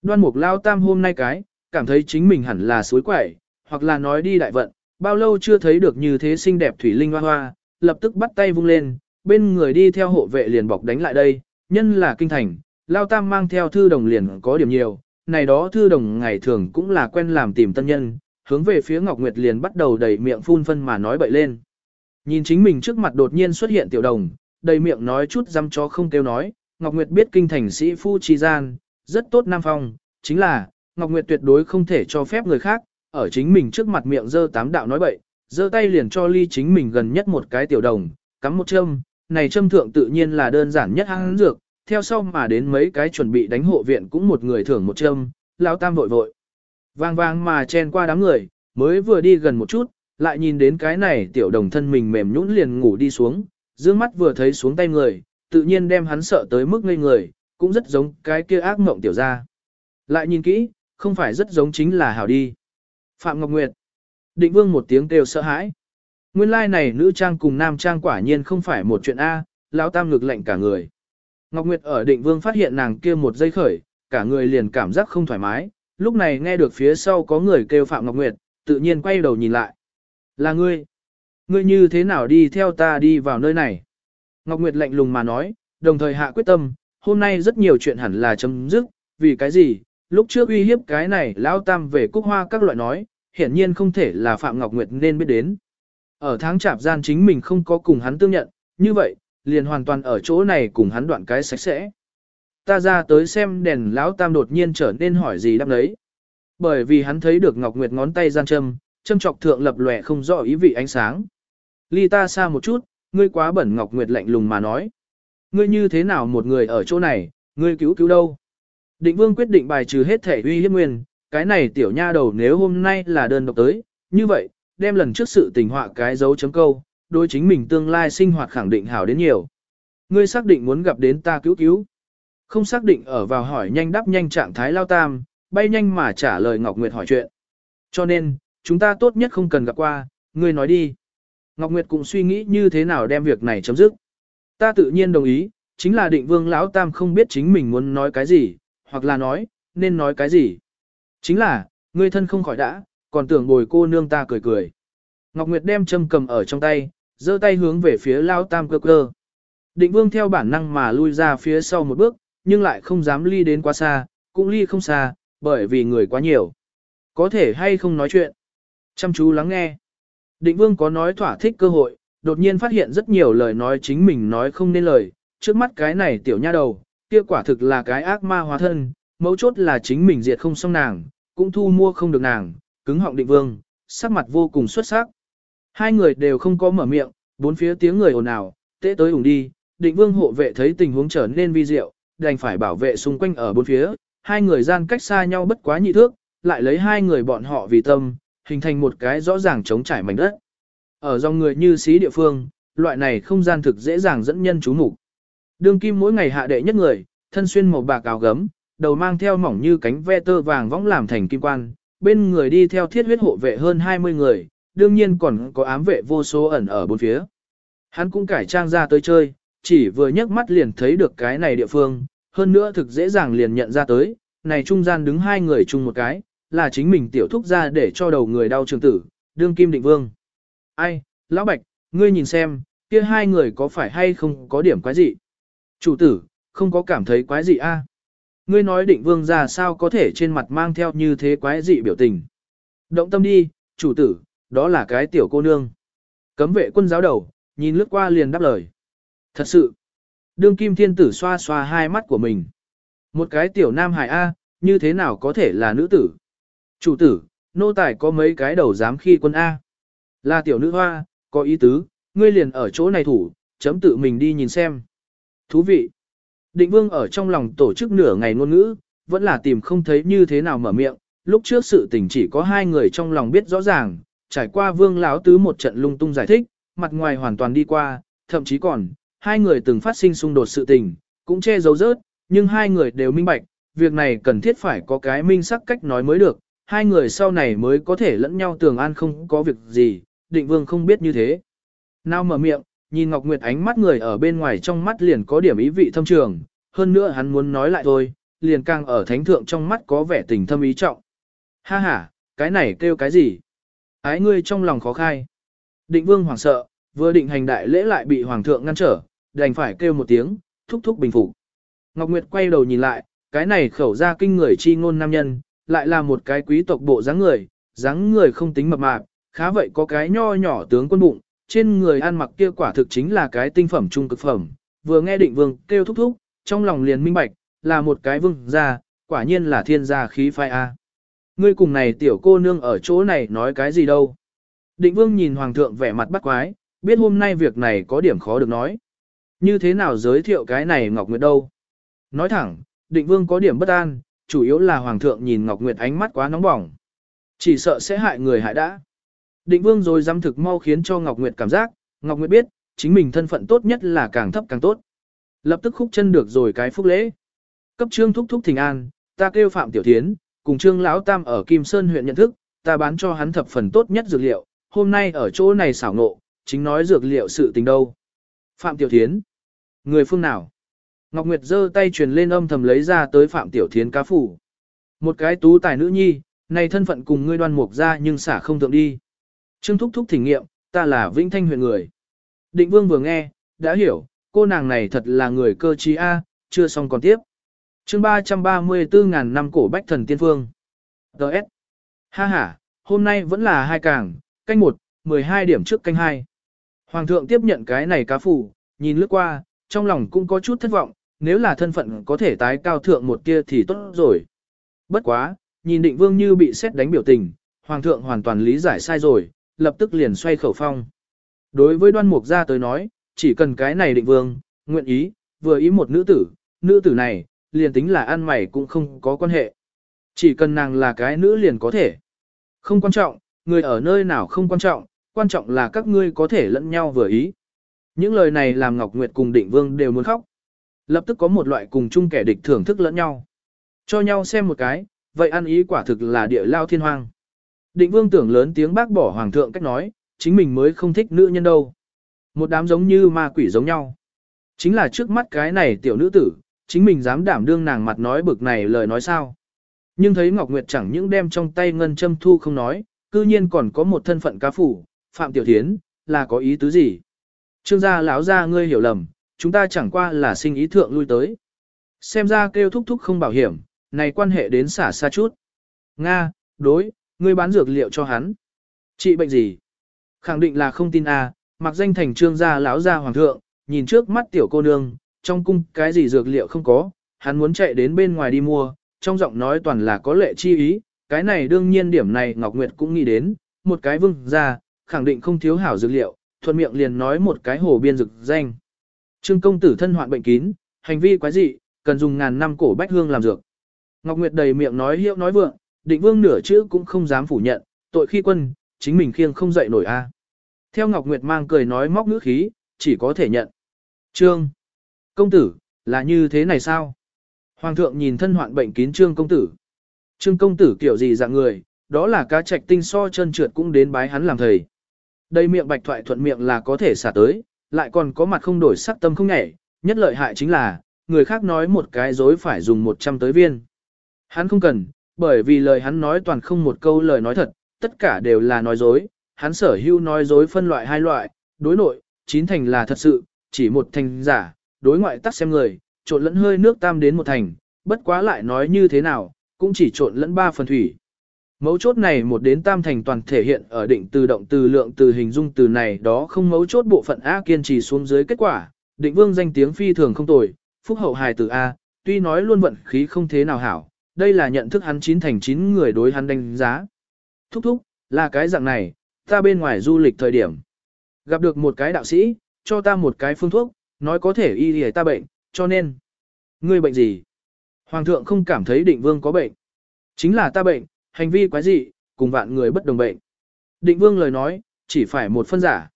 [SPEAKER 1] Đoan mục lao tam hôm nay cái, cảm thấy chính mình hẳn là suối quẩy, hoặc là nói đi đại vận, bao lâu chưa thấy được như thế xinh đẹp thủy linh hoa hoa, lập tức bắt tay vung lên, bên người đi theo hộ vệ liền bọc đánh lại đây, nhân là kinh thành, lao tam mang theo thư đồng liền có điểm nhiều, này đó thư đồng ngày thường cũng là quen làm tìm tân nhân, hướng về phía Ngọc Nguyệt liền bắt đầu đầy miệng phun phân mà nói bậy lên. Nhìn chính mình trước mặt đột nhiên xuất hiện tiểu đồng, đầy miệng nói chút dăm chó không kêu nói, Ngọc Nguyệt biết kinh thành sĩ phu chi gian, rất tốt nam phong, chính là, Ngọc Nguyệt tuyệt đối không thể cho phép người khác, ở chính mình trước mặt miệng dơ tám đạo nói bậy, dơ tay liền cho ly chính mình gần nhất một cái tiểu đồng, cắm một châm, này châm thượng tự nhiên là đơn giản nhất hăng dược, theo sau mà đến mấy cái chuẩn bị đánh hộ viện cũng một người thưởng một châm, lão tam vội vội. Vang vang mà chen qua đám người, mới vừa đi gần một chút, lại nhìn đến cái này tiểu đồng thân mình mềm nhũn liền ngủ đi xuống, dương mắt vừa thấy xuống tay người, tự nhiên đem hắn sợ tới mức ngây người, cũng rất giống cái kia ác mộng tiểu ra. Lại nhìn kỹ, không phải rất giống chính là hảo đi. Phạm Ngọc Nguyệt. Định vương một tiếng kêu sợ hãi. Nguyên lai like này nữ trang cùng nam trang quả nhiên không phải một chuyện A, lão tam ngực lạnh cả người. Ngọc Nguyệt ở định vương phát hiện nàng kia một giây khởi, cả người liền cảm giác không thoải mái, lúc này nghe được phía sau có người kêu Phạm Ngọc Nguyệt, tự nhiên quay đầu nhìn lại. Là ngươi. Ngươi như thế nào đi theo ta đi vào nơi này? Ngọc Nguyệt lạnh lùng mà nói, đồng thời hạ quyết tâm, hôm nay rất nhiều chuyện hẳn là chấm dứt, vì cái gì? Lúc trước uy hiếp cái này lão tam về cúc hoa các loại nói, hiển nhiên không thể là Phạm Ngọc Nguyệt nên biết đến. Ở tháng chạp gian chính mình không có cùng hắn tương nhận, như vậy, liền hoàn toàn ở chỗ này cùng hắn đoạn cái sạch sẽ. Ta ra tới xem đèn lão tam đột nhiên trở nên hỏi gì đáp đấy. Bởi vì hắn thấy được Ngọc Nguyệt ngón tay gian châm, châm chọc thượng lập lòe không rõ ý vị ánh sáng. Ly ta xa một chút, ngươi quá bẩn Ngọc Nguyệt lạnh lùng mà nói. Ngươi như thế nào một người ở chỗ này, ngươi cứu cứu đâu? Định vương quyết định bài trừ hết thể uy hiếp nguyên, cái này tiểu nha đầu nếu hôm nay là đơn độc tới, như vậy, đem lần trước sự tình họa cái dấu chấm câu, đối chính mình tương lai sinh hoạt khẳng định hảo đến nhiều. Ngươi xác định muốn gặp đến ta cứu cứu. Không xác định ở vào hỏi nhanh đáp nhanh trạng thái lao tam, bay nhanh mà trả lời Ngọc Nguyệt hỏi chuyện. Cho nên, chúng ta tốt nhất không cần gặp qua, ngươi nói đi. Ngọc Nguyệt cũng suy nghĩ như thế nào đem việc này chấm dứt. Ta tự nhiên đồng ý, chính là định vương lão tam không biết chính mình muốn nói cái gì, hoặc là nói, nên nói cái gì. Chính là, ngươi thân không khỏi đã, còn tưởng bồi cô nương ta cười cười. Ngọc Nguyệt đem châm cầm ở trong tay, giơ tay hướng về phía lao tam cơ cơ. Định vương theo bản năng mà lui ra phía sau một bước, nhưng lại không dám ly đến quá xa, cũng ly không xa, bởi vì người quá nhiều. Có thể hay không nói chuyện. Chăm chú lắng nghe. Định vương có nói thỏa thích cơ hội, đột nhiên phát hiện rất nhiều lời nói chính mình nói không nên lời, trước mắt cái này tiểu nha đầu, kia quả thực là cái ác ma hóa thân, mấu chốt là chính mình diệt không xong nàng, cũng thu mua không được nàng, cứng họng định vương, sắc mặt vô cùng xuất sắc. Hai người đều không có mở miệng, bốn phía tiếng người ồn ào, tế tới ủng đi, định vương hộ vệ thấy tình huống trở nên vi diệu, đành phải bảo vệ xung quanh ở bốn phía, hai người gian cách xa nhau bất quá nhị thước, lại lấy hai người bọn họ vì tâm, hình thành một cái rõ ràng chống trải mảnh đất. Ở dòng người như xí địa phương, loại này không gian thực dễ dàng dẫn nhân chú mục. Đương kim mỗi ngày hạ đệ nhất người, thân xuyên màu bạc áo gấm, đầu mang theo mỏng như cánh ve tơ vàng võng làm thành kim quan, bên người đi theo thiết huyết hộ vệ hơn 20 người, đương nhiên còn có ám vệ vô số ẩn ở bốn phía. Hắn cũng cải trang ra tới chơi, chỉ vừa nhấc mắt liền thấy được cái này địa phương, hơn nữa thực dễ dàng liền nhận ra tới, này trung gian đứng hai người chung một cái, là chính mình tiểu thúc ra để cho đầu người đau trường tử, đương kim định vương. Ai, lão bạch, ngươi nhìn xem, kia hai người có phải hay không có điểm quái gì? Chủ tử, không có cảm thấy quái gì a? Ngươi nói định vương ra sao có thể trên mặt mang theo như thế quái dị biểu tình. Động tâm đi, chủ tử, đó là cái tiểu cô nương. Cấm vệ quân giáo đầu, nhìn lướt qua liền đáp lời. Thật sự, đương kim thiên tử xoa xoa hai mắt của mình. Một cái tiểu nam hải A, như thế nào có thể là nữ tử? Chủ tử, nô tài có mấy cái đầu dám khi quân A. Là tiểu nữ hoa, có ý tứ, ngươi liền ở chỗ này thủ, chấm tự mình đi nhìn xem. Thú vị. Định vương ở trong lòng tổ chức nửa ngày ngôn ngữ, vẫn là tìm không thấy như thế nào mở miệng, lúc trước sự tình chỉ có hai người trong lòng biết rõ ràng, trải qua vương Láo tứ một trận lung tung giải thích, mặt ngoài hoàn toàn đi qua, thậm chí còn, hai người từng phát sinh xung đột sự tình, cũng che giấu rớt, nhưng hai người đều minh bạch, việc này cần thiết phải có cái minh sắc cách nói mới được, hai người sau này mới có thể lẫn nhau tường an không có việc gì, định vương không biết như thế. Nào mở miệng, nhìn Ngọc Nguyệt ánh mắt người ở bên ngoài trong mắt liền có điểm ý vị thâm trường, hơn nữa hắn muốn nói lại thôi, liền càng ở thánh thượng trong mắt có vẻ tình thâm ý trọng. Ha ha, cái này kêu cái gì? Ái ngươi trong lòng khó khai. Định vương hoảng sợ, vừa định hành đại lễ lại bị hoàng thượng ngăn trở, đành phải kêu một tiếng, thúc thúc bình phục. Ngọc Nguyệt quay đầu nhìn lại, cái này khẩu ra kinh người chi ngôn nam nhân, lại là một cái quý tộc bộ dáng người, dáng người không tính mập mạp, khá vậy có cái nho nhỏ tướng quân bụng, trên người ăn mặc kia quả thực chính là cái tinh phẩm trung cực phẩm. Vừa nghe định vương kêu thúc thúc, trong lòng liền minh bạch, là một cái vương gia, quả nhiên là thiên gia khí phai a. Ngươi cùng này tiểu cô nương ở chỗ này nói cái gì đâu. Định vương nhìn hoàng thượng vẻ mặt bắt quái, biết hôm nay việc này có điểm khó được nói. Như thế nào giới thiệu cái này Ngọc Nguyệt đâu? Nói thẳng, định vương có điểm bất an, chủ yếu là hoàng thượng nhìn Ngọc Nguyệt ánh mắt quá nóng bỏng. Chỉ sợ sẽ hại người hại đã. Định vương rồi dám thực mau khiến cho Ngọc Nguyệt cảm giác, Ngọc Nguyệt biết, chính mình thân phận tốt nhất là càng thấp càng tốt. Lập tức khúc chân được rồi cái phúc lễ. Cấp trương thúc thúc thỉnh an, ta kêu Phạm Tiểu Thiến, cùng trương lão tam ở Kim Sơn huyện nhận thức, ta bán cho hắn thập phần tốt nhất dược liệu, hôm nay ở chỗ này xảo ngộ, chính nói dược liệu sự tình đâu. Phạm Tiểu Thiến. Người phương nào? Ngọc Nguyệt giơ tay truyền lên âm thầm lấy ra tới Phạm Tiểu Thiến cá phủ. Một cái tú tài nữ nhi, này thân phận cùng ngươi đoan mục ra nhưng xả không thượng đi. Trương Thúc Thúc thỉnh nghiệm, ta là Vĩnh Thanh huyện người. Định Vương vừa nghe, đã hiểu, cô nàng này thật là người cơ trí A, chưa xong còn tiếp. chương 334 ngàn năm cổ bách thần tiên phương. S. Ha ha, hôm nay vẫn là hai càng, canh một, 12 điểm trước canh hai. Hoàng thượng tiếp nhận cái này cá phủ, nhìn lướt qua, trong lòng cũng có chút thất vọng, nếu là thân phận có thể tái cao thượng một tia thì tốt rồi. Bất quá, nhìn định vương như bị xét đánh biểu tình, hoàng thượng hoàn toàn lý giải sai rồi, lập tức liền xoay khẩu phong. Đối với đoan mục gia tới nói, chỉ cần cái này định vương, nguyện ý, vừa ý một nữ tử, nữ tử này, liền tính là ăn mày cũng không có quan hệ. Chỉ cần nàng là cái nữ liền có thể. Không quan trọng, người ở nơi nào không quan trọng, quan trọng là các ngươi có thể lẫn nhau vừa ý. Những lời này làm Ngọc Nguyệt cùng định vương đều muốn khóc. Lập tức có một loại cùng chung kẻ địch thưởng thức lẫn nhau. Cho nhau xem một cái, vậy ăn ý quả thực là địa lao thiên hoang. Định vương tưởng lớn tiếng bác bỏ hoàng thượng cách nói, chính mình mới không thích nữ nhân đâu. Một đám giống như ma quỷ giống nhau. Chính là trước mắt cái này tiểu nữ tử, chính mình dám đảm đương nàng mặt nói bực này lời nói sao. Nhưng thấy Ngọc Nguyệt chẳng những đem trong tay ngân châm thu không nói, cư nhiên còn có một thân phận cá phủ, Phạm Tiểu Thiến, là có ý tứ gì? Trương gia lão gia ngươi hiểu lầm, chúng ta chẳng qua là sinh ý thượng lui tới. Xem ra kêu thúc thúc không bảo hiểm, này quan hệ đến xả xa chút. Nga, đối, ngươi bán dược liệu cho hắn. Trị bệnh gì? Khẳng định là không tin a, mặc danh thành trương gia lão gia hoàng thượng, nhìn trước mắt tiểu cô nương, trong cung cái gì dược liệu không có, hắn muốn chạy đến bên ngoài đi mua, trong giọng nói toàn là có lệ chi ý, cái này đương nhiên điểm này Ngọc Nguyệt cũng nghĩ đến, một cái vương gia, khẳng định không thiếu hảo dược liệu, thuận miệng liền nói một cái hồ biên dược danh. Trương công tử thân hoạn bệnh kín, hành vi quái dị, cần dùng ngàn năm cổ bách hương làm dược. Ngọc Nguyệt đầy miệng nói hiệu nói vượng, định vương nửa chữ cũng không dám phủ nhận, tội khi quân, chính mình khiêng không dậy nổi a. Theo Ngọc Nguyệt mang cười nói móc ngữ khí, chỉ có thể nhận. Trương, công tử, là như thế này sao? Hoàng thượng nhìn thân hoạn bệnh kín trương công tử. Trương công tử kiểu gì dạng người, đó là cá trạch tinh so chân trượt cũng đến bái hắn làm thầy. Đây miệng bạch thoại thuận miệng là có thể xả tới, lại còn có mặt không đổi sắc tâm không nhảy, nhất lợi hại chính là, người khác nói một cái dối phải dùng 100 tới viên. Hắn không cần, bởi vì lời hắn nói toàn không một câu lời nói thật, tất cả đều là nói dối, hắn sở hữu nói dối phân loại hai loại, đối nội, chín thành là thật sự, chỉ một thành giả, đối ngoại tắc xem người, trộn lẫn hơi nước tam đến một thành, bất quá lại nói như thế nào, cũng chỉ trộn lẫn ba phần thủy. Mấu chốt này một đến tam thành toàn thể hiện ở định từ động từ lượng từ hình dung từ này đó không mấu chốt bộ phận A kiên trì xuống dưới kết quả, định vương danh tiếng phi thường không tồi, phúc hậu hài từ A, tuy nói luôn vận khí không thế nào hảo, đây là nhận thức hắn chín thành chín người đối hắn đánh giá. Thúc thúc, là cái dạng này, ta bên ngoài du lịch thời điểm. Gặp được một cái đạo sĩ, cho ta một cái phương thuốc, nói có thể y để ta bệnh, cho nên. Ngươi bệnh gì? Hoàng thượng không cảm thấy định vương có bệnh. Chính là ta bệnh, hành vi quái dị, cùng vạn người bất đồng bệnh. Định vương lời nói, chỉ phải một phân giả.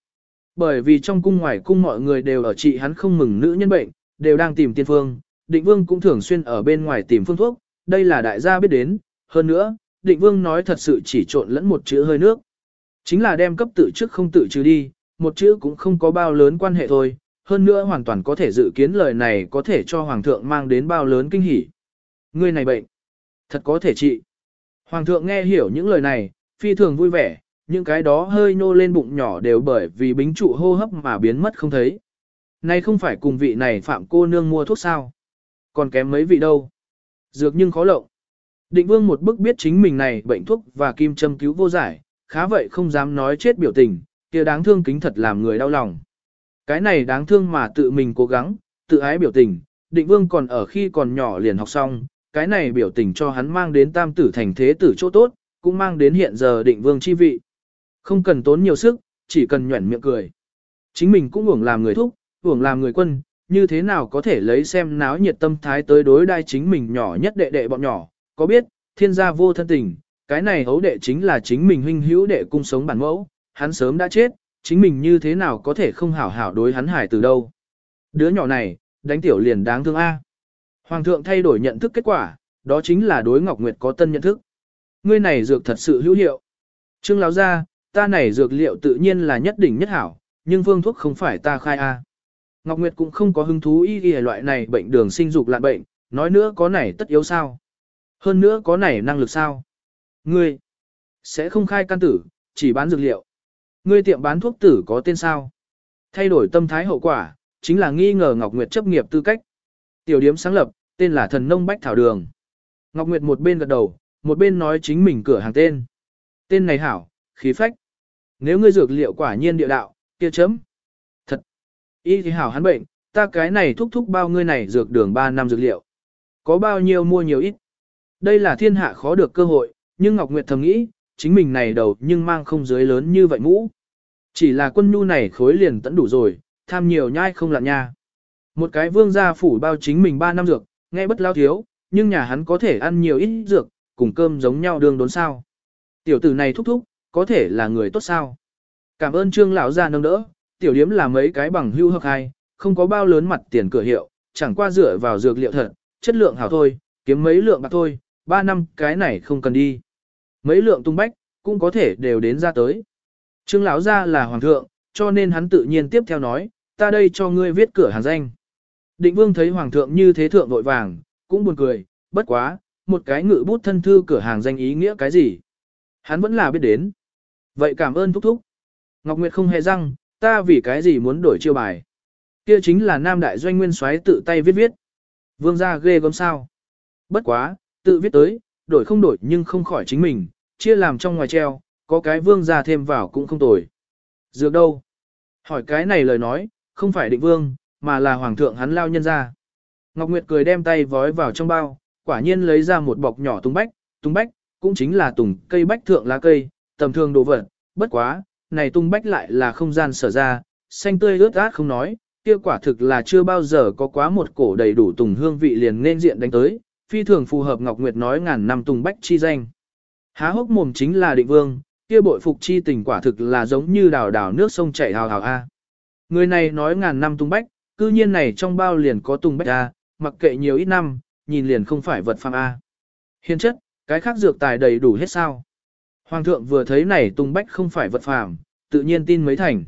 [SPEAKER 1] Bởi vì trong cung ngoài cung mọi người đều ở trị hắn không mừng nữ nhân bệnh, đều đang tìm tiên phương. Định vương cũng thường xuyên ở bên ngoài tìm phương thuốc, đây là đại gia biết đến. Hơn nữa, định vương nói thật sự chỉ trộn lẫn một chữ hơi nước. Chính là đem cấp tự trước không tự trừ đi, một chữ cũng không có bao lớn quan hệ thôi. Hơn nữa hoàn toàn có thể dự kiến lời này có thể cho hoàng thượng mang đến bao lớn kinh hỉ. Người này bệnh, thật có thể trị. Hoàng thượng nghe hiểu những lời này, phi thường vui vẻ, những cái đó hơi nô lên bụng nhỏ đều bởi vì bính trụ hô hấp mà biến mất không thấy. Nay không phải cùng vị này phạm cô nương mua thuốc sao. Còn kém mấy vị đâu. Dược nhưng khó lộng. Định vương một bức biết chính mình này bệnh thuốc và kim châm cứu vô giải, khá vậy không dám nói chết biểu tình, kia đáng thương kính thật làm người đau lòng. Cái này đáng thương mà tự mình cố gắng, tự ái biểu tình, định vương còn ở khi còn nhỏ liền học xong, cái này biểu tình cho hắn mang đến tam tử thành thế tử chỗ tốt, cũng mang đến hiện giờ định vương chi vị. Không cần tốn nhiều sức, chỉ cần nhuẩn miệng cười. Chính mình cũng uổng làm người thúc, uổng làm người quân, như thế nào có thể lấy xem náo nhiệt tâm thái tới đối đai chính mình nhỏ nhất đệ đệ bọn nhỏ, có biết, thiên gia vô thân tình, cái này hấu đệ chính là chính mình huynh hữu đệ cung sống bản mẫu, hắn sớm đã chết, chính mình như thế nào có thể không hảo hảo đối hắn hải từ đâu. Đứa nhỏ này, đánh tiểu liền đáng thương A. Hoàng thượng thay đổi nhận thức kết quả, đó chính là đối Ngọc Nguyệt có tân nhận thức. Ngươi này dược thật sự hữu hiệu. Trương lão gia, ta này dược liệu tự nhiên là nhất đỉnh nhất hảo, nhưng phương thuốc không phải ta khai a. Ngọc Nguyệt cũng không có hứng thú y y loại này bệnh đường sinh dục lạn bệnh, nói nữa có này tất yếu sao? Hơn nữa có này năng lực sao? Ngươi sẽ không khai căn tử, chỉ bán dược liệu. Ngươi tiệm bán thuốc tử có tên sao? Thay đổi tâm thái hậu quả, chính là nghi ngờ Ngọc Nguyệt chấp nghiệp tư cách. Tiểu điếm sáng lập, tên là thần nông bách thảo đường. Ngọc Nguyệt một bên gật đầu, một bên nói chính mình cửa hàng tên. Tên này hảo, khí phách. Nếu ngươi dược liệu quả nhiên địa đạo, kia chấm. Y thì hảo hắn bệnh, ta cái này thúc thúc bao ngươi này dược đường 3 năm dược liệu. Có bao nhiêu mua nhiều ít. Đây là thiên hạ khó được cơ hội, nhưng Ngọc Nguyệt thầm nghĩ, chính mình này đầu nhưng mang không dưới lớn như vậy mũ. Chỉ là quân nhu này khối liền tận đủ rồi, tham nhiều nhai không lặn nha. Một cái vương gia phủ bao chính mình 3 năm dược, nghe bất lao thiếu, nhưng nhà hắn có thể ăn nhiều ít dược, cùng cơm giống nhau đương đốn sao. Tiểu tử này thúc thúc, có thể là người tốt sao. Cảm ơn trương lão gia nâng đỡ, tiểu điếm là mấy cái bằng hưu hợp hai, không có bao lớn mặt tiền cửa hiệu, chẳng qua dựa vào dược liệu thật, chất lượng hảo thôi, kiếm mấy lượng bạc thôi, 3 năm cái này không cần đi. Mấy lượng tung bách, cũng có thể đều đến ra tới. Trương lão gia là hoàng thượng, cho nên hắn tự nhiên tiếp theo nói, ta đây cho ngươi viết cửa hàng danh. Định vương thấy hoàng thượng như thế thượng vội vàng, cũng buồn cười, bất quá, một cái ngự bút thân thư cửa hàng danh ý nghĩa cái gì. Hắn vẫn là biết đến. Vậy cảm ơn thúc thúc. Ngọc Nguyệt không hề răng, Ta vì cái gì muốn đổi chiêu bài? Kia chính là nam đại doanh nguyên soái tự tay viết viết. Vương gia ghê gớm sao? Bất quá, tự viết tới, đổi không đổi nhưng không khỏi chính mình, chia làm trong ngoài treo, có cái vương gia thêm vào cũng không tồi. Dược đâu? Hỏi cái này lời nói, không phải định vương, mà là hoàng thượng hắn lao nhân ra. Ngọc Nguyệt cười đem tay vói vào trong bao, quả nhiên lấy ra một bọc nhỏ tung bách, tung bách, cũng chính là tùng cây bách thượng lá cây, tầm thường đồ vật, bất quá, này tung bách lại là không gian sở ra, xanh tươi ướt át không nói, kia quả thực là chưa bao giờ có quá một cổ đầy đủ tùng hương vị liền nên diện đánh tới, phi thường phù hợp Ngọc Nguyệt nói ngàn năm tùng bách chi danh. Há hốc mồm chính là định vương, kia bội phục chi tình quả thực là giống như đào đào nước sông chảy hào hào a. Người này nói ngàn năm tung bách, cư nhiên này trong bao liền có tung bách a, mặc kệ nhiều ít năm, nhìn liền không phải vật phàm a. Hiền chất, cái khác dược tài đầy đủ hết sao. Hoàng thượng vừa thấy này tung bách không phải vật phàm, tự nhiên tin mấy thành.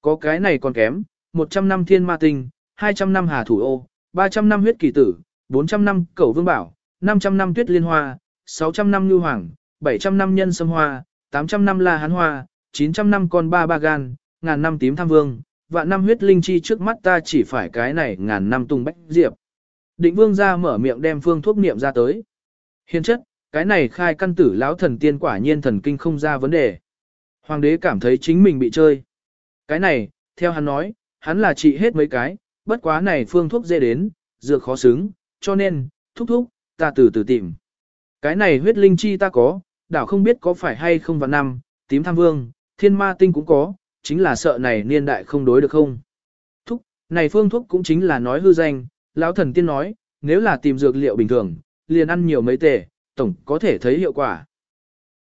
[SPEAKER 1] Có cái này còn kém, 100 năm thiên ma tinh, 200 năm hà thủ ô, 300 năm huyết kỳ tử, 400 năm cẩu vương bảo, 500 năm tuyết liên hoa, 600 năm lưu hoàng, 700 năm nhân sâm hoa, 800 năm la hán hoa, 900 năm con ba ba gan, ngàn năm tím tham vương, vạn năm huyết linh chi trước mắt ta chỉ phải cái này ngàn năm tung bách diệp. Định vương ra mở miệng đem phương thuốc niệm ra tới. Hiền chất, cái này khai căn tử lão thần tiên quả nhiên thần kinh không ra vấn đề. Hoàng đế cảm thấy chính mình bị chơi. Cái này, theo hắn nói, hắn là trị hết mấy cái, bất quá này phương thuốc dễ đến, dược khó xứng, cho nên, thúc thúc, ta từ từ tìm. Cái này huyết linh chi ta có, đảo không biết có phải hay không vào năm, tím tham vương, thiên ma tinh cũng có, chính là sợ này niên đại không đối được không. Thúc, này phương thuốc cũng chính là nói hư danh, lão thần tiên nói, nếu là tìm dược liệu bình thường, liền ăn nhiều mấy tể, tổng có thể thấy hiệu quả.